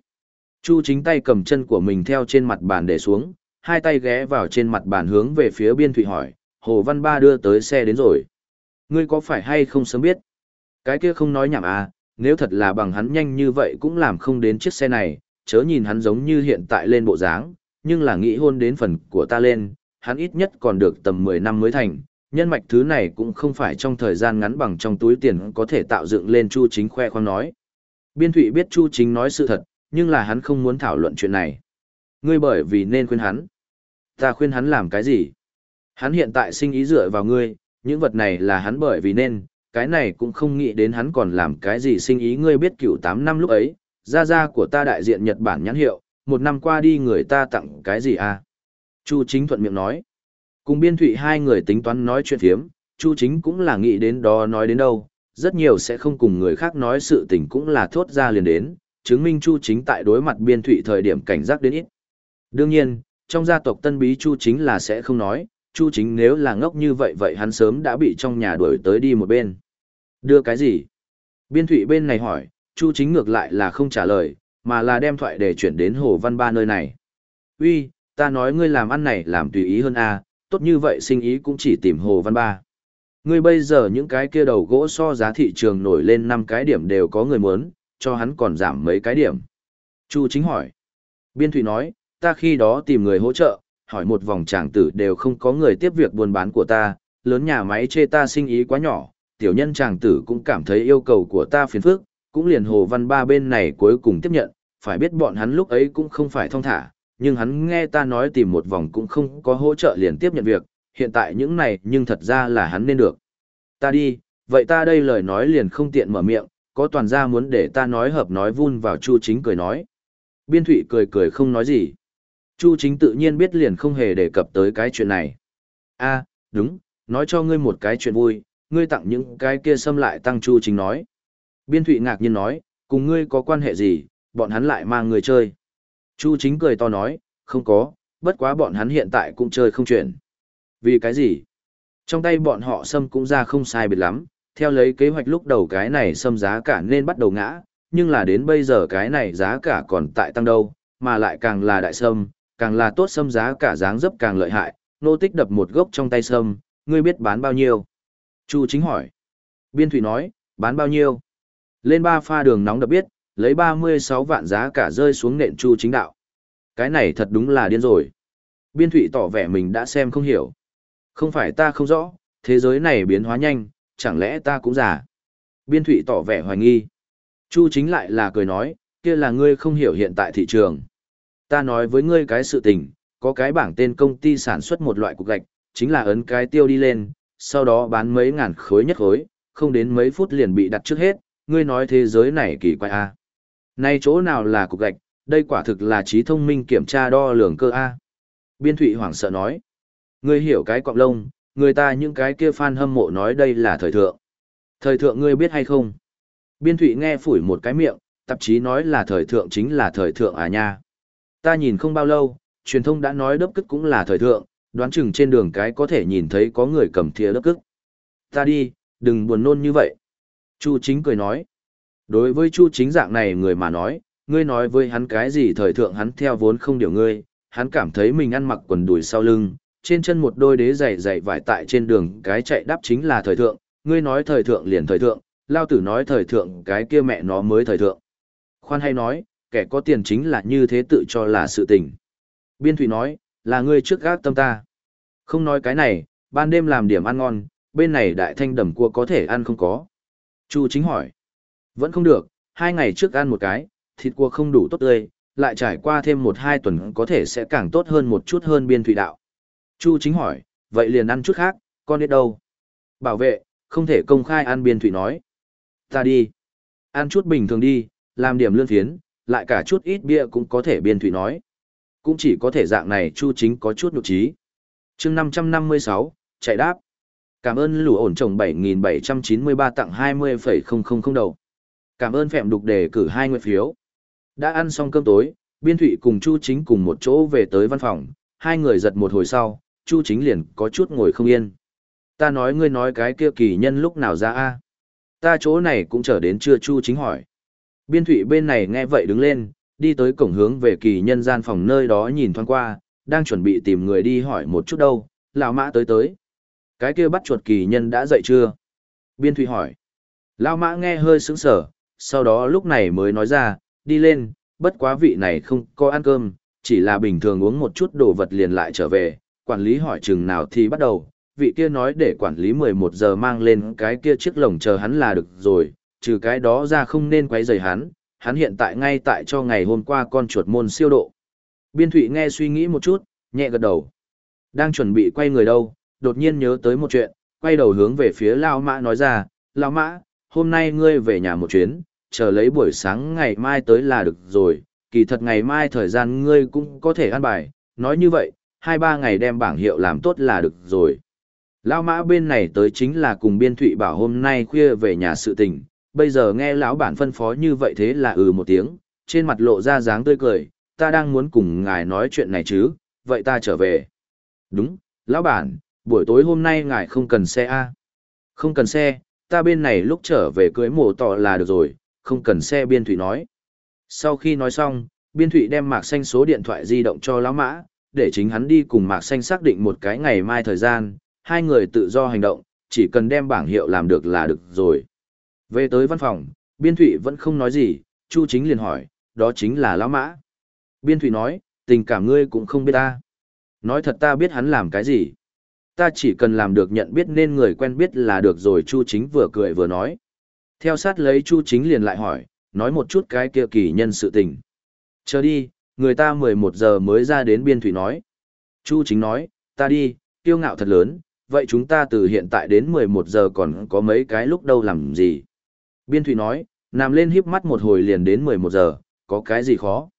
Chu chính tay cầm chân của mình theo trên mặt bàn để xuống, hai tay ghé vào trên mặt bàn hướng về phía biên thụy hỏi, Hồ Văn Ba đưa tới xe đến rồi. Ngươi có phải hay không sớm biết? Cái kia không nói nhảm à, nếu thật là bằng hắn nhanh như vậy cũng làm không đến chiếc xe này, chớ nhìn hắn giống như hiện tại lên bộ dáng, nhưng là nghĩ hôn đến phần của ta lên, hắn ít nhất còn được tầm 10 năm mới thành, nhân mạch thứ này cũng không phải trong thời gian ngắn bằng trong túi tiền có thể tạo dựng lên Chu Chính khoe khoang nói. Biên Thụy biết Chu Chính nói sự thật, nhưng là hắn không muốn thảo luận chuyện này. Ngươi bởi vì nên khuyên hắn. Ta khuyên hắn làm cái gì? Hắn hiện tại sinh ý dựa vào ngươi, những vật này là hắn bởi vì nên, cái này cũng không nghĩ đến hắn còn làm cái gì sinh ý ngươi biết cửu 8 năm lúc ấy, gia gia của ta đại diện Nhật Bản nhãn hiệu, một năm qua đi người ta tặng cái gì à? Chu Chính thuận miệng nói. Cùng biên thụy hai người tính toán nói chuyện thiếm, Chu Chính cũng là nghĩ đến đó nói đến đâu, rất nhiều sẽ không cùng người khác nói sự tình cũng là thốt ra liền đến, chứng minh Chu Chính tại đối mặt biên thụy thời điểm cảnh giác đến ít. Đương nhiên, trong gia tộc tân bí Chu Chính là sẽ không nói, Chu Chính nếu là ngốc như vậy vậy hắn sớm đã bị trong nhà đuổi tới đi một bên. Đưa cái gì? Biên thụy bên này hỏi, Chu Chính ngược lại là không trả lời, mà là đem thoại để chuyển đến Hồ Văn Ba nơi này. Uy, ta nói ngươi làm ăn này làm tùy ý hơn a, tốt như vậy sinh ý cũng chỉ tìm Hồ Văn Ba. Ngươi bây giờ những cái kia đầu gỗ so giá thị trường nổi lên 5 cái điểm đều có người muốn, cho hắn còn giảm mấy cái điểm. Chu Chính hỏi. Biên Thụy nói, ta khi đó tìm người hỗ trợ, hỏi một vòng tràng tử đều không có người tiếp việc buôn bán của ta, lớn nhà máy chê ta sinh ý quá nhỏ, tiểu nhân tràng tử cũng cảm thấy yêu cầu của ta phiền phức, cũng liền Hồ Văn Ba bên này cuối cùng tiếp nhận, phải biết bọn hắn lúc ấy cũng không phải thông thả, nhưng hắn nghe ta nói tìm một vòng cũng không có hỗ trợ liền tiếp nhận việc, hiện tại những này nhưng thật ra là hắn nên được. Ta đi, vậy ta đây lời nói liền không tiện mở miệng, có toàn gia muốn để ta nói hợp nói vun vào Chu Chính cười nói. Biên Thụy cười cười không nói gì. Chu Chính tự nhiên biết liền không hề đề cập tới cái chuyện này. a đúng, nói cho ngươi một cái chuyện vui, ngươi tặng những cái kia xâm lại tăng Chu Chính nói. Biên Thụy ngạc nhiên nói, cùng ngươi có quan hệ gì, bọn hắn lại mang người chơi. Chu chính cười to nói, không có, bất quá bọn hắn hiện tại cũng chơi không chuyển. Vì cái gì? Trong tay bọn họ xâm cũng ra không sai biệt lắm, theo lấy kế hoạch lúc đầu cái này xâm giá cả nên bắt đầu ngã, nhưng là đến bây giờ cái này giá cả còn tại tăng đâu, mà lại càng là đại sâm, càng là tốt sâm giá cả dáng dấp càng lợi hại, nô tích đập một gốc trong tay sâm, ngươi biết bán bao nhiêu? Chu chính hỏi. Biên thủy nói, bán bao nhiêu? Lên ba pha đường nóng đập biết, lấy 36 vạn giá cả rơi xuống nện chu chính đạo. Cái này thật đúng là điên rồi. Biên thụy tỏ vẻ mình đã xem không hiểu. Không phải ta không rõ, thế giới này biến hóa nhanh, chẳng lẽ ta cũng giả. Biên thụy tỏ vẻ hoài nghi. Chu chính lại là cười nói, kia là ngươi không hiểu hiện tại thị trường. Ta nói với ngươi cái sự tình, có cái bảng tên công ty sản xuất một loại cục gạch, chính là ấn cái tiêu đi lên, sau đó bán mấy ngàn khối nhất khối, không đến mấy phút liền bị đặt trước hết, ngươi nói thế giới này kỳ quái a. Nay chỗ nào là cục gạch, đây quả thực là trí thông minh kiểm tra đo lường cơ A. Biên Thụy hoảng sợ nói. Ngươi hiểu cái cọng lông, người ta những cái kia fan hâm mộ nói đây là thời thượng. Thời thượng ngươi biết hay không? Biên Thụy nghe phủi một cái miệng, tạp chí nói là thời thượng chính là thời thượng à nha. Ta nhìn không bao lâu, truyền thông đã nói đớp cức cũng là thời thượng, đoán chừng trên đường cái có thể nhìn thấy có người cầm thìa đớp cức. Ta đi, đừng buồn nôn như vậy. Chu chính cười nói. Đối với Chu chính dạng này người mà nói, ngươi nói với hắn cái gì thời thượng hắn theo vốn không điều ngươi, hắn cảm thấy mình ăn mặc quần đùi sau lưng, trên chân một đôi đế giày giày vải tại trên đường cái chạy đáp chính là thời thượng, ngươi nói thời thượng liền thời thượng, lao tử nói thời thượng cái kia mẹ nó mới thời thượng. Khoan hay nói, kẻ có tiền chính là như thế tự cho là sự tình. Biên Thủy nói, là ngươi trước gác tâm ta. Không nói cái này, ban đêm làm điểm ăn ngon, bên này đại thanh đầm cua có thể ăn không có. Chu chính hỏi. Vẫn không được, hai ngày trước ăn một cái, thịt cua không đủ tốt tươi, lại trải qua thêm một hai tuần có thể sẽ càng tốt hơn một chút hơn biên thủy đạo. Chu chính hỏi, vậy liền ăn chút khác, con biết đâu? Bảo vệ, không thể công khai ăn biên thủy nói. Ta đi. Ăn chút bình thường đi, làm điểm lươn phiến, lại cả chút ít bia cũng có thể biên thủy nói. Cũng chỉ có thể dạng này chu chính có chút nụ trí. chương 556, chạy đáp. Cảm ơn lũ ổn trồng 7793 tặng 20,000 đầu. Cảm ơn phèm đục đề cử hai nguyện phiếu. Đã ăn xong cơm tối, Biên Thụy cùng Chu Chính cùng một chỗ về tới văn phòng, hai người giật một hồi sau, Chu Chính liền có chút ngồi không yên. Ta nói ngươi nói cái kia kỳ nhân lúc nào ra a Ta chỗ này cũng trở đến chưa Chu Chính hỏi. Biên Thụy bên này nghe vậy đứng lên, đi tới cổng hướng về kỳ nhân gian phòng nơi đó nhìn thoáng qua, đang chuẩn bị tìm người đi hỏi một chút đâu, lão mã tới tới. Cái kia bắt chuột kỳ nhân đã dậy chưa? Biên Thụy hỏi. Lão mã nghe hơi sững sở, sau đó lúc này mới nói ra, đi lên, bất quá vị này không có ăn cơm, chỉ là bình thường uống một chút đồ vật liền lại trở về, quản lý hỏi chừng nào thì bắt đầu, vị kia nói để quản lý 11 giờ mang lên cái kia chiếc lồng chờ hắn là được rồi, trừ cái đó ra không nên quấy rầy hắn, hắn hiện tại ngay tại cho ngày hôm qua con chuột môn siêu độ. Biên Thụy nghe suy nghĩ một chút, nhẹ gật đầu. Đang chuẩn bị quay người đâu, đột nhiên nhớ tới một chuyện, quay đầu hướng về phía Lao Mã nói ra, Lao Mã, hôm nay ngươi về nhà một chuyến, chờ lấy buổi sáng ngày mai tới là được rồi, kỳ thật ngày mai thời gian ngươi cũng có thể ăn bài, nói như vậy, hai ba ngày đem bảng hiệu làm tốt là được rồi. Lão mã bên này tới chính là cùng biên thụy bảo hôm nay khuya về nhà sự tình, bây giờ nghe lão bản phân phó như vậy thế là ừ một tiếng, trên mặt lộ ra dáng tươi cười, ta đang muốn cùng ngài nói chuyện này chứ, vậy ta trở về. Đúng, lão bản, buổi tối hôm nay ngài không cần xe A. Không cần xe, ta bên này lúc trở về cưới mổ tỏ là được rồi, không cần xe biên thụy nói. Sau khi nói xong, biên thụy đem mạc xanh số điện thoại di động cho lão mã, để chính hắn đi cùng mạc xanh xác định một cái ngày mai thời gian, hai người tự do hành động, chỉ cần đem bảng hiệu làm được là được rồi. Về tới văn phòng, biên thụy vẫn không nói gì, Chu chính liền hỏi, đó chính là lão mã. Biên thụy nói, tình cảm ngươi cũng không biết ta. Nói thật ta biết hắn làm cái gì. Ta chỉ cần làm được nhận biết nên người quen biết là được rồi Chu chính vừa cười vừa nói. Theo sát lấy Chu chính liền lại hỏi, nói một chút cái kia kỳ nhân sự tình. Chờ đi, người ta 11 giờ mới ra đến biên thủy nói. Chu chính nói, ta đi, kiêu ngạo thật lớn, vậy chúng ta từ hiện tại đến 11 giờ còn có mấy cái lúc đâu làm gì? Biên thủy nói, nằm lên híp mắt một hồi liền đến 11 giờ, có cái gì khó?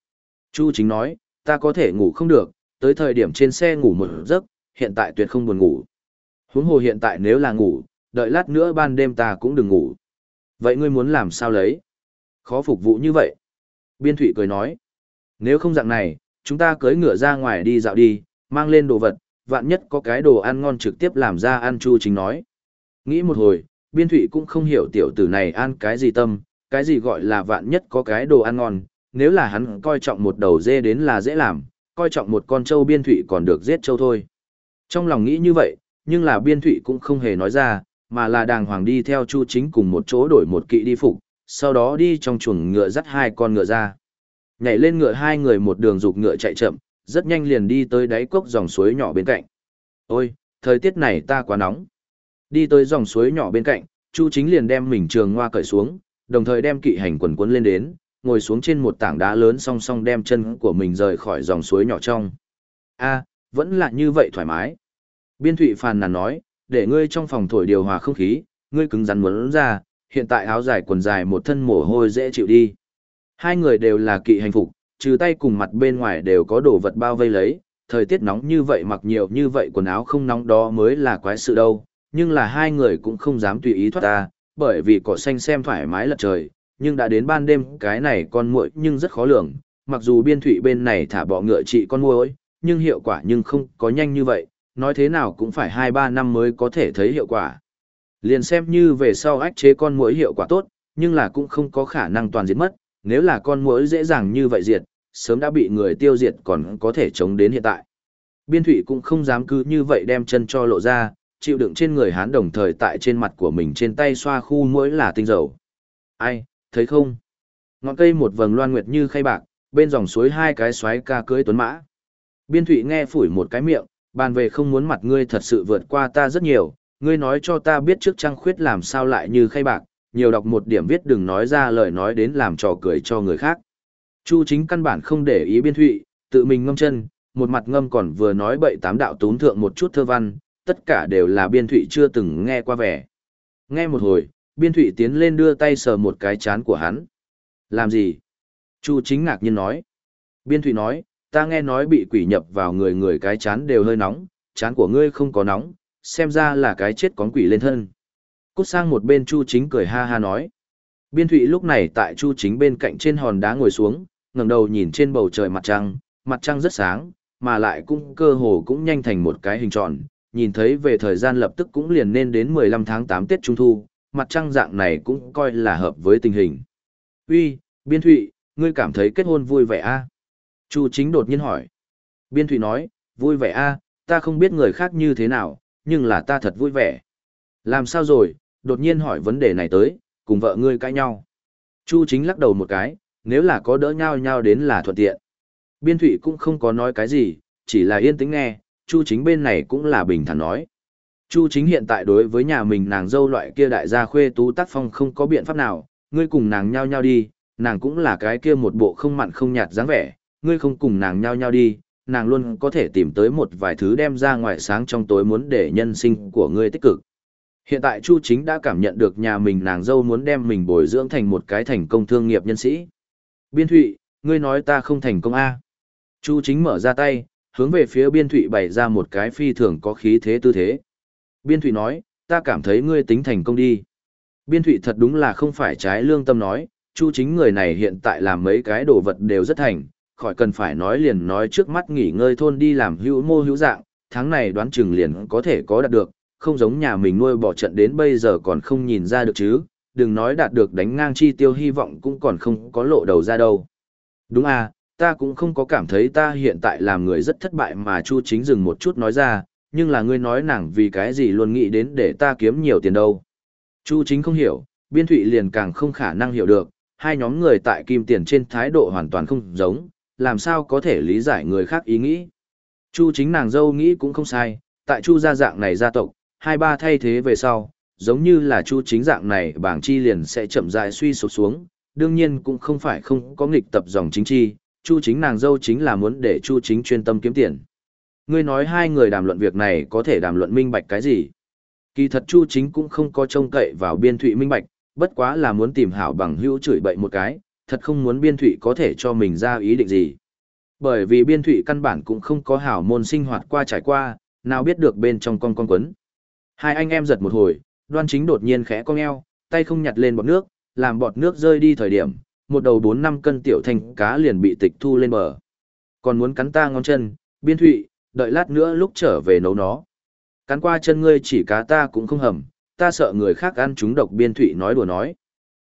Chu chính nói, ta có thể ngủ không được, tới thời điểm trên xe ngủ một giấc, hiện tại tuyệt không buồn ngủ. Huống hồ hiện tại nếu là ngủ, đợi lát nữa ban đêm ta cũng đừng ngủ. Vậy ngươi muốn làm sao lấy? Khó phục vụ như vậy. Biên thủy cười nói. Nếu không dạng này, chúng ta cưới ngựa ra ngoài đi dạo đi, mang lên đồ vật, vạn nhất có cái đồ ăn ngon trực tiếp làm ra ăn chu chính nói. Nghĩ một hồi, biên thủy cũng không hiểu tiểu tử này ăn cái gì tâm, cái gì gọi là vạn nhất có cái đồ ăn ngon, nếu là hắn coi trọng một đầu dê đến là dễ làm, coi trọng một con trâu biên thủy còn được giết trâu thôi. Trong lòng nghĩ như vậy, nhưng là biên thủy cũng không hề nói ra, mà là đàng hoàng đi theo chu chính cùng một chỗ đổi một kỵ đi phục, sau đó đi trong chuồng ngựa dắt hai con ngựa ra. Nhảy lên ngựa hai người một đường dục ngựa chạy chậm, rất nhanh liền đi tới đáy cốc dòng suối nhỏ bên cạnh. Ôi, thời tiết này ta quá nóng. Đi tới dòng suối nhỏ bên cạnh, Chu Chính liền đem mình trường hoa cởi xuống, đồng thời đem kỵ hành quần quấn lên đến, ngồi xuống trên một tảng đá lớn song song đem chân của mình rời khỏi dòng suối nhỏ trong. A, vẫn là như vậy thoải mái. Biên Thụy phàn nàn nói, để ngươi trong phòng thổi điều hòa không khí, ngươi cứng rắn muốn ra, hiện tại áo dài quần dài một thân mồ hôi dễ chịu đi. Hai người đều là kỵ hành phục, trừ tay cùng mặt bên ngoài đều có đồ vật bao vây lấy, thời tiết nóng như vậy mặc nhiều như vậy quần áo không nóng đó mới là quái sự đâu, nhưng là hai người cũng không dám tùy ý thoát ra, bởi vì cỏ xanh xem thoải mái lật trời, nhưng đã đến ban đêm cái này con muội nhưng rất khó lường, mặc dù biên thủy bên này thả bọ ngựa trị con muội, nhưng hiệu quả nhưng không có nhanh như vậy, nói thế nào cũng phải 2-3 năm mới có thể thấy hiệu quả. Liền xem như về sau ách chế con muỗi hiệu quả tốt, nhưng là cũng không có khả năng toàn diệt mất, nếu là con muỗi dễ dàng như vậy diệt, sớm đã bị người tiêu diệt còn có thể chống đến hiện tại. Biên thủy cũng không dám cứ như vậy đem chân cho lộ ra, chịu đựng trên người hán đồng thời tại trên mặt của mình trên tay xoa khu muỗi là tinh dầu. Ai, thấy không? Ngọn cây một vầng loan nguyệt như khay bạc, bên dòng suối hai cái xoáy ca cưới tuấn mã. Biên thủy nghe phủi một cái miệng, bàn về không muốn mặt ngươi thật sự vượt qua ta rất nhiều, ngươi nói cho ta biết trước trăng khuyết làm sao lại như khay bạc, nhiều đọc một điểm viết đừng nói ra lời nói đến làm trò cười cho người khác. Chu chính căn bản không để ý biên thụy, tự mình ngâm chân, một mặt ngâm còn vừa nói bậy tám đạo tún thượng một chút thơ văn, tất cả đều là biên thụy chưa từng nghe qua vẻ. Nghe một hồi, biên thụy tiến lên đưa tay sờ một cái chán của hắn. Làm gì? Chu chính ngạc nhiên nói. Biên thụy nói, ta nghe nói bị quỷ nhập vào người người cái chán đều hơi nóng, chán của ngươi không có nóng, xem ra là cái chết có quỷ lên thân. Cút sang một bên Chu Chính cười ha ha nói. Biên Thụy lúc này tại Chu Chính bên cạnh trên hòn đá ngồi xuống, ngẩng đầu nhìn trên bầu trời mặt trăng, mặt trăng rất sáng, mà lại cũng cơ hồ cũng nhanh thành một cái hình tròn, nhìn thấy về thời gian lập tức cũng liền nên đến 15 tháng 8 Tết Trung Thu, mặt trăng dạng này cũng coi là hợp với tình hình. Uy, Biên Thụy, ngươi cảm thấy kết hôn vui vẻ a à? Chu Chính đột nhiên hỏi. Biên Thụy nói, vui vẻ a ta không biết người khác như thế nào, nhưng là ta thật vui vẻ. Làm sao rồi, đột nhiên hỏi vấn đề này tới, cùng vợ ngươi cãi nhau. Chu chính lắc đầu một cái, nếu là có đỡ nhau nhau đến là thuận tiện. Biên thụy cũng không có nói cái gì, chỉ là yên tĩnh nghe, Chu chính bên này cũng là bình thản nói. Chu chính hiện tại đối với nhà mình nàng dâu loại kia đại gia khuê tú tác phong không có biện pháp nào, ngươi cùng nàng nhau nhau đi, nàng cũng là cái kia một bộ không mặn không nhạt dáng vẻ, ngươi không cùng nàng nhau nhau đi, nàng luôn có thể tìm tới một vài thứ đem ra ngoài sáng trong tối muốn để nhân sinh của ngươi tích cực. Hiện tại Chu Chính đã cảm nhận được nhà mình nàng dâu muốn đem mình bồi dưỡng thành một cái thành công thương nghiệp nhân sĩ. Biên Thụy, ngươi nói ta không thành công A. Chu Chính mở ra tay, hướng về phía Biên Thụy bày ra một cái phi thường có khí thế tư thế. Biên Thụy nói, ta cảm thấy ngươi tính thành công đi. Biên Thụy thật đúng là không phải trái lương tâm nói, Chu Chính người này hiện tại làm mấy cái đồ vật đều rất thành, khỏi cần phải nói liền nói trước mắt nghỉ ngơi thôn đi làm hữu mô hữu dạng, tháng này đoán chừng liền có thể có đạt được, không giống nhà mình nuôi bỏ trận đến bây giờ còn không nhìn ra được chứ, đừng nói đạt được đánh ngang chi tiêu hy vọng cũng còn không có lộ đầu ra đâu. Đúng à, ta cũng không có cảm thấy ta hiện tại làm người rất thất bại mà Chu Chính dừng một chút nói ra, nhưng là ngươi nói nàng vì cái gì luôn nghĩ đến để ta kiếm nhiều tiền đâu. Chu Chính không hiểu, Biên Thụy liền càng không khả năng hiểu được, hai nhóm người tại kim tiền trên thái độ hoàn toàn không giống, làm sao có thể lý giải người khác ý nghĩ. Chu chính nàng dâu nghĩ cũng không sai, tại chu gia dạng này gia tộc, hai ba thay thế về sau, giống như là chu chính dạng này bảng chi liền sẽ chậm rãi suy sụp xuống, đương nhiên cũng không phải không có nghịch tập dòng chính chi, chu chính nàng dâu chính là muốn để chu chính chuyên tâm kiếm tiền. Ngươi nói hai người đàm luận việc này có thể đàm luận minh bạch cái gì? Kỳ thật chu chính cũng không có trông cậy vào biên thụy minh bạch, bất quá là muốn tìm hảo bằng hữu chửi bậy một cái, thật không muốn biên thụy có thể cho mình ra ý định gì. Bởi vì biên thụy căn bản cũng không có hảo môn sinh hoạt qua trải qua, nào biết được bên trong con con quấn. Hai anh em giật một hồi, đoan chính đột nhiên khẽ cong eo, tay không nhặt lên bọt nước, làm bọt nước rơi đi thời điểm, một đầu 4-5 cân tiểu thành cá liền bị tịch thu lên bờ. Còn muốn cắn ta ngón chân, biên thụy, đợi lát nữa lúc trở về nấu nó. Cắn qua chân ngươi chỉ cá ta cũng không hầm, ta sợ người khác ăn chúng độc biên thụy nói đùa nói.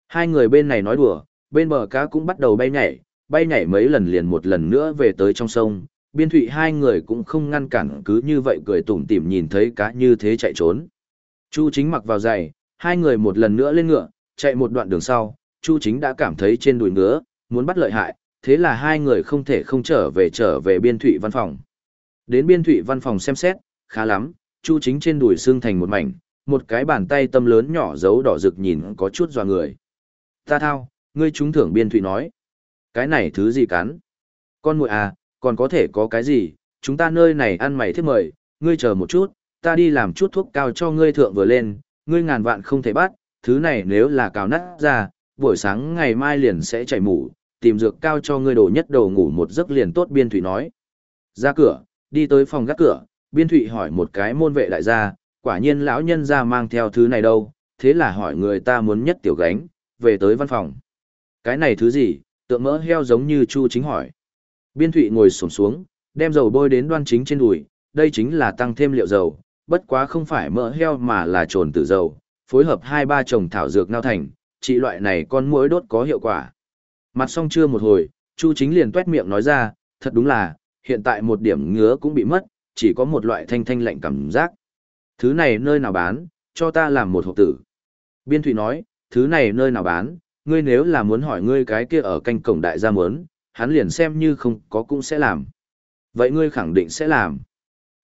Hai người bên này nói đùa, bên bờ cá cũng bắt đầu bay nhảy, bay nhảy mấy lần liền một lần nữa về tới trong sông. Biên thụy hai người cũng không ngăn cản cứ như vậy cười tủm tỉm nhìn thấy cá như thế chạy trốn. Chu chính mặc vào giày, hai người một lần nữa lên ngựa, chạy một đoạn đường sau, Chu chính đã cảm thấy trên đùi ngứa, muốn bắt lợi hại, thế là hai người không thể không trở về trở về biên thụy văn phòng. Đến biên thụy văn phòng xem xét, khá lắm, Chu chính trên đùi xương thành một mảnh, một cái bàn tay tâm lớn nhỏ dấu đỏ rực nhìn có chút dò người. Ta thao, ngươi trúng thưởng biên thụy nói. Cái này thứ gì cắn? Con muội à, còn có thể có cái gì, chúng ta nơi này ăn mày thiết mời, ngươi chờ một chút, ta đi làm chút thuốc cao cho ngươi thượng vừa lên, ngươi ngàn vạn không thể bắt, thứ này nếu là cào nát ra, buổi sáng ngày mai liền sẽ chảy mủ, tìm dược cao cho ngươi đổ nhất đầu ngủ một giấc liền tốt biên thụy nói. Ra cửa, đi tới phòng gác cửa, biên thụy hỏi một cái môn vệ đại gia, quả nhiên lão nhân ra mang theo thứ này đâu, thế là hỏi người ta muốn nhất tiểu gánh, về tới văn phòng. Cái này thứ gì, tượng mỡ heo giống như Chu chính hỏi. Biên thụy ngồi sổm xuống, đem dầu bôi đến đoan chính trên đùi, đây chính là tăng thêm liệu dầu, bất quá không phải mỡ heo mà là trồn tử dầu, phối hợp hai ba trồng thảo dược ngao thành, trị loại này con muỗi đốt có hiệu quả. Mặt xong chưa một hồi, Chu chính liền tuét miệng nói ra, thật đúng là, hiện tại một điểm ngứa cũng bị mất, chỉ có một loại thanh thanh lạnh cảm giác. Thứ này nơi nào bán, cho ta làm một hộp tử. Biên Thụy nói, thứ này nơi nào bán, ngươi nếu là muốn hỏi ngươi cái kia ở canh cổng đại gia muốn, hắn liền xem như không có cũng sẽ làm. Vậy ngươi khẳng định sẽ làm.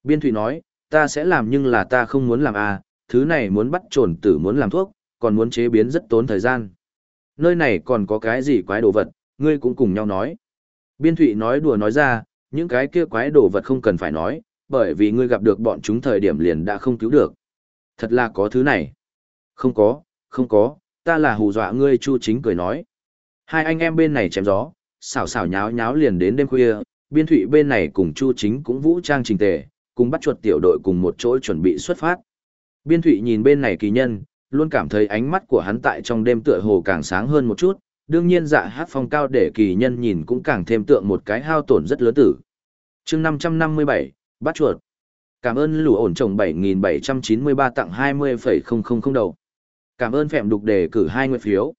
Biên Thụy nói, ta sẽ làm nhưng là ta không muốn làm à, thứ này muốn bắt trồn tử muốn làm thuốc, còn muốn chế biến rất tốn thời gian. Nơi này còn có cái gì quái đồ vật, ngươi cũng cùng nhau nói. Biên Thụy nói đùa nói ra, những cái kia quái đồ vật không cần phải nói, bởi vì ngươi gặp được bọn chúng thời điểm liền đã không cứu được. Thật là có thứ này. Không có, không có, ta là hù dọa ngươi Chu Chính cười nói. Hai anh em bên này chém gió, xảo xảo nháo nháo liền đến đêm khuya, biên thụy bên này cùng Chu Chính cũng vũ trang trình tề, cùng bắt chuột tiểu đội cùng một chỗ chuẩn bị xuất phát. Biên thụy nhìn bên này kỳ nhân, luôn cảm thấy ánh mắt của hắn tại trong đêm tựa hồ càng sáng hơn một chút, đương nhiên dạ hát phong cao để kỳ nhân nhìn cũng càng thêm tượng một cái hao tổn rất lớn tử. chương 557, bắt chuột. Cảm ơn lũ ổn trồng 7793 tặng 20,000 đầu. Cảm ơn phèm đục đề cử hai nguyện phiếu.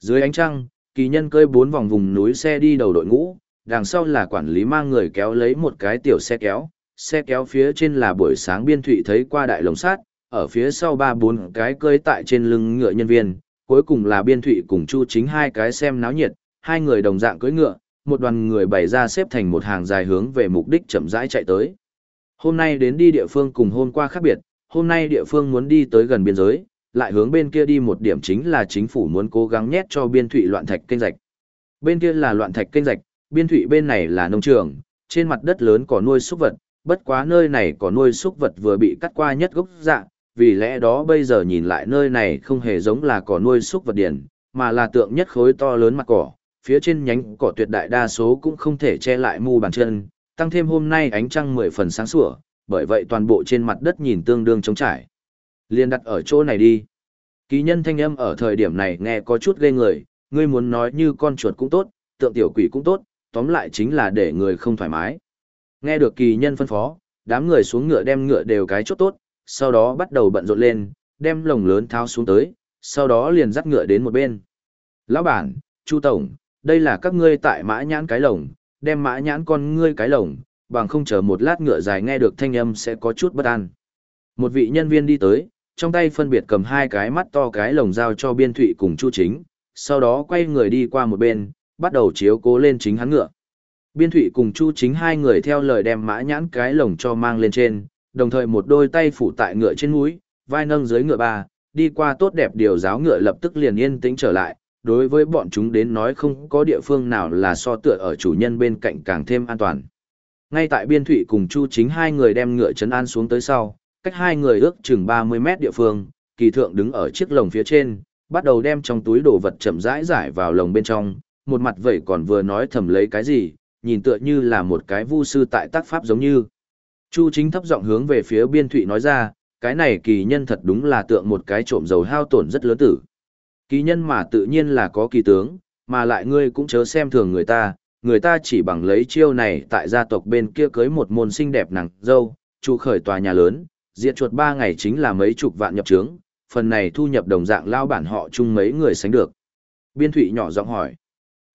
Dưới ánh trăng, kỳ nhân cơi bốn vòng vùng núi xe đi đầu đội ngũ, đằng sau là quản lý mang người kéo lấy một cái tiểu xe kéo, xe kéo phía trên là buổi sáng biên thụy thấy qua đại lồng sát, ở phía sau ba bốn cái cơi tại trên lưng ngựa nhân viên, cuối cùng là biên thụy cùng Chu chính hai cái xem náo nhiệt, hai người đồng dạng cưỡi ngựa, một đoàn người bày ra xếp thành một hàng dài hướng về mục đích chậm rãi chạy tới. Hôm nay đến đi địa phương cùng hôm qua khác biệt, hôm nay địa phương muốn đi tới gần biên giới, lại hướng bên kia đi một điểm chính là chính phủ muốn cố gắng nhét cho biên thụy loạn thạch kênh rạch. Bên kia là loạn thạch kênh rạch, biên thụy bên này là nông trường, trên mặt đất lớn có nuôi súc vật, bất quá nơi này có nuôi súc vật vừa bị cắt qua nhất gốc dạ, vì lẽ đó bây giờ nhìn lại nơi này không hề giống là cỏ nuôi súc vật điển, mà là tượng nhất khối to lớn mặt cỏ, phía trên nhánh cỏ tuyệt đại đa số cũng không thể che lại mu bàn chân, tăng thêm hôm nay ánh trăng mười phần sáng sủa, bởi vậy toàn bộ trên mặt đất nhìn tương đương trống trải. Liên đặt ở chỗ này đi. Ký nhân thanh âm ở thời điểm này nghe có chút ghê người, ngươi muốn nói như con chuột cũng tốt, tượng tiểu quỷ cũng tốt, tóm lại chính là để người không thoải mái. Nghe được kỳ nhân phân phó, đám người xuống ngựa đem ngựa đều cái chốt tốt, sau đó bắt đầu bận rộn lên, đem lồng lớn tháo xuống tới, sau đó liền dắt ngựa đến một bên. Lão bản, Chu Tổng, đây là các ngươi tại mã nhãn cái lồng, đem mã nhãn con ngươi cái lồng, bằng không chờ một lát ngựa dài nghe được thanh âm sẽ có chút bất an. Một vị nhân viên đi tới, trong tay phân biệt cầm hai cái mắt to cái lồng dao cho biên thụy cùng Chu Chính, sau đó quay người đi qua một bên, bắt đầu chiếu cố lên chính hắn ngựa. Biên thụy cùng Chu Chính hai người theo lời đem mã nhãn cái lồng cho mang lên trên, đồng thời một đôi tay phủ tại ngựa trên núi vai nâng dưới ngựa ba, đi qua tốt đẹp điều giáo ngựa lập tức liền yên tĩnh trở lại, đối với bọn chúng đến nói không có địa phương nào là so tựa ở chủ nhân bên cạnh càng thêm an toàn. Ngay tại biên thụy cùng Chu chính hai người đem ngựa trấn an xuống tới sau, cách hai người ước chừng 30 mét địa phương, kỳ thượng đứng ở chiếc lồng phía trên, bắt đầu đem trong túi đồ vật chậm rãi giải vào lồng bên trong, một mặt vậy còn vừa nói thầm lấy cái gì, nhìn tựa như là một cái vu sư tại tác pháp giống như. Chu chính thấp giọng hướng về phía biên thụy nói ra, cái này kỳ nhân thật đúng là tượng một cái trộm dầu hao tổn rất lớn tử. Kỳ nhân mà tự nhiên là có kỳ tướng, mà lại ngươi cũng chớ xem thường người ta, người ta chỉ bằng lấy chiêu này tại gia tộc bên kia cưới một môn xinh đẹp nàng dâu, chu khởi tòa nhà lớn, diệt chuột ba ngày chính là mấy chục vạn nhập trướng, phần này thu nhập đồng dạng lao bản họ chung mấy người sánh được. Biên thụy nhỏ giọng hỏi.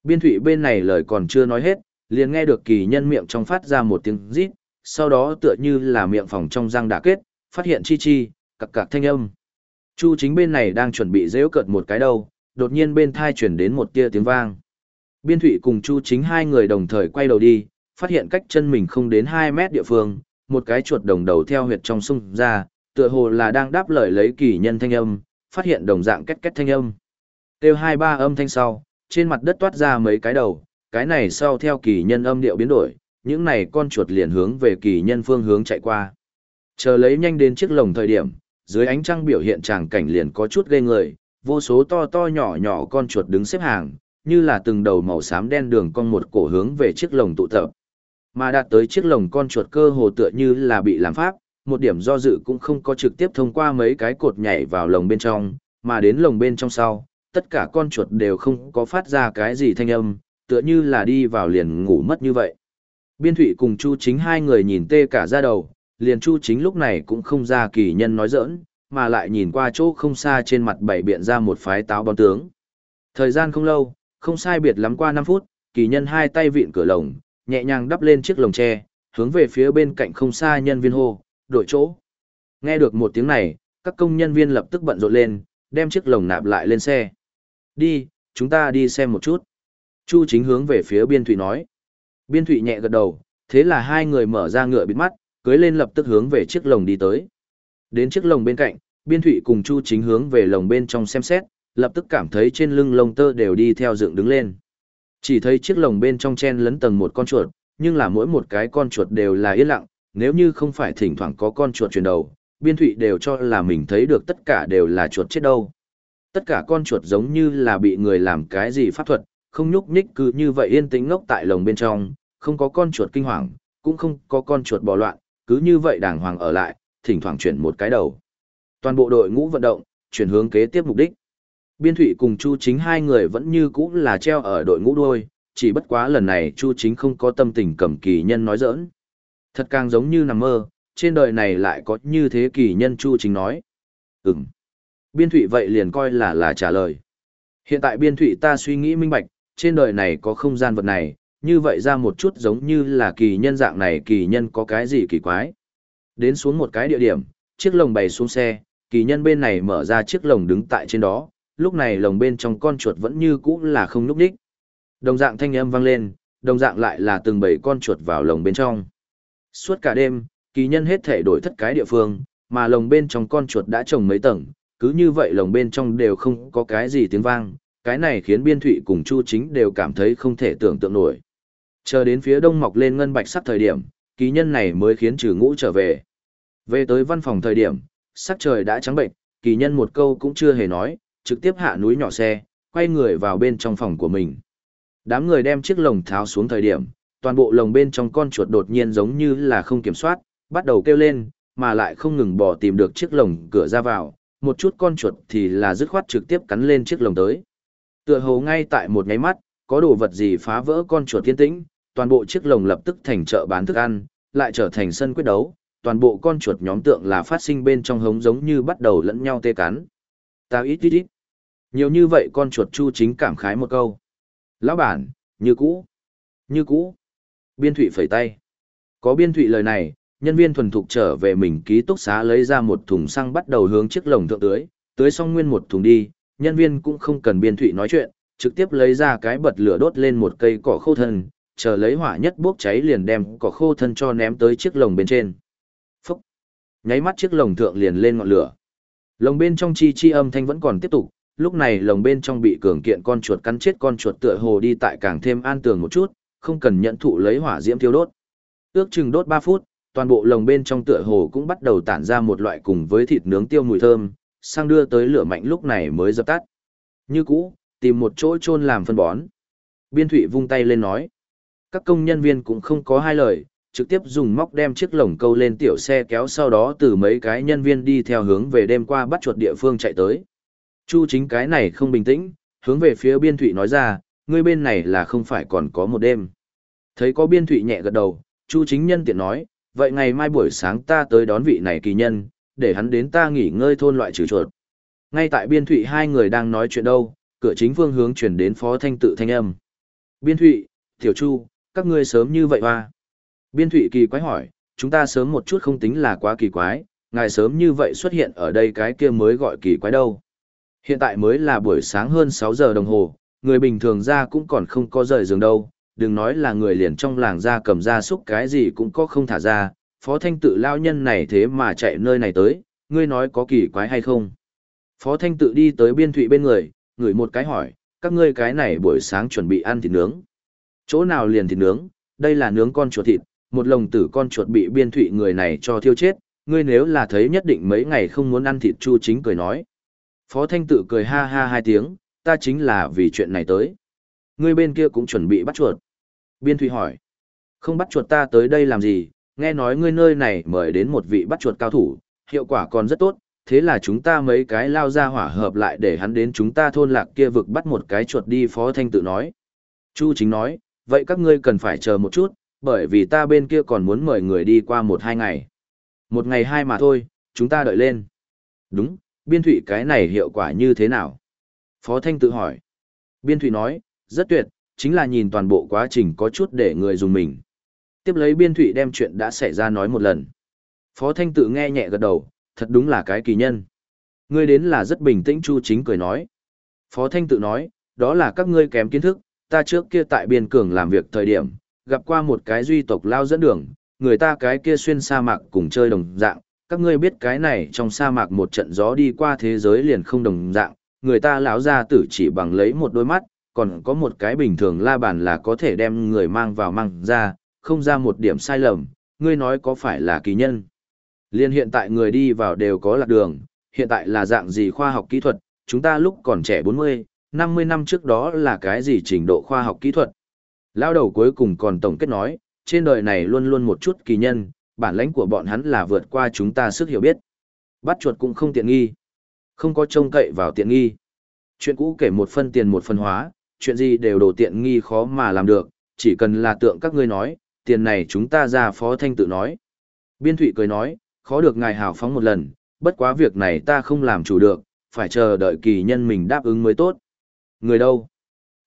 Biên thụy bên này lời còn chưa nói hết, liền nghe được kỳ nhân miệng trong phát ra một tiếng rít, sau đó tựa như là miệng phòng trong răng đã kết, phát hiện chi chi, cặc cặc thanh âm. Chu chính bên này đang chuẩn bị dễu cợt một cái đầu, đột nhiên bên thai chuyển đến một tia tiếng vang. Biên thụy cùng Chu chính hai người đồng thời quay đầu đi, phát hiện cách chân mình không đến 2 mét địa phương, một cái chuột đồng đầu theo huyệt trong sung ra, tựa hồ là đang đáp lời lấy kỳ nhân thanh âm, phát hiện đồng dạng kết kết thanh âm. Tiêu hai ba âm thanh sau, trên mặt đất toát ra mấy cái đầu, cái này sau theo kỳ nhân âm điệu biến đổi, những này con chuột liền hướng về kỳ nhân phương hướng chạy qua. Chờ lấy nhanh đến chiếc lồng thời điểm, dưới ánh trăng biểu hiện tràng cảnh liền có chút ghê người, vô số to to nhỏ nhỏ con chuột đứng xếp hàng, như là từng đầu màu xám đen đường con một cổ hướng về chiếc lồng tụ tập. Mà đạt tới chiếc lồng con chuột cơ hồ tựa như là bị làm pháp, một điểm do dự cũng không có trực tiếp thông qua mấy cái cột nhảy vào lồng bên trong, mà đến lồng bên trong sau, tất cả con chuột đều không có phát ra cái gì thanh âm, tựa như là đi vào liền ngủ mất như vậy. Biên Thụy cùng Chu Chính hai người nhìn tê cả ra đầu, liền Chu Chính lúc này cũng không ra kỳ nhân nói giỡn, mà lại nhìn qua chỗ không xa trên mặt bảy biện ra một phái táo bóng tướng. Thời gian không lâu, không sai biệt lắm qua 5 phút, kỳ nhân hai tay vịn cửa lồng, nhẹ nhàng đắp lên chiếc lồng tre, hướng về phía bên cạnh không xa nhân viên hô, đổi chỗ. Nghe được một tiếng này, các công nhân viên lập tức bận rộn lên, đem chiếc lồng nạp lại lên xe. Đi, chúng ta đi xem một chút. Chu chính hướng về phía biên thụy nói. Biên thụy nhẹ gật đầu, thế là hai người mở ra ngựa bịt mắt, cưới lên lập tức hướng về chiếc lồng đi tới. Đến chiếc lồng bên cạnh, biên thụy cùng Chu chính hướng về lồng bên trong xem xét, lập tức cảm thấy trên lưng lông tơ đều đi theo dựng đứng lên. Chỉ thấy chiếc lồng bên trong chen lấn tầng một con chuột, nhưng là mỗi một cái con chuột đều là yên lặng, nếu như không phải thỉnh thoảng có con chuột chuyển đầu, biên thụy đều cho là mình thấy được tất cả đều là chuột chết đâu. Tất cả con chuột giống như là bị người làm cái gì pháp thuật, không nhúc nhích cứ như vậy yên tĩnh ngốc tại lồng bên trong, không có con chuột kinh hoàng, cũng không có con chuột bò loạn, cứ như vậy đàng hoàng ở lại, thỉnh thoảng chuyển một cái đầu. Toàn bộ đội ngũ vận động, chuyển hướng kế tiếp mục đích. Biên Thụy cùng Chu Chính hai người vẫn như cũ là treo ở đội ngũ đuôi, chỉ bất quá lần này Chu Chính không có tâm tình cầm kỳ nhân nói giỡn. Thật càng giống như nằm mơ, trên đời này lại có như thế kỳ nhân Chu Chính nói. Ừm. Biên Thụy vậy liền coi là là trả lời. Hiện tại Biên Thụy ta suy nghĩ minh bạch, trên đời này có không gian vật này, như vậy ra một chút giống như là kỳ nhân dạng này kỳ nhân có cái gì kỳ quái. Đến xuống một cái địa điểm, chiếc lồng bày xuống xe, kỳ nhân bên này mở ra chiếc lồng đứng tại trên đó, lúc này lồng bên trong con chuột vẫn như cũ là không núp đích. Đồng dạng thanh âm vang lên, đồng dạng lại là từng bảy con chuột vào lồng bên trong. Suốt cả đêm, kỳ nhân hết thể đổi thất cái địa phương, mà lồng bên trong con chuột đã trồng mấy tầng, cứ như vậy lồng bên trong đều không có cái gì tiếng vang, cái này khiến biên thụy cùng chu chính đều cảm thấy không thể tưởng tượng nổi. Chờ đến phía đông mọc lên ngân bạch sắc thời điểm, kỳ nhân này mới khiến trừ ngũ trở về. Về tới văn phòng thời điểm, sắc trời đã trắng bệnh, kỳ nhân một câu cũng chưa hề nói, trực tiếp hạ núi nhỏ xe, quay người vào bên trong phòng của mình. Đám người đem chiếc lồng tháo xuống thời điểm, toàn bộ lồng bên trong con chuột đột nhiên giống như là không kiểm soát, bắt đầu kêu lên, mà lại không ngừng bỏ tìm được chiếc lồng cửa ra vào, một chút con chuột thì là dứt khoát trực tiếp cắn lên chiếc lồng tới. Tựa hồ ngay tại một nháy mắt, có đồ vật gì phá vỡ con chuột thiên tĩnh, toàn bộ chiếc lồng lập tức thành chợ bán thức ăn, lại trở thành sân quyết đấu, toàn bộ con chuột nhóm tượng là phát sinh bên trong hống giống như bắt đầu lẫn nhau tê cắn. Tao ít ít ít. Nhiều như vậy con chuột chu chính cảm khái một câu. Lão bản, như cũ. Như cũ. Biên thụy phẩy tay. Có biên thụy lời này, nhân viên thuần thục trở về mình ký túc xá lấy ra một thùng xăng bắt đầu hướng chiếc lồng thượng tưới, tưới xong nguyên một thùng đi, nhân viên cũng không cần biên thụy nói chuyện, trực tiếp lấy ra cái bật lửa đốt lên một cây cỏ khô thân, chờ lấy hỏa nhất bốc cháy liền đem cỏ khô thân cho ném tới chiếc lồng bên trên. Phúc! Nháy mắt chiếc lồng thượng liền lên ngọn lửa. Lồng bên trong chi chi âm thanh vẫn còn tiếp tục, lúc này lồng bên trong bị cường kiện con chuột cắn chết con chuột tựa hồ đi tại càng thêm an tường một chút, không cần nhận thụ lấy hỏa diễm thiêu đốt. Ước chừng đốt 3 phút, toàn bộ lồng bên trong tựa hồ cũng bắt đầu tản ra một loại cùng với thịt nướng tiêu mùi thơm, sang đưa tới lửa mạnh lúc này mới dập tắt. Như cũ, tìm một chỗ chôn làm phân bón. Biên Thụy vung tay lên nói. Các công nhân viên cũng không có hai lời, trực tiếp dùng móc đem chiếc lồng câu lên tiểu xe kéo sau đó từ mấy cái nhân viên đi theo hướng về đêm qua bắt chuột địa phương chạy tới. Chu chính cái này không bình tĩnh, hướng về phía biên thủy nói ra, ngươi bên này là không phải còn có một đêm. Thấy có biên thủy nhẹ gật đầu, Chu chính nhân tiện nói, vậy ngày mai buổi sáng ta tới đón vị này kỳ nhân, để hắn đến ta nghỉ ngơi thôn loại trừ chuột. Ngay tại biên thụy hai người đang nói chuyện đâu, cửa chính phương hướng chuyển đến phó thanh tự thanh âm. Biên thụy, tiểu chu, các ngươi sớm như vậy hoa. Biên thụy kỳ quái hỏi, chúng ta sớm một chút không tính là quá kỳ quái, ngài sớm như vậy xuất hiện ở đây cái kia mới gọi kỳ quái đâu. Hiện tại mới là buổi sáng hơn 6 giờ đồng hồ, người bình thường ra cũng còn không có rời giường đâu, đừng nói là người liền trong làng ra cầm ra xúc cái gì cũng có không thả ra, phó thanh tự lao nhân này thế mà chạy nơi này tới, ngươi nói có kỳ quái hay không. Phó thanh tự đi tới biên thụy bên người, ngửi một cái hỏi, các ngươi cái này buổi sáng chuẩn bị ăn thịt nướng. Chỗ nào liền thịt nướng, đây là nướng con chuột thịt, một lồng tử con chuột bị biên thụy người này cho thiêu chết, ngươi nếu là thấy nhất định mấy ngày không muốn ăn thịt chu chính cười nói. Phó thanh tự cười ha ha hai tiếng, ta chính là vì chuyện này tới. Ngươi bên kia cũng chuẩn bị bắt chuột. Biên thụy hỏi, không bắt chuột ta tới đây làm gì, nghe nói ngươi nơi này mời đến một vị bắt chuột cao thủ, hiệu quả còn rất tốt, thế là chúng ta mấy cái lao ra hỏa hợp lại để hắn đến chúng ta thôn lạc kia vực bắt một cái chuột đi phó thanh tự nói. Chu chính nói, vậy các ngươi cần phải chờ một chút, bởi vì ta bên kia còn muốn mời người đi qua một hai ngày. Một ngày hai mà thôi, chúng ta đợi lên. Đúng, biên thủy cái này hiệu quả như thế nào? Phó thanh tự hỏi. Biên thủy nói, rất tuyệt, chính là nhìn toàn bộ quá trình có chút để người dùng mình. Tiếp lấy biên thủy đem chuyện đã xảy ra nói một lần. Phó thanh tự nghe nhẹ gật đầu, thật đúng là cái kỳ nhân. Ngươi đến là rất bình tĩnh Chu Chính cười nói. Phó Thanh tự nói, đó là các ngươi kém kiến thức, ta trước kia tại biên cường làm việc thời điểm, gặp qua một cái duy tộc lao dẫn đường, người ta cái kia xuyên sa mạc cùng chơi đồng dạng, các ngươi biết cái này trong sa mạc một trận gió đi qua thế giới liền không đồng dạng, người ta lão ra tử chỉ bằng lấy một đôi mắt, còn có một cái bình thường la bàn là có thể đem người mang vào mang ra, không ra một điểm sai lầm, ngươi nói có phải là kỳ nhân. Liên hiện tại người đi vào đều có lạc đường, hiện tại là dạng gì khoa học kỹ thuật, chúng ta lúc còn trẻ 40, 50 năm trước đó là cái gì trình độ khoa học kỹ thuật. Lao đầu cuối cùng còn tổng kết nói, trên đời này luôn luôn một chút kỳ nhân, bản lãnh của bọn hắn là vượt qua chúng ta sức hiểu biết. Bắt chuột cũng không tiện nghi. Không có trông cậy vào tiện nghi. Chuyện cũ kể một phân tiền một phân hóa, chuyện gì đều đồ tiện nghi khó mà làm được, chỉ cần là tượng các ngươi nói, tiền này chúng ta ra phó thanh tự nói. Biên thụy cười nói, khó được ngài hào phóng một lần, bất quá việc này ta không làm chủ được, phải chờ đợi kỳ nhân mình đáp ứng mới tốt. Người đâu?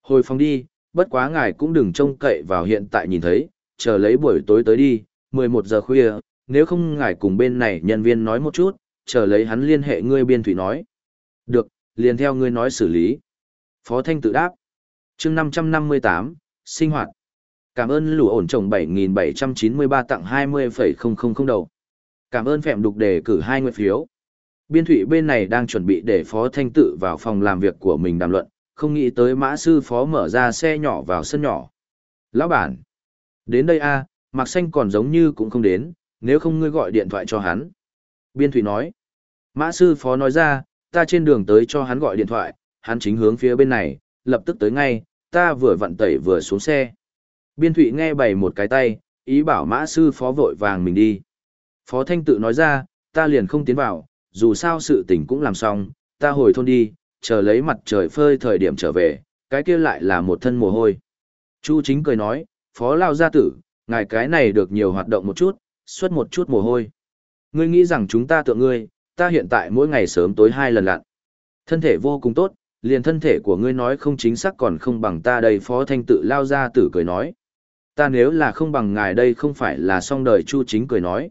Hồi phóng đi, bất quá ngài cũng đừng trông cậy vào hiện tại nhìn thấy, chờ lấy buổi tối tới đi, 11 giờ khuya, nếu không ngài cùng bên này nhân viên nói một chút, chờ lấy hắn liên hệ ngươi biên thủy nói. Được, liền theo ngươi nói xử lý. Phó Thanh tự đáp. chương 558, sinh hoạt. Cảm ơn lũ ổn trồng 7793 tặng 20,000 đầu. Cảm ơn phèm đục đề cử hai nguyện phiếu. Biên thủy bên này đang chuẩn bị để Phó Thanh tự vào phòng làm việc của mình đàm luận, không nghĩ tới mã sư Phó mở ra xe nhỏ vào sân nhỏ. Lão bản, đến đây a Mạc Xanh còn giống như cũng không đến, nếu không ngươi gọi điện thoại cho hắn. Biên thủy nói. Mã sư Phó nói ra, ta trên đường tới cho hắn gọi điện thoại, hắn chính hướng phía bên này, lập tức tới ngay, ta vừa vặn tẩy vừa xuống xe. Biên thụy nghe bày một cái tay, ý bảo mã sư phó vội vàng mình đi. Phó Thanh tự nói ra, ta liền không tiến vào, dù sao sự tình cũng làm xong, ta hồi thôn đi, chờ lấy mặt trời phơi thời điểm trở về, cái kia lại là một thân mồ hôi. Chu chính cười nói, phó lao gia tử, ngài cái này được nhiều hoạt động một chút, xuất một chút mồ hôi. Ngươi nghĩ rằng chúng ta tượng ngươi, ta hiện tại mỗi ngày sớm tối hai lần lặn. Thân thể vô cùng tốt, liền thân thể của ngươi nói không chính xác còn không bằng ta đây phó thanh tự lao ra tử cười nói. Ta nếu là không bằng ngài đây không phải là song đời chu chính cười nói.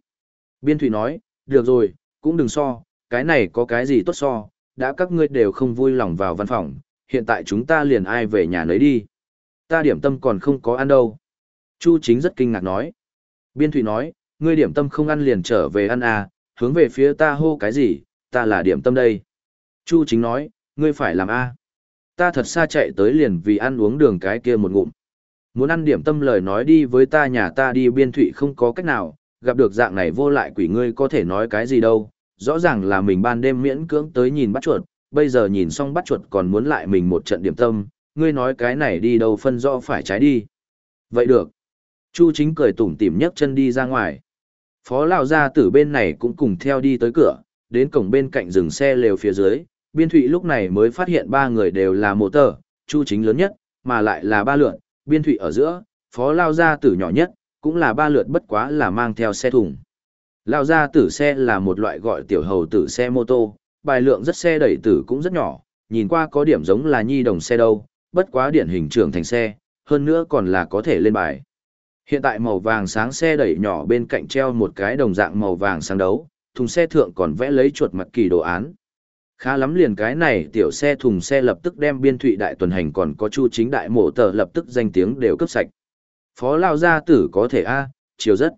Biên thủy nói, được rồi, cũng đừng so, cái này có cái gì tốt so, đã các ngươi đều không vui lòng vào văn phòng, hiện tại chúng ta liền ai về nhà nấy đi. Ta điểm tâm còn không có ăn đâu. Chu chính rất kinh ngạc nói. Biên thủy nói, ngươi điểm tâm không ăn liền trở về ăn à, hướng về phía ta hô cái gì, ta là điểm tâm đây. Chu chính nói, ngươi phải làm A. Ta thật xa chạy tới liền vì ăn uống đường cái kia một ngụm. Muốn ăn điểm tâm lời nói đi với ta nhà ta đi biên thụy không có cách nào, gặp được dạng này vô lại quỷ ngươi có thể nói cái gì đâu. Rõ ràng là mình ban đêm miễn cưỡng tới nhìn bắt chuột, bây giờ nhìn xong bắt chuột còn muốn lại mình một trận điểm tâm, ngươi nói cái này đi đâu phân rõ phải trái đi. Vậy được. Chu chính cười tủm tỉm nhấc chân đi ra ngoài. Phó Lão gia tử bên này cũng cùng theo đi tới cửa, đến cổng bên cạnh dừng xe lều phía dưới, biên thụy lúc này mới phát hiện ba người đều là mộ tờ, chu chính lớn nhất, mà lại là ba lượn, biên thụy ở giữa, phó Lão gia tử nhỏ nhất, cũng là ba lượt bất quá là mang theo xe thùng. Lão gia tử xe là một loại gọi tiểu hầu tử xe mô tô, bài lượng rất xe đẩy tử cũng rất nhỏ, nhìn qua có điểm giống là nhi đồng xe đâu, bất quá điển hình trưởng thành xe, hơn nữa còn là có thể lên bài. Hiện tại màu vàng sáng xe đẩy nhỏ bên cạnh treo một cái đồng dạng màu vàng sáng đấu, thùng xe thượng còn vẽ lấy chuột mặt kỳ đồ án. Khá lắm liền cái này tiểu xe thùng xe lập tức đem biên thụy đại tuần hành còn có chu chính đại mộ tờ lập tức danh tiếng đều cấp sạch. Phó Lao Gia Tử có thể a chiều rất.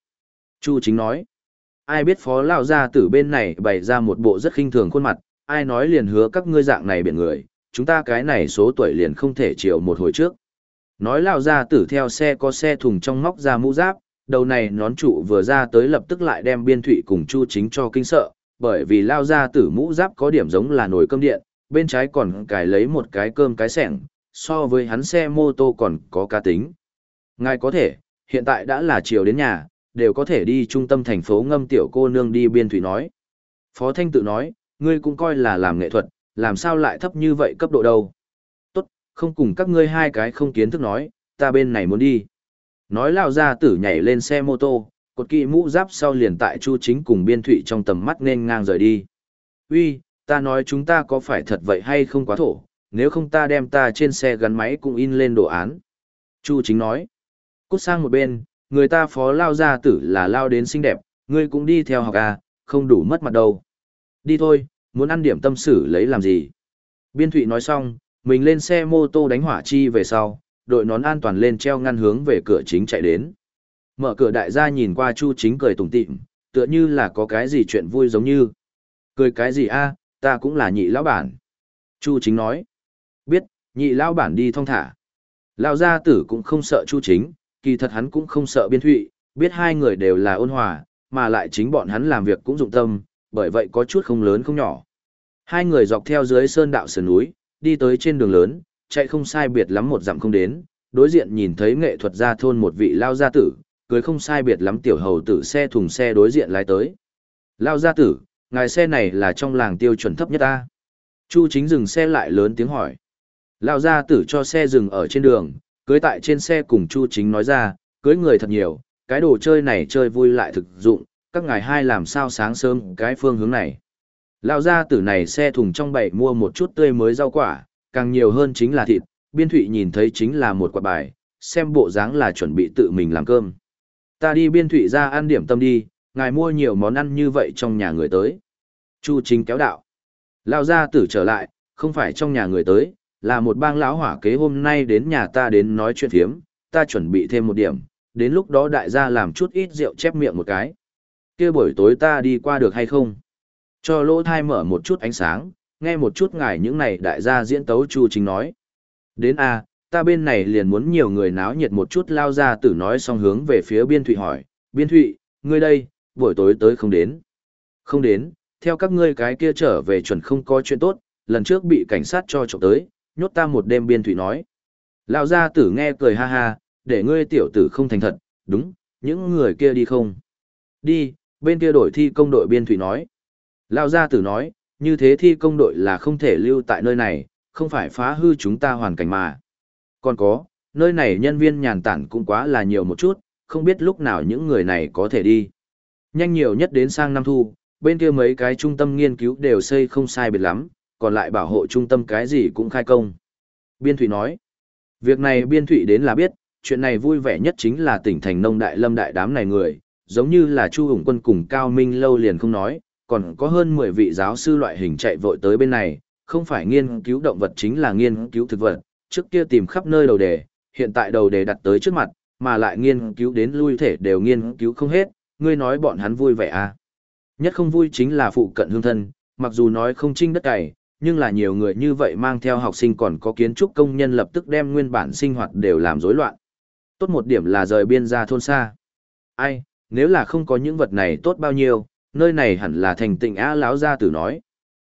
Chu chính nói. Ai biết Phó Lao Gia Tử bên này bày ra một bộ rất khinh thường khuôn mặt, ai nói liền hứa các ngươi dạng này biển người, chúng ta cái này số tuổi liền không thể chiều một hồi trước. Nói lao ra tử theo xe có xe thùng trong móc ra mũ giáp, đầu này nón trụ vừa ra tới lập tức lại đem biên thụy cùng chu chính cho kinh sợ, bởi vì lao ra tử mũ giáp có điểm giống là nồi cơm điện, bên trái còn cài lấy một cái cơm cái sẻng, so với hắn xe mô tô còn có cá tính. Ngài có thể, hiện tại đã là chiều đến nhà, đều có thể đi trung tâm thành phố ngâm tiểu cô nương đi biên thủy nói. Phó Thanh tự nói, ngươi cũng coi là làm nghệ thuật, làm sao lại thấp như vậy cấp độ đâu không cùng các ngươi hai cái không kiến thức nói, ta bên này muốn đi. Nói lao ra tử nhảy lên xe mô tô, cột kỵ mũ giáp sau liền tại chu chính cùng biên thụy trong tầm mắt nên ngang rời đi. Uy, ta nói chúng ta có phải thật vậy hay không quá thổ, nếu không ta đem ta trên xe gắn máy cũng in lên đồ án. Chu chính nói, cút sang một bên, người ta phó lao ra tử là lao đến xinh đẹp, ngươi cũng đi theo học à, không đủ mất mặt đâu. Đi thôi, muốn ăn điểm tâm xử lấy làm gì. Biên thụy nói xong, mình lên xe mô tô đánh hỏa chi về sau, đội nón an toàn lên treo ngăn hướng về cửa chính chạy đến. Mở cửa đại gia nhìn qua Chu Chính cười tủm tỉm, tựa như là có cái gì chuyện vui giống như. Cười cái gì a, ta cũng là nhị lão bản. Chu Chính nói. Biết, nhị lão bản đi thong thả. Lão gia tử cũng không sợ Chu Chính, kỳ thật hắn cũng không sợ biên thụy, biết hai người đều là ôn hòa, mà lại chính bọn hắn làm việc cũng dụng tâm, bởi vậy có chút không lớn không nhỏ. Hai người dọc theo dưới sơn đạo sườn núi, đi tới trên đường lớn, chạy không sai biệt lắm một dặm không đến, đối diện nhìn thấy nghệ thuật gia thôn một vị lao gia tử, cưới không sai biệt lắm tiểu hầu tử xe thùng xe đối diện lái tới. Lao gia tử, ngài xe này là trong làng tiêu chuẩn thấp nhất ta. Chu chính dừng xe lại lớn tiếng hỏi. Lao gia tử cho xe dừng ở trên đường, cưới tại trên xe cùng Chu chính nói ra, cưới người thật nhiều, cái đồ chơi này chơi vui lại thực dụng, các ngài hai làm sao sáng sớm cái phương hướng này. Lão gia tử này xe thùng trong bảy mua một chút tươi mới rau quả, càng nhiều hơn chính là thịt, biên thụy nhìn thấy chính là một quả bài, xem bộ dáng là chuẩn bị tự mình làm cơm. Ta đi biên thụy ra ăn điểm tâm đi, ngài mua nhiều món ăn như vậy trong nhà người tới. Chu chính kéo đạo. Lão gia tử trở lại, không phải trong nhà người tới, là một bang lão hỏa kế hôm nay đến nhà ta đến nói chuyện thiếm, ta chuẩn bị thêm một điểm, đến lúc đó đại gia làm chút ít rượu chép miệng một cái. kia buổi tối ta đi qua được hay không? Cho lỗ thai mở một chút ánh sáng, nghe một chút ngài những này đại gia diễn tấu Chu Chính nói. Đến A, ta bên này liền muốn nhiều người náo nhiệt một chút lao ra tử nói xong hướng về phía biên thụy hỏi, biên thụy, ngươi đây, buổi tối tới không đến. Không đến, theo các ngươi cái kia trở về chuẩn không có chuyện tốt, lần trước bị cảnh sát cho trộm tới, nhốt ta một đêm biên thụy nói. Lao gia tử nghe cười ha ha, để ngươi tiểu tử không thành thật, đúng, những người kia đi không? Đi, bên kia đổi thi công đội biên thụy nói. Lao gia tử nói, như thế thi công đội là không thể lưu tại nơi này, không phải phá hư chúng ta hoàn cảnh mà. Còn có, nơi này nhân viên nhàn tản cũng quá là nhiều một chút, không biết lúc nào những người này có thể đi. Nhanh nhiều nhất đến sang năm thu, bên kia mấy cái trung tâm nghiên cứu đều xây không sai biệt lắm, còn lại bảo hộ trung tâm cái gì cũng khai công. Biên Thụy nói, việc này Biên Thụy đến là biết, chuyện này vui vẻ nhất chính là tỉnh thành nông đại lâm đại đám này người, giống như là Chu Hùng Quân cùng Cao Minh lâu liền không nói, còn có hơn 10 vị giáo sư loại hình chạy vội tới bên này, không phải nghiên cứu động vật chính là nghiên cứu thực vật, trước kia tìm khắp nơi đầu đề, hiện tại đầu đề đặt tới trước mặt, mà lại nghiên cứu đến lui thể đều nghiên cứu không hết, ngươi nói bọn hắn vui vẻ à. Nhất không vui chính là phụ cận hương thân, mặc dù nói không trinh đất cày, nhưng là nhiều người như vậy mang theo học sinh còn có kiến trúc công nhân lập tức đem nguyên bản sinh hoạt đều làm rối loạn. Tốt một điểm là rời biên ra thôn xa. Ai, nếu là không có những vật này tốt bao nhiêu, nơi này hẳn là thành tịnh á lão gia tử nói.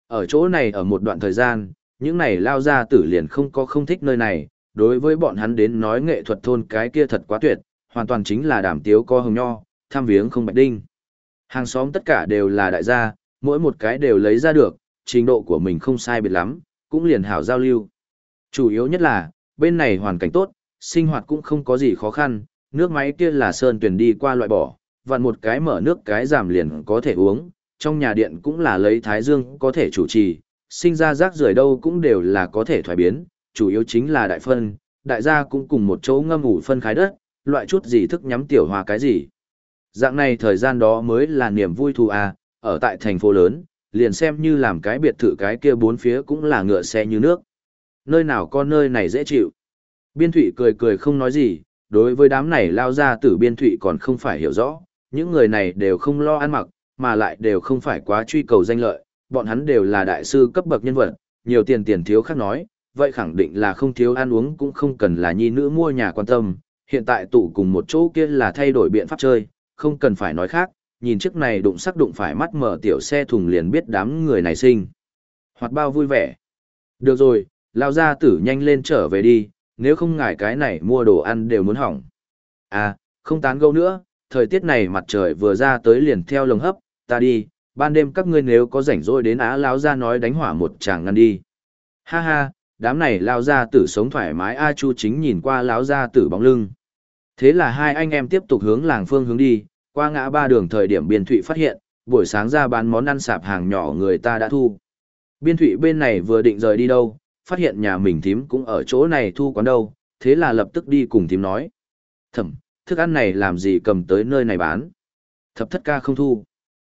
Ở chỗ này ở một đoạn thời gian, những này lao gia tử liền không có không thích nơi này, đối với bọn hắn đến nói nghệ thuật thôn cái kia thật quá tuyệt, hoàn toàn chính là đảm tiếu co hồng nho, tham viếng không bạch đinh. Hàng xóm tất cả đều là đại gia, mỗi một cái đều lấy ra được, trình độ của mình không sai biệt lắm, cũng liền hảo giao lưu. Chủ yếu nhất là, bên này hoàn cảnh tốt, sinh hoạt cũng không có gì khó khăn, nước máy kia là sơn tuyển đi qua loại bỏ, vặn một cái mở nước cái giảm liền có thể uống, trong nhà điện cũng là lấy thái dương có thể chủ trì, sinh ra rác rưởi đâu cũng đều là có thể thoái biến, chủ yếu chính là đại phân, đại gia cũng cùng một chỗ ngâm ủ phân khái đất, loại chút gì thức nhắm tiểu hòa cái gì. Dạng này thời gian đó mới là niềm vui thù à, ở tại thành phố lớn, liền xem như làm cái biệt thự cái kia bốn phía cũng là ngựa xe như nước. Nơi nào có nơi này dễ chịu. Biên thụy cười cười không nói gì, đối với đám này lao ra tử biên thụy còn không phải hiểu rõ, những người này đều không lo ăn mặc, mà lại đều không phải quá truy cầu danh lợi, bọn hắn đều là đại sư cấp bậc nhân vật, nhiều tiền tiền thiếu khác nói, vậy khẳng định là không thiếu ăn uống cũng không cần là nhi nữ mua nhà quan tâm, hiện tại tụ cùng một chỗ kia là thay đổi biện pháp chơi, không cần phải nói khác, nhìn chiếc này đụng sắc đụng phải mắt mở tiểu xe thùng liền biết đám người này sinh. Hoạt bao vui vẻ. Được rồi, lao ra tử nhanh lên trở về đi, nếu không ngại cái này mua đồ ăn đều muốn hỏng. À, không tán gẫu nữa, thời tiết này mặt trời vừa ra tới liền theo lồng hấp, ta đi, ban đêm các ngươi nếu có rảnh rỗi đến á lão ra nói đánh hỏa một chàng ngăn đi. Ha ha, đám này lao ra tử sống thoải mái A Chu chính nhìn qua lão ra tử bóng lưng. Thế là hai anh em tiếp tục hướng làng phương hướng đi, qua ngã ba đường thời điểm biên thụy phát hiện, buổi sáng ra bán món ăn sạp hàng nhỏ người ta đã thu. Biên thụy bên này vừa định rời đi đâu, phát hiện nhà mình thím cũng ở chỗ này thu quán đâu, thế là lập tức đi cùng thím nói. Thẩm, thức ăn này làm gì cầm tới nơi này bán? Thập thất ca không thu.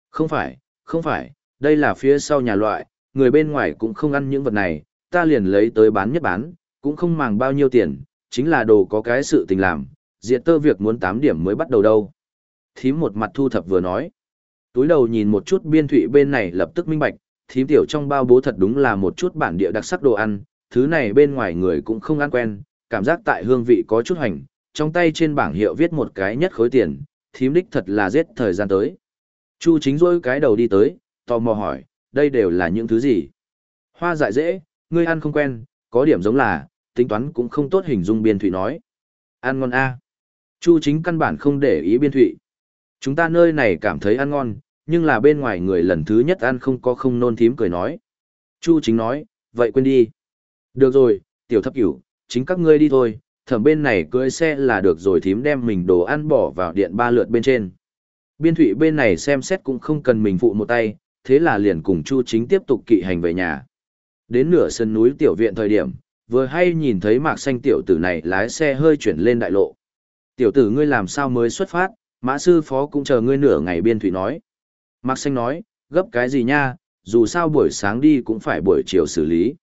Không phải, không phải, đây là phía sau nhà loại, người bên ngoài cũng không ăn những vật này, ta liền lấy tới bán nhất bán, cũng không màng bao nhiêu tiền, chính là đồ có cái sự tình làm, diệt tơ việc muốn 8 điểm mới bắt đầu đâu. Thím một mặt thu thập vừa nói. Túi đầu nhìn một chút biên thụy bên này lập tức minh bạch, thím tiểu trong bao bố thật đúng là một chút bản địa đặc sắc đồ ăn, thứ này bên ngoài người cũng không ăn quen, cảm giác tại hương vị có chút hành trong tay trên bảng hiệu viết một cái nhất khối tiền, thím đích thật là giết thời gian tới. Chu chính rôi cái đầu đi tới, tò mò hỏi, đây đều là những thứ gì? Hoa dại dễ, ngươi ăn không quen, có điểm giống là, tính toán cũng không tốt hình dung biên thụy nói. Ăn ngon a Chu chính căn bản không để ý biên thụy. Chúng ta nơi này cảm thấy ăn ngon, nhưng là bên ngoài người lần thứ nhất ăn không có không nôn thím cười nói. Chu chính nói, vậy quên đi. Được rồi, tiểu thấp cửu, chính các ngươi đi thôi, thẩm bên này cưới xe là được rồi thím đem mình đồ ăn bỏ vào điện ba lượt bên trên. Biên thủy bên này xem xét cũng không cần mình phụ một tay, thế là liền cùng Chu chính tiếp tục kỵ hành về nhà. Đến nửa sân núi tiểu viện thời điểm, vừa hay nhìn thấy mạc xanh tiểu tử này lái xe hơi chuyển lên đại lộ. Tiểu tử ngươi làm sao mới xuất phát, mã sư phó cũng chờ ngươi nửa ngày biên thủy nói. Mạc xanh nói, gấp cái gì nha, dù sao buổi sáng đi cũng phải buổi chiều xử lý.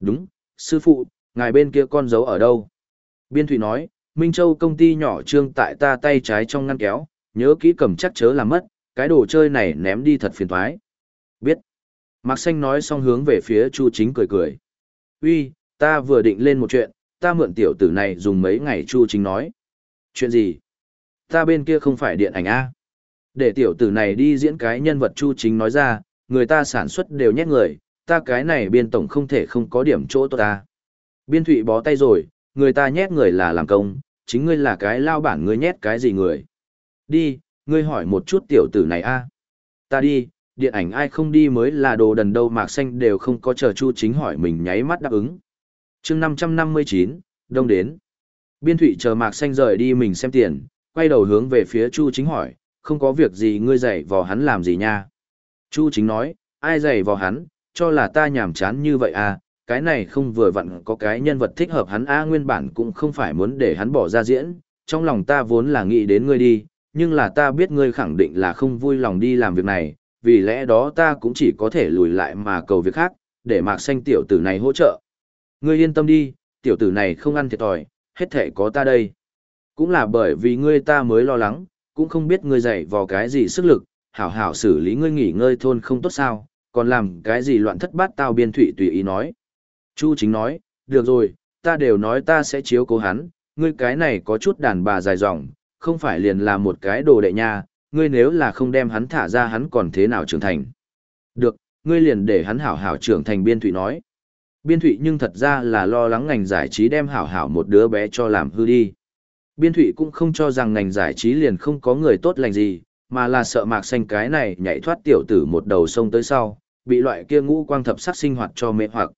Đúng, sư phụ, ngài bên kia con dấu ở đâu? Biên Thụy nói, Minh Châu công ty nhỏ trương tại ta tay trái trong ngăn kéo, nhớ kỹ cầm chắc chớ làm mất, cái đồ chơi này ném đi thật phiền thoái. Biết. Mạc Xanh nói xong hướng về phía Chu Chính cười cười. Uy, ta vừa định lên một chuyện, ta mượn tiểu tử này dùng mấy ngày Chu Chính nói. Chuyện gì? Ta bên kia không phải điện ảnh A. Để tiểu tử này đi diễn cái nhân vật Chu Chính nói ra, người ta sản xuất đều nhét người, ta cái này biên tổng không thể không có điểm chỗ tốt ta. Biên thụy bó tay rồi, người ta nhét người là làm công, chính ngươi là cái lao bản ngươi nhét cái gì người. Đi, ngươi hỏi một chút tiểu tử này a Ta đi, điện ảnh ai không đi mới là đồ đần đâu mạc xanh đều không có chờ chu chính hỏi mình nháy mắt đáp ứng. chương năm trăm năm mươi chín đông đến. Biên thủy chờ mạc xanh rời đi mình xem tiền, quay đầu hướng về phía chu chính hỏi, không có việc gì ngươi dạy vò hắn làm gì nha. Chu chính nói, ai dạy vò hắn, cho là ta nhàm chán như vậy à, cái này không vừa vặn có cái nhân vật thích hợp hắn a nguyên bản cũng không phải muốn để hắn bỏ ra diễn, trong lòng ta vốn là nghĩ đến ngươi đi, nhưng là ta biết ngươi khẳng định là không vui lòng đi làm việc này, vì lẽ đó ta cũng chỉ có thể lùi lại mà cầu việc khác, để mạc xanh tiểu tử này hỗ trợ. Ngươi yên tâm đi, tiểu tử này không ăn thiệt thòi, hết thể có ta đây. Cũng là bởi vì ngươi ta mới lo lắng, cũng không biết ngươi dạy vào cái gì sức lực, hảo hảo xử lý ngươi nghỉ ngơi thôn không tốt sao, còn làm cái gì loạn thất bát tao biên thụy tùy ý nói. Chu chính nói, được rồi, ta đều nói ta sẽ chiếu cố hắn, ngươi cái này có chút đàn bà dài dòng, không phải liền là một cái đồ đệ nha, ngươi nếu là không đem hắn thả ra hắn còn thế nào trưởng thành. Được, ngươi liền để hắn hảo hảo trưởng thành biên thụy nói. Biên thụy nhưng thật ra là lo lắng ngành giải trí đem hảo hảo một đứa bé cho làm hư đi. Biên thụy cũng không cho rằng ngành giải trí liền không có người tốt lành gì, mà là sợ mạc xanh cái này nhảy thoát tiểu tử một đầu sông tới sau, bị loại kia ngũ quang thập sắc sinh hoạt cho mê hoặc.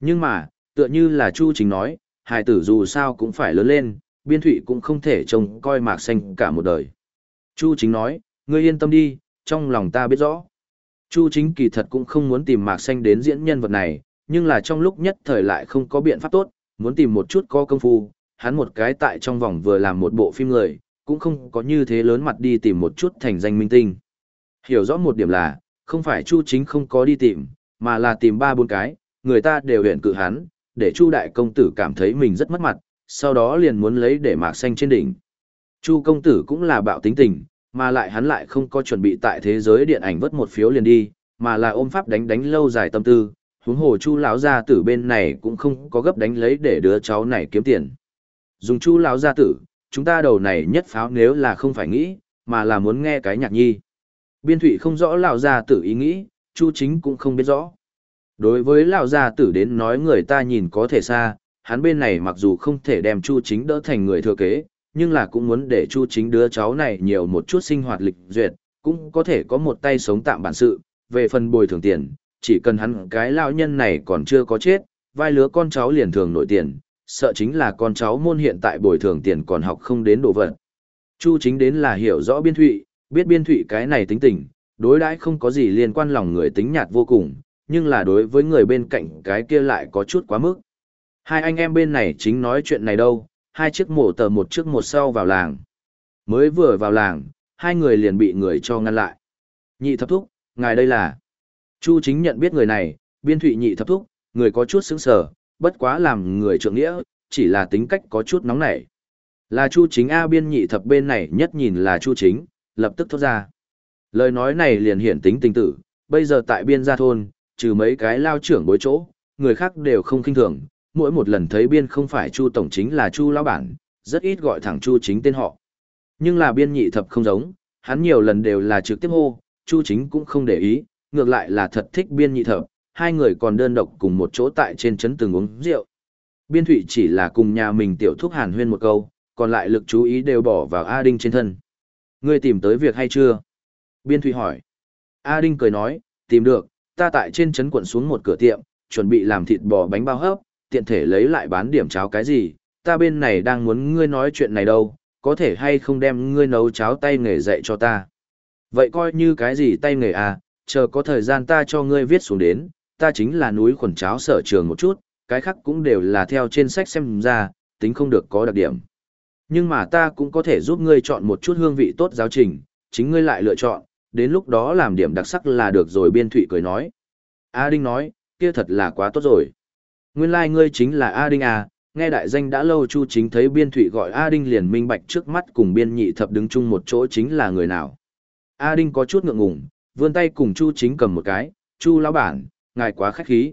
Nhưng mà, tựa như là Chu Chính nói, hài tử dù sao cũng phải lớn lên, biên thụy cũng không thể trông coi mạc xanh cả một đời. Chu Chính nói, ngươi yên tâm đi, trong lòng ta biết rõ. Chu Chính kỳ thật cũng không muốn tìm mạc xanh đến diễn nhân vật này, nhưng là trong lúc nhất thời lại không có biện pháp tốt, muốn tìm một chút có công phu, hắn một cái tại trong vòng vừa làm một bộ phim người, cũng không có như thế lớn mặt đi tìm một chút thành danh minh tinh. Hiểu rõ một điểm là, không phải Chu Chính không có đi tìm, mà là tìm ba bốn cái, người ta đều huyện cự hắn, để Chu đại công tử cảm thấy mình rất mất mặt, sau đó liền muốn lấy để mạc xanh trên đỉnh. Chu công tử cũng là bạo tính tình, mà lại hắn lại không có chuẩn bị tại thế giới điện ảnh vớt một phiếu liền đi, mà là ôm pháp đánh đánh lâu dài tâm tư, huống hồ Chu lão gia tử bên này cũng không có gấp đánh lấy để đứa cháu này kiếm tiền. Dùng Chu lão gia tử, chúng ta đầu này nhất pháo nếu là không phải nghĩ, mà là muốn nghe cái nhạc nhi. Biên thụy không rõ lão gia tử ý nghĩ, Chu chính cũng không biết rõ. Đối với lão gia tử đến nói người ta nhìn có thể xa, hắn bên này mặc dù không thể đem Chu chính đỡ thành người thừa kế, nhưng là cũng muốn để Chu chính đứa cháu này nhiều một chút sinh hoạt lịch duyệt, cũng có thể có một tay sống tạm bản sự, về phần bồi thường tiền, chỉ cần hắn cái lão nhân này còn chưa có chết, vai lứa con cháu liền thường nổi tiền, sợ chính là con cháu môn hiện tại bồi thường tiền còn học không đến đồ vật. Chu chính đến là hiểu rõ biên thụy, biết biên thụy cái này tính tình, đối đãi không có gì liên quan lòng người tính nhạt vô cùng, nhưng là đối với người bên cạnh cái kia lại có chút quá mức. Hai anh em bên này chính nói chuyện này đâu, hai chiếc mổ tờ một trước một sau vào làng. Mới vừa vào làng, hai người liền bị người cho ngăn lại. Nhị thập thúc, ngài đây là. Chu chính nhận biết người này, biên thụy nhị thập thúc, người có chút sững sờ, bất quá làm người trượng nghĩa, chỉ là tính cách có chút nóng nảy. Là Chu Chính A biên nhị thập bên này nhất nhìn là Chu Chính, lập tức thốt ra. Lời nói này liền hiển tính tình tử, bây giờ tại biên gia thôn, trừ mấy cái lao trưởng bối chỗ, người khác đều không kinh thường, mỗi một lần thấy biên không phải Chu Tổng Chính là Chu Lão Bản, rất ít gọi thẳng Chu Chính tên họ. Nhưng là biên nhị thập không giống, hắn nhiều lần đều là trực tiếp hô, Chu Chính cũng không để ý, ngược lại là thật thích biên nhị thập, hai người còn đơn độc cùng một chỗ tại trên trấn từng uống rượu. Biên Thụy chỉ là cùng nhà mình tiểu thúc hàn huyên một câu, còn lại lực chú ý đều bỏ vào A Đinh trên thân. Ngươi tìm tới việc hay chưa? Biên Thụy hỏi. A Đinh cười nói, tìm được, ta tại trên trấn quận xuống một cửa tiệm, chuẩn bị làm thịt bò bánh bao hấp, tiện thể lấy lại bán điểm cháo cái gì, ta bên này đang muốn ngươi nói chuyện này đâu, có thể hay không đem ngươi nấu cháo tay nghề dạy cho ta. Vậy coi như cái gì tay nghề à, chờ có thời gian ta cho ngươi viết xuống đến, ta chính là núi khuẩn cháo sở trường một chút, cái khác cũng đều là theo trên sách xem ra, tính không được có đặc điểm. Nhưng mà ta cũng có thể giúp ngươi chọn một chút hương vị tốt giáo trình, chính ngươi lại lựa chọn, đến lúc đó làm điểm đặc sắc là được rồi biên thụy cười nói. A Đinh nói, kia thật là quá tốt rồi. Nguyên lai like ngươi chính là A Đinh à, nghe đại danh đã lâu Chu Chính thấy Biên Thụy gọi A Đinh liền minh bạch trước mắt cùng Biên Nhị Thập đứng chung một chỗ chính là người nào. A Đinh có chút ngượng ngùng, vươn tay cùng Chu Chính cầm một cái, Chu lão bản, ngài quá khách khí.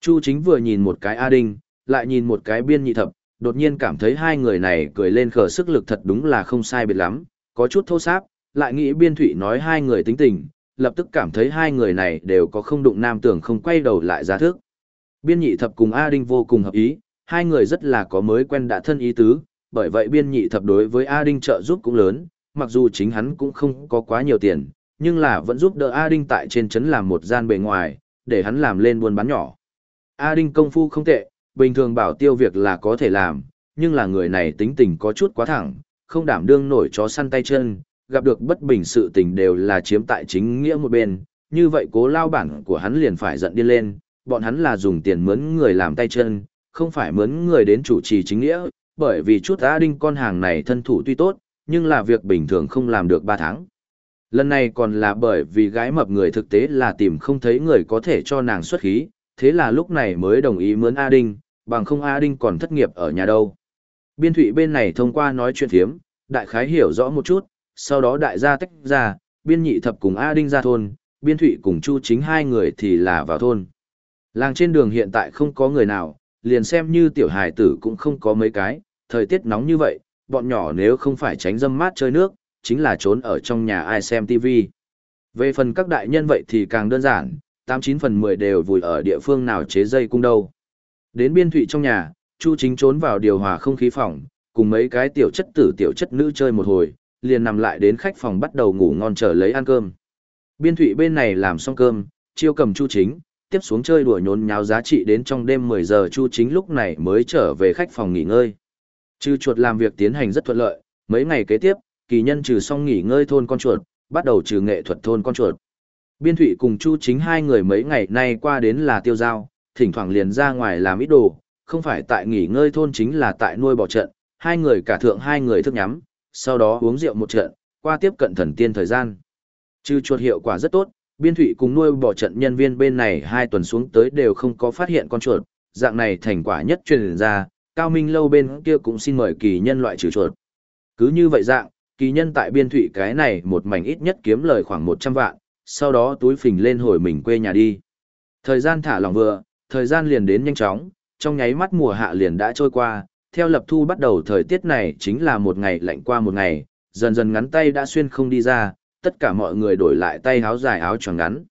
Chu Chính vừa nhìn một cái A Đinh, lại nhìn một cái Biên Nhị Thập, đột nhiên cảm thấy hai người này cười lên khờ sức lực thật đúng là không sai biệt lắm, có chút thô sáp, lại nghĩ Biên Thụy nói hai người tính tình, lập tức cảm thấy hai người này đều có không đụng nam tưởng không quay đầu lại ra thức. Biên nhị thập cùng A Đinh vô cùng hợp ý, hai người rất là có mới quen đã thân ý tứ, bởi vậy biên nhị thập đối với A Đinh trợ giúp cũng lớn, mặc dù chính hắn cũng không có quá nhiều tiền, nhưng là vẫn giúp đỡ A Đinh tại trên trấn làm một gian bề ngoài, để hắn làm lên buôn bán nhỏ. A Đinh công phu không tệ, bình thường bảo tiêu việc là có thể làm, nhưng là người này tính tình có chút quá thẳng, không đảm đương nổi chó săn tay chân, gặp được bất bình sự tình đều là chiếm tại chính nghĩa một bên, như vậy cố lao bản của hắn liền phải giận điên lên, bọn hắn là dùng tiền mướn người làm tay chân, không phải mướn người đến chủ trì chính nghĩa, bởi vì chút A Đinh con hàng này thân thủ tuy tốt, nhưng là việc bình thường không làm được 3 tháng. Lần này còn là bởi vì gái mập người thực tế là tìm không thấy người có thể cho nàng xuất khí, thế là lúc này mới đồng ý mướn A Đinh, bằng không A Đinh còn thất nghiệp ở nhà đâu. Biên thụy bên này thông qua nói chuyện thiếm, đại khái hiểu rõ một chút, sau đó đại gia tách ra, biên nhị thập cùng A Đinh ra thôn, biên thụy cùng Chu chính hai người thì là vào thôn. Làng trên đường hiện tại không có người nào, liền xem như tiểu hài tử cũng không có mấy cái, thời tiết nóng như vậy, bọn nhỏ nếu không phải tránh dâm mát chơi nước, chính là trốn ở trong nhà ai xem TV. Về phần các đại nhân vậy thì càng đơn giản, 89 phần 10 đều vùi ở địa phương nào chế dây cung đâu. Đến biên thụy trong nhà, Chu chính trốn vào điều hòa không khí phòng, cùng mấy cái tiểu chất tử tiểu chất nữ chơi một hồi, liền nằm lại đến khách phòng bắt đầu ngủ ngon chờ lấy ăn cơm. Biên thụy bên này làm xong cơm, chiêu cầm Chu chính, tiếp xuống chơi đùa nhốn nháo giá trị đến trong đêm 10 giờ Chu Chính lúc này mới trở về khách phòng nghỉ ngơi. Trừ chuột làm việc tiến hành rất thuận lợi, mấy ngày kế tiếp, kỳ nhân trừ xong nghỉ ngơi thôn con chuột, bắt đầu trừ nghệ thuật thôn con chuột. Biên Thụy cùng Chu Chính hai người mấy ngày nay qua đến là tiêu giao, thỉnh thoảng liền ra ngoài làm ít đồ, không phải tại nghỉ ngơi thôn chính là tại nuôi bò trận, hai người cả thượng hai người thức nhắm, sau đó uống rượu một trận, qua tiếp cận thần tiên thời gian. Trừ chuột hiệu quả rất tốt, biên thụy cùng nuôi bỏ trận nhân viên bên này hai tuần xuống tới đều không có phát hiện con chuột, dạng này thành quả nhất truyền ra, cao minh lâu bên kia cũng xin mời kỳ nhân loại trừ chuột. Cứ như vậy dạng, kỳ nhân tại biên thụy cái này một mảnh ít nhất kiếm lời khoảng 100 vạn, sau đó túi phình lên hồi mình quê nhà đi. Thời gian thả lỏng vừa, thời gian liền đến nhanh chóng, trong nháy mắt mùa hạ liền đã trôi qua, theo lập thu bắt đầu thời tiết này chính là một ngày lạnh qua một ngày, dần dần ngắn tay đã xuyên không đi ra, tất cả mọi người đổi lại tay áo dài áo choàng ngắn.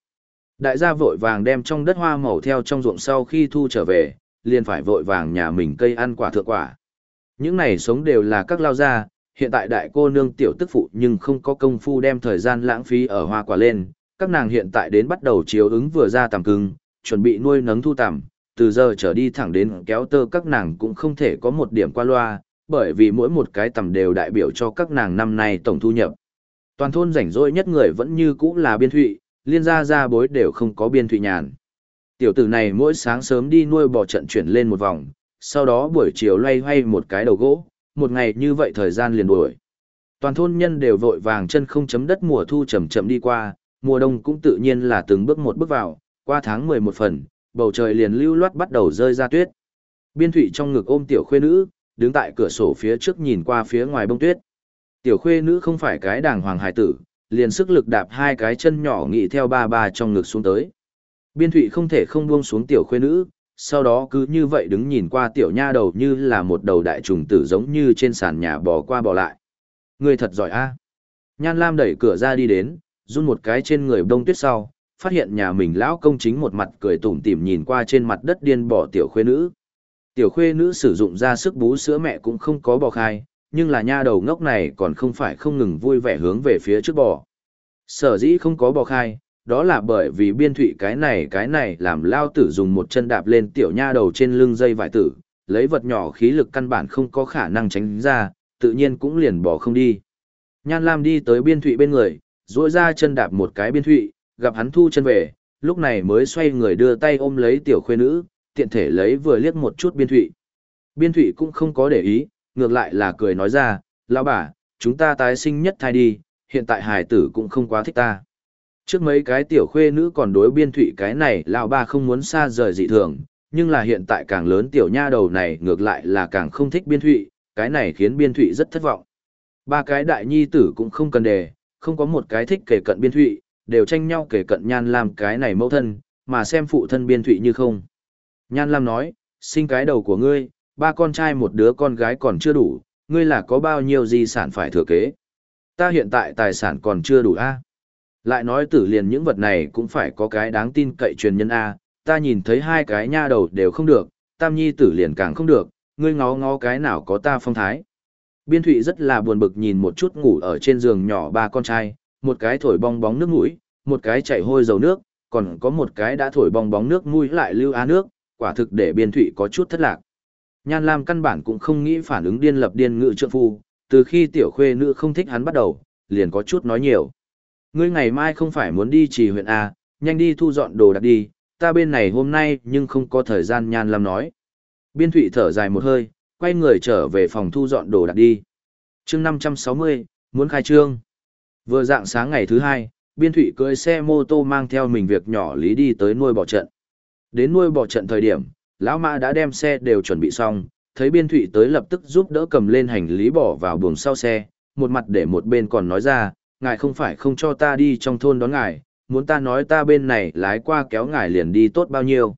Đại gia vội vàng đem trong đất hoa màu theo trong ruộng sau khi thu trở về, liền phải vội vàng nhà mình cây ăn quả thượng quả. Những này sống đều là các lao gia, hiện tại đại cô nương tiểu tức phụ nhưng không có công phu đem thời gian lãng phí ở hoa quả lên, các nàng hiện tại đến bắt đầu chiếu ứng vừa ra tầm cưng, chuẩn bị nuôi nấng thu tầm, từ giờ trở đi thẳng đến kéo tơ các nàng cũng không thể có một điểm qua loa, bởi vì mỗi một cái tầm đều đại biểu cho các nàng năm nay tổng thu nhập. Toàn thôn rảnh rỗi nhất người vẫn như cũ là biên thụy, liên gia gia bối đều không có biên thụy nhàn. Tiểu tử này mỗi sáng sớm đi nuôi bò trận chuyển lên một vòng, sau đó buổi chiều loay hoay một cái đầu gỗ, một ngày như vậy thời gian liền đuổi. Toàn thôn nhân đều vội vàng chân không chấm đất mùa thu chậm chậm đi qua, mùa đông cũng tự nhiên là từng bước một bước vào, qua tháng 11 phần, bầu trời liền lưu loát bắt đầu rơi ra tuyết. Biên thụy trong ngực ôm tiểu khuê nữ, đứng tại cửa sổ phía trước nhìn qua phía ngoài bông tuyết. Tiểu khuê nữ không phải cái đàng hoàng hài tử, liền sức lực đạp hai cái chân nhỏ nghị theo ba ba trong ngực xuống tới. Biên thụy không thể không buông xuống tiểu khuê nữ, sau đó cứ như vậy đứng nhìn qua tiểu nha đầu như là một đầu đại trùng tử giống như trên sàn nhà bò qua bò lại. Người thật giỏi a Nhan Lam đẩy cửa ra đi đến, run một cái trên người đông tuyết sau, phát hiện nhà mình lão công chính một mặt cười tủm tỉm nhìn qua trên mặt đất điên bỏ tiểu khuê nữ. Tiểu khuê nữ sử dụng ra sức bú sữa mẹ cũng không có bò khai, nhưng là nha đầu ngốc này còn không phải không ngừng vui vẻ hướng về phía trước bò. Sở dĩ không có bò khai, đó là bởi vì biên thụy cái này cái này làm lao tử dùng một chân đạp lên tiểu nha đầu trên lưng dây vải tử, lấy vật nhỏ khí lực căn bản không có khả năng tránh ra, tự nhiên cũng liền bỏ không đi. Nhan Lam đi tới biên thụy bên người, duỗi ra chân đạp một cái biên thụy, gặp hắn thu chân về, lúc này mới xoay người đưa tay ôm lấy tiểu khuê nữ, tiện thể lấy vừa liếc một chút biên thụy. Biên thụy cũng không có để ý, ngược lại là cười nói ra, lão bà, chúng ta tái sinh nhất thai đi, hiện tại hài tử cũng không quá thích ta. Trước mấy cái tiểu khuê nữ còn đối biên thụy cái này lão bà không muốn xa rời dị thường, nhưng là hiện tại càng lớn tiểu nha đầu này ngược lại là càng không thích biên thụy, cái này khiến biên thụy rất thất vọng. Ba cái đại nhi tử cũng không cần đề, không có một cái thích kể cận biên thụy, đều tranh nhau kể cận nhan làm cái này mẫu thân, mà xem phụ thân biên thụy như không. Nhan Lam nói, sinh cái đầu của ngươi, ba con trai một đứa con gái còn chưa đủ, ngươi là có bao nhiêu di sản phải thừa kế. Ta hiện tại tài sản còn chưa đủ a Lại nói tử liền những vật này cũng phải có cái đáng tin cậy truyền nhân a ta nhìn thấy hai cái nha đầu đều không được, tam nhi tử liền càng không được, ngươi ngó ngó cái nào có ta phong thái. Biên thụy rất là buồn bực nhìn một chút ngủ ở trên giường nhỏ ba con trai, một cái thổi bong bóng nước mũi, một cái chảy hôi dầu nước, còn có một cái đã thổi bong bóng nước mũi lại lưu á nước, quả thực để biên thụy có chút thất lạc. Nhan Lam căn bản cũng không nghĩ phản ứng điên lập điên ngự trượng phu, từ khi tiểu khuê nữ không thích hắn bắt đầu, liền có chút nói nhiều. Ngươi ngày mai không phải muốn đi trì huyện A, nhanh đi thu dọn đồ đạc đi, ta bên này hôm nay nhưng không có thời gian Nhan Lam nói. Biên thụy thở dài một hơi, quay người trở về phòng thu dọn đồ đạc đi. chương 560, muốn khai trương. Vừa dạng sáng ngày thứ hai, biên thụy cưỡi xe mô tô mang theo mình việc nhỏ lý đi tới nuôi bò trận. Đến nuôi bò trận thời điểm, lão mã đã đem xe đều chuẩn bị xong, thấy biên thụy tới lập tức giúp đỡ cầm lên hành lý bỏ vào buồng sau xe, một mặt để một bên còn nói ra, ngài không phải không cho ta đi trong thôn đón ngài, muốn ta nói ta bên này lái qua kéo ngài liền đi tốt bao nhiêu.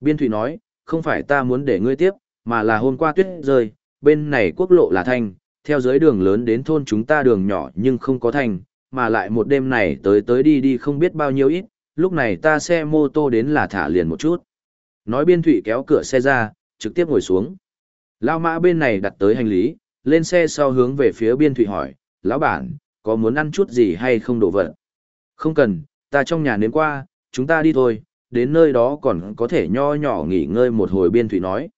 Biên thụy nói, không phải ta muốn để ngươi tiếp, mà là hôm qua tuyết rơi, bên này quốc lộ là thanh, theo dưới đường lớn đến thôn chúng ta đường nhỏ nhưng không có thành mà lại một đêm này tới tới đi đi không biết bao nhiêu ít, lúc này ta xe mô tô đến là thả liền một chút. Nói biên thủy kéo cửa xe ra, trực tiếp ngồi xuống. Lao mã bên này đặt tới hành lý, lên xe sau hướng về phía biên thủy hỏi, lão bản, có muốn ăn chút gì hay không đổ vật? Không cần, ta trong nhà nếm qua, chúng ta đi thôi, đến nơi đó còn có thể nho nhỏ nghỉ ngơi một hồi biên thủy nói.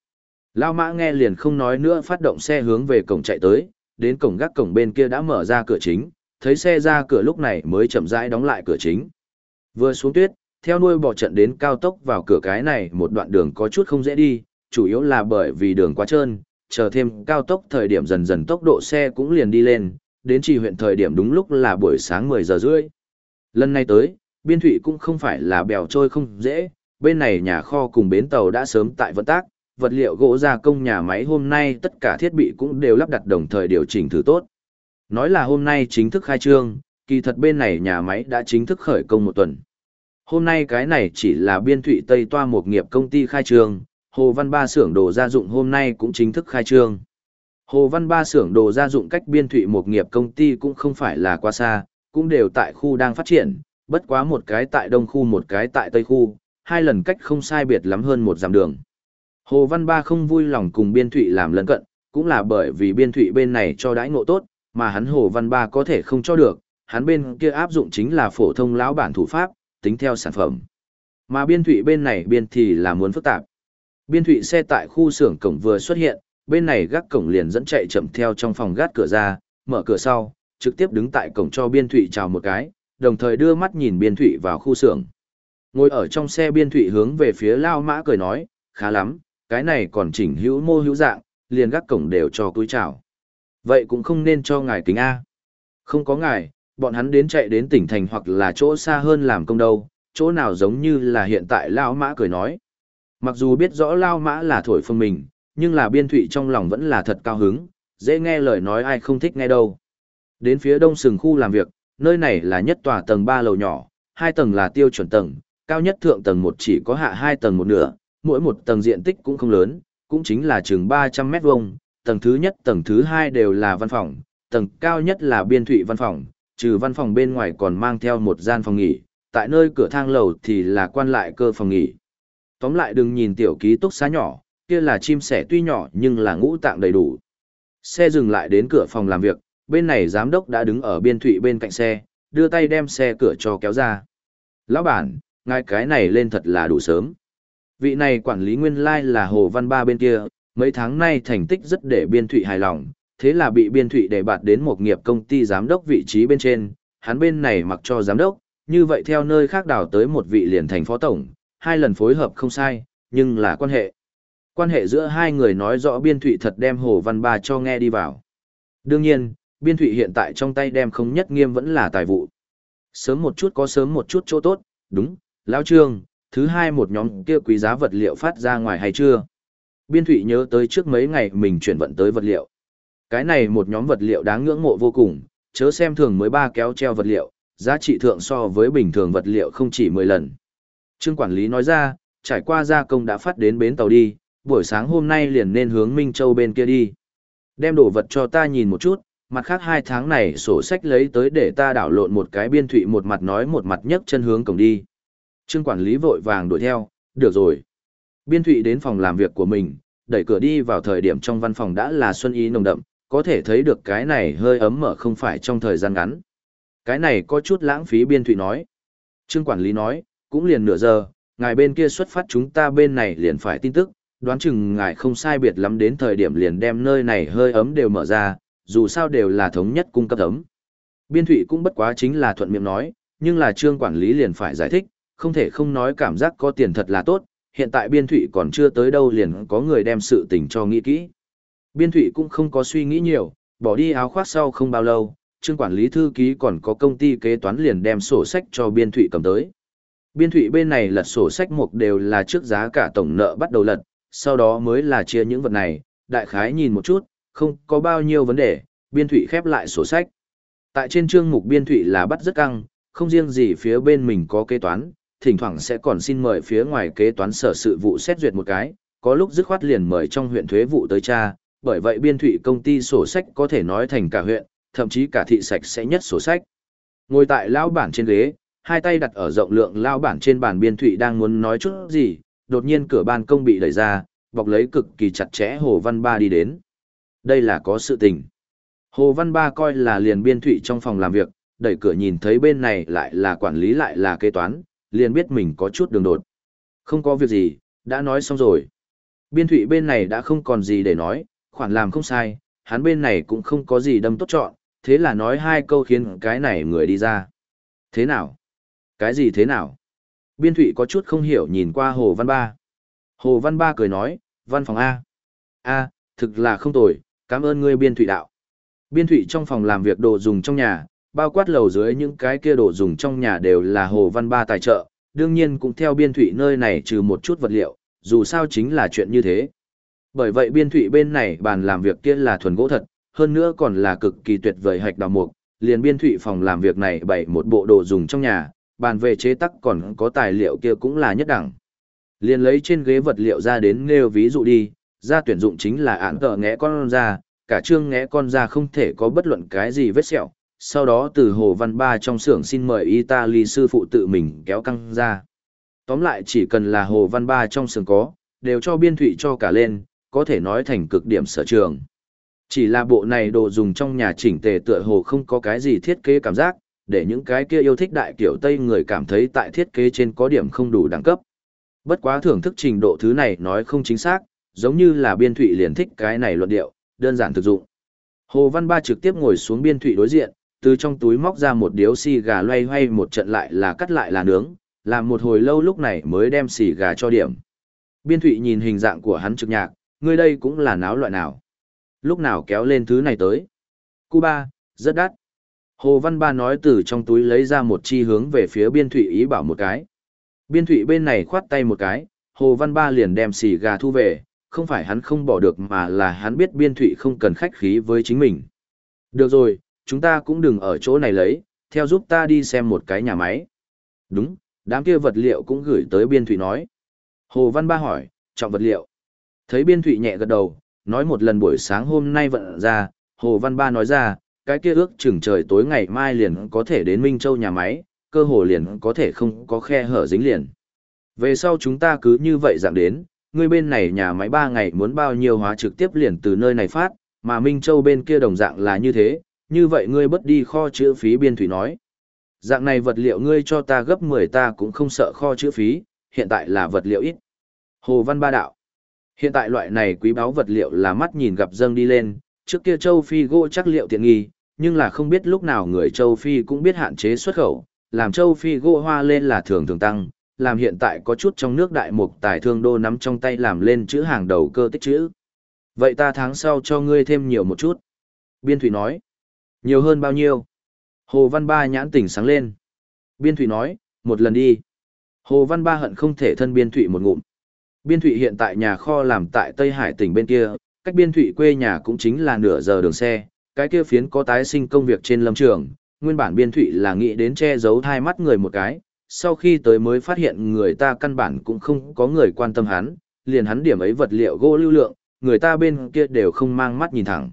Lao mã nghe liền không nói nữa phát động xe hướng về cổng chạy tới, đến cổng gác cổng bên kia đã mở ra cửa chính, thấy xe ra cửa lúc này mới chậm rãi đóng lại cửa chính. Vừa xuống tuyết, theo nuôi bò trận đến cao tốc vào cửa cái này một đoạn đường có chút không dễ đi, chủ yếu là bởi vì đường quá trơn, chờ thêm cao tốc thời điểm dần dần tốc độ xe cũng liền đi lên, đến trì huyện thời điểm đúng lúc là buổi sáng 10 giờ rưỡi. Lần này tới, biên thủy cũng không phải là bèo trôi không dễ, bên này nhà kho cùng bến tàu đã sớm tại vận tác, vật liệu gỗ gia công nhà máy hôm nay tất cả thiết bị cũng đều lắp đặt đồng thời điều chỉnh thử tốt. Nói là hôm nay chính thức khai trương, kỳ thật bên này nhà máy đã chính thức khởi công một tuần. Hôm nay cái này chỉ là biên thụy Tây Toa một nghiệp công ty khai trương, Hồ Văn Ba xưởng đồ gia dụng hôm nay cũng chính thức khai trương. Hồ Văn Ba xưởng đồ gia dụng cách biên thụy một nghiệp công ty cũng không phải là quá xa, cũng đều tại khu đang phát triển, bất quá một cái tại đông khu một cái tại tây khu, hai lần cách không sai biệt lắm hơn một dặm đường. Hồ Văn Ba không vui lòng cùng biên thụy làm lân cận, cũng là bởi vì biên thụy bên này cho đãi ngộ tốt, mà hắn Hồ Văn Ba có thể không cho được, hắn bên kia áp dụng chính là phổ thông lão bản thủ pháp, tính theo sản phẩm. Mà biên thụy bên này biên thì là muốn phức tạp. Biên thụy xe tại khu xưởng cổng vừa xuất hiện, bên này gác cổng liền dẫn chạy chậm theo trong phòng gác cửa ra, mở cửa sau, trực tiếp đứng tại cổng cho biên thụy chào một cái, đồng thời đưa mắt nhìn biên thụy vào khu xưởng. Ngồi ở trong xe biên thụy hướng về phía lao mã cười nói, khá lắm, cái này còn chỉnh hữu mô hữu dạng, liền gác cổng đều cho túi chào. Vậy cũng không nên cho ngài kính A. Không có ngài, bọn hắn đến chạy đến tỉnh thành hoặc là chỗ xa hơn làm công đâu, chỗ nào giống như là hiện tại Lao Mã cười nói. Mặc dù biết rõ Lao Mã là thổi phương mình, nhưng là biên thụy trong lòng vẫn là thật cao hứng, dễ nghe lời nói ai không thích nghe đâu. Đến phía đông sừng khu làm việc, nơi này là nhất tòa tầng 3 lầu nhỏ, hai tầng là tiêu chuẩn tầng, cao nhất thượng tầng một chỉ có hạ hai tầng một nửa, mỗi một tầng diện tích cũng không lớn, cũng chính là chừng 300 mét vuông, tầng thứ nhất tầng thứ hai đều là văn phòng, tầng cao nhất là biên thụy văn phòng, trừ văn phòng bên ngoài còn mang theo một gian phòng nghỉ, tại nơi cửa thang lầu thì là quan lại cơ phòng nghỉ. Tóm lại đừng nhìn tiểu ký túc xá nhỏ, kia là chim sẻ tuy nhỏ nhưng là ngũ tạng đầy đủ. Xe dừng lại đến cửa phòng làm việc, bên này giám đốc đã đứng ở biên thụy bên cạnh xe, đưa tay đem xe cửa cho kéo ra. Lão bản, ngài cái này lên thật là đủ sớm. Vị này quản lý nguyên lai là Hồ Văn Ba bên kia, mấy tháng nay thành tích rất để biên thụy hài lòng, thế là bị biên thụy đề bạt đến một nghiệp công ty giám đốc vị trí bên trên, hắn bên này mặc cho giám đốc, như vậy theo nơi khác đào tới một vị liền thành phó tổng, hai lần phối hợp không sai, nhưng là quan hệ. Quan hệ giữa hai người nói rõ biên thụy thật đem Hồ Văn Ba cho nghe đi vào. Đương nhiên, biên thụy hiện tại trong tay đem không nhất nghiêm vẫn là tài vụ. Sớm một chút có sớm một chút chỗ tốt, đúng, lão trương, thứ hai một nhóm kia quý giá vật liệu phát ra ngoài hay chưa? Biên Thụy nhớ tới trước mấy ngày mình chuyển vận tới vật liệu. Cái này một nhóm vật liệu đáng ngưỡng mộ vô cùng, chớ xem thường mới ba kéo treo vật liệu, giá trị thượng so với bình thường vật liệu không chỉ 10 lần. Trương quản lý nói ra, trải qua gia công đã phát đến bến tàu đi, buổi sáng hôm nay liền nên hướng Minh Châu bên kia đi. Đem đồ vật cho ta nhìn một chút, mặt khác hai tháng này sổ sách lấy tới để ta đảo lộn một cái biên thụy một mặt nói một mặt nhấc chân hướng cổng đi. Trương quản lý vội vàng đuổi theo, được rồi. Biên thụy đến phòng làm việc của mình, đẩy cửa đi vào thời điểm trong văn phòng đã là xuân ý nồng đậm, có thể thấy được cái này hơi ấm mở không phải trong thời gian ngắn. Cái này có chút lãng phí biên thụy nói. Trương quản lý nói, cũng liền nửa giờ, ngài bên kia xuất phát chúng ta bên này liền phải tin tức, đoán chừng ngài không sai biệt lắm đến thời điểm liền đem nơi này hơi ấm đều mở ra, dù sao đều là thống nhất cung cấp ấm. Biên thụy cũng bất quá chính là thuận miệng nói, nhưng là trương quản lý liền phải giải thích, không thể không nói cảm giác có tiền thật là tốt, hiện tại biên thụy còn chưa tới đâu liền có người đem sự tình cho nghĩ kỹ. Biên thụy cũng không có suy nghĩ nhiều, bỏ đi áo khoác sau không bao lâu, trương quản lý thư ký còn có công ty kế toán liền đem sổ sách cho biên thụy cầm tới. Biên thụy bên này lật sổ sách mục đều là trước giá cả tổng nợ bắt đầu lật, sau đó mới là chia những vật này, đại khái nhìn một chút, không có bao nhiêu vấn đề, biên thụy khép lại sổ sách. Tại trên chương mục biên thụy là bắt rất căng, không riêng gì phía bên mình có kế toán, thỉnh thoảng sẽ còn xin mời phía ngoài kế toán sở sự vụ xét duyệt một cái, có lúc dứt khoát liền mời trong huyện thuế vụ tới cha, bởi vậy biên thụy công ty sổ sách có thể nói thành cả huyện, thậm chí cả thị sạch sẽ nhất sổ sách. Ngồi tại lão bản trên ghế, hai tay đặt ở rộng lượng lao bản trên bàn biên thụy đang muốn nói chút gì, đột nhiên cửa ban công bị đẩy ra, bọc lấy cực kỳ chặt chẽ Hồ Văn Ba đi đến. Đây là có sự tình. Hồ Văn Ba coi là liền biên thụy trong phòng làm việc, đẩy cửa nhìn thấy bên này lại là quản lý lại là kế toán, liền biết mình có chút đường đột. Không có việc gì, đã nói xong rồi. Biên thủy bên này đã không còn gì để nói, khoản làm không sai, hắn bên này cũng không có gì đâm tốt chọn, thế là nói hai câu khiến cái này người đi ra. Thế nào? Cái gì thế nào? Biên thủy có chút không hiểu nhìn qua Hồ Văn Ba. Hồ Văn Ba cười nói, văn phòng A. A, thực là không tồi, cảm ơn ngươi biên thủy đạo. Biên thủy trong phòng làm việc đồ dùng trong nhà, bao quát lầu dưới những cái kia đồ dùng trong nhà đều là Hồ Văn Ba tài trợ, đương nhiên cũng theo biên thụy nơi này trừ một chút vật liệu, dù sao chính là chuyện như thế. Bởi vậy biên thụy bên này bàn làm việc kia là thuần gỗ thật, hơn nữa còn là cực kỳ tuyệt vời hạch đào mục, liền biên thụy phòng làm việc này bày một bộ đồ dùng trong nhà, bàn về chế tắc còn có tài liệu kia cũng là nhất đẳng. Liền lấy trên ghế vật liệu ra đến nêu ví dụ đi, ra tuyển dụng chính là án tờ ngẽ con ra, cả trương ngẽ con ra không thể có bất luận cái gì vết sẹo. Sau đó từ Hồ Văn Ba trong xưởng xin mời Italy sư phụ tự mình kéo căng ra. Tóm lại chỉ cần là Hồ Văn Ba trong xưởng có, đều cho biên thụy cho cả lên, có thể nói thành cực điểm sở trường. Chỉ là bộ này đồ dùng trong nhà chỉnh tề tựa hồ không có cái gì thiết kế cảm giác, để những cái kia yêu thích đại kiểu Tây người cảm thấy tại thiết kế trên có điểm không đủ đẳng cấp. Bất quá thưởng thức trình độ thứ này nói không chính xác, giống như là biên thụy liền thích cái này luận điệu, đơn giản thực dụng. Hồ Văn Ba trực tiếp ngồi xuống biên thụy đối diện, từ trong túi móc ra một điếu xì gà loay hoay một trận lại là cắt lại là nướng, làm một hồi lâu lúc này mới đem xì gà cho điểm. Biên thụy nhìn hình dạng của hắn trực nhạc, người đây cũng là náo loại nào. Lúc nào kéo lên thứ này tới. Cuba, rất đắt. Hồ Văn Ba nói từ trong túi lấy ra một chi hướng về phía biên thụy ý bảo một cái. Biên thụy bên này khoát tay một cái, Hồ Văn Ba liền đem xì gà thu về, không phải hắn không bỏ được mà là hắn biết biên thụy không cần khách khí với chính mình. Được rồi, chúng ta cũng đừng ở chỗ này lấy, theo giúp ta đi xem một cái nhà máy. Đúng, đám kia vật liệu cũng gửi tới biên thụy nói. Hồ Văn Ba hỏi, trọng vật liệu. Thấy biên thụy nhẹ gật đầu, nói một lần buổi sáng hôm nay vận ra, Hồ Văn Ba nói ra, cái kia ước chừng trời tối ngày mai liền có thể đến Minh Châu nhà máy, cơ hồ liền có thể không có khe hở dính liền. Về sau chúng ta cứ như vậy dạng đến, người bên này nhà máy 3 ngày muốn bao nhiêu hóa trực tiếp liền từ nơi này phát, mà Minh Châu bên kia đồng dạng là như thế, như vậy ngươi bất đi kho chữ phí biên thủy nói. Dạng này vật liệu ngươi cho ta gấp 10 ta cũng không sợ kho chữ phí, hiện tại là vật liệu ít. Hồ Văn Ba Đạo Hiện tại loại này quý báu vật liệu là mắt nhìn gặp dâng đi lên, trước kia châu Phi gỗ chắc liệu tiện nghi, nhưng là không biết lúc nào người châu Phi cũng biết hạn chế xuất khẩu, làm châu Phi gỗ hoa lên là thường thường tăng, làm hiện tại có chút trong nước đại mục tài thương đô nắm trong tay làm lên chữ hàng đầu cơ tích chữ. Vậy ta tháng sau cho ngươi thêm nhiều một chút. Biên Thủy nói. Nhiều hơn bao nhiêu? Hồ Văn Ba nhãn tỉnh sáng lên. Biên Thụy nói, một lần đi. Hồ Văn Ba hận không thể thân biên thụy một ngụm. Biên thụy hiện tại nhà kho làm tại Tây Hải tỉnh bên kia, cách biên thụy quê nhà cũng chính là nửa giờ đường xe, cái kia phiến có tái sinh công việc trên lâm trường, nguyên bản biên thụy là nghĩ đến che giấu hai mắt người một cái, sau khi tới mới phát hiện người ta căn bản cũng không có người quan tâm hắn, liền hắn điểm ấy vật liệu gỗ lưu lượng, người ta bên kia đều không mang mắt nhìn thẳng.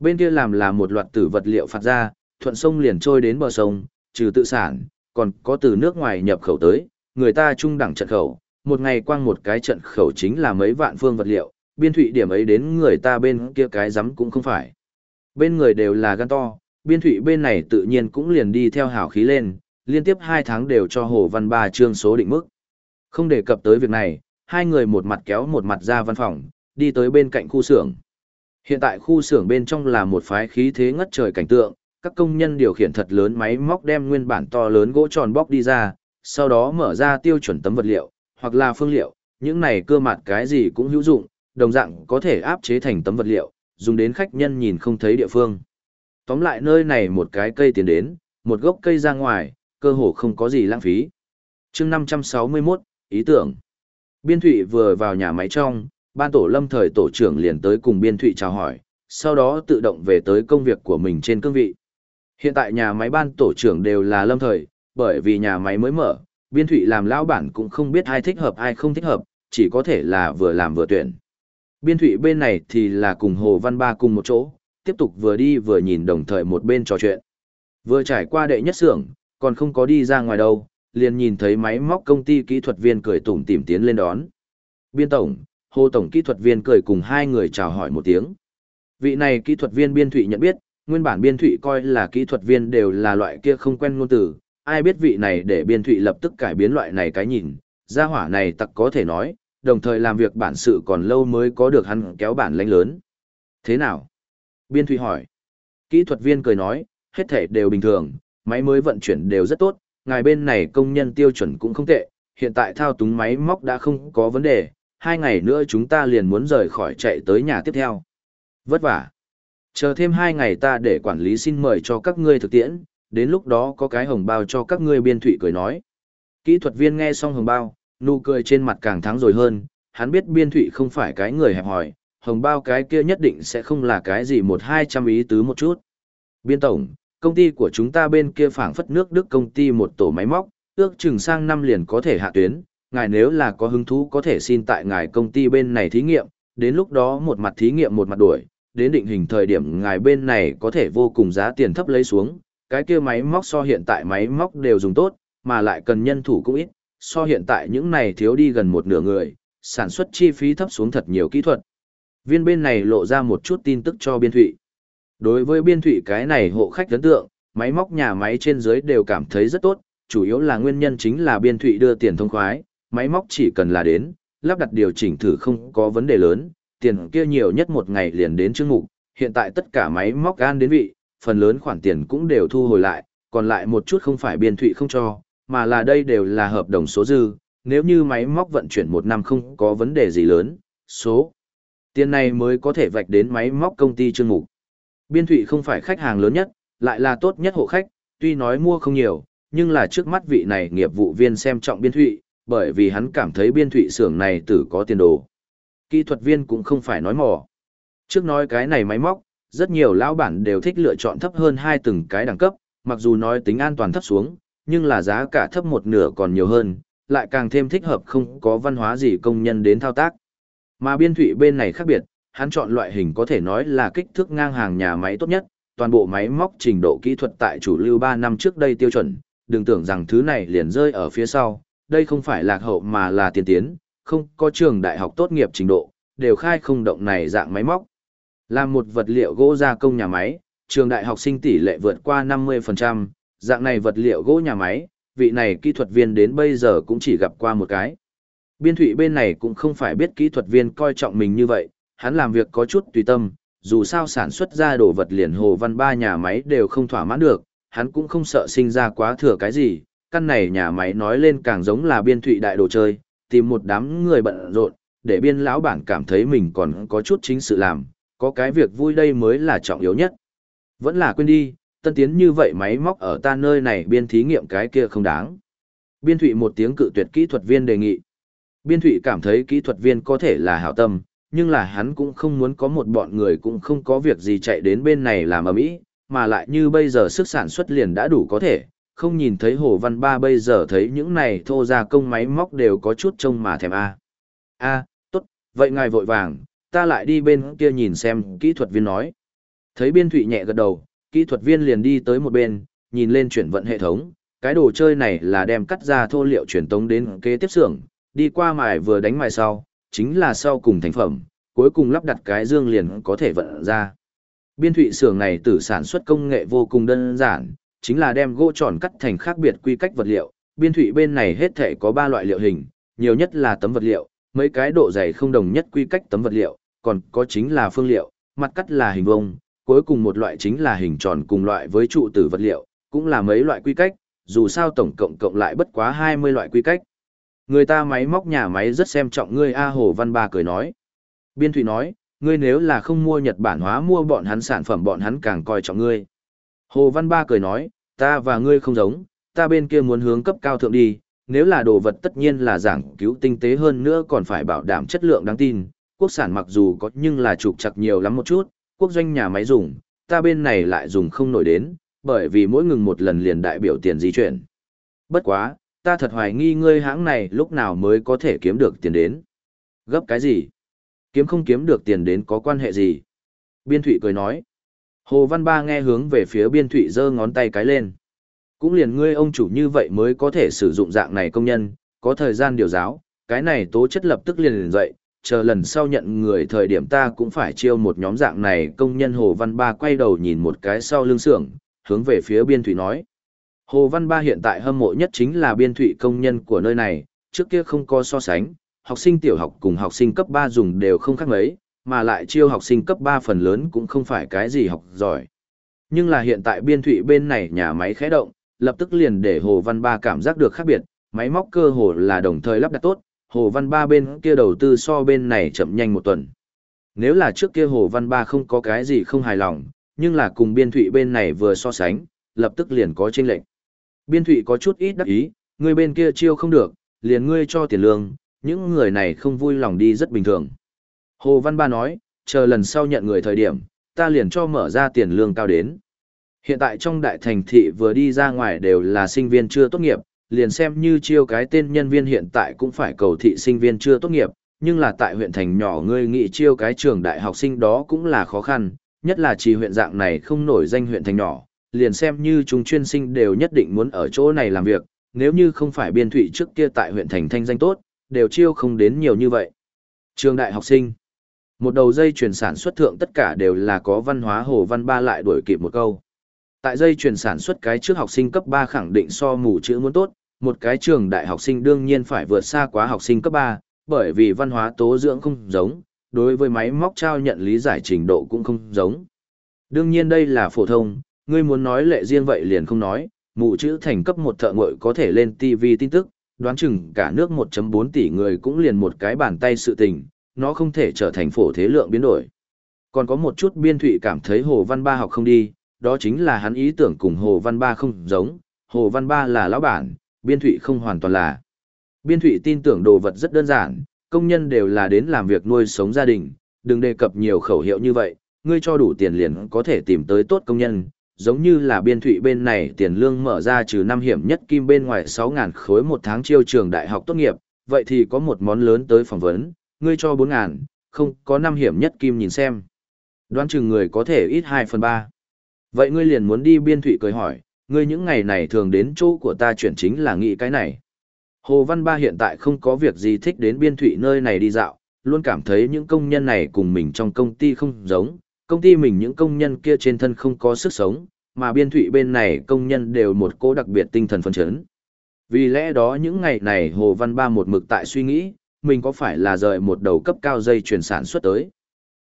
Bên kia làm là một loạt tử vật liệu phạt ra, thuận sông liền trôi đến bờ sông, trừ tự sản, còn có từ nước ngoài nhập khẩu tới, người ta trung đẳng trận khẩu, một ngày quang một cái trận khẩu chính là mấy vạn phương vật liệu, biên thụy điểm ấy đến người ta bên kia cái rắm cũng không phải. Bên người đều là gan to, biên thụy bên này tự nhiên cũng liền đi theo hào khí lên, liên tiếp hai tháng đều cho Hồ Văn Ba trương số định mức. Không đề cập tới việc này, hai người một mặt kéo một mặt ra văn phòng, đi tới bên cạnh khu xưởng. Hiện tại khu xưởng bên trong là một phái khí thế ngất trời cảnh tượng, các công nhân điều khiển thật lớn máy móc đem nguyên bản to lớn gỗ tròn bóc đi ra, sau đó mở ra tiêu chuẩn tấm vật liệu, hoặc là phương liệu, những này cơ mặt cái gì cũng hữu dụng, đồng dạng có thể áp chế thành tấm vật liệu, dùng đến khách nhân nhìn không thấy địa phương. Tóm lại nơi này một cái cây tiến đến, một gốc cây ra ngoài, cơ hồ không có gì lãng phí. chương 561, ý tưởng. Biên Thụy vừa vào nhà máy trong, ban tổ lâm thời tổ trưởng liền tới cùng Biên Thụy chào hỏi, sau đó tự động về tới công việc của mình trên cương vị. Hiện tại nhà máy ban tổ trưởng đều là lâm thời, bởi vì nhà máy mới mở, Biên Thụy làm lão bản cũng không biết ai thích hợp ai không thích hợp, chỉ có thể là vừa làm vừa tuyển. Biên Thụy bên này thì là cùng Hồ Văn Ba cùng một chỗ, tiếp tục vừa đi vừa nhìn đồng thời một bên trò chuyện. Vừa trải qua đệ nhất xưởng, còn không có đi ra ngoài đâu, liền nhìn thấy máy móc công ty kỹ thuật viên cười tủm tỉm tiến lên đón. Biên tổng, Hồ tổng kỹ thuật viên cười cùng hai người chào hỏi một tiếng. Vị này kỹ thuật viên Biên Thụy nhận biết, nguyên bản Biên Thụy coi là kỹ thuật viên đều là loại kia không quen ngôn từ, ai biết vị này để Biên Thụy lập tức cải biến loại này cái nhìn, gia hỏa này tặc có thể nói, đồng thời làm việc bản sự còn lâu mới có được hắn kéo bản lãnh lớn. Thế nào? Biên Thụy hỏi. Kỹ thuật viên cười nói, hết thể đều bình thường, máy mới vận chuyển đều rất tốt, ngài bên này công nhân tiêu chuẩn cũng không tệ, hiện tại thao túng máy móc đã không có vấn đề, hai ngày nữa chúng ta liền muốn rời khỏi chạy tới nhà tiếp theo. Vất vả. Chờ thêm hai ngày ta để quản lý xin mời cho các ngươi thực tiễn, đến lúc đó có cái hồng bao cho các ngươi biên thụy cười nói. Kỹ thuật viên nghe xong hồng bao, nụ cười trên mặt càng thắng rồi hơn, hắn biết biên thụy không phải cái người hẹp hòi, hồng bao cái kia nhất định sẽ không là cái gì một hai trăm ý tứ một chút. Biên tổng, công ty của chúng ta bên kia phảng phất nước Đức công ty một tổ máy móc, ước chừng sang năm liền có thể hạ tuyến, ngài nếu là có hứng thú có thể xin tại ngài công ty bên này thí nghiệm, đến lúc đó một mặt thí nghiệm một mặt đuổi, đến định hình thời điểm ngài bên này có thể vô cùng giá tiền thấp lấy xuống, cái kia máy móc so hiện tại máy móc đều dùng tốt, mà lại cần nhân thủ cũng ít, so hiện tại những này thiếu đi gần một nửa người, sản xuất chi phí thấp xuống thật nhiều kỹ thuật. Viên bên này lộ ra một chút tin tức cho biên thụy. Đối với biên thụy cái này hộ khách ấn tượng, máy móc nhà máy trên dưới đều cảm thấy rất tốt, chủ yếu là nguyên nhân chính là biên thụy đưa tiền thông khoái, máy móc chỉ cần là đến, lắp đặt điều chỉnh thử không có vấn đề lớn, tiền kia nhiều nhất một ngày liền đến chương mục, hiện tại tất cả máy móc gan đến vị, phần lớn khoản tiền cũng đều thu hồi lại, còn lại một chút không phải biên thụy không cho, mà là đây đều là hợp đồng số dư, nếu như máy móc vận chuyển một năm không có vấn đề gì lớn, số tiền này mới có thể vạch đến máy móc công ty chương mục. Biên thụy không phải khách hàng lớn nhất, lại là tốt nhất hộ khách, tuy nói mua không nhiều, nhưng là trước mắt vị này nghiệp vụ viên xem trọng biên thụy, bởi vì hắn cảm thấy biên thụy xưởng này tử có tiền đồ. Kỹ thuật viên cũng không phải nói mò. Trước nói cái này máy móc, rất nhiều lão bản đều thích lựa chọn thấp hơn hai từng cái đẳng cấp, mặc dù nói tính an toàn thấp xuống, nhưng là giá cả thấp một nửa còn nhiều hơn, lại càng thêm thích hợp không có văn hóa gì công nhân đến thao tác. Mà biên thụy bên này khác biệt, hắn chọn loại hình có thể nói là kích thước ngang hàng nhà máy tốt nhất, toàn bộ máy móc trình độ kỹ thuật tại chủ lưu 3 năm trước đây tiêu chuẩn, đừng tưởng rằng thứ này liền rơi ở phía sau, đây không phải lạc hậu mà là tiên tiến, không có trường đại học tốt nghiệp trình độ, đều khai không động này dạng máy móc. Làm một vật liệu gỗ gia công nhà máy, trường đại học sinh tỷ lệ vượt qua 50%, dạng này vật liệu gỗ nhà máy, vị này kỹ thuật viên đến bây giờ cũng chỉ gặp qua một cái. Biên thủy bên này cũng không phải biết kỹ thuật viên coi trọng mình như vậy, hắn làm việc có chút tùy tâm, dù sao sản xuất ra đồ vật liền hồ văn ba nhà máy đều không thỏa mãn được, hắn cũng không sợ sinh ra quá thừa cái gì, căn này nhà máy nói lên càng giống là biên thụy đại đồ chơi, tìm một đám người bận rộn, để biên lão bản cảm thấy mình còn có chút chính sự làm, có cái việc vui đây mới là trọng yếu nhất. Vẫn là quên đi, tân tiến như vậy máy móc ở ta nơi này biên thí nghiệm cái kia không đáng. Biên Thụy một tiếng cự tuyệt kỹ thuật viên đề nghị. Biên Thụy cảm thấy kỹ thuật viên có thể là hảo tâm, nhưng là hắn cũng không muốn có một bọn người cũng không có việc gì chạy đến bên này làm ở mỹ, mà lại như bây giờ sức sản xuất liền đã đủ có thể, không nhìn thấy Hồ Văn Ba bây giờ thấy những này thô ra công máy móc đều có chút trông mà thèm a. A, tốt, vậy ngài vội vàng, ta lại đi bên kia nhìn xem, kỹ thuật viên nói. Thấy biên thụy nhẹ gật đầu, kỹ thuật viên liền đi tới một bên, nhìn lên chuyển vận hệ thống, cái đồ chơi này là đem cắt ra thô liệu chuyển tống đến kế tiếp xưởng, đi qua mài vừa đánh mài sau, chính là sau cùng thành phẩm, cuối cùng lắp đặt cái dương liền có thể vận ra. Biên thụy xưởng này tử sản xuất công nghệ vô cùng đơn giản, chính là đem gỗ tròn cắt thành khác biệt quy cách vật liệu. Biên thụy bên này hết thể có 3 loại liệu hình, nhiều nhất là tấm vật liệu, mấy cái độ dày không đồng nhất quy cách tấm vật liệu, còn có chính là phương liệu, mặt cắt là hình vông, cuối cùng một loại chính là hình tròn cùng loại với trụ tử vật liệu, cũng là mấy loại quy cách, dù sao tổng cộng cộng lại bất quá 20 loại quy cách. Người ta máy móc nhà máy rất xem trọng ngươi A Hồ Văn Ba cười nói. Biên Thụy nói, ngươi nếu là không mua Nhật Bản hóa mua bọn hắn sản phẩm bọn hắn càng coi trọng ngươi. Hồ Văn Ba cười nói, ta và ngươi không giống, ta bên kia muốn hướng cấp cao thượng đi, nếu là đồ vật tất nhiên là giảng cứu tinh tế hơn nữa còn phải bảo đảm chất lượng đáng tin. Quốc sản mặc dù có nhưng là trục chặt nhiều lắm một chút, quốc doanh nhà máy dùng, ta bên này lại dùng không nổi đến, bởi vì mỗi ngừng một lần liền đại biểu tiền di chuyển. Bất quá, ta thật hoài nghi ngươi hãng này lúc nào mới có thể kiếm được tiền đến. Gấp cái gì? Kiếm không kiếm được tiền đến có quan hệ gì? Biên Thụy cười nói. Hồ Văn Ba nghe hướng về phía Biên Thụy giơ ngón tay cái lên. Cũng liền ngươi ông chủ như vậy mới có thể sử dụng dạng này công nhân, có thời gian điều giáo, cái này tố chất lập tức liền liền dậy, chờ lần sau nhận người thời điểm ta cũng phải chiêu một nhóm dạng này công nhân Hồ Văn Ba quay đầu nhìn một cái sau lưng xưởng, hướng về phía Biên Thụy nói. Hồ Văn Ba hiện tại hâm mộ nhất chính là biên thụy công nhân của nơi này, trước kia không có so sánh, học sinh tiểu học cùng học sinh cấp 3 dùng đều không khác mấy, mà lại chiêu học sinh cấp 3 phần lớn cũng không phải cái gì học giỏi. Nhưng là hiện tại biên thụy bên này nhà máy khẽ động, lập tức liền để Hồ Văn Ba cảm giác được khác biệt, máy móc cơ hồ là đồng thời lắp đặt tốt, Hồ Văn Ba bên kia đầu tư so bên này chậm nhanh một tuần. Nếu là trước kia Hồ Văn Ba không có cái gì không hài lòng, nhưng là cùng biên thụy bên này vừa so sánh, lập tức liền có chênh lệnh. Biên thụy có chút ít đắc ý, người bên kia chiêu không được, liền ngươi cho tiền lương, những người này không vui lòng đi rất bình thường. Hồ Văn Ba nói, chờ lần sau nhận người thời điểm, ta liền cho mở ra tiền lương cao đến. Hiện tại trong đại thành thị vừa đi ra ngoài đều là sinh viên chưa tốt nghiệp, liền xem như chiêu cái tên nhân viên hiện tại cũng phải cầu thị sinh viên chưa tốt nghiệp, nhưng là tại huyện thành nhỏ ngươi nghĩ chiêu cái trường đại học sinh đó cũng là khó khăn, nhất là chỉ huyện dạng này không nổi danh huyện thành nhỏ, liền xem như chúng chuyên sinh đều nhất định muốn ở chỗ này làm việc, nếu như không phải biên thụy trước kia tại huyện thành thanh danh tốt, đều chiêu không đến nhiều như vậy. Trường đại học sinh một đầu dây chuyển sản xuất thượng tất cả đều là có văn hóa hồ văn ba lại đuổi kịp một câu. Tại dây chuyển sản xuất cái trước học sinh cấp 3 khẳng định so mù chữ muốn tốt, một cái trường đại học sinh đương nhiên phải vượt xa quá học sinh cấp 3, bởi vì văn hóa tố dưỡng không giống, đối với máy móc trao nhận lý giải trình độ cũng không giống. Đương nhiên đây là phổ thông, ngươi muốn nói lệ riêng vậy liền không nói, mụ chữ thành cấp một thợ ngội có thể lên TV tin tức, đoán chừng cả nước 1.4 tỷ người cũng liền một cái bàn tay sự tình, nó không thể trở thành phổ thế lượng biến đổi. Còn có một chút biên thụy cảm thấy Hồ Văn Ba học không đi, đó chính là hắn ý tưởng cùng Hồ Văn Ba không giống, Hồ Văn Ba là lão bản, biên thụy không hoàn toàn là. Biên thụy tin tưởng đồ vật rất đơn giản, công nhân đều là đến làm việc nuôi sống gia đình, đừng đề cập nhiều khẩu hiệu như vậy, ngươi cho đủ tiền liền có thể tìm tới tốt công nhân, giống như là biên thụy bên này tiền lương mở ra trừ năm hiểm nhất kim bên ngoài 6.000 khối một tháng chiêu trường đại học tốt nghiệp, vậy thì có một món lớn tới phỏng vấn, ngươi cho 4 ngàn, không có năm hiểm nhất kim nhìn xem. Đoán chừng người có thể ít 2 phần 3. Vậy ngươi liền muốn đi biên thụy cười hỏi, ngươi những ngày này thường đến chỗ của ta chuyển chính là nghĩ cái này. Hồ Văn Ba hiện tại không có việc gì thích đến biên thụy nơi này đi dạo, luôn cảm thấy những công nhân này cùng mình trong công ty không giống, công ty mình những công nhân kia trên thân không có sức sống, mà biên thụy bên này công nhân đều một cố đặc biệt tinh thần phấn chấn. Vì lẽ đó những ngày này Hồ Văn Ba một mực tại suy nghĩ, mình có phải là rời một đầu cấp cao dây chuyển sản xuất tới.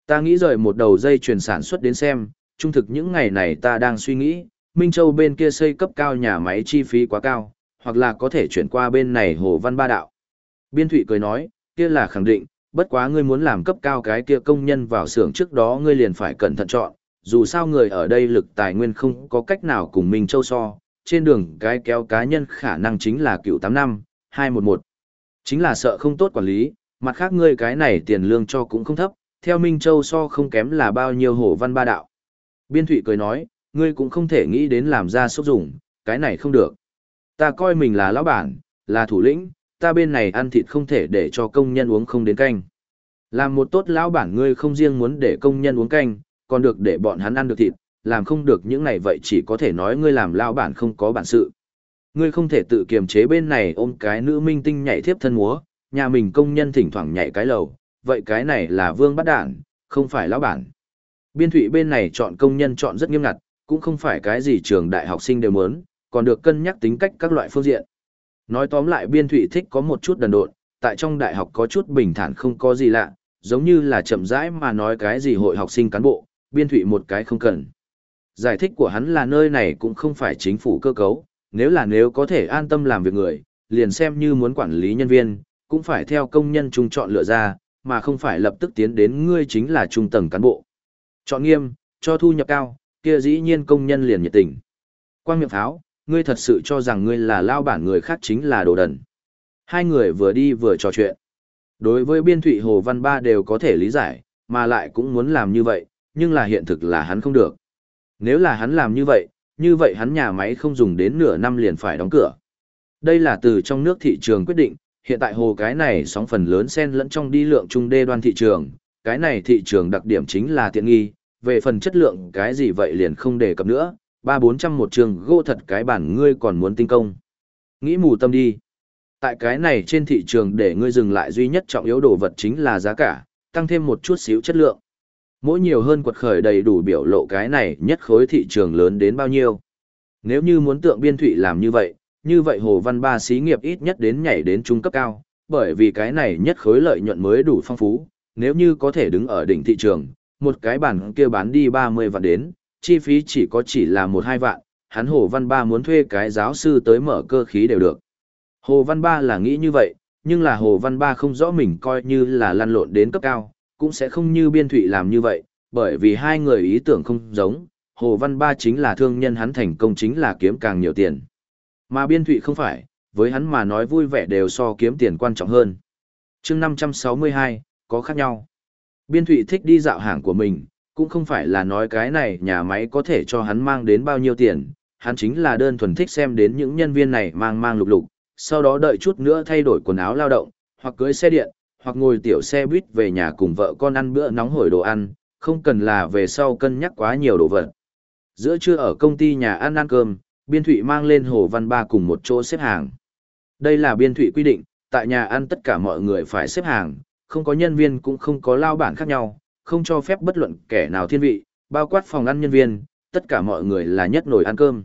Ta nghĩ rời một đầu dây chuyển sản xuất đến xem, trung thực những ngày này ta đang suy nghĩ, Minh Châu bên kia xây cấp cao nhà máy chi phí quá cao, hoặc là có thể chuyển qua bên này Hồ Văn Ba đạo. Biên Thụy cười nói, kia là khẳng định, bất quá ngươi muốn làm cấp cao cái kia công nhân vào xưởng trước đó ngươi liền phải cẩn thận chọn, dù sao người ở đây lực tài nguyên không có cách nào cùng Minh Châu so, trên đường cái kéo cá nhân khả năng chính là cựu tám năm, hai một một. Chính là sợ không tốt quản lý, mặt khác ngươi cái này tiền lương cho cũng không thấp, theo Minh Châu so không kém là bao nhiêu hổ văn ba đạo. Biên Thụy cười nói, ngươi cũng không thể nghĩ đến làm ra sốc dùng, cái này không được. Ta coi mình là lão bản, là thủ lĩnh, ta bên này ăn thịt không thể để cho công nhân uống không đến canh. Làm một tốt lão bản ngươi không riêng muốn để công nhân uống canh, còn được để bọn hắn ăn được thịt, làm không được những này vậy chỉ có thể nói ngươi làm lão bản không có bản sự. Ngươi không thể tự kiềm chế bên này ôm cái nữ minh tinh nhảy thiếp thân múa, nhà mình công nhân thỉnh thoảng nhảy cái lầu, vậy cái này là vương bắt đản, không phải lão bản. Biên thụy bên này chọn công nhân chọn rất nghiêm ngặt, cũng không phải cái gì trường đại học sinh đều muốn, còn được cân nhắc tính cách các loại phương diện. Nói tóm lại biên thụy thích có một chút đần độn, tại trong đại học có chút bình thản không có gì lạ, giống như là chậm rãi mà nói cái gì hội học sinh cán bộ, biên thụy một cái không cần. Giải thích của hắn là nơi này cũng không phải chính phủ cơ cấu, nếu là nếu có thể an tâm làm việc người, liền xem như muốn quản lý nhân viên, cũng phải theo công nhân trung chọn lựa ra, mà không phải lập tức tiến đến ngươi chính là trung tầng cán bộ. Chọn nghiêm, cho thu nhập cao, kia dĩ nhiên công nhân liền nhiệt tình. Quang miệng pháo, ngươi thật sự cho rằng ngươi là lao bản người khác chính là đồ đần. Hai người vừa đi vừa trò chuyện. Đối với biên thụy Hồ Văn Ba đều có thể lý giải, mà lại cũng muốn làm như vậy, nhưng là hiện thực là hắn không được. Nếu là hắn làm như vậy, như vậy hắn nhà máy không dùng đến nửa năm liền phải đóng cửa. Đây là từ trong nước thị trường quyết định, hiện tại hồ cái này sóng phần lớn sen lẫn trong đi lượng trung đê đoan thị trường, cái này thị trường đặc điểm chính là tiện nghi, về phần chất lượng cái gì vậy liền không đề cập nữa, ba bốn trăm một trường gỗ thật cái bản ngươi còn muốn tinh công. Nghĩ mù tâm đi. Tại cái này trên thị trường để ngươi dừng lại duy nhất trọng yếu đồ vật chính là giá cả, tăng thêm một chút xíu chất lượng. Mỗi nhiều hơn quật khởi đầy đủ biểu lộ cái này nhất khối thị trường lớn đến bao nhiêu. Nếu như muốn tượng biên thụy làm như vậy, như vậy Hồ Văn Ba xí nghiệp ít nhất đến nhảy đến trung cấp cao, bởi vì cái này nhất khối lợi nhuận mới đủ phong phú, nếu như có thể đứng ở đỉnh thị trường, một cái bản kia bán đi 30 vạn đến, chi phí chỉ có chỉ là 1-2 vạn, hắn Hồ Văn Ba muốn thuê cái giáo sư tới mở cơ khí đều được. Hồ Văn Ba là nghĩ như vậy, nhưng là Hồ Văn Ba không rõ mình coi như là lăn lộn đến cấp cao, cũng sẽ không như Biên Thụy làm như vậy, bởi vì hai người ý tưởng không giống, Hồ Văn Ba chính là thương nhân hắn thành công chính là kiếm càng nhiều tiền. Mà Biên Thụy không phải, với hắn mà nói vui vẻ đều so kiếm tiền quan trọng hơn. chương 562, có khác nhau. Biên Thụy thích đi dạo hàng của mình, cũng không phải là nói cái này nhà máy có thể cho hắn mang đến bao nhiêu tiền, hắn chính là đơn thuần thích xem đến những nhân viên này mang mang lục lục, sau đó đợi chút nữa thay đổi quần áo lao động, hoặc cưới xe điện, hoặc ngồi tiểu xe buýt về nhà cùng vợ con ăn bữa nóng hổi đồ ăn, không cần là về sau cân nhắc quá nhiều đồ vật. Giữa trưa ở công ty nhà ăn ăn cơm, Biên Thụy mang lên Hồ Văn Ba cùng một chỗ xếp hàng. Đây là Biên Thụy quy định, tại nhà ăn tất cả mọi người phải xếp hàng, không có nhân viên cũng không có lao bản khác nhau, không cho phép bất luận kẻ nào thiên vị, bao quát phòng ăn nhân viên, tất cả mọi người là nhất nổi ăn cơm.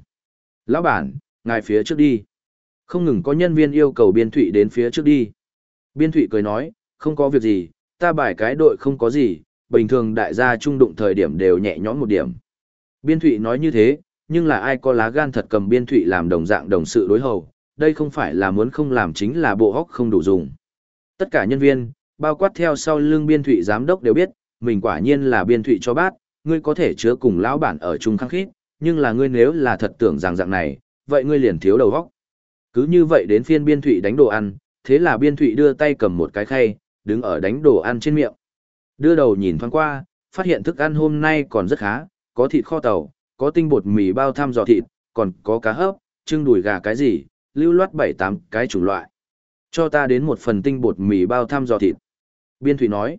Lão bản, ngài phía trước đi. Không ngừng có nhân viên yêu cầu Biên Thụy đến phía trước đi. Biên Thụy cười nói, không có việc gì, ta bài cái đội không có gì, bình thường đại gia trung đụng thời điểm đều nhẹ nhõm một điểm. Biên Thụy nói như thế, nhưng là ai có lá gan thật cầm Biên Thụy làm đồng dạng đồng sự đối hầu, đây không phải là muốn không làm chính là bộ hóc không đủ dùng. Tất cả nhân viên, bao quát theo sau lưng Biên Thụy giám đốc đều biết, mình quả nhiên là Biên Thụy cho bát, ngươi có thể chứa cùng lão bản ở chung khăng khít, nhưng là ngươi nếu là thật tưởng rằng dạng này, vậy ngươi liền thiếu đầu góc. Cứ như vậy đến phiên Biên Thụy đánh đồ ăn, thế là biên thụy đưa tay cầm một cái khay, đứng ở đánh đồ ăn trên miệng. Đưa đầu nhìn thoáng qua, phát hiện thức ăn hôm nay còn rất khá, có thịt kho tàu, có tinh bột mì bao tham giò thịt, còn có cá hấp, trưng đùi gà cái gì, lưu loát bảy tám cái chủng loại. Cho ta đến một phần tinh bột mì bao tham giò thịt. Biên thụy nói,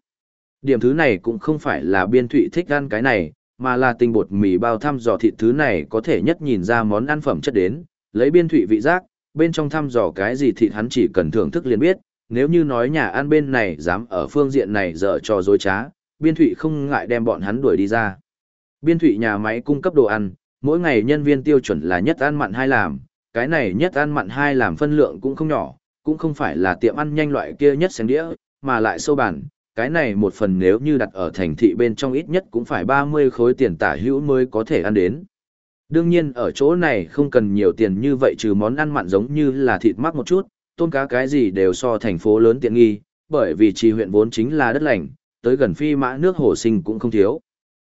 điểm thứ này cũng không phải là biên thụy thích ăn cái này, mà là tinh bột mì bao thăm giò thịt thứ này có thể nhất nhìn ra món ăn phẩm chất đến, lấy biên thụy vị giác, bên trong thăm dò cái gì thịt hắn chỉ cần thưởng thức liền biết, nếu như nói nhà ăn bên này dám ở phương diện này dở trò dối trá, biên thụy không ngại đem bọn hắn đuổi đi ra. Biên thụy nhà máy cung cấp đồ ăn, mỗi ngày nhân viên tiêu chuẩn là nhất ăn mặn hai làm, cái này nhất ăn mặn hai làm phân lượng cũng không nhỏ, cũng không phải là tiệm ăn nhanh loại kia nhất sáng đĩa, mà lại sâu bản, cái này một phần nếu như đặt ở thành thị bên trong ít nhất cũng phải 30 khối tiền tả hữu mới có thể ăn đến. Đương nhiên ở chỗ này không cần nhiều tiền như vậy trừ món ăn mặn giống như là thịt mắc một chút, tôm cá cái gì đều so thành phố lớn tiện nghi, bởi vì trì huyện vốn chính là đất lành, tới gần phi mã nước hồ sinh cũng không thiếu.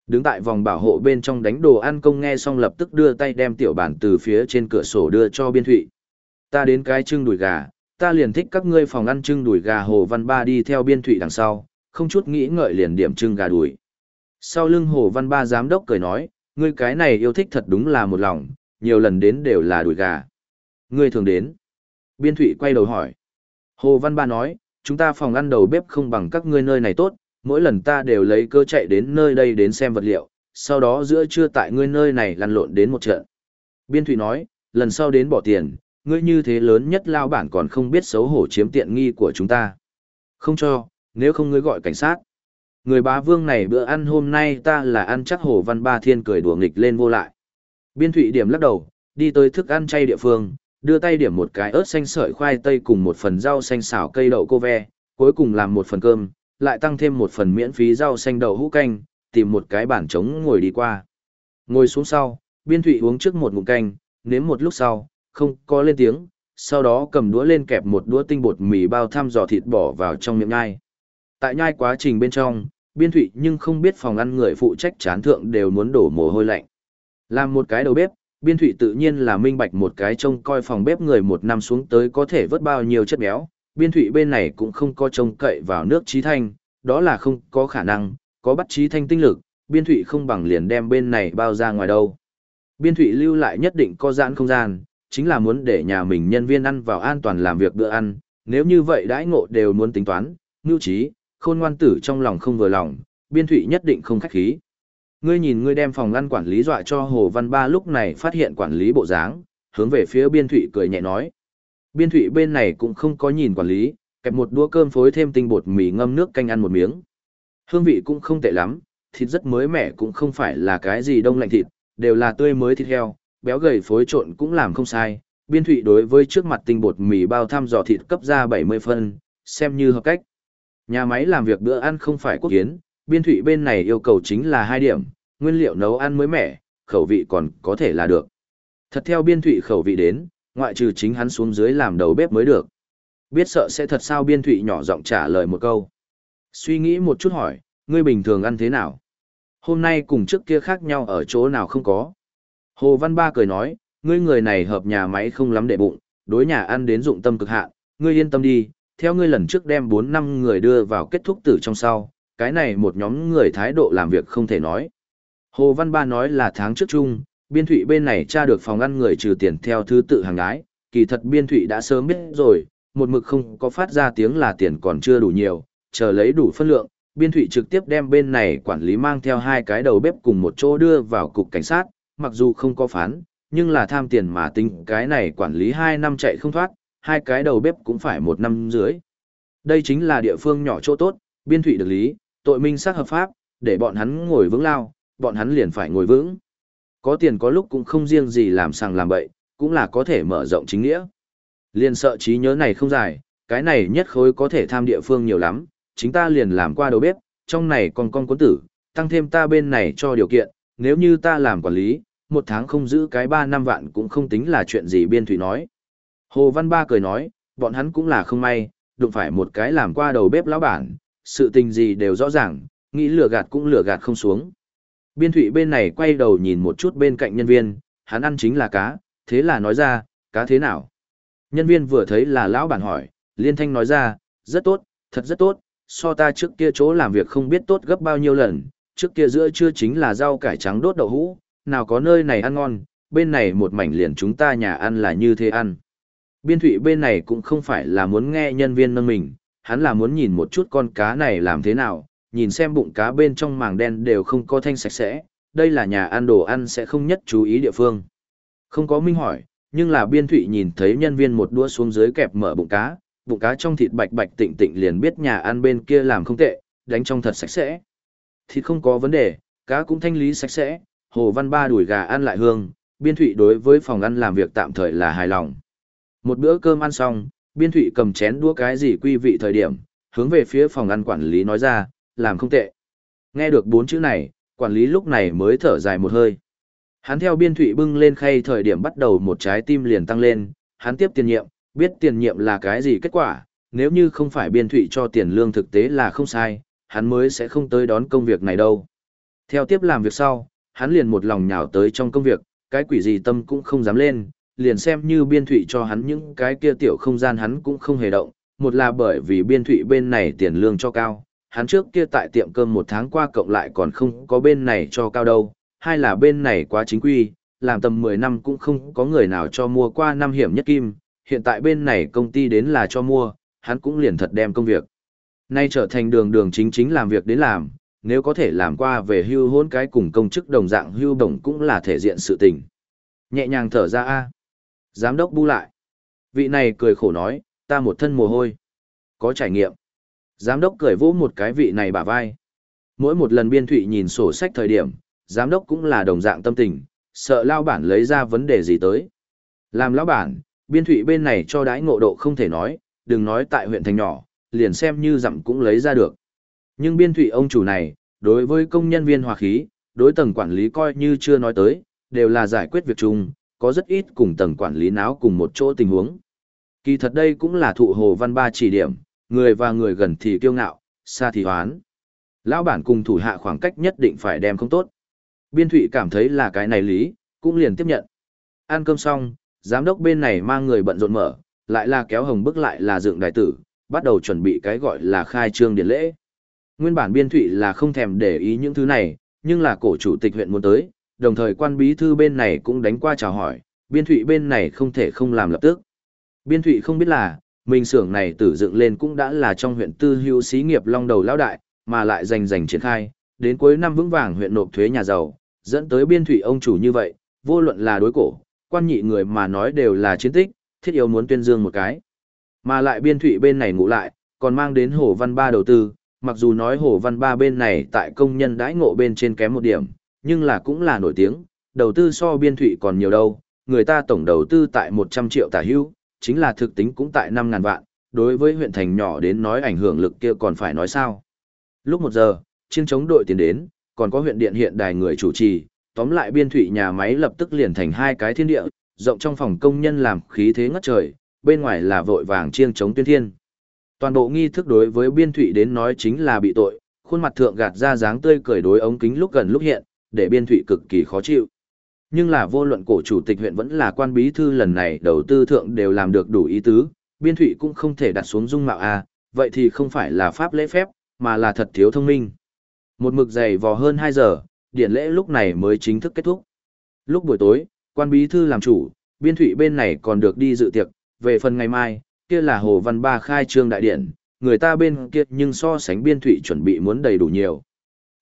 Đứng tại vòng bảo hộ bên trong đánh đồ ăn công nghe xong lập tức đưa tay đem tiểu bản từ phía trên cửa sổ đưa cho biên thụy. Ta đến cái trưng đùi gà, ta liền thích các ngươi phòng ăn trưng đùi gà Hồ Văn Ba đi theo biên thụy đằng sau, không chút nghĩ ngợi liền điểm trưng gà đùi. Sau lưng Hồ Văn Ba giám đốc cười nói, ngươi cái này yêu thích thật đúng là một lòng, nhiều lần đến đều là đùi gà. Ngươi thường đến. Biên thụy quay đầu hỏi. Hồ Văn Ba nói, chúng ta phòng ăn đầu bếp không bằng các ngươi nơi này tốt, mỗi lần ta đều lấy cơ chạy đến nơi đây đến xem vật liệu, sau đó giữa trưa tại ngươi nơi này lăn lộn đến một trận. Biên Thụy nói, lần sau đến bỏ tiền, ngươi như thế lớn nhất lao bản còn không biết xấu hổ chiếm tiện nghi của chúng ta. Không cho, nếu không ngươi gọi cảnh sát. Người bá vương này bữa ăn hôm nay ta là ăn chắc hồ văn ba thiên cười đùa nghịch lên vô lại. Biên Thụy điểm lắc đầu, đi tới thức ăn chay địa phương, đưa tay điểm một cái ớt xanh sợi khoai tây cùng một phần rau xanh xào cây đậu cô ve, cuối cùng làm một phần cơm, lại tăng thêm một phần miễn phí rau xanh đậu hũ canh, tìm một cái bàn trống ngồi đi qua. Ngồi xuống sau, biên thụy uống trước một ngụm canh, nếm một lúc sau, không có lên tiếng, sau đó cầm đũa lên kẹp một đũa tinh bột mì bao thăm giò thịt bỏ vào trong miệng nhai. Tại nhai quá trình bên trong, biên thụy nhưng không biết phòng ăn người phụ trách chán thượng đều muốn đổ mồ hôi lạnh. Làm một cái đầu bếp, biên thụy tự nhiên là minh bạch một cái trông coi phòng bếp người một năm xuống tới có thể vớt bao nhiêu chất béo, biên thụy bên này cũng không có trông cậy vào nước trí thanh, đó là không có khả năng, có bắt trí thanh tinh lực, biên thụy không bằng liền đem bên này bao ra ngoài đâu. Biên thụy lưu lại nhất định có giãn không gian, chính là muốn để nhà mình nhân viên ăn vào an toàn làm việc bữa ăn, nếu như vậy đãi ngộ đều muốn tính toán, ngưu trí, khôn ngoan tử trong lòng không vừa lòng, biên thụy nhất định không khách khí. Ngươi nhìn ngươi đem phòng ngăn quản lý dọa cho Hồ Văn Ba lúc này phát hiện quản lý bộ dáng, hướng về phía biên thụy cười nhẹ nói. Biên thụy bên này cũng không có nhìn quản lý, kẹp một đũa cơm phối thêm tinh bột mì ngâm nước canh ăn một miếng. Hương vị cũng không tệ lắm, thịt rất mới mẻ cũng không phải là cái gì đông lạnh thịt, đều là tươi mới thịt heo, béo gầy phối trộn cũng làm không sai. Biên thụy đối với trước mặt tinh bột mì bao thăm dò thịt cấp ra 70 phân, xem như hợp cách. Nhà máy làm việc bữa ăn không phải quốc kiến, biên thụy bên này yêu cầu chính là hai điểm, nguyên liệu nấu ăn mới mẻ, khẩu vị còn có thể là được. Thật theo biên thụy khẩu vị đến, ngoại trừ chính hắn xuống dưới làm đầu bếp mới được. Biết sợ sẽ thật sao biên thụy nhỏ giọng trả lời một câu. Suy nghĩ một chút hỏi, ngươi bình thường ăn thế nào? Hôm nay cùng trước kia khác nhau ở chỗ nào không có. Hồ Văn Ba cười nói, ngươi người này hợp nhà máy không lắm để bụng, đối nhà ăn đến dụng tâm cực hạn, ngươi yên tâm đi, theo ngươi lần trước đem 4 năm người đưa vào kết thúc tử trong sau, cái này một nhóm người thái độ làm việc không thể nói. Hồ Văn Ba nói là tháng trước chung, biên thụy bên này tra được phòng ăn người trừ tiền theo thứ tự hàng ngái kỳ thật biên thụy đã sớm biết rồi, một mực không có phát ra tiếng là tiền còn chưa đủ nhiều, chờ lấy đủ phân lượng, biên thụy trực tiếp đem bên này quản lý mang theo hai cái đầu bếp cùng một chỗ đưa vào cục cảnh sát, mặc dù không có phán, nhưng là tham tiền mà tính cái này quản lý 2 năm chạy không thoát, hai cái đầu bếp cũng phải một năm dưới. Đây chính là địa phương nhỏ chỗ tốt, biên thụy được lý, tội minh xác hợp pháp, để bọn hắn ngồi vững lao, bọn hắn liền phải ngồi vững. Có tiền có lúc cũng không riêng gì làm sàng làm bậy, cũng là có thể mở rộng chính nghĩa. Liền sợ trí nhớ này không dài, cái này nhất khối có thể tham địa phương nhiều lắm, chính ta liền làm qua đầu bếp, trong này còn con cuốn tử, tăng thêm ta bên này cho điều kiện, nếu như ta làm quản lý, một tháng không giữ cái ba năm vạn cũng không tính là chuyện gì biên thủy nói. Hồ Văn Ba cười nói, bọn hắn cũng là không may, đụng phải một cái làm qua đầu bếp lão bản, sự tình gì đều rõ ràng, nghĩ lừa gạt cũng lừa gạt không xuống. Biên thủy bên này quay đầu nhìn một chút bên cạnh nhân viên, hắn ăn chính là cá, thế là nói ra, cá thế nào? Nhân viên vừa thấy là lão bản hỏi, liên thanh nói ra, rất tốt, thật rất tốt, so ta trước kia chỗ làm việc không biết tốt gấp bao nhiêu lần, trước kia giữa trưa chính là rau cải trắng đốt đậu hũ, nào có nơi này ăn ngon, bên này một mảnh liền chúng ta nhà ăn là như thế ăn. Biên thủy bên này cũng không phải là muốn nghe nhân viên nâng mình, hắn là muốn nhìn một chút con cá này làm thế nào, nhìn xem bụng cá bên trong màng đen đều không có thanh sạch sẽ, đây là nhà ăn đồ ăn sẽ không nhất chú ý địa phương. Không có minh hỏi, nhưng là biên thụy nhìn thấy nhân viên một đua xuống dưới kẹp mở bụng cá, bụng cá trong thịt bạch bạch tịnh tịnh liền biết nhà ăn bên kia làm không tệ, đánh trong thật sạch sẽ. Thịt không có vấn đề, cá cũng thanh lý sạch sẽ, hồ văn ba đuổi gà ăn lại hương, biên thụy đối với phòng ăn làm việc tạm thời là hài lòng. Một bữa cơm ăn xong, biên thụy cầm chén đũa cái gì quy vị thời điểm, hướng về phía phòng ăn quản lý nói ra, làm không tệ. Nghe được bốn chữ này, quản lý lúc này mới thở dài một hơi. Hắn theo biên thụy bưng lên khay thời điểm bắt đầu một trái tim liền tăng lên, hắn tiếp tiền nhiệm, biết tiền nhiệm là cái gì kết quả, nếu như không phải biên thụy cho tiền lương thực tế là không sai, hắn mới sẽ không tới đón công việc này đâu. Theo tiếp làm việc sau, hắn liền một lòng nhào tới trong công việc, cái quỷ gì tâm cũng không dám lên, liền xem như biên thụy cho hắn những cái kia tiểu không gian hắn cũng không hề động, một là bởi vì biên thụy bên này tiền lương cho cao, hắn trước kia tại tiệm cơm một tháng qua cộng lại còn không có bên này cho cao đâu, hai là bên này quá chính quy, làm tầm 10 năm cũng không có người nào cho mua qua năm hiểm nhất kim, hiện tại bên này công ty đến là cho mua, hắn cũng liền thật đem công việc. Nay trở thành đường đường chính chính làm việc đến làm, nếu có thể làm qua về hưu hôn cái cùng công chức đồng dạng hưu đồng cũng là thể diện sự tình. Nhẹ nhàng thở ra a Giám đốc bu lại. Vị này cười khổ nói, ta một thân mồ hôi. Có trải nghiệm. Giám đốc cười vỗ một cái vị này bả vai. Mỗi một lần biên thụy nhìn sổ sách thời điểm, giám đốc cũng là đồng dạng tâm tình, sợ lao bản lấy ra vấn đề gì tới. Làm lão bản, biên thụy bên này cho đãi ngộ độ không thể nói, đừng nói tại huyện thành nhỏ, liền xem như dặm cũng lấy ra được. Nhưng biên thụy ông chủ này, đối với công nhân viên hòa khí, đối tầng quản lý coi như chưa nói tới, đều là giải quyết việc chung, có rất ít cùng tầng quản lý náo cùng một chỗ tình huống. Kỳ thật đây cũng là thụ hồ văn ba chỉ điểm, người và người gần thì kiêu ngạo, xa thì hoán. Lão bản cùng thủ hạ khoảng cách nhất định phải đem không tốt. Biên thụy cảm thấy là cái này lý, cũng liền tiếp nhận. Ăn cơm xong, giám đốc bên này mang người bận rộn mở, lại là kéo hồng bức lại là dựng đại tử, bắt đầu chuẩn bị cái gọi là khai trương điển lễ. Nguyên bản biên thụy là không thèm để ý những thứ này, nhưng là cổ chủ tịch huyện muốn tới, đồng thời quan bí thư bên này cũng đánh qua chào hỏi, biên thụy bên này không thể không làm lập tức. Biên thụy không biết là, mình xưởng này tử dựng lên cũng đã là trong huyện tư hữu xí nghiệp long đầu lão đại, mà lại giành giành triển khai, đến cuối năm vững vàng huyện nộp thuế nhà giàu, dẫn tới biên thụy ông chủ như vậy, vô luận là đối cổ, quan nhị người mà nói đều là chiến tích, thiết yếu muốn tuyên dương một cái. Mà lại biên thụy bên này ngủ lại, còn mang đến Hồ Văn Ba đầu tư, mặc dù nói Hồ Văn Ba bên này tại công nhân đãi ngộ bên trên kém một điểm, nhưng là cũng là nổi tiếng, đầu tư so biên thụy còn nhiều đâu, người ta tổng đầu tư tại 100 triệu tả hữu, chính là thực tính cũng tại 5.000 vạn, đối với huyện thành nhỏ đến nói ảnh hưởng lực kia còn phải nói sao. Lúc 1 giờ, chiêng chống đội tiến đến, còn có huyện điện hiện đài người chủ trì, tóm lại biên thụy nhà máy lập tức liền thành hai cái thiên địa, rộng trong phòng công nhân làm khí thế ngất trời, bên ngoài là vội vàng chiêng chống tuyên thiên. Toàn bộ nghi thức đối với biên thụy đến nói chính là bị tội, khuôn mặt thượng gạt ra dáng tươi cười đối ống kính lúc gần lúc hiện, để biên thụy cực kỳ khó chịu. Nhưng là vô luận cổ chủ tịch huyện vẫn là quan bí thư lần này đầu tư thượng đều làm được đủ ý tứ, biên thụy cũng không thể đặt xuống dung mạo A, vậy thì không phải là pháp lễ phép, mà là thật thiếu thông minh. Một mực dày vò hơn 2 giờ, điện lễ lúc này mới chính thức kết thúc. Lúc buổi tối, quan bí thư làm chủ, biên thụy bên này còn được đi dự tiệc, về phần ngày mai, kia là Hồ Văn Ba khai trương đại điện, người ta bên kia nhưng so sánh biên thụy chuẩn bị muốn đầy đủ nhiều.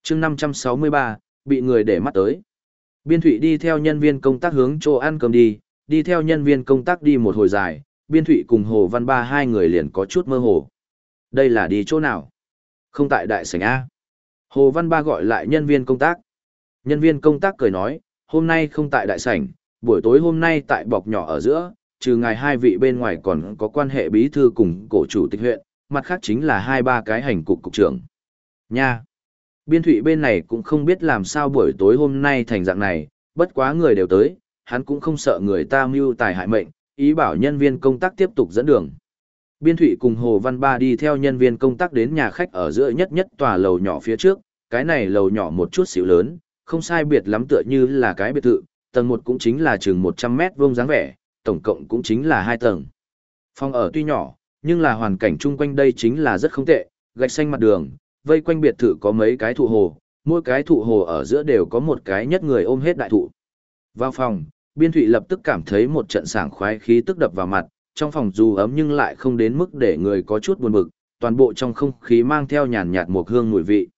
chương 563, bị người để mắt tới. Biên thụy đi theo nhân viên công tác hướng chỗ ăn cơm đi, đi theo nhân viên công tác đi một hồi dài, biên thụy cùng Hồ Văn Ba hai người liền có chút mơ hồ. Đây là đi chỗ nào? Không tại đại sảnh A. Hồ Văn Ba gọi lại nhân viên công tác. Nhân viên công tác cười nói, hôm nay không tại đại sảnh, buổi tối hôm nay tại bọc nhỏ ở giữa, trừ ngài hai vị bên ngoài còn có quan hệ bí thư cùng cổ chủ tịch huyện, mặt khác chính là hai ba cái hành cục cục trưởng. Nha! Biên thụy bên này cũng không biết làm sao buổi tối hôm nay thành dạng này, bất quá người đều tới, hắn cũng không sợ người ta mưu tài hại mệnh, ý bảo nhân viên công tác tiếp tục dẫn đường. Biên thụy cùng Hồ Văn Ba đi theo nhân viên công tác đến nhà khách ở giữa nhất nhất tòa lầu nhỏ phía trước, cái này lầu nhỏ một chút xíu lớn, không sai biệt lắm tựa như là cái biệt thự, tầng 1 cũng chính là chừng 100 mét vuông dáng vẻ, tổng cộng cũng chính là hai tầng. Phòng ở tuy nhỏ, nhưng là hoàn cảnh chung quanh đây chính là rất không tệ, gạch xanh mặt đường, vây quanh biệt thự có mấy cái thụ hồ, mỗi cái thụ hồ ở giữa đều có một cái nhất người ôm hết đại thụ. Vào phòng, Biên Thụy lập tức cảm thấy một trận sảng khoái khí tức đập vào mặt, trong phòng dù ấm nhưng lại không đến mức để người có chút buồn bực, toàn bộ trong không khí mang theo nhàn nhạt một hương mùi vị.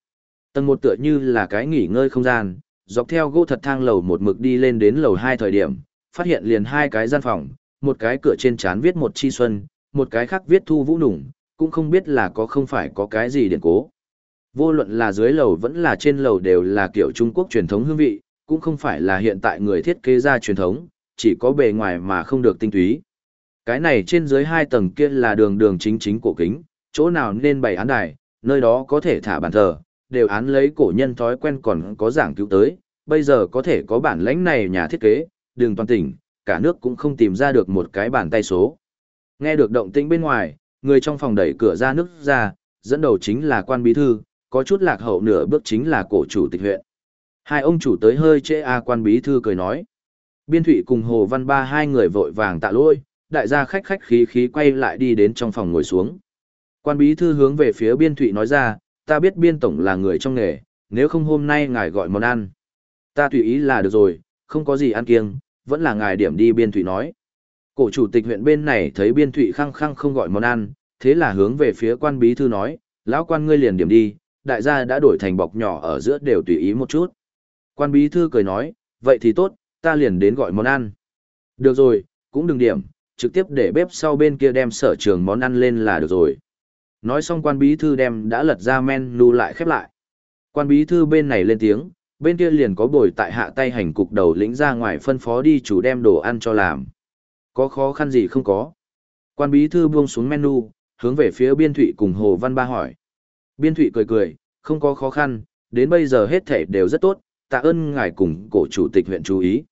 Tầng một tựa như là cái nghỉ ngơi không gian, dọc theo gỗ thật thang lầu một mực đi lên đến lầu hai thời điểm, phát hiện liền hai cái gian phòng, một cái cửa trên trán viết một chi xuân, một cái khác viết thu vũ nùng, cũng không biết là có không phải có cái gì điện cố. Vô luận là dưới lầu vẫn là trên lầu đều là kiểu Trung Quốc truyền thống hương vị, cũng không phải là hiện tại người thiết kế ra truyền thống, chỉ có bề ngoài mà không được tinh túy. Cái này trên dưới hai tầng kia là đường đường chính chính cổ kính, chỗ nào nên bày án đài, nơi đó có thể thả bàn thờ, đều án lấy cổ nhân thói quen còn có giảng cứu tới, bây giờ có thể có bản lãnh này nhà thiết kế, đường toàn tỉnh, cả nước cũng không tìm ra được một cái bàn tay số. Nghe được động tĩnh bên ngoài, người trong phòng đẩy cửa ra nước ra, dẫn đầu chính là quan bí thư, có chút lạc hậu nửa bước chính là cổ chủ tịch huyện. Hai ông chủ tới hơi trễ a quan bí thư cười nói. Biên Thụy cùng Hồ Văn Ba hai người vội vàng tạ lỗi, đại gia khách khách khí khí quay lại đi đến trong phòng ngồi xuống. Quan bí thư hướng về phía Biên Thụy nói ra, ta biết Biên Tổng là người trong nghề, nếu không hôm nay ngài gọi món ăn. Ta tùy ý là được rồi, không có gì ăn kiêng, vẫn là ngài điểm đi Biên Thụy nói. Cổ chủ tịch huyện bên này thấy Biên Thụy khăng khăng không gọi món ăn, thế là hướng về phía quan bí thư nói, lão quan ngươi liền điểm đi, đại gia đã đổi thành bọc nhỏ ở giữa đều tùy ý một chút. Quan bí thư cười nói, vậy thì tốt, ta liền đến gọi món ăn. Được rồi, cũng đừng điểm, trực tiếp để bếp sau bên kia đem sở trường món ăn lên là được rồi. Nói xong quan bí thư đem đã lật ra menu lại khép lại. Quan bí thư bên này lên tiếng, bên kia liền có bồi tại hạ tay hành cục đầu lĩnh ra ngoài phân phó đi chủ đem đồ ăn cho làm. Có khó khăn gì không có. Quan bí thư buông xuống menu, hướng về phía biên thụy cùng Hồ Văn Ba hỏi. Biên thụy cười cười, không có khó khăn, đến bây giờ hết thể đều rất tốt, tạ ơn ngài cùng cổ chủ tịch huyện chú ý.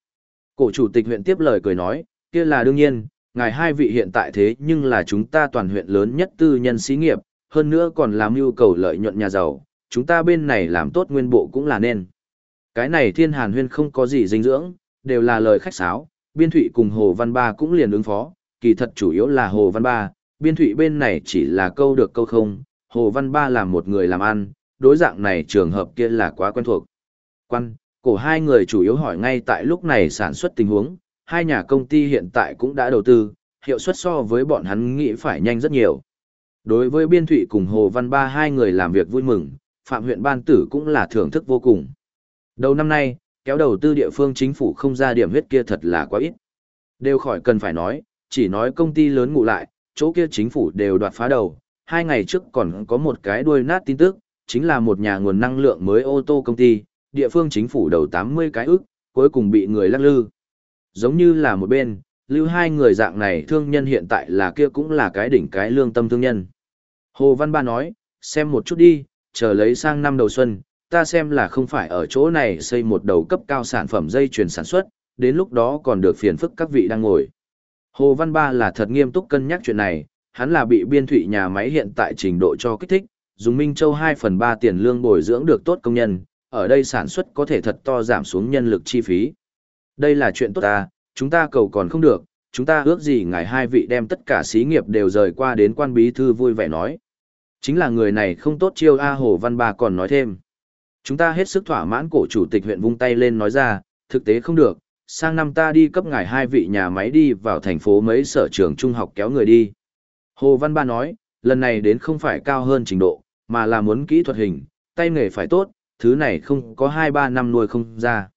Cổ chủ tịch huyện tiếp lời cười nói, kia là đương nhiên, ngài hai vị hiện tại thế nhưng là chúng ta toàn huyện lớn nhất tư nhân xí nghiệp, hơn nữa còn làm yêu cầu lợi nhuận nhà giàu, chúng ta bên này làm tốt nguyên bộ cũng là nên. Cái này thiên hàn huyên không có gì dinh dưỡng, đều là lời khách sáo, biên thụy cùng Hồ Văn Ba cũng liền ứng phó, kỳ thật chủ yếu là Hồ Văn Ba, biên thụy bên này chỉ là câu được câu không, Hồ Văn Ba là một người làm ăn, đối dạng này trường hợp kia là quá quen thuộc. Quan, cổ hai người chủ yếu hỏi ngay tại lúc này sản xuất tình huống, hai nhà công ty hiện tại cũng đã đầu tư, hiệu suất so với bọn hắn nghĩ phải nhanh rất nhiều. Đối với Biên Thụy cùng Hồ Văn Ba hai người làm việc vui mừng, Phạm huyện ban tử cũng là thưởng thức vô cùng. Đầu năm nay, kéo đầu tư địa phương chính phủ không ra điểm huyết kia thật là quá ít. Đều khỏi cần phải nói, chỉ nói công ty lớn ngủ lại, chỗ kia chính phủ đều đoạt phá đầu. Hai ngày trước còn có một cái đuôi nát tin tức, chính là một nhà nguồn năng lượng mới ô tô công ty, địa phương chính phủ đầu 80 cái ức, cuối cùng bị người lắc lư. Giống như là một bên, lưu hai người dạng này thương nhân hiện tại là kia cũng là cái đỉnh cái lương tâm thương nhân. Hồ Văn Ba nói, xem một chút đi, chờ lấy sang năm đầu xuân, ta xem là không phải ở chỗ này xây một đầu cấp cao sản phẩm dây chuyền sản xuất, đến lúc đó còn được phiền phức các vị đang ngồi. Hồ Văn Ba là thật nghiêm túc cân nhắc chuyện này, hắn là bị biên thủy nhà máy hiện tại trình độ cho kích thích, dùng Minh Châu 2 phần 3 tiền lương bồi dưỡng được tốt công nhân, ở đây sản xuất có thể thật to giảm xuống nhân lực chi phí. Đây là chuyện tốt ta, chúng ta cầu còn không được, chúng ta ước gì ngài hai vị đem tất cả xí nghiệp đều rời qua đến quan bí thư vui vẻ nói. Chính là người này không tốt chiêu A Hồ Văn Ba còn nói thêm. Chúng ta hết sức thỏa mãn cổ chủ tịch huyện vung tay lên nói ra, thực tế không được, sang năm ta đi cấp ngài hai vị nhà máy đi vào thành phố mấy sở trường trung học kéo người đi. Hồ Văn Ba nói, lần này đến không phải cao hơn trình độ, mà là muốn kỹ thuật hình, tay nghề phải tốt, thứ này không có 2-3 năm nuôi không ra.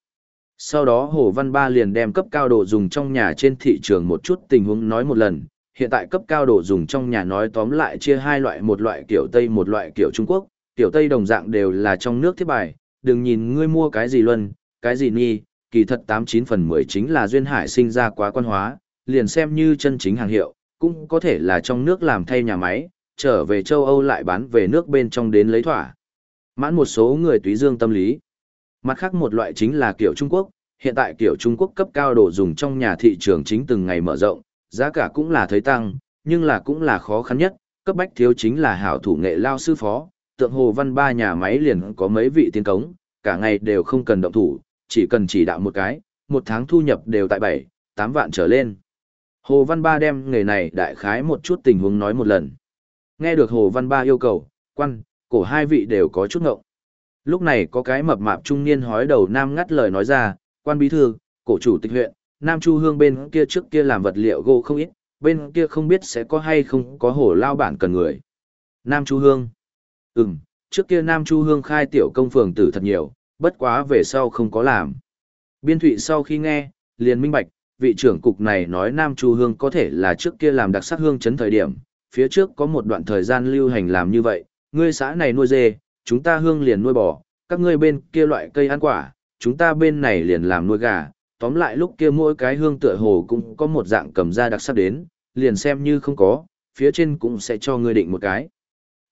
Sau đó Hồ Văn Ba liền đem cấp cao đồ dùng trong nhà trên thị trường một chút tình huống nói một lần. Hiện tại cấp cao đồ dùng trong nhà nói tóm lại chia hai loại một loại kiểu Tây một loại kiểu Trung Quốc. Kiểu Tây đồng dạng đều là trong nước thiết bài, đừng nhìn ngươi mua cái gì luân, cái gì nghi, kỳ thật 89 phần 10 chính là duyên hải sinh ra quá quan hóa, liền xem như chân chính hàng hiệu, cũng có thể là trong nước làm thay nhà máy, trở về châu Âu lại bán về nước bên trong đến lấy thỏa. Mãn một số người túy dương tâm lý. Mặt khác một loại chính là kiểu Trung Quốc, hiện tại kiểu Trung Quốc cấp cao đồ dùng trong nhà thị trường chính từng ngày mở rộng, giá cả cũng là thấy tăng, nhưng là cũng là khó khăn nhất, cấp bách thiếu chính là hảo thủ nghệ lao sư phó, tượng hồ văn ba nhà máy liền có mấy vị tiên cống, cả ngày đều không cần động thủ, chỉ cần chỉ đạo một cái, một tháng thu nhập đều tại 7, 8 vạn trở lên. Hồ Văn Ba đem nghề này đại khái một chút tình huống nói một lần. Nghe được Hồ Văn Ba yêu cầu, quan, cổ hai vị đều có chút ngộng. Lúc này có cái mập mạp trung niên hói đầu nam ngắt lời nói ra, quan bí thư, cổ chủ tịch huyện, Nam Chu Hương bên kia trước kia làm vật liệu gỗ không ít, bên kia không biết sẽ có hay không có hồ lao bản cần người. Nam Chu Hương. Ừm, trước kia Nam Chu Hương khai tiểu công phường tử thật nhiều, bất quá về sau không có làm. Biên thụy sau khi nghe, liền minh bạch, vị trưởng cục này nói Nam Chu Hương có thể là trước kia làm đặc sắc hương chấn thời điểm, phía trước có một đoạn thời gian lưu hành làm như vậy, ngươi xã này nuôi dê, chúng ta hương liền nuôi bò, các ngươi bên kia loại cây ăn quả, chúng ta bên này liền làm nuôi gà, tóm lại lúc kia mỗi cái hương tựa hồ cũng có một dạng cầm ra đặc sắc đến, liền xem như không có, phía trên cũng sẽ cho ngươi định một cái.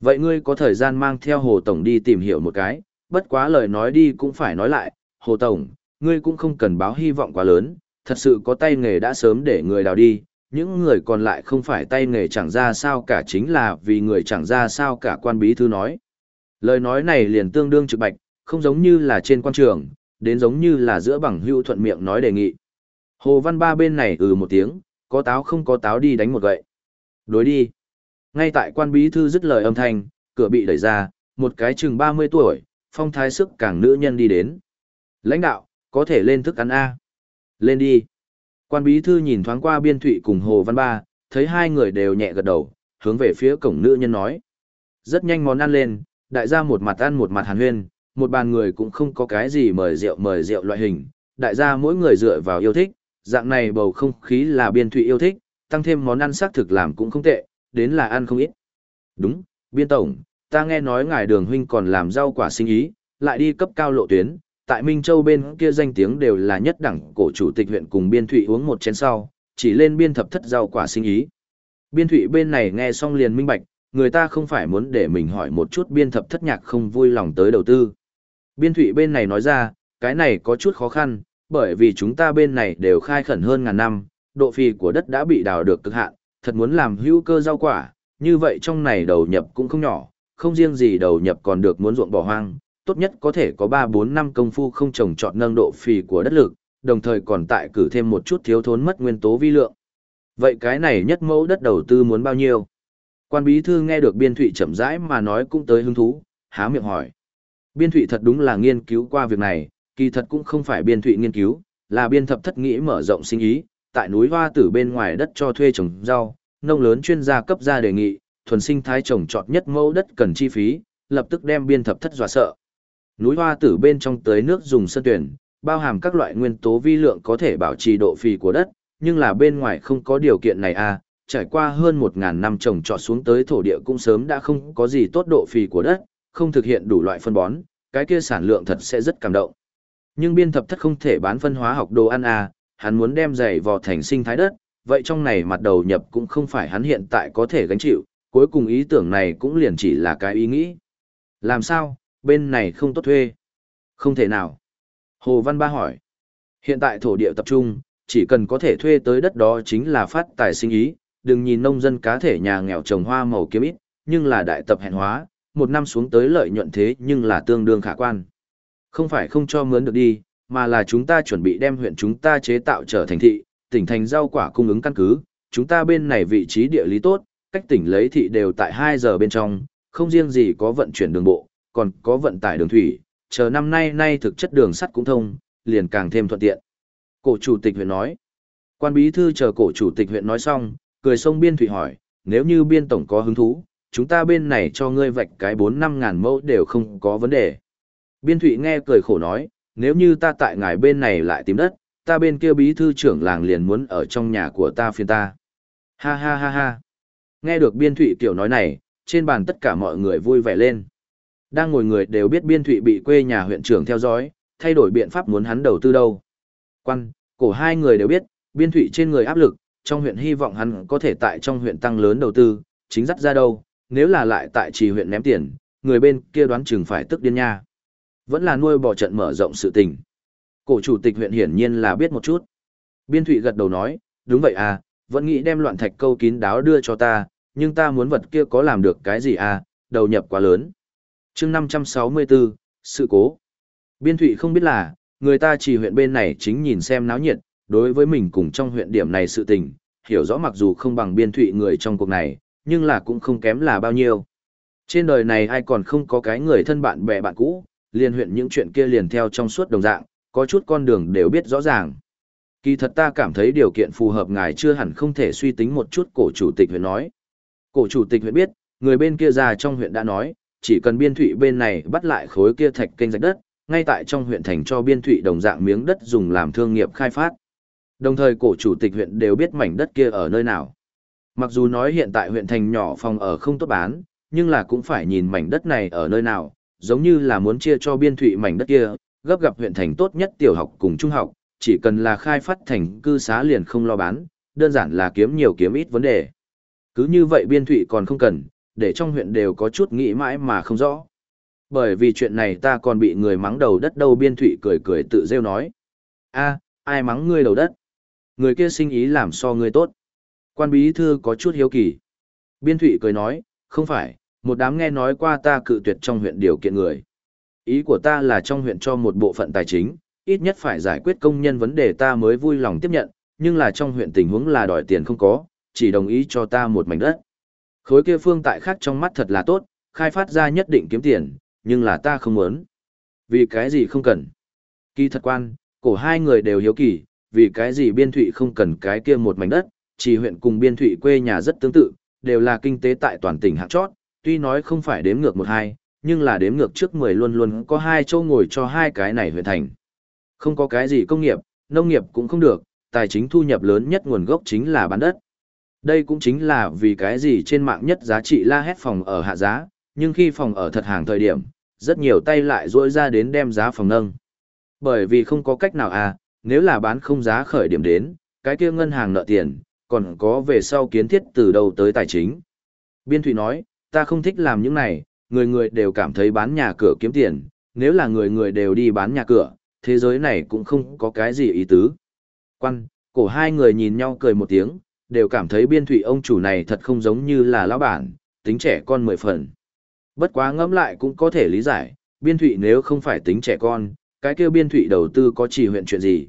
Vậy ngươi có thời gian mang theo Hồ Tổng đi tìm hiểu một cái, bất quá lời nói đi cũng phải nói lại, Hồ Tổng, ngươi cũng không cần báo hy vọng quá lớn, thật sự có tay nghề đã sớm để người đào đi, những người còn lại không phải tay nghề chẳng ra sao cả chính là vì người chẳng ra sao cả quan bí thư nói. Lời nói này liền tương đương trực bạch, không giống như là trên quan trường, đến giống như là giữa bằng hữu thuận miệng nói đề nghị. Hồ Văn Ba bên này ừ một tiếng, có táo không có táo đi đánh một gậy. Đối đi. Ngay tại quan bí thư dứt lời âm thanh, cửa bị đẩy ra, một cái chừng 30 tuổi, phong thái sức càng nữ nhân đi đến. Lãnh đạo, có thể lên thức ăn A. Lên đi. Quan bí thư nhìn thoáng qua biên thụy cùng Hồ Văn Ba, thấy hai người đều nhẹ gật đầu, hướng về phía cổng nữ nhân nói. Rất nhanh món ăn lên, đại gia một mặt ăn một mặt hàn huyên, một bàn người cũng không có cái gì mời rượu mời rượu loại hình, đại gia mỗi người dựa vào yêu thích, dạng này bầu không khí là biên thụy yêu thích, tăng thêm món ăn xác thực làm cũng không tệ, đến là ăn không ít. Đúng, biên tổng, ta nghe nói ngài đường huynh còn làm rau quả sinh ý, lại đi cấp cao lộ tuyến, tại Minh Châu bên kia danh tiếng đều là nhất đẳng cổ chủ tịch huyện cùng biên thụy uống một chén sau, chỉ lên biên thập thất rau quả sinh ý. Biên thụy bên này nghe xong liền minh bạch, người ta không phải muốn để mình hỏi một chút biên thập thất nhạc không vui lòng tới đầu tư. Biên thụy bên này nói ra, cái này có chút khó khăn, bởi vì chúng ta bên này đều khai khẩn hơn ngàn năm, độ phì của đất đã bị đào được cực hạn, thật muốn làm hữu cơ rau quả, như vậy trong này đầu nhập cũng không nhỏ, không riêng gì đầu nhập còn được muốn ruộng bỏ hoang, tốt nhất có thể có 3-4 năm công phu không trồng trọt nâng độ phì của đất lực, đồng thời còn tại cử thêm một chút thiếu thốn mất nguyên tố vi lượng. Vậy cái này nhất mẫu đất đầu tư muốn bao nhiêu? Quan bí thư nghe được biên thụy chậm rãi mà nói cũng tới hứng thú, há miệng hỏi. Biên thụy thật đúng là nghiên cứu qua việc này, kỳ thật cũng không phải biên thụy nghiên cứu, là biên thập thất nghĩ mở rộng sinh ý, tại núi hoa tử bên ngoài đất cho thuê trồng rau, nông lớn chuyên gia cấp ra đề nghị, thuần sinh thái trồng trọt nhất mẫu đất cần chi phí, lập tức đem biên thập thất dọa sợ. Núi hoa tử bên trong tới nước dùng sơn tuyển, bao hàm các loại nguyên tố vi lượng có thể bảo trì độ phì của đất, nhưng là bên ngoài không có điều kiện này à, trải qua hơn 1.000 năm trồng trọt xuống tới thổ địa cũng sớm đã không có gì tốt độ phì của đất, không thực hiện đủ loại phân bón, cái kia sản lượng thật sẽ rất cảm động. Nhưng biên thập thất không thể bán phân hóa học đồ ăn à, hắn muốn đem giày vò thành sinh thái đất, vậy trong này mặt đầu nhập cũng không phải hắn hiện tại có thể gánh chịu, cuối cùng ý tưởng này cũng liền chỉ là cái ý nghĩ. Làm sao, bên này không tốt thuê? Không thể nào. Hồ Văn Ba hỏi. Hiện tại thổ địa tập trung, chỉ cần có thể thuê tới đất đó chính là phát tài sinh ý, đừng nhìn nông dân cá thể nhà nghèo trồng hoa màu kiếm ít, nhưng là đại tập hẹn hóa, một năm xuống tới lợi nhuận thế nhưng là tương đương khả quan. Không phải không cho mướn được đi, mà là chúng ta chuẩn bị đem huyện chúng ta chế tạo trở thành thị, tỉnh thành rau quả cung ứng căn cứ, chúng ta bên này vị trí địa lý tốt, cách tỉnh lấy thị đều tại 2 giờ bên trong, không riêng gì có vận chuyển đường bộ, còn có vận tải đường thủy, chờ năm nay nay thực chất đường sắt cũng thông, liền càng thêm thuận tiện. Cổ chủ tịch huyện nói. Quan bí thư chờ cổ chủ tịch huyện nói xong, cười sông biên thủy hỏi, nếu như biên tổng có hứng thú, chúng ta bên này cho ngươi vạch cái 4-5 ngàn mẫu đều không có vấn đề. Biên thủy nghe cười khổ nói, nếu như ta tại ngài bên này lại tìm đất, ta bên kia bí thư trưởng làng liền muốn ở trong nhà của ta phiên ta. Ha ha ha ha. Nghe được biên thủy tiểu nói này, trên bàn tất cả mọi người vui vẻ lên. Đang ngồi người đều biết biên thụy bị quê nhà huyện trưởng theo dõi, thay đổi biện pháp muốn hắn đầu tư đâu. Quan, cổ hai người đều biết, biên thụy trên người áp lực, trong huyện hy vọng hắn có thể tại trong huyện tăng lớn đầu tư, chính dắt ra đâu, nếu là lại tại trì huyện ném tiền, người bên kia đoán chừng phải tức điên nha. Vẫn là nuôi bỏ trận mở rộng sự tình. Cổ chủ tịch huyện hiển nhiên là biết một chút. Biên thụy gật đầu nói, đúng vậy à, vẫn nghĩ đem loạn thạch câu kín đáo đưa cho ta, nhưng ta muốn vật kia có làm được cái gì à, đầu nhập quá lớn chương 564, sự cố. Biên thụy không biết là, người ta chỉ huyện bên này chính nhìn xem náo nhiệt, đối với mình cùng trong huyện điểm này sự tình, hiểu rõ mặc dù không bằng biên thụy người trong cuộc này, nhưng là cũng không kém là bao nhiêu. Trên đời này ai còn không có cái người thân bạn bè bạn cũ, liền huyện những chuyện kia liền theo trong suốt đồng dạng, có chút con đường đều biết rõ ràng. Kỳ thật ta cảm thấy điều kiện phù hợp ngài chưa hẳn không thể suy tính một chút cổ chủ tịch huyện nói. Cổ chủ tịch huyện biết, người bên kia già trong huyện đã nói, chỉ cần biên thụy bên này bắt lại khối kia thạch kênh rạch đất, ngay tại trong huyện thành cho biên thụy đồng dạng miếng đất dùng làm thương nghiệp khai phát. Đồng thời cổ chủ tịch huyện đều biết mảnh đất kia ở nơi nào. Mặc dù nói hiện tại huyện thành nhỏ phòng ở không tốt bán, nhưng là cũng phải nhìn mảnh đất này ở nơi nào, giống như là muốn chia cho biên thụy mảnh đất kia, gấp gặp huyện thành tốt nhất tiểu học cùng trung học, chỉ cần là khai phát thành cư xá liền không lo bán, đơn giản là kiếm nhiều kiếm ít vấn đề. Cứ như vậy biên thụy còn không cần, để trong huyện đều có chút nghĩ mãi mà không rõ. Bởi vì chuyện này ta còn bị người mắng đầu đất đâu biên thụy cười cười tự rêu nói. a ai mắng ngươi đầu đất? Người kia sinh ý làm so ngươi tốt. Quan bí thư có chút hiếu kỳ. Biên thụy cười nói, không phải, một đám nghe nói qua ta cự tuyệt trong huyện điều kiện người. Ý của ta là trong huyện cho một bộ phận tài chính, ít nhất phải giải quyết công nhân vấn đề ta mới vui lòng tiếp nhận, nhưng là trong huyện tình huống là đòi tiền không có, chỉ đồng ý cho ta một mảnh đất. Khối kia phương tại khác trong mắt thật là tốt, khai phát ra nhất định kiếm tiền, nhưng là ta không muốn. Vì cái gì không cần? Kỳ thật quan, cổ hai người đều hiếu kỳ, vì cái gì biên thụy không cần cái kia một mảnh đất, chỉ huyện cùng biên thụy quê nhà rất tương tự, đều là kinh tế tại toàn tỉnh hạng chót, tuy nói không phải đếm ngược một hai, nhưng là đếm ngược trước 10 luôn luôn có hai châu ngồi cho hai cái này huyện thành. Không có cái gì công nghiệp, nông nghiệp cũng không được, tài chính thu nhập lớn nhất nguồn gốc chính là bán đất. Đây cũng chính là vì cái gì trên mạng nhất giá trị la hét phòng ở hạ giá, nhưng khi phòng ở thật hàng thời điểm, rất nhiều tay lại rỗi ra đến đem giá phòng nâng. Bởi vì không có cách nào à, nếu là bán không giá khởi điểm đến, cái kia ngân hàng nợ tiền, còn có về sau kiến thiết từ đầu tới tài chính. Biên Thụy nói, ta không thích làm những này, người người đều cảm thấy bán nhà cửa kiếm tiền, nếu là người người đều đi bán nhà cửa, thế giới này cũng không có cái gì ý tứ. Quan, cổ hai người nhìn nhau cười một tiếng, đều cảm thấy biên thủy ông chủ này thật không giống như là lão bản, tính trẻ con mười phần. Bất quá ngẫm lại cũng có thể lý giải, biên thủy nếu không phải tính trẻ con, cái kêu biên thủy đầu tư có chỉ huyện chuyện gì.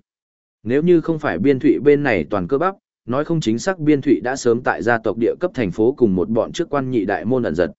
Nếu như không phải biên thủy bên này toàn cơ bắp, nói không chính xác biên thủy đã sớm tại gia tộc địa cấp thành phố cùng một bọn chức quan nhị đại môn ẩn giật.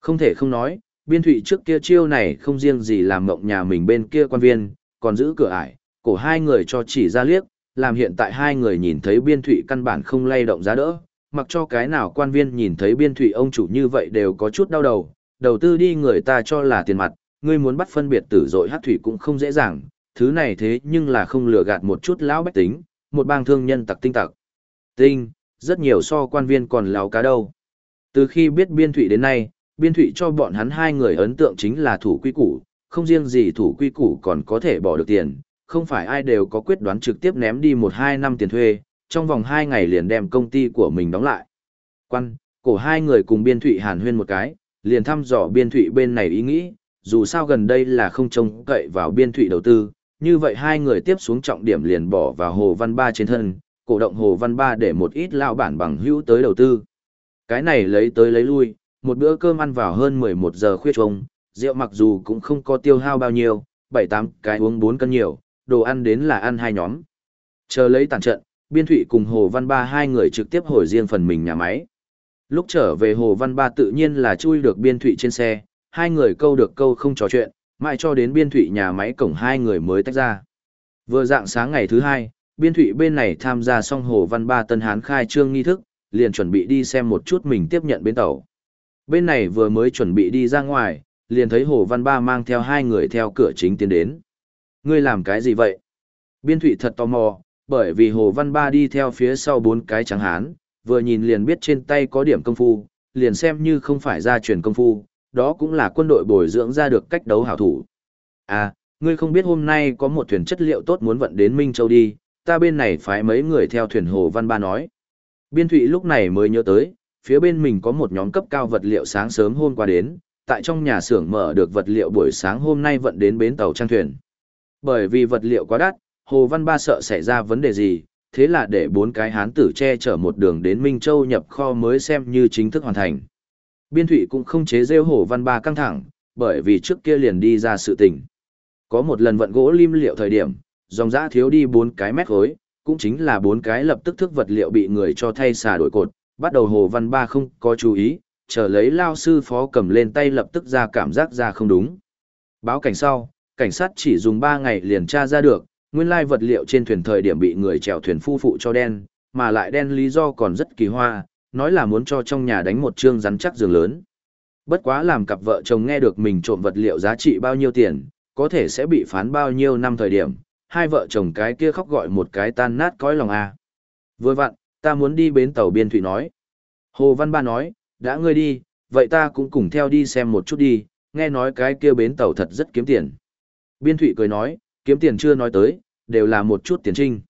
Không thể không nói, biên thủy trước kia chiêu này không riêng gì làm mộng nhà mình bên kia quan viên, còn giữ cửa ải, cổ hai người cho chỉ ra liếc, làm hiện tại hai người nhìn thấy biên thụy căn bản không lay động giá đỡ, mặc cho cái nào quan viên nhìn thấy biên thụy ông chủ như vậy đều có chút đau đầu, đầu tư đi người ta cho là tiền mặt, ngươi muốn bắt phân biệt tử dội hát thủy cũng không dễ dàng, thứ này thế nhưng là không lừa gạt một chút lão bách tính, một bang thương nhân tặc tinh tặc. Tinh, rất nhiều so quan viên còn láo cá đâu. Từ khi biết biên thụy đến nay, biên thụy cho bọn hắn hai người ấn tượng chính là thủ quy củ, không riêng gì thủ quy củ còn có thể bỏ được tiền, không phải ai đều có quyết đoán trực tiếp ném đi một hai năm tiền thuê, trong vòng hai ngày liền đem công ty của mình đóng lại. Quan, cổ hai người cùng biên thụy hàn huyên một cái, liền thăm dò biên thụy bên này ý nghĩ, dù sao gần đây là không trông cậy vào biên thụy đầu tư, như vậy hai người tiếp xuống trọng điểm liền bỏ vào Hồ Văn Ba trên thân, cổ động Hồ Văn Ba để một ít lao bản bằng hữu tới đầu tư. Cái này lấy tới lấy lui, một bữa cơm ăn vào hơn 11 giờ khuya trông, rượu mặc dù cũng không có tiêu hao bao nhiêu, 7-8 cái uống 4 cân nhiều, đồ ăn đến là ăn hai nhóm. Chờ lấy tàn trận, Biên Thụy cùng Hồ Văn Ba hai người trực tiếp hồi riêng phần mình nhà máy. Lúc trở về Hồ Văn Ba tự nhiên là chui được Biên Thụy trên xe, hai người câu được câu không trò chuyện, mãi cho đến Biên Thụy nhà máy cổng hai người mới tách ra. Vừa dạng sáng ngày thứ hai, Biên Thụy bên này tham gia xong Hồ Văn Ba Tân Hán khai trương nghi thức, liền chuẩn bị đi xem một chút mình tiếp nhận bên tàu. Bên này vừa mới chuẩn bị đi ra ngoài, liền thấy Hồ Văn Ba mang theo hai người theo cửa chính tiến đến. Ngươi làm cái gì vậy? Biên Thụy thật tò mò, bởi vì Hồ Văn Ba đi theo phía sau bốn cái trắng hán, vừa nhìn liền biết trên tay có điểm công phu, liền xem như không phải ra truyền công phu, đó cũng là quân đội bồi dưỡng ra được cách đấu hảo thủ. À, ngươi không biết hôm nay có một thuyền chất liệu tốt muốn vận đến Minh Châu đi, ta bên này phái mấy người theo thuyền Hồ Văn Ba nói. Biên Thụy lúc này mới nhớ tới, phía bên mình có một nhóm cấp cao vật liệu sáng sớm hôm qua đến, tại trong nhà xưởng mở được vật liệu buổi sáng hôm nay vận đến bến tàu trang thuyền. Bởi vì vật liệu quá đắt, Hồ Văn Ba sợ xảy ra vấn đề gì, thế là để bốn cái hán tử che chở một đường đến Minh Châu nhập kho mới xem như chính thức hoàn thành. Biên Thụy cũng không chế rêu Hồ Văn Ba căng thẳng, bởi vì trước kia liền đi ra sự tình. Có một lần vận gỗ lim liệu thời điểm, dòng giã thiếu đi bốn cái mét khối, cũng chính là bốn cái lập tức thức vật liệu bị người cho thay xà đổi cột, bắt đầu Hồ Văn Ba không có chú ý, chờ lấy lao sư phó cầm lên tay lập tức ra cảm giác ra không đúng. Báo cảnh sau, cảnh sát chỉ dùng 3 ngày liền tra ra được, nguyên lai vật liệu trên thuyền thời điểm bị người chèo thuyền phu phụ cho đen, mà lại đen lý do còn rất kỳ hoa, nói là muốn cho trong nhà đánh một trương rắn chắc giường lớn. Bất quá làm cặp vợ chồng nghe được mình trộm vật liệu giá trị bao nhiêu tiền, có thể sẽ bị phán bao nhiêu năm thời điểm, hai vợ chồng cái kia khóc gọi một cái tan nát cõi lòng a. À. Vừa vặn, ta muốn đi bến tàu biên thủy nói. Hồ Văn Ba nói, đã ngươi đi, vậy ta cũng cùng theo đi xem một chút đi, nghe nói cái kia bến tàu thật rất kiếm tiền. Biên Thụy cười nói, kiếm tiền chưa nói tới, đều là một chút tiền trinh.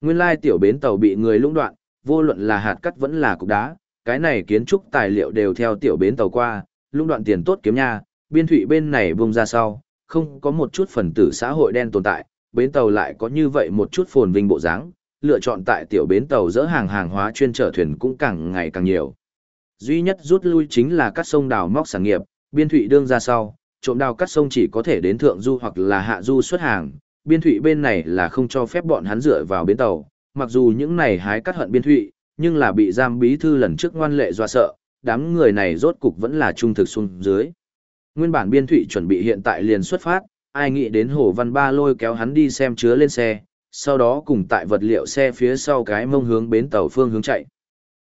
Nguyên lai tiểu bến tàu bị người lũng đoạn, vô luận là hạt cắt vẫn là cục đá, cái này kiến trúc tài liệu đều theo tiểu bến tàu qua, lũng đoạn tiền tốt kiếm nha, biên thủy bên này vùng ra sau, không có một chút phần tử xã hội đen tồn tại, bến tàu lại có như vậy một chút phồn vinh bộ dáng, lựa chọn tại tiểu bến tàu dỡ hàng hàng hóa chuyên trở thuyền cũng càng ngày càng nhiều. Duy nhất rút lui chính là các sông đào móc sản nghiệp, biên thủy đương ra sau, trộm đào cắt sông chỉ có thể đến thượng du hoặc là hạ du xuất hàng, biên thụy bên này là không cho phép bọn hắn dựa vào bến tàu, mặc dù những này hái cắt hận biên thụy, nhưng là bị giam bí thư lần trước ngoan lệ dọa sợ, đám người này rốt cục vẫn là trung thực xuống dưới. Nguyên bản biên thụy chuẩn bị hiện tại liền xuất phát, ai nghĩ đến Hồ Văn Ba lôi kéo hắn đi xem chứa lên xe, sau đó cùng tại vật liệu xe phía sau cái mông hướng bến tàu phương hướng chạy.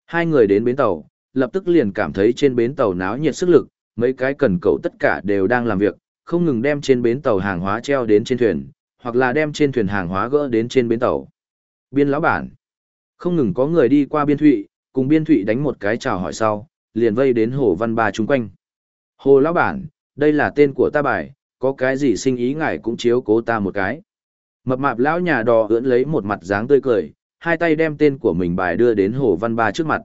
Hai người đến bến tàu, lập tức liền cảm thấy trên bến tàu náo nhiệt sức lực, mấy cái cần cậu tất cả đều đang làm việc, không ngừng đem trên bến tàu hàng hóa treo đến trên thuyền, hoặc là đem trên thuyền hàng hóa gỡ đến trên bến tàu. Biên lão bản. Không ngừng có người đi qua biên thụy, cùng biên thụy đánh một cái chào hỏi sau, liền vây đến hồ văn ba chung quanh. Hồ lão bản, đây là tên của ta bài, có cái gì sinh ý ngài cũng chiếu cố ta một cái. Mập mạp lão nhà đò ưỡn lấy một mặt dáng tươi cười, hai tay đem tên của mình bài đưa đến Hồ Văn Ba trước mặt.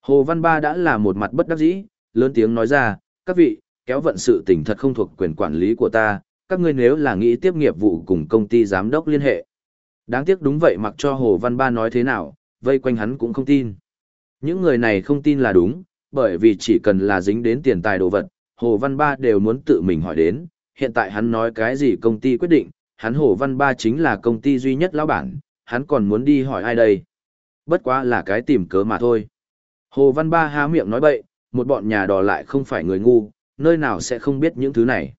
Hồ Văn Ba đã là một mặt bất đắc dĩ, lớn tiếng nói ra, các vị, kéo vận sự tình thật không thuộc quyền quản lý của ta, các ngươi nếu là nghĩ tiếp nghiệp vụ cùng công ty giám đốc liên hệ. Đáng tiếc đúng vậy mặc cho Hồ Văn Ba nói thế nào, vây quanh hắn cũng không tin. Những người này không tin là đúng, bởi vì chỉ cần là dính đến tiền tài đồ vật, Hồ Văn Ba đều muốn tự mình hỏi đến, hiện tại hắn nói cái gì công ty quyết định, hắn Hồ Văn Ba chính là công ty duy nhất lão bản, hắn còn muốn đi hỏi ai đây. Bất quá là cái tìm cớ mà thôi. Hồ Văn Ba há miệng nói bậy, một bọn nhà đò lại không phải người ngu, nơi nào sẽ không biết những thứ này.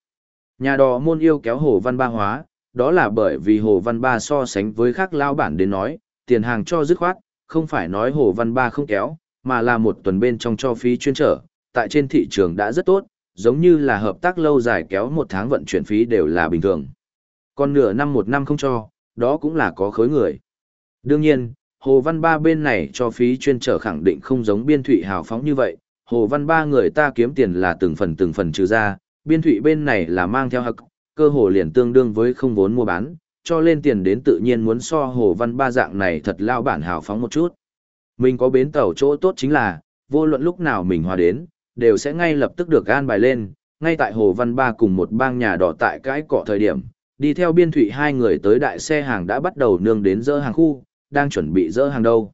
Nhà đò môn yêu kéo Hồ Văn Ba hóa, đó là bởi vì Hồ Văn Ba so sánh với khác lao bản đến nói, tiền hàng cho dứt khoát, không phải nói Hồ Văn Ba không kéo, mà là một tuần bên trong cho phí chuyên trở, tại trên thị trường đã rất tốt, giống như là hợp tác lâu dài kéo một tháng vận chuyển phí đều là bình thường. Còn nửa năm một năm không cho, đó cũng là có khối người. Đương nhiên, Hồ Văn Ba bên này cho phí chuyên trở khẳng định không giống biên thụy hào phóng như vậy, Hồ Văn Ba người ta kiếm tiền là từng phần từng phần trừ ra, biên thụy bên này là mang theo hậc, cơ hồ liền tương đương với không vốn mua bán, cho lên tiền đến tự nhiên muốn so Hồ Văn Ba dạng này thật lao bản hào phóng một chút. Mình có bến tàu chỗ tốt chính là, vô luận lúc nào mình hòa đến, đều sẽ ngay lập tức được gan bài lên, ngay tại Hồ Văn Ba cùng một bang nhà đỏ tại cái cọ thời điểm, đi theo biên thụy hai người tới đại xe hàng đã bắt đầu nương đến dỡ hàng khu, đang chuẩn bị dỡ hàng đâu.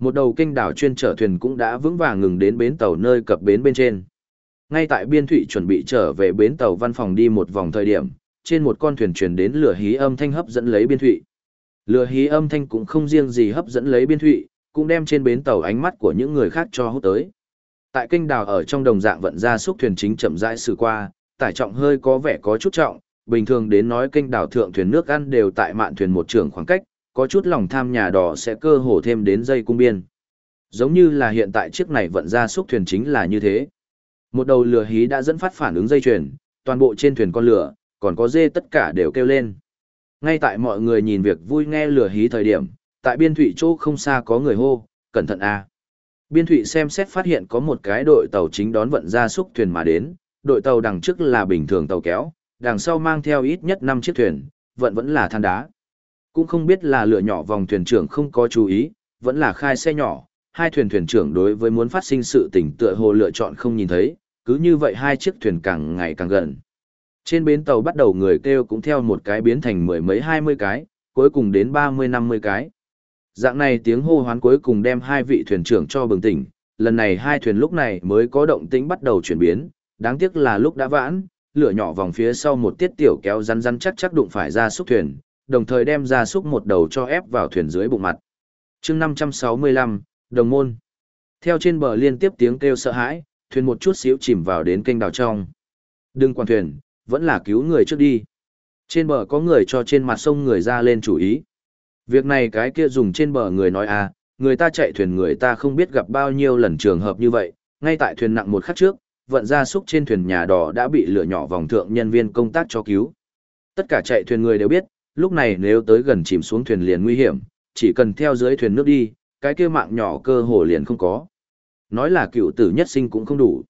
Một đầu kênh đảo chuyên chở thuyền cũng đã vững vàng ngừng đến bến tàu nơi cập bến bên trên. Ngay tại biên thủy chuẩn bị trở về bến tàu văn phòng đi một vòng thời điểm, trên một con thuyền truyền đến lửa hí âm thanh hấp dẫn lấy biên thủy. Lửa hí âm thanh cũng không riêng gì hấp dẫn lấy biên thủy, cũng đem trên bến tàu ánh mắt của những người khác cho hút tới. Tại kênh đào ở trong đồng dạng vận ra xúc thuyền chính chậm rãi xử qua, tải trọng hơi có vẻ có chút trọng, bình thường đến nói kênh đào thượng thuyền nước ăn đều tại mạn thuyền một trường khoảng cách, có chút lòng tham nhà đỏ sẽ cơ hồ thêm đến dây cung biên. Giống như là hiện tại chiếc này vận ra xúc thuyền chính là như thế. Một đầu lửa hí đã dẫn phát phản ứng dây chuyền, toàn bộ trên thuyền con lửa, còn có dê tất cả đều kêu lên. Ngay tại mọi người nhìn việc vui nghe lửa hí thời điểm, tại biên thủy chỗ không xa có người hô, cẩn thận a. Biên thủy xem xét phát hiện có một cái đội tàu chính đón vận ra xúc thuyền mà đến, đội tàu đằng trước là bình thường tàu kéo, đằng sau mang theo ít nhất 5 chiếc thuyền, vận vẫn là than đá. Cũng không biết là lửa nhỏ vòng thuyền trưởng không có chú ý, vẫn là khai xe nhỏ, hai thuyền thuyền trưởng đối với muốn phát sinh sự tình tựa hồ lựa chọn không nhìn thấy, cứ như vậy hai chiếc thuyền càng ngày càng gần. Trên bến tàu bắt đầu người kêu cũng theo một cái biến thành mười mấy hai mươi cái, cuối cùng đến ba mươi năm mươi cái. Dạng này tiếng hô hoán cuối cùng đem hai vị thuyền trưởng cho bừng tỉnh, lần này hai thuyền lúc này mới có động tĩnh bắt đầu chuyển biến, đáng tiếc là lúc đã vãn, lửa nhỏ vòng phía sau một tiết tiểu kéo rắn rắn chắc chắc đụng phải ra xúc thuyền, đồng thời đem ra xúc một đầu cho ép vào thuyền dưới bụng mặt. chương 565, Đồng Môn. Theo trên bờ liên tiếp tiếng kêu sợ hãi, thuyền một chút xíu chìm vào đến kênh đào trong. Đừng quan thuyền, vẫn là cứu người trước đi. Trên bờ có người cho trên mặt sông người ra lên chủ ý. Việc này cái kia dùng trên bờ người nói à, người ta chạy thuyền người ta không biết gặp bao nhiêu lần trường hợp như vậy, ngay tại thuyền nặng một khắc trước, vận ra súc trên thuyền nhà đỏ đã bị lửa nhỏ vòng thượng nhân viên công tác cho cứu. Tất cả chạy thuyền người đều biết, lúc này nếu tới gần chìm xuống thuyền liền nguy hiểm, chỉ cần theo dưới thuyền nước đi, cái kia mạng nhỏ cơ hồ liền không có. Nói là cựu tử nhất sinh cũng không đủ.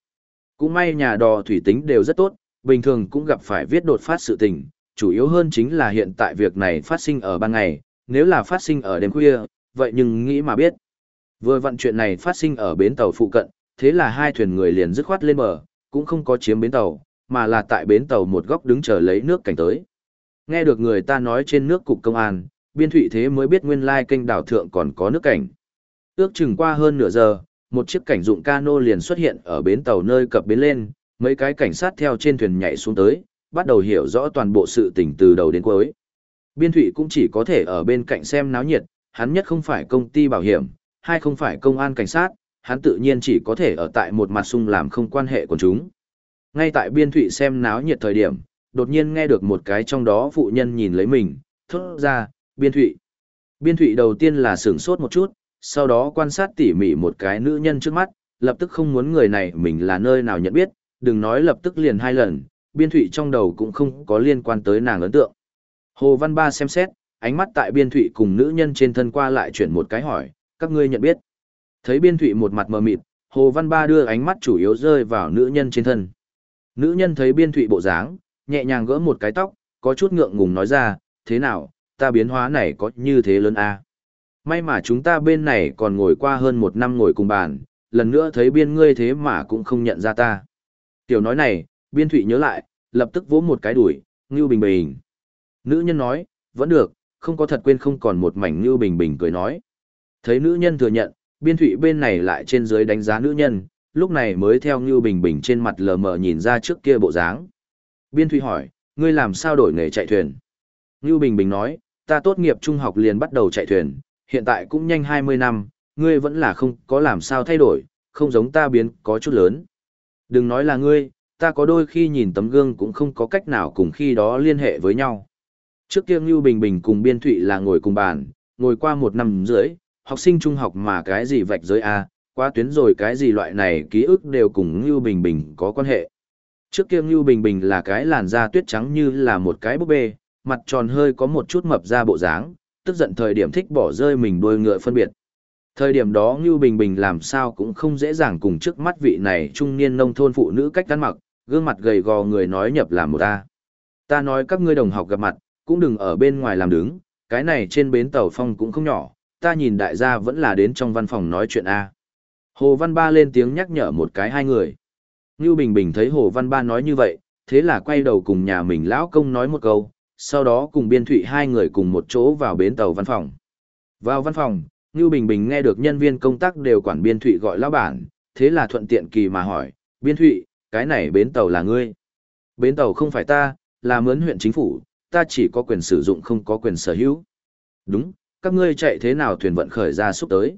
Cũng may nhà đò thủy tính đều rất tốt, bình thường cũng gặp phải viết đột phát sự tình, chủ yếu hơn chính là hiện tại việc này phát sinh ở ban ngày, nếu là phát sinh ở đêm khuya, vậy nhưng nghĩ mà biết. Vừa vận chuyện này phát sinh ở bến tàu phụ cận, thế là hai thuyền người liền dứt khoát lên bờ, cũng không có chiếm bến tàu, mà là tại bến tàu một góc đứng chờ lấy nước cảnh tới. Nghe được người ta nói trên nước cục công an, biên thụy thế mới biết nguyên lai kênh đảo thượng còn có nước cảnh. Ước chừng qua hơn nửa giờ, một chiếc cảnh dụng cano liền xuất hiện ở bến tàu nơi cập bến lên, mấy cái cảnh sát theo trên thuyền nhảy xuống tới, bắt đầu hiểu rõ toàn bộ sự tình từ đầu đến cuối. Biên thụy cũng chỉ có thể ở bên cạnh xem náo nhiệt, hắn nhất không phải công ty bảo hiểm, hai không phải công an cảnh sát, hắn tự nhiên chỉ có thể ở tại một mặt sung làm không quan hệ của chúng. Ngay tại biên thụy xem náo nhiệt thời điểm, đột nhiên nghe được một cái trong đó phụ nhân nhìn lấy mình, thốt ra, biên thụy. Biên thụy đầu tiên là sửng sốt một chút, sau đó quan sát tỉ mỉ một cái nữ nhân trước mắt, lập tức không muốn người này mình là nơi nào nhận biết, đừng nói lập tức liền hai lần, biên thụy trong đầu cũng không có liên quan tới nàng ấn tượng. Hồ Văn Ba xem xét, ánh mắt tại biên thụy cùng nữ nhân trên thân qua lại chuyển một cái hỏi, các ngươi nhận biết. Thấy biên thụy một mặt mờ mịt, Hồ Văn Ba đưa ánh mắt chủ yếu rơi vào nữ nhân trên thân. Nữ nhân thấy biên thụy bộ dáng, nhẹ nhàng gỡ một cái tóc, có chút ngượng ngùng nói ra, thế nào, ta biến hóa này có như thế lớn à? May mà chúng ta bên này còn ngồi qua hơn một năm ngồi cùng bàn, lần nữa thấy biên ngươi thế mà cũng không nhận ra ta. Tiểu nói này, biên thụy nhớ lại, lập tức vỗ một cái đuổi, ngưu bình bình. Nữ nhân nói, vẫn được, không có thật quên không còn một mảnh ngưu bình bình cười nói. Thấy nữ nhân thừa nhận, biên thụy bên này lại trên dưới đánh giá nữ nhân, lúc này mới theo ngưu bình bình trên mặt lờ mờ nhìn ra trước kia bộ dáng. Biên thụy hỏi, ngươi làm sao đổi nghề chạy thuyền? Ngưu bình bình nói, ta tốt nghiệp trung học liền bắt đầu chạy thuyền, hiện tại cũng nhanh 20 năm, ngươi vẫn là không có làm sao thay đổi, không giống ta biến có chút lớn. Đừng nói là ngươi, ta có đôi khi nhìn tấm gương cũng không có cách nào cùng khi đó liên hệ với nhau. Trước kia Ngưu Bình Bình cùng Biên Thụy là ngồi cùng bàn, ngồi qua một năm rưỡi, học sinh trung học mà cái gì vạch giới A, qua tuyến rồi cái gì loại này ký ức đều cùng Ngưu Bình Bình có quan hệ. Trước kia Ngưu Bình Bình là cái làn da tuyết trắng như là một cái búp bê, mặt tròn hơi có một chút mập ra bộ dáng, tức giận thời điểm thích bỏ rơi mình đuôi ngựa phân biệt. Thời điểm đó Ngưu Bình Bình làm sao cũng không dễ dàng cùng trước mắt vị này trung niên nông thôn phụ nữ cách ăn mặc, gương mặt gầy gò người nói nhập làm một ta. Ta nói các ngươi đồng học gặp mặt, cũng đừng ở bên ngoài làm đứng, cái này trên bến tàu phong cũng không nhỏ, ta nhìn đại gia vẫn là đến trong văn phòng nói chuyện A. Hồ Văn Ba lên tiếng nhắc nhở một cái hai người. Ngưu Bình Bình thấy Hồ Văn Ba nói như vậy, thế là quay đầu cùng nhà mình lão công nói một câu, sau đó cùng biên thụy hai người cùng một chỗ vào bến tàu văn phòng. Vào văn phòng, Ngưu Bình Bình nghe được nhân viên công tác đều quản biên thụy gọi lão bản, thế là thuận tiện kỳ mà hỏi, biên thụy, cái này bến tàu là ngươi. Bến tàu không phải ta, là mướn huyện chính phủ, ta chỉ có quyền sử dụng không có quyền sở hữu. Đúng, các ngươi chạy thế nào thuyền vận khởi ra xúc tới.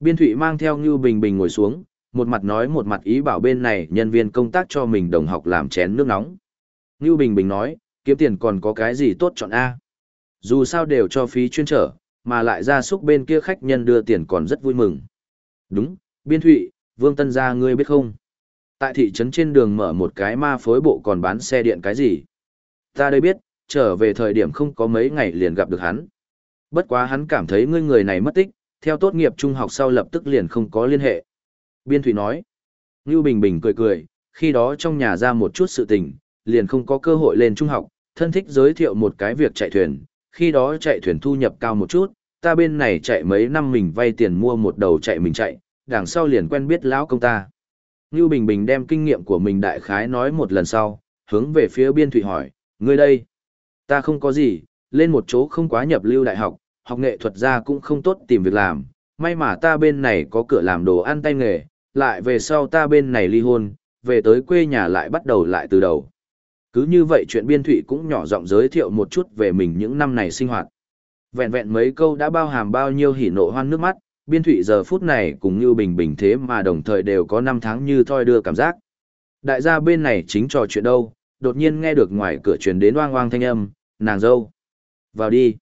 Biên thụy mang theo Ngưu Bình Bình ngồi xuống, một mặt nói một mặt ý bảo bên này nhân viên công tác cho mình đồng học làm chén nước nóng. Ngưu Bình Bình nói, kiếm tiền còn có cái gì tốt chọn A. Dù sao đều cho phí chuyên trở, mà lại ra xúc bên kia khách nhân đưa tiền còn rất vui mừng. Đúng, Biên Thụy, Vương Tân gia ngươi biết không? Tại thị trấn trên đường mở một cái ma phối bộ còn bán xe điện cái gì? Ta đây biết, trở về thời điểm không có mấy ngày liền gặp được hắn. Bất quá hắn cảm thấy ngươi người này mất tích, theo tốt nghiệp trung học sau lập tức liền không có liên hệ. Biên Thụy nói. Ngưu Bình Bình cười cười, khi đó trong nhà ra một chút sự tình, liền không có cơ hội lên trung học, thân thích giới thiệu một cái việc chạy thuyền, khi đó chạy thuyền thu nhập cao một chút, ta bên này chạy mấy năm mình vay tiền mua một đầu chạy mình chạy, đằng sau liền quen biết lão công ta. Ngưu Bình Bình đem kinh nghiệm của mình đại khái nói một lần sau, hướng về phía biên thủy hỏi, ngươi đây, ta không có gì, lên một chỗ không quá nhập lưu đại học, học nghệ thuật ra cũng không tốt tìm việc làm, may mà ta bên này có cửa làm đồ ăn tay nghề, lại về sau ta bên này ly hôn, về tới quê nhà lại bắt đầu lại từ đầu. Cứ như vậy chuyện biên thụy cũng nhỏ giọng giới thiệu một chút về mình những năm này sinh hoạt. Vẹn vẹn mấy câu đã bao hàm bao nhiêu hỉ nộ hoan nước mắt, biên thụy giờ phút này cũng như bình bình thế mà đồng thời đều có năm tháng như thoi đưa cảm giác. Đại gia bên này chính trò chuyện đâu, đột nhiên nghe được ngoài cửa truyền đến oang oang thanh âm, nàng dâu. Vào đi.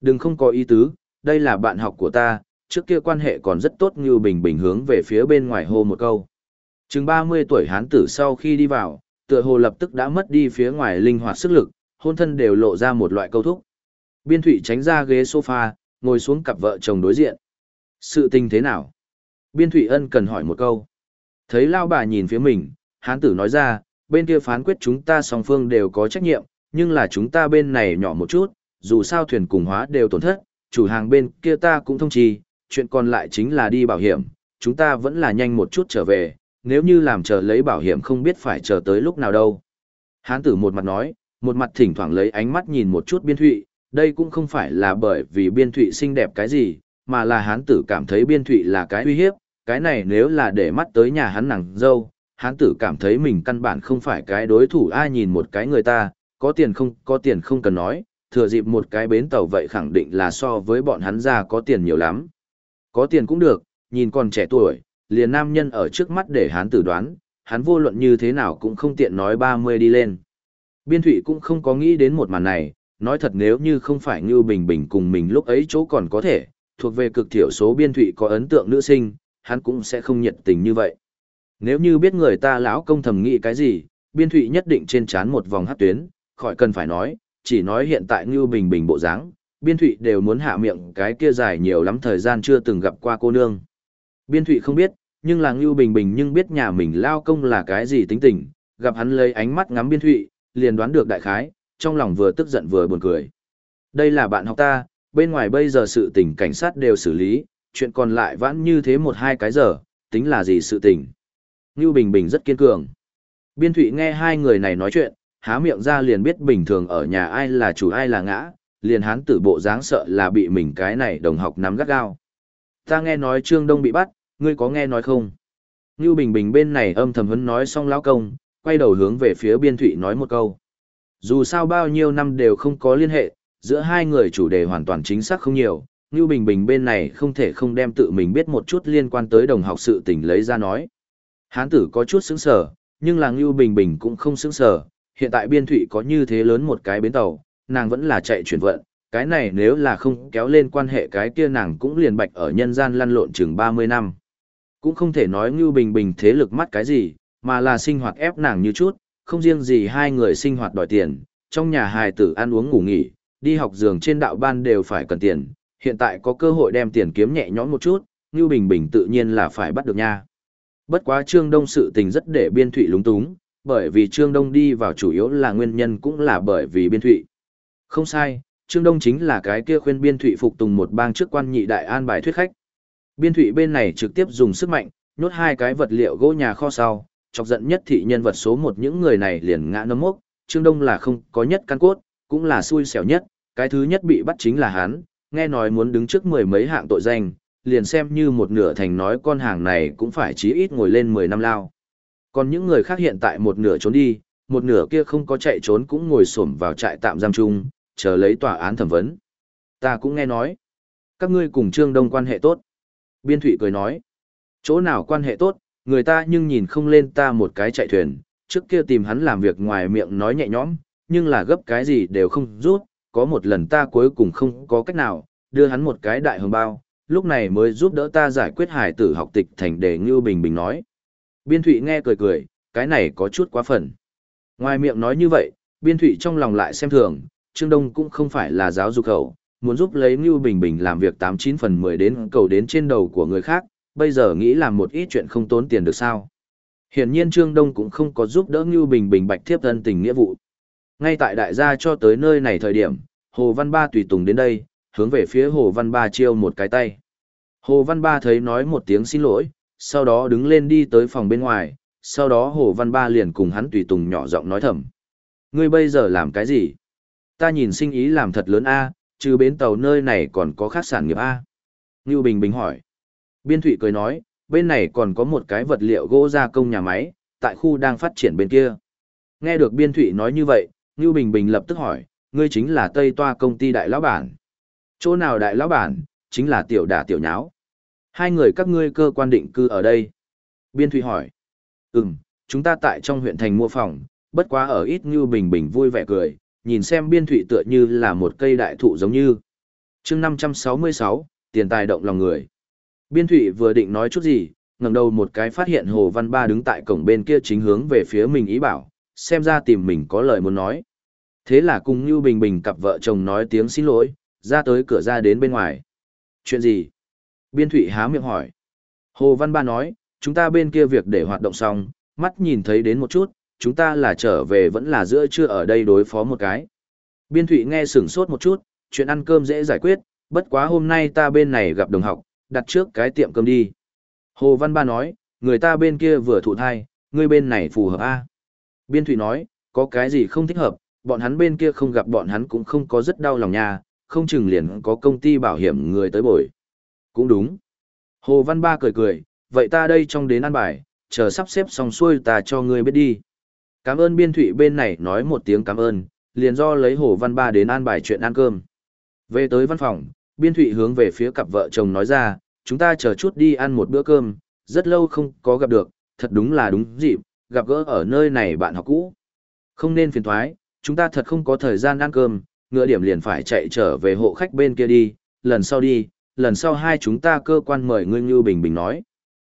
Đừng không có ý tứ, đây là bạn học của ta, trước kia quan hệ còn rất tốt như bình bình hướng về phía bên ngoài hô một câu. Chừng 30 tuổi hán tử sau khi đi vào, tựa hồ lập tức đã mất đi phía ngoài linh hoạt sức lực, hôn thân đều lộ ra một loại câu thúc. Biên thủy tránh ra ghế sofa, ngồi xuống cặp vợ chồng đối diện. Sự tình thế nào? Biên thủy ân cần hỏi một câu. Thấy lao bà nhìn phía mình, hán tử nói ra, bên kia phán quyết chúng ta song phương đều có trách nhiệm, nhưng là chúng ta bên này nhỏ một chút, dù sao thuyền cùng hóa đều tổn thất, chủ hàng bên kia ta cũng thông trì, chuyện còn lại chính là đi bảo hiểm, chúng ta vẫn là nhanh một chút trở về, nếu như làm chờ lấy bảo hiểm không biết phải chờ tới lúc nào đâu. Hán tử một mặt nói, một mặt thỉnh thoảng lấy ánh mắt nhìn một chút biên thụy, đây cũng không phải là bởi vì biên thụy xinh đẹp cái gì, mà là hán tử cảm thấy biên thụy là cái uy hiếp, cái này nếu là để mắt tới nhà hắn nàng dâu, hán tử cảm thấy mình căn bản không phải cái đối thủ ai nhìn một cái người ta, có tiền không có tiền không cần nói, thừa dịp một cái bến tàu vậy khẳng định là so với bọn hắn ra có tiền nhiều lắm. Có tiền cũng được, nhìn còn trẻ tuổi, liền nam nhân ở trước mắt để hắn tử đoán, hắn vô luận như thế nào cũng không tiện nói 30 đi lên. Biên thủy cũng không có nghĩ đến một màn này, nói thật nếu như không phải Ngưu Bình Bình cùng mình lúc ấy chỗ còn có thể, thuộc về cực thiểu số Biên thủy có ấn tượng nữ sinh, hắn cũng sẽ không nhiệt tình như vậy. Nếu như biết người ta lão công thầm nghĩ cái gì, Biên thủy nhất định trên chán một vòng hát tuyến, khỏi cần phải nói, chỉ nói hiện tại Ngưu Bình Bình bộ dáng Biên Thụy đều muốn hạ miệng cái kia dài nhiều lắm thời gian chưa từng gặp qua cô nương. Biên Thụy không biết, nhưng là Ngưu Bình Bình nhưng biết nhà mình lao công là cái gì tính tình, gặp hắn lấy ánh mắt ngắm Biên Thụy, liền đoán được đại khái, trong lòng vừa tức giận vừa buồn cười. Đây là bạn học ta, bên ngoài bây giờ sự tình cảnh sát đều xử lý, chuyện còn lại vãn như thế một hai cái giờ, tính là gì sự tình. Ngưu Bình Bình rất kiên cường. Biên Thụy nghe hai người này nói chuyện, há miệng ra liền biết bình thường ở nhà ai là chủ ai là ngã, liền hán tử bộ dáng sợ là bị mình cái này đồng học nắm gắt gao. Ta nghe nói Trương Đông bị bắt, ngươi có nghe nói không? Ngưu Bình Bình bên này âm thầm hấn nói xong lão công, quay đầu hướng về phía biên thụy nói một câu. Dù sao bao nhiêu năm đều không có liên hệ, giữa hai người chủ đề hoàn toàn chính xác không nhiều, Ngưu Bình Bình bên này không thể không đem tự mình biết một chút liên quan tới đồng học sự tình lấy ra nói. Hán tử có chút sững sở, nhưng là Ngưu Bình Bình cũng không sững sở, hiện tại biên thụy có như thế lớn một cái bến tàu, nàng vẫn là chạy chuyển vận, cái này nếu là không kéo lên quan hệ cái kia nàng cũng liền bạch ở nhân gian lăn lộn chừng 30 năm. Cũng không thể nói Ngưu Bình Bình thế lực mắt cái gì, mà là sinh hoạt ép nàng như chút, không riêng gì hai người sinh hoạt đòi tiền, trong nhà hài tử ăn uống ngủ nghỉ, đi học giường trên đạo ban đều phải cần tiền, hiện tại có cơ hội đem tiền kiếm nhẹ nhõm một chút, Ngưu Bình Bình tự nhiên là phải bắt được nha. Bất quá Trương Đông sự tình rất để biên thụy lúng túng, bởi vì Trương Đông đi vào chủ yếu là nguyên nhân cũng là bởi vì biên thụy. Không sai, Trương Đông chính là cái kia khuyên biên thụy phục tùng một bang trước quan nhị đại an bài thuyết khách. Biên thụy bên này trực tiếp dùng sức mạnh, nhốt hai cái vật liệu gỗ nhà kho sau, chọc giận nhất thị nhân vật số một những người này liền ngã nấm mốc, Trương Đông là không có nhất căn cốt, cũng là xui xẻo nhất, cái thứ nhất bị bắt chính là hắn, nghe nói muốn đứng trước mười mấy hạng tội danh, liền xem như một nửa thành nói con hàng này cũng phải chí ít ngồi lên 10 năm lao. Còn những người khác hiện tại một nửa trốn đi, một nửa kia không có chạy trốn cũng ngồi xổm vào trại tạm giam chung, chờ lấy tòa án thẩm vấn. Ta cũng nghe nói, các ngươi cùng Trương Đông quan hệ tốt. Biên Thụy cười nói, chỗ nào quan hệ tốt, người ta nhưng nhìn không lên ta một cái chạy thuyền, trước kia tìm hắn làm việc ngoài miệng nói nhẹ nhõm, nhưng là gấp cái gì đều không rút, có một lần ta cuối cùng không có cách nào, đưa hắn một cái đại hồng bao, lúc này mới giúp đỡ ta giải quyết hải tử học tịch thành đề Ngưu Bình Bình nói. Biên Thụy nghe cười cười, cái này có chút quá phần. Ngoài miệng nói như vậy, Biên Thụy trong lòng lại xem thường, Trương Đông cũng không phải là giáo dục khẩu, muốn giúp lấy Ngưu Bình Bình làm việc 89 phần 10 đến cầu đến trên đầu của người khác, bây giờ nghĩ làm một ít chuyện không tốn tiền được sao. Hiển nhiên Trương Đông cũng không có giúp đỡ Ngưu Bình Bình bạch thiếp thân tình nghĩa vụ. Ngay tại đại gia cho tới nơi này thời điểm, Hồ Văn Ba tùy tùng đến đây, hướng về phía Hồ Văn Ba chiêu một cái tay. Hồ Văn Ba thấy nói một tiếng xin lỗi, sau đó đứng lên đi tới phòng bên ngoài, sau đó Hồ Văn Ba liền cùng hắn tùy tùng nhỏ giọng nói thầm. Ngươi bây giờ làm cái gì? Ta nhìn sinh ý làm thật lớn a, chứ bến tàu nơi này còn có khác sản nghiệp a. Ngưu Bình Bình hỏi. Biên Thụy cười nói, bên này còn có một cái vật liệu gỗ gia công nhà máy, tại khu đang phát triển bên kia. Nghe được Biên Thụy nói như vậy, Ngưu Bình Bình lập tức hỏi, ngươi chính là Tây Toa công ty đại lão bản. Chỗ nào đại lão bản, chính là tiểu đà tiểu nháo. Hai người các ngươi cơ quan định cư ở đây. Biên Thụy hỏi. Ừm, chúng ta tại trong huyện thành mua phòng, bất quá ở ít Ngưu Bình Bình vui vẻ cười, nhìn xem Biên Thụy tựa như là một cây đại thụ giống như. chương 566, tiền tài động lòng người. Biên Thụy vừa định nói chút gì, ngẩng đầu một cái phát hiện Hồ Văn Ba đứng tại cổng bên kia chính hướng về phía mình ý bảo, xem ra tìm mình có lời muốn nói. Thế là cùng Như Bình Bình cặp vợ chồng nói tiếng xin lỗi, ra tới cửa ra đến bên ngoài. Chuyện gì? Biên Thụy há miệng hỏi. Hồ Văn Ba nói, chúng ta bên kia việc để hoạt động xong, mắt nhìn thấy đến một chút, chúng ta là trở về vẫn là giữa trưa ở đây đối phó một cái. Biên Thụy nghe sửng sốt một chút, chuyện ăn cơm dễ giải quyết, bất quá hôm nay ta bên này gặp đồng học, đặt trước cái tiệm cơm đi. Hồ Văn Ba nói, người ta bên kia vừa thụ thai, người bên này phù hợp a Biên Thụy nói, có cái gì không thích hợp, bọn hắn bên kia không gặp bọn hắn cũng không có rất đau lòng nha, không chừng liền có công ty bảo hiểm người tới bồi. Cũng đúng. Hồ Văn Ba cười cười, vậy ta đây trong đến ăn bài, chờ sắp xếp xong xuôi ta cho ngươi biết đi. Cảm ơn biên thụy bên này nói một tiếng cảm ơn, liền do lấy Hồ Văn Ba đến an bài chuyện ăn cơm. Về tới văn phòng, Biên Thụy hướng về phía cặp vợ chồng nói ra, chúng ta chờ chút đi ăn một bữa cơm, rất lâu không có gặp được, thật đúng là đúng dịp, gặp gỡ ở nơi này bạn học cũ. Không nên phiền thoái, chúng ta thật không có thời gian ăn cơm, ngựa điểm liền phải chạy trở về hộ khách bên kia đi, lần sau đi, lần sau hai chúng ta cơ quan mời ngươi như bình bình nói.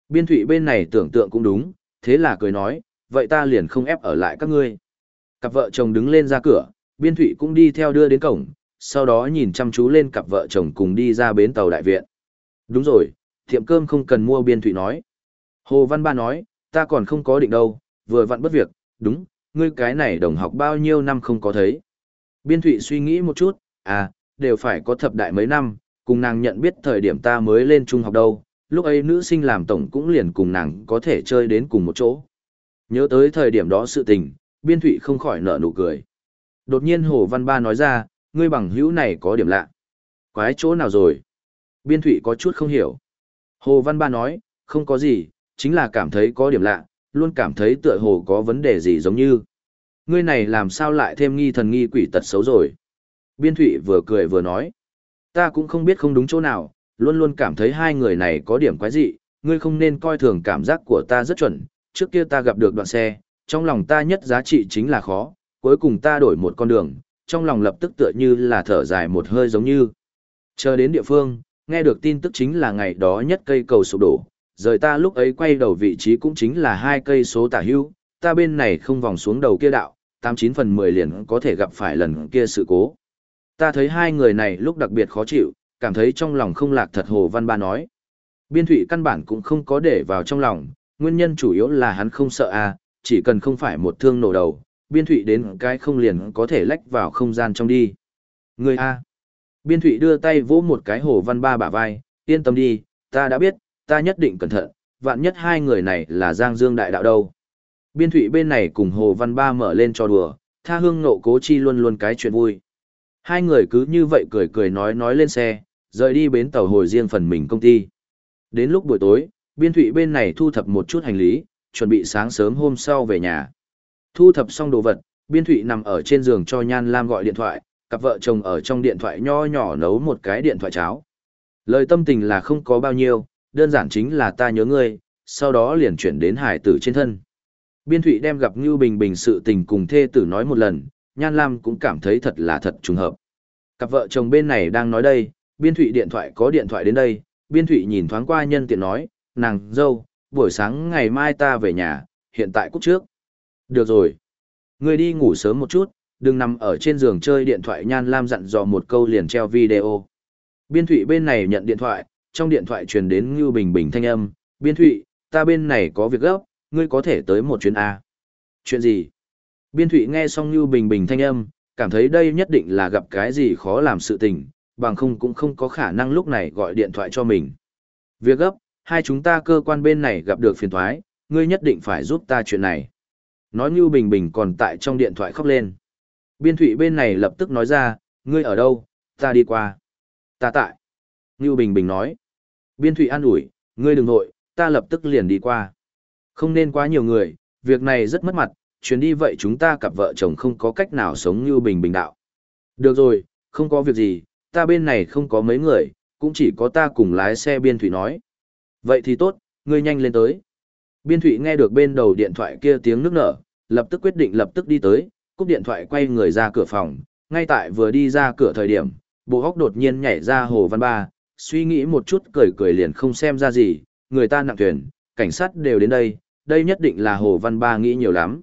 Biên thụy bên này tưởng tượng cũng đúng, thế là cười nói, vậy ta liền không ép ở lại các ngươi. Cặp vợ chồng đứng lên ra cửa, biên thụy cũng đi theo đưa đến cổng, sau đó nhìn chăm chú lên cặp vợ chồng cùng đi ra bến tàu đại viện. Đúng rồi, tiệm cơm không cần mua biên thụy nói. Hồ Văn Ba nói, ta còn không có định đâu, vừa vặn bất việc, đúng, ngươi cái này đồng học bao nhiêu năm không có thấy. Biên thụy suy nghĩ một chút, à, đều phải có thập đại mấy năm, cùng nàng nhận biết thời điểm ta mới lên trung học đâu, lúc ấy nữ sinh làm tổng cũng liền cùng nàng có thể chơi đến cùng một chỗ. Nhớ tới thời điểm đó sự tình, biên thụy không khỏi nở nụ cười. Đột nhiên Hồ Văn Ba nói ra, ngươi bằng hữu này có điểm lạ. Quái chỗ nào rồi? Biên thụy có chút không hiểu. Hồ Văn Ba nói, không có gì, chính là cảm thấy có điểm lạ, luôn cảm thấy tựa hồ có vấn đề gì giống như. Ngươi này làm sao lại thêm nghi thần nghi quỷ tật xấu rồi. Biên thụy vừa cười vừa nói. Ta cũng không biết không đúng chỗ nào, luôn luôn cảm thấy hai người này có điểm quái dị, ngươi không nên coi thường cảm giác của ta rất chuẩn. Trước kia ta gặp được đoạn xe, trong lòng ta nhất giá trị chính là khó, cuối cùng ta đổi một con đường, trong lòng lập tức tựa như là thở dài một hơi giống như. Chờ đến địa phương, nghe được tin tức chính là ngày đó nhất cây cầu sụp đổ, rời ta lúc ấy quay đầu vị trí cũng chính là hai cây số tả hưu, ta bên này không vòng xuống đầu kia đạo, 89 phần 10 liền có thể gặp phải lần kia sự cố. Ta thấy hai người này lúc đặc biệt khó chịu, cảm thấy trong lòng không lạc thật Hồ Văn Ba nói. Biên thủy căn bản cũng không có để vào trong lòng, nguyên nhân chủ yếu là hắn không sợ à? chỉ cần không phải một thương nổ đầu, biên thủy đến cái không liền có thể lách vào không gian trong đi. Người a. Biên thủy đưa tay vỗ một cái Hồ Văn Ba bả vai, yên tâm đi, ta đã biết, ta nhất định cẩn thận, vạn nhất hai người này là Giang Dương đại đạo đâu. Biên thủy bên này cùng Hồ Văn Ba mở lên cho đùa, tha hương nộ cố chi luôn luôn cái chuyện vui. Hai người cứ như vậy cười cười nói nói lên xe, rời đi bến tàu hồi riêng phần mình công ty. Đến lúc buổi tối, biên thụy bên này thu thập một chút hành lý, chuẩn bị sáng sớm hôm sau về nhà. Thu thập xong đồ vật, biên thụy nằm ở trên giường cho Nhan Lam gọi điện thoại, cặp vợ chồng ở trong điện thoại nho nhỏ nấu một cái điện thoại cháo. Lời tâm tình là không có bao nhiêu, đơn giản chính là ta nhớ ngươi, sau đó liền chuyển đến hải tử trên thân. Biên Thụy đem gặp Ngưu Bình Bình sự tình cùng thê tử nói một lần, Nhan Lam cũng cảm thấy thật là thật trùng hợp. Cặp vợ chồng bên này đang nói đây, Biên Thụy điện thoại có điện thoại đến đây, Biên Thụy nhìn thoáng qua nhân tiện nói, nàng, dâu, buổi sáng ngày mai ta về nhà, hiện tại cúc trước. Được rồi. Người đi ngủ sớm một chút, đừng nằm ở trên giường chơi điện thoại Nhan Lam dặn dò một câu liền treo video. Biên Thụy bên này nhận điện thoại, trong điện thoại truyền đến Ngưu Bình Bình thanh âm, Biên Thụy, ta bên này có việc gấp, ngươi có thể tới một chuyến A. Chuyện gì? Biên Thụy nghe xong Ngưu Bình Bình thanh âm, cảm thấy đây nhất định là gặp cái gì khó làm sự tình, bằng không cũng không có khả năng lúc này gọi điện thoại cho mình. Việc gấp, hai chúng ta cơ quan bên này gặp được phiền thoái, ngươi nhất định phải giúp ta chuyện này. Nói Ngưu Bình Bình còn tại trong điện thoại khóc lên. Biên Thụy bên này lập tức nói ra, ngươi ở đâu, ta đi qua. Ta tại. Ngưu Bình Bình nói. Biên Thụy an ủi, ngươi đừng nội, ta lập tức liền đi qua. Không nên quá nhiều người, việc này rất mất mặt, chuyến đi vậy chúng ta cặp vợ chồng không có cách nào sống như bình bình đạo. Được rồi, không có việc gì, ta bên này không có mấy người, cũng chỉ có ta cùng lái xe biên thủy nói. Vậy thì tốt, ngươi nhanh lên tới. Biên Thụy nghe được bên đầu điện thoại kia tiếng nước nở, lập tức quyết định lập tức đi tới, cúp điện thoại quay người ra cửa phòng, ngay tại vừa đi ra cửa thời điểm, bộ hóc đột nhiên nhảy ra hồ văn ba, suy nghĩ một chút cười cười liền không xem ra gì, người ta nặng thuyền, cảnh sát đều đến đây, đây nhất định là Hồ Văn Ba nghĩ nhiều lắm.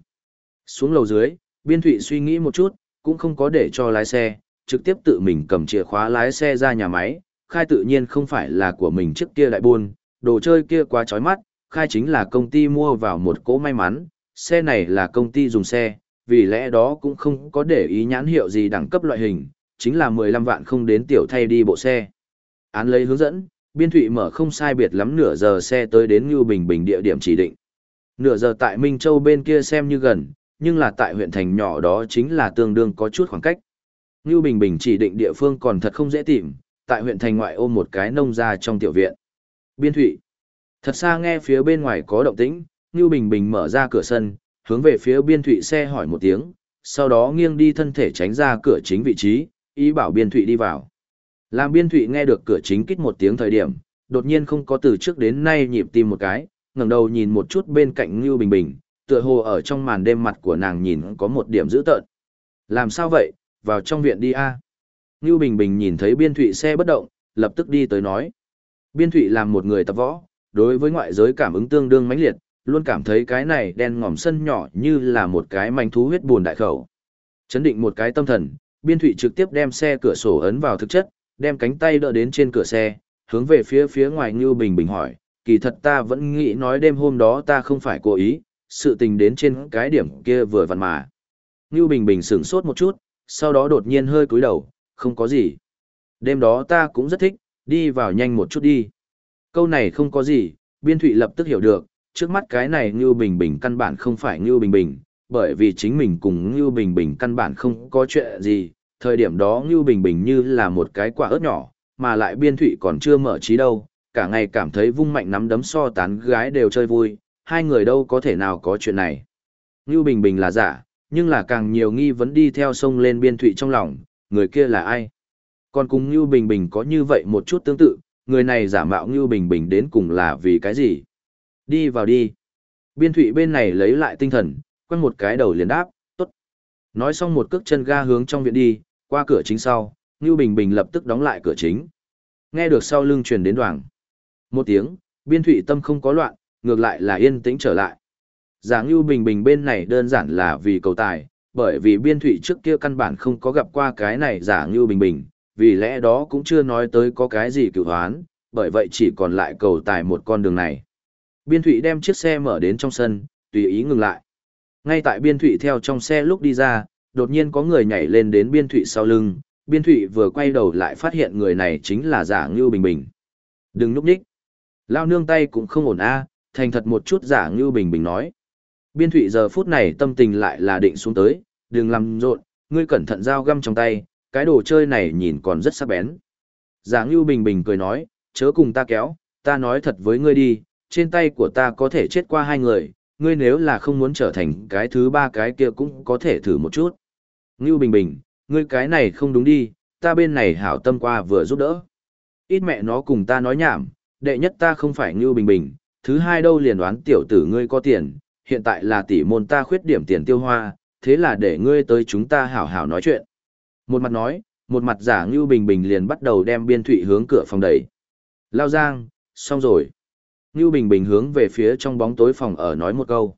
Xuống lầu dưới, Biên Thụy suy nghĩ một chút, cũng không có để cho lái xe, trực tiếp tự mình cầm chìa khóa lái xe ra nhà máy, khai tự nhiên không phải là của mình trước kia đại buôn, đồ chơi kia quá chói mắt, khai chính là công ty mua vào một cỗ may mắn, xe này là công ty dùng xe, vì lẽ đó cũng không có để ý nhãn hiệu gì đẳng cấp loại hình, chính là 15 vạn không đến tiểu thay đi bộ xe. Án lấy hướng dẫn, biên thụy mở không sai biệt lắm nửa giờ xe tới đến Ngưu Bình Bình địa điểm chỉ định. Nửa giờ tại Minh Châu bên kia xem như gần, nhưng là tại huyện thành nhỏ đó chính là tương đương có chút khoảng cách. Ngưu Bình Bình chỉ định địa phương còn thật không dễ tìm, tại huyện thành ngoại ôm một cái nông ra trong tiểu viện. Biên thụy. Thật xa nghe phía bên ngoài có động tĩnh, Ngưu Bình Bình mở ra cửa sân, hướng về phía biên thụy xe hỏi một tiếng, sau đó nghiêng đi thân thể tránh ra cửa chính vị trí, ý bảo biên thụy đi vào. Làm biên thụy nghe được cửa chính kích một tiếng thời điểm, đột nhiên không có từ trước đến nay nhịp tim một cái, ngẩng đầu nhìn một chút bên cạnh Ngưu Bình Bình, tựa hồ ở trong màn đêm mặt của nàng nhìn có một điểm dữ tợn. Làm sao vậy, vào trong viện đi a à? Ngưu Bình Bình nhìn thấy biên thụy xe bất động, lập tức đi tới nói. Biên thụy làm một người tập võ, đối với ngoại giới cảm ứng tương đương mãnh liệt, luôn cảm thấy cái này đen ngòm sân nhỏ như là một cái manh thú huyết buồn đại khẩu. Chấn định một cái tâm thần, biên thụy trực tiếp đem xe cửa sổ ấn vào thực chất, đem cánh tay đỡ đến trên cửa xe, hướng về phía phía ngoài Ngưu Bình Bình hỏi, kỳ thật ta vẫn nghĩ nói đêm hôm đó ta không phải cố ý, sự tình đến trên cái điểm kia vừa vặn mà. Ngưu Bình Bình sửng sốt một chút, sau đó đột nhiên hơi cúi đầu, không có gì. Đêm đó ta cũng rất thích, đi vào nhanh một chút đi. Câu này không có gì, biên thụy lập tức hiểu được, trước mắt cái này Ngưu Bình Bình căn bản không phải Ngưu Bình Bình, bởi vì chính mình cùng Ngưu Bình Bình căn bản không có chuyện gì, thời điểm đó Ngưu Bình Bình như là một cái quả ớt nhỏ, mà lại biên thụy còn chưa mở trí đâu, cả ngày cảm thấy vung mạnh nắm đấm so tán gái đều chơi vui, hai người đâu có thể nào có chuyện này. Ngưu Bình Bình là giả, nhưng là càng nhiều nghi vấn đi theo sông lên biên thụy trong lòng, người kia là ai? Còn cùng Ngưu Bình Bình có như vậy một chút tương tự, người này giả mạo Ngưu Bình Bình đến cùng là vì cái gì? Đi vào đi. Biên thủy bên này lấy lại tinh thần, quăng một cái đầu liền đáp, tốt. Nói xong một cước chân ga hướng trong viện đi, qua cửa chính sau, Ngưu Bình Bình lập tức đóng lại cửa chính. Nghe được sau lưng truyền đến đoàn. Một tiếng, biên thủy tâm không có loạn, ngược lại là yên tĩnh trở lại. Giả Ngưu Bình Bình bên này đơn giản là vì cầu tài, bởi vì biên thủy trước kia căn bản không có gặp qua cái này giả Ngưu Bình Bình, vì lẽ đó cũng chưa nói tới có cái gì cựu hoán, bởi vậy chỉ còn lại cầu tài một con đường này. Biên thụy đem chiếc xe mở đến trong sân, tùy ý ngừng lại. Ngay tại biên thụy theo trong xe lúc đi ra, đột nhiên có người nhảy lên đến biên thụy sau lưng, biên thụy vừa quay đầu lại phát hiện người này chính là giả Ngưu Bình Bình. Đừng núp nhích. Lao nương tay cũng không ổn a thành thật một chút giả Ngưu Bình Bình nói. Biên thụy giờ phút này tâm tình lại là định xuống tới, đừng làm rộn, ngươi cẩn thận dao găm trong tay, cái đồ chơi này nhìn còn rất sắc bén. Giả Ngưu Bình Bình cười nói, chớ cùng ta kéo, ta nói thật với ngươi đi, trên tay của ta có thể chết qua hai người, ngươi nếu là không muốn trở thành cái thứ ba cái kia cũng có thể thử một chút. Ngưu Bình Bình, ngươi cái này không đúng đi, ta bên này hảo tâm qua vừa giúp đỡ. Ít mẹ nó cùng ta nói nhảm, đệ nhất ta không phải Ngưu Bình Bình, thứ hai đâu liền đoán tiểu tử ngươi có tiền, hiện tại là tỷ môn ta khuyết điểm tiền tiêu hoa, thế là để ngươi tới chúng ta hảo hảo nói chuyện. Một mặt nói, một mặt giả Ngưu Bình Bình liền bắt đầu đem biên thụy hướng cửa phòng đẩy. Lao Giang, xong rồi. Ngưu Bình Bình hướng về phía trong bóng tối phòng ở nói một câu.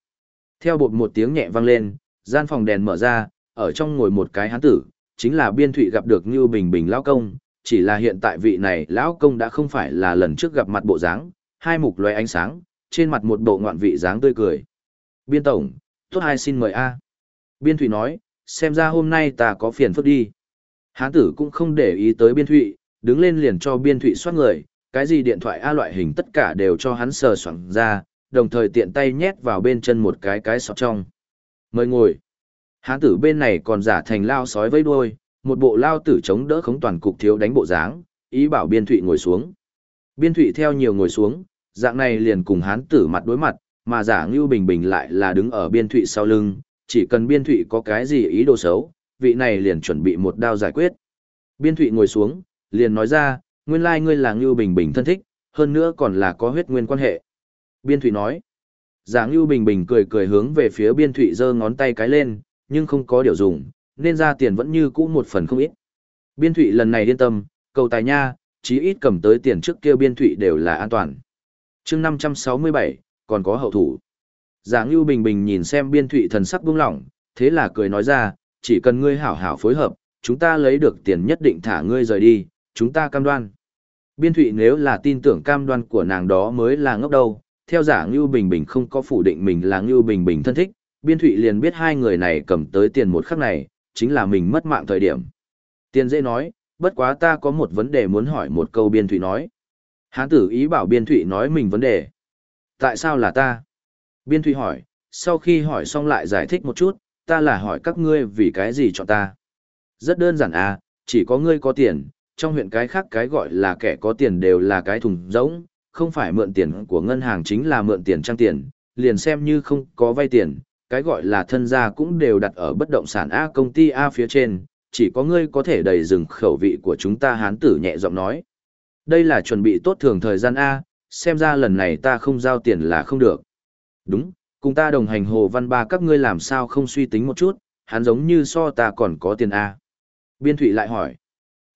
Theo bột một tiếng nhẹ vang lên, gian phòng đèn mở ra, ở trong ngồi một cái hán tử, chính là biên thụy gặp được Ngưu Bình Bình lão công, chỉ là hiện tại vị này lão công đã không phải là lần trước gặp mặt bộ dáng, hai mục loay ánh sáng, trên mặt một bộ ngoạn vị dáng tươi cười. Biên tổng, tốt hai xin mời a. Biên thụy nói, xem ra hôm nay ta có phiền phức đi. Hán tử cũng không để ý tới biên thụy, đứng lên liền cho biên thụy soát người, cái gì điện thoại A loại hình tất cả đều cho hắn sờ soạn ra, đồng thời tiện tay nhét vào bên chân một cái cái sọt trong. Mời ngồi. Hán tử bên này còn giả thành lao sói vây đuôi, một bộ lao tử chống đỡ khống toàn cục thiếu đánh bộ dáng, ý bảo biên thụy ngồi xuống. Biên thụy theo nhiều ngồi xuống, dạng này liền cùng hán tử mặt đối mặt, mà giả ngưu bình bình lại là đứng ở biên thụy sau lưng, chỉ cần biên thụy có cái gì ý đồ xấu, vị này liền chuẩn bị một đao giải quyết. Biên thụy ngồi xuống, liền nói ra, nguyên lai ngươi là ngưu bình bình thân thích, hơn nữa còn là có huyết nguyên quan hệ. Biên thụy nói, giả ngưu bình bình cười cười hướng về phía biên thụy giơ ngón tay cái lên, nhưng không có điều dùng, nên ra tiền vẫn như cũ một phần không ít. Biên thụy lần này yên tâm, cầu tài nha, chí ít cầm tới tiền trước kia biên thụy đều là an toàn. chương 567, còn có hậu thủ. Giả Ngưu Bình Bình nhìn xem biên thụy thần sắc buông lỏng, thế là cười nói ra, chỉ cần ngươi hảo hảo phối hợp, chúng ta lấy được tiền nhất định thả ngươi rời đi, chúng ta cam đoan. Biên thụy nếu là tin tưởng cam đoan của nàng đó mới là ngốc đâu, theo giả Ngưu Bình Bình không có phủ định mình là Ngưu Bình Bình thân thích, biên thụy liền biết hai người này cầm tới tiền một khắc này, chính là mình mất mạng thời điểm. Tiền dễ nói, bất quá ta có một vấn đề muốn hỏi một câu biên thụy nói. Hán tử ý bảo biên thụy nói mình vấn đề. Tại sao là ta? Biên thụy hỏi, sau khi hỏi xong lại giải thích một chút, ta là hỏi các ngươi vì cái gì chọn ta. Rất đơn giản à, chỉ có ngươi có tiền, trong huyện cái khác cái gọi là kẻ có tiền đều là cái thùng rỗng, không phải mượn tiền của ngân hàng chính là mượn tiền trang tiền, liền xem như không có vay tiền, cái gọi là thân gia cũng đều đặt ở bất động sản A công ty A phía trên, chỉ có ngươi có thể đầy dừng khẩu vị của chúng ta hán tử nhẹ giọng nói. Đây là chuẩn bị tốt thường thời gian A, xem ra lần này ta không giao tiền là không được. Đúng, cùng ta đồng hành hồ văn ba các ngươi làm sao không suy tính một chút, hắn giống như so ta còn có tiền A. Biên thụy lại hỏi.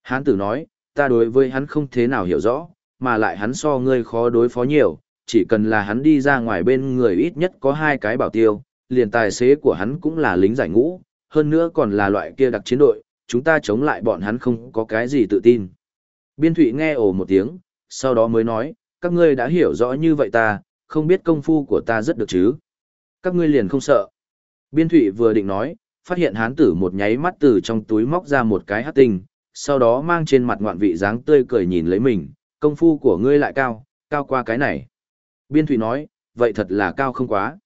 Hán tử nói, ta đối với hắn không thế nào hiểu rõ, mà lại hắn so ngươi khó đối phó nhiều, chỉ cần là hắn đi ra ngoài bên người ít nhất có hai cái bảo tiêu, liền tài xế của hắn cũng là lính giải ngũ, hơn nữa còn là loại kia đặc chiến đội, chúng ta chống lại bọn hắn không có cái gì tự tin. Biên thụy nghe ồ một tiếng, sau đó mới nói, các ngươi đã hiểu rõ như vậy ta, không biết công phu của ta rất được chứ. Các ngươi liền không sợ. Biên thủy vừa định nói, phát hiện hán tử một nháy mắt từ trong túi móc ra một cái hát tinh, sau đó mang trên mặt ngoạn vị dáng tươi cười nhìn lấy mình, công phu của ngươi lại cao, cao qua cái này. Biên thủy nói, vậy thật là cao không quá.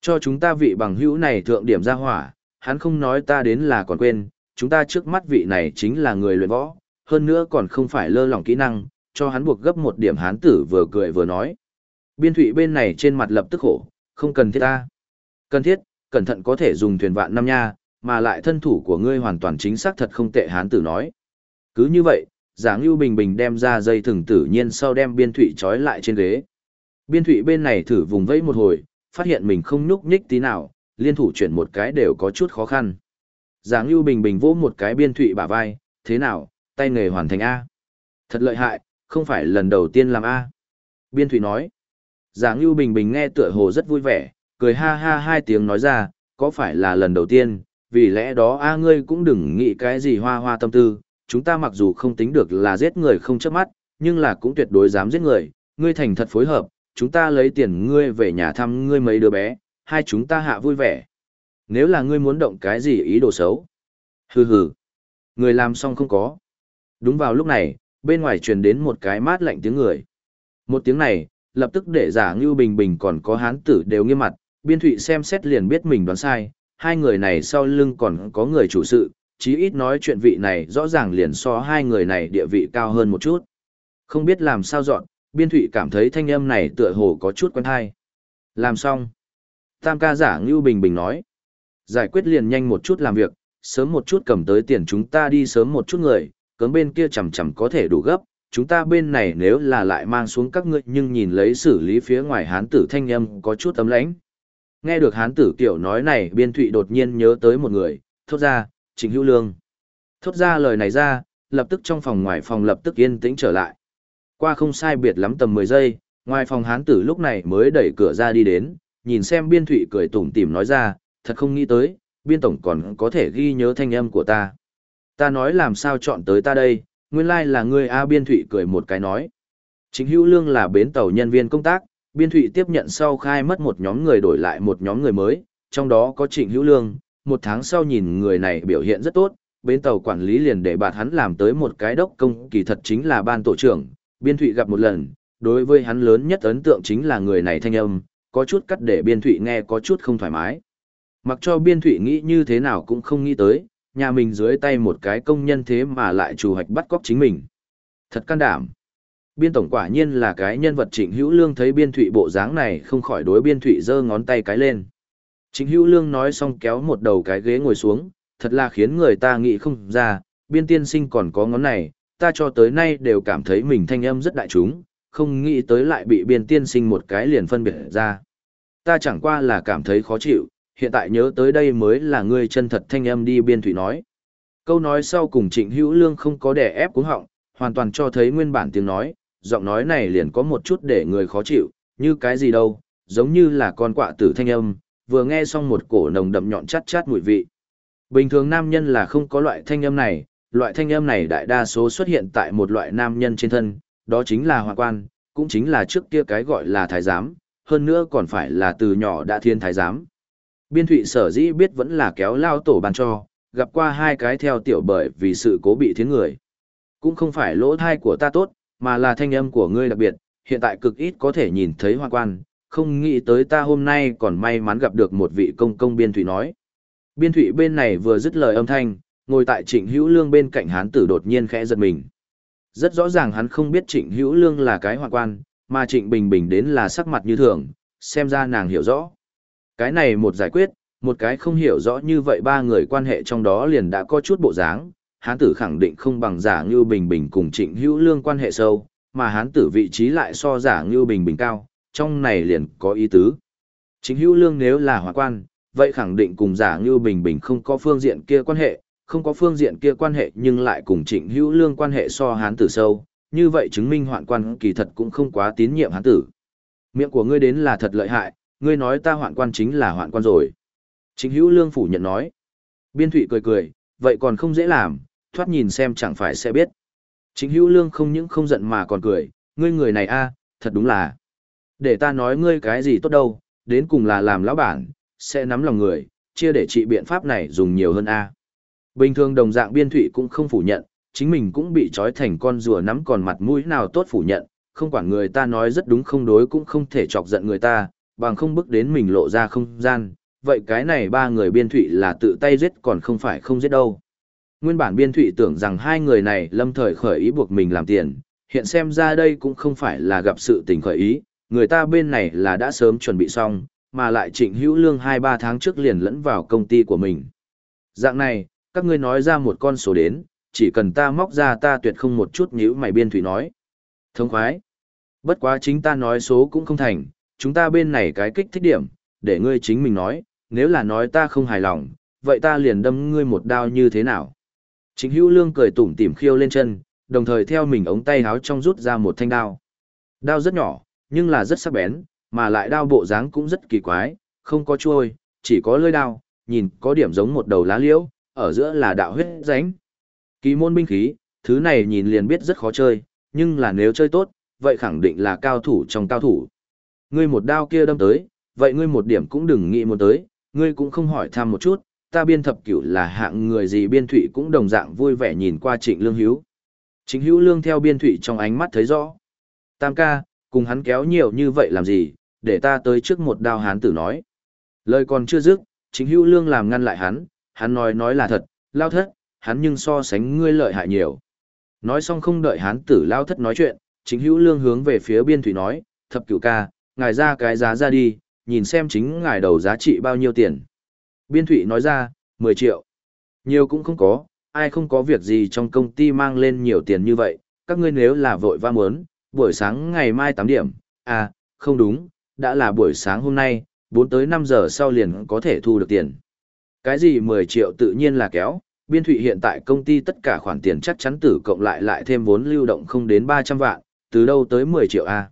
Cho chúng ta vị bằng hữu này thượng điểm ra hỏa, hắn không nói ta đến là còn quên, chúng ta trước mắt vị này chính là người luyện võ, hơn nữa còn không phải lơ lỏng kỹ năng, cho hắn buộc gấp một điểm hán tử vừa cười vừa nói. Biên thủy bên này trên mặt lập tức khổ, không cần thiết ta. Cần thiết, cẩn thận có thể dùng thuyền vạn năm nha, mà lại thân thủ của ngươi hoàn toàn chính xác thật không tệ hán tử nói. Cứ như vậy, giả ngưu bình bình đem ra dây thừng tử nhiên sau đem biên thụy trói lại trên ghế. Biên thụy bên này thử vùng vẫy một hồi, phát hiện mình không nhúc nhích tí nào, liên thủ chuyển một cái đều có chút khó khăn. Giả ngưu bình bình vỗ một cái biên thụy bả vai, thế nào, tay nghề hoàn thành A. Thật lợi hại, không phải lần đầu tiên làm A. Biên thụy nói. Giả ngưu bình bình nghe tựa hồ rất vui vẻ, cười ha ha hai tiếng nói ra, có phải là lần đầu tiên, vì lẽ đó A ngươi cũng đừng nghĩ cái gì hoa hoa tâm tư, chúng ta mặc dù không tính được là giết người không chớp mắt, nhưng là cũng tuyệt đối dám giết người, ngươi thành thật phối hợp, chúng ta lấy tiền ngươi về nhà thăm ngươi mấy đứa bé, hai chúng ta hạ vui vẻ. Nếu là ngươi muốn động cái gì ý đồ xấu. Hừ hừ. Người làm xong không có. Đúng vào lúc này, bên ngoài truyền đến một cái mát lạnh tiếng người. Một tiếng này, lập tức để giả Ngưu Bình Bình còn có hán tử đều nghiêm mặt, biên thụy xem xét liền biết mình đoán sai, hai người này sau lưng còn có người chủ sự, chí ít nói chuyện vị này rõ ràng liền so hai người này địa vị cao hơn một chút. Không biết làm sao dọn, biên thụy cảm thấy thanh âm này tựa hồ có chút quen hay. Làm xong. Tam ca giả Ngưu Bình Bình nói. Giải quyết liền nhanh một chút làm việc, sớm một chút cầm tới tiền chúng ta đi sớm một chút người, cấm bên kia chầm chầm có thể đủ gấp, chúng ta bên này nếu là lại mang xuống các ngươi nhưng nhìn lấy xử lý phía ngoài hán tử thanh âm có chút tấm lãnh. Nghe được hán tử kiểu nói này biên thụy đột nhiên nhớ tới một người, thốt ra, Trịnh Hữu Lương. Thốt ra lời này ra, lập tức trong phòng ngoài phòng lập tức yên tĩnh trở lại. Qua không sai biệt lắm tầm 10 giây, ngoài phòng hán tử lúc này mới đẩy cửa ra đi đến, nhìn xem biên thụy cười tủm tỉm nói ra, thật không nghĩ tới, biên tổng còn có thể ghi nhớ thanh âm của ta. Ta nói làm sao chọn tới ta đây, nguyên lai là ngươi A biên thụy cười một cái nói. Chính hữu lương là bến tàu nhân viên công tác, biên thụy tiếp nhận sau khai mất một nhóm người đổi lại một nhóm người mới, trong đó có trịnh hữu lương, một tháng sau nhìn người này biểu hiện rất tốt, bến tàu quản lý liền để bạt hắn làm tới một cái đốc công kỳ thật chính là ban tổ trưởng, biên thụy gặp một lần, đối với hắn lớn nhất ấn tượng chính là người này thanh âm, có chút cắt để biên thụy nghe có chút không thoải mái. Mặc cho biên thụy nghĩ như thế nào cũng không nghĩ tới, nhà mình dưới tay một cái công nhân thế mà lại chủ hoạch bắt cóc chính mình. Thật can đảm. Biên tổng quả nhiên là cái nhân vật trịnh hữu lương thấy biên thụy bộ dáng này không khỏi đối biên thụy giơ ngón tay cái lên. Trịnh hữu lương nói xong kéo một đầu cái ghế ngồi xuống, thật là khiến người ta nghĩ không ra, biên tiên sinh còn có ngón này, ta cho tới nay đều cảm thấy mình thanh âm rất đại chúng, không nghĩ tới lại bị biên tiên sinh một cái liền phân biệt ra. Ta chẳng qua là cảm thấy khó chịu, hiện tại nhớ tới đây mới là ngươi chân thật thanh âm đi biên thủy nói. Câu nói sau cùng trịnh hữu lương không có đè ép cuống họng, hoàn toàn cho thấy nguyên bản tiếng nói, giọng nói này liền có một chút để người khó chịu, như cái gì đâu, giống như là con quạ tử thanh âm, vừa nghe xong một cổ nồng đậm nhọn chát chát mùi vị. Bình thường nam nhân là không có loại thanh âm này, loại thanh âm này đại đa số xuất hiện tại một loại nam nhân trên thân, đó chính là hoàng quan, cũng chính là trước kia cái gọi là thái giám, hơn nữa còn phải là từ nhỏ đã thiên thái giám. Biên thụy sở dĩ biết vẫn là kéo lao tổ bàn cho, gặp qua hai cái theo tiểu bởi vì sự cố bị thiến người. Cũng không phải lỗ thai của ta tốt, mà là thanh âm của ngươi đặc biệt, hiện tại cực ít có thể nhìn thấy hoa quan, không nghĩ tới ta hôm nay còn may mắn gặp được một vị công công biên thụy nói. Biên thụy bên này vừa dứt lời âm thanh, ngồi tại trịnh hữu lương bên cạnh hán tử đột nhiên khẽ giật mình. Rất rõ ràng hắn không biết trịnh hữu lương là cái hoa quan, mà trịnh bình bình đến là sắc mặt như thường, xem ra nàng hiểu rõ. Cái này một giải quyết, một cái không hiểu rõ như vậy ba người quan hệ trong đó liền đã có chút bộ dáng, hán tử khẳng định không bằng giả như bình bình cùng trịnh hữu lương quan hệ sâu, mà hán tử vị trí lại so giả như bình bình cao, trong này liền có ý tứ. Trịnh hữu lương nếu là hòa quan, vậy khẳng định cùng giả như bình bình không có phương diện kia quan hệ, không có phương diện kia quan hệ nhưng lại cùng trịnh hữu lương quan hệ so hán tử sâu, như vậy chứng minh hoạn quan kỳ thật cũng không quá tín nhiệm hán tử. Miệng của ngươi đến là thật lợi hại, ngươi nói ta hoạn quan chính là hoạn quan rồi. Chính hữu lương phủ nhận nói. Biên thụy cười cười, vậy còn không dễ làm, thoát nhìn xem chẳng phải sẽ biết. Chính hữu lương không những không giận mà còn cười, ngươi người này a thật đúng là. Để ta nói ngươi cái gì tốt đâu, đến cùng là làm lão bản, sẽ nắm lòng người, chia để trị biện pháp này dùng nhiều hơn a Bình thường đồng dạng biên thụy cũng không phủ nhận, chính mình cũng bị trói thành con rùa nắm còn mặt mũi nào tốt phủ nhận, không quản người ta nói rất đúng không đối cũng không thể chọc giận người ta, bằng không bước đến mình lộ ra không gian, vậy cái này ba người biên thụy là tự tay giết còn không phải không giết đâu. Nguyên bản biên thụy tưởng rằng hai người này lâm thời khởi ý buộc mình làm tiền, hiện xem ra đây cũng không phải là gặp sự tình khởi ý, người ta bên này là đã sớm chuẩn bị xong, mà lại trịnh hữu lương 2-3 tháng trước liền lẫn vào công ty của mình. Dạng này, các ngươi nói ra một con số đến, chỉ cần ta móc ra ta tuyệt không một chút như mày biên thủy nói. Thông khoái. Bất quá chính ta nói số cũng không thành, chúng ta bên này cái kích thích điểm, để ngươi chính mình nói, nếu là nói ta không hài lòng, vậy ta liền đâm ngươi một đao như thế nào. Chính hữu lương cười tủm tỉm khiêu lên chân, đồng thời theo mình ống tay háo trong rút ra một thanh đao. Đao rất nhỏ, nhưng là rất sắc bén, mà lại đao bộ dáng cũng rất kỳ quái, không có chuôi, chỉ có lưỡi đao, nhìn có điểm giống một đầu lá liễu, ở giữa là đạo huyết ránh. Kỳ môn binh khí, thứ này nhìn liền biết rất khó chơi, nhưng là nếu chơi tốt, vậy khẳng định là cao thủ trong cao thủ. Ngươi một đao kia đâm tới, vậy ngươi một điểm cũng đừng nghĩ muốn tới, ngươi cũng không hỏi thăm một chút, ta biên thập cửu là hạng người gì biên thụy cũng đồng dạng vui vẻ nhìn qua trịnh lương hiếu. Trịnh hữu lương theo biên thụy trong ánh mắt thấy rõ. Tam ca, cùng hắn kéo nhiều như vậy làm gì, để ta tới trước một đao hán tử nói. Lời còn chưa dứt, trịnh hữu lương làm ngăn lại hắn, hắn nói nói là thật, lao thất, hắn nhưng so sánh ngươi lợi hại nhiều. Nói xong không đợi hán tử lao thất nói chuyện, chính hữu lương hướng về phía biên thủy nói, thập cửu ca, ngài ra cái giá ra đi, nhìn xem chính ngài đầu giá trị bao nhiêu tiền. Biên thụy nói ra, 10 triệu. Nhiều cũng không có, ai không có việc gì trong công ty mang lên nhiều tiền như vậy, các ngươi nếu là vội va muốn, buổi sáng ngày mai 8 điểm, à, không đúng, đã là buổi sáng hôm nay, 4 tới 5 giờ sau liền có thể thu được tiền. Cái gì 10 triệu tự nhiên là kéo, biên thụy hiện tại công ty tất cả khoản tiền chắc chắn tử cộng lại lại thêm vốn lưu động không đến 300 vạn, từ đâu tới 10 triệu A.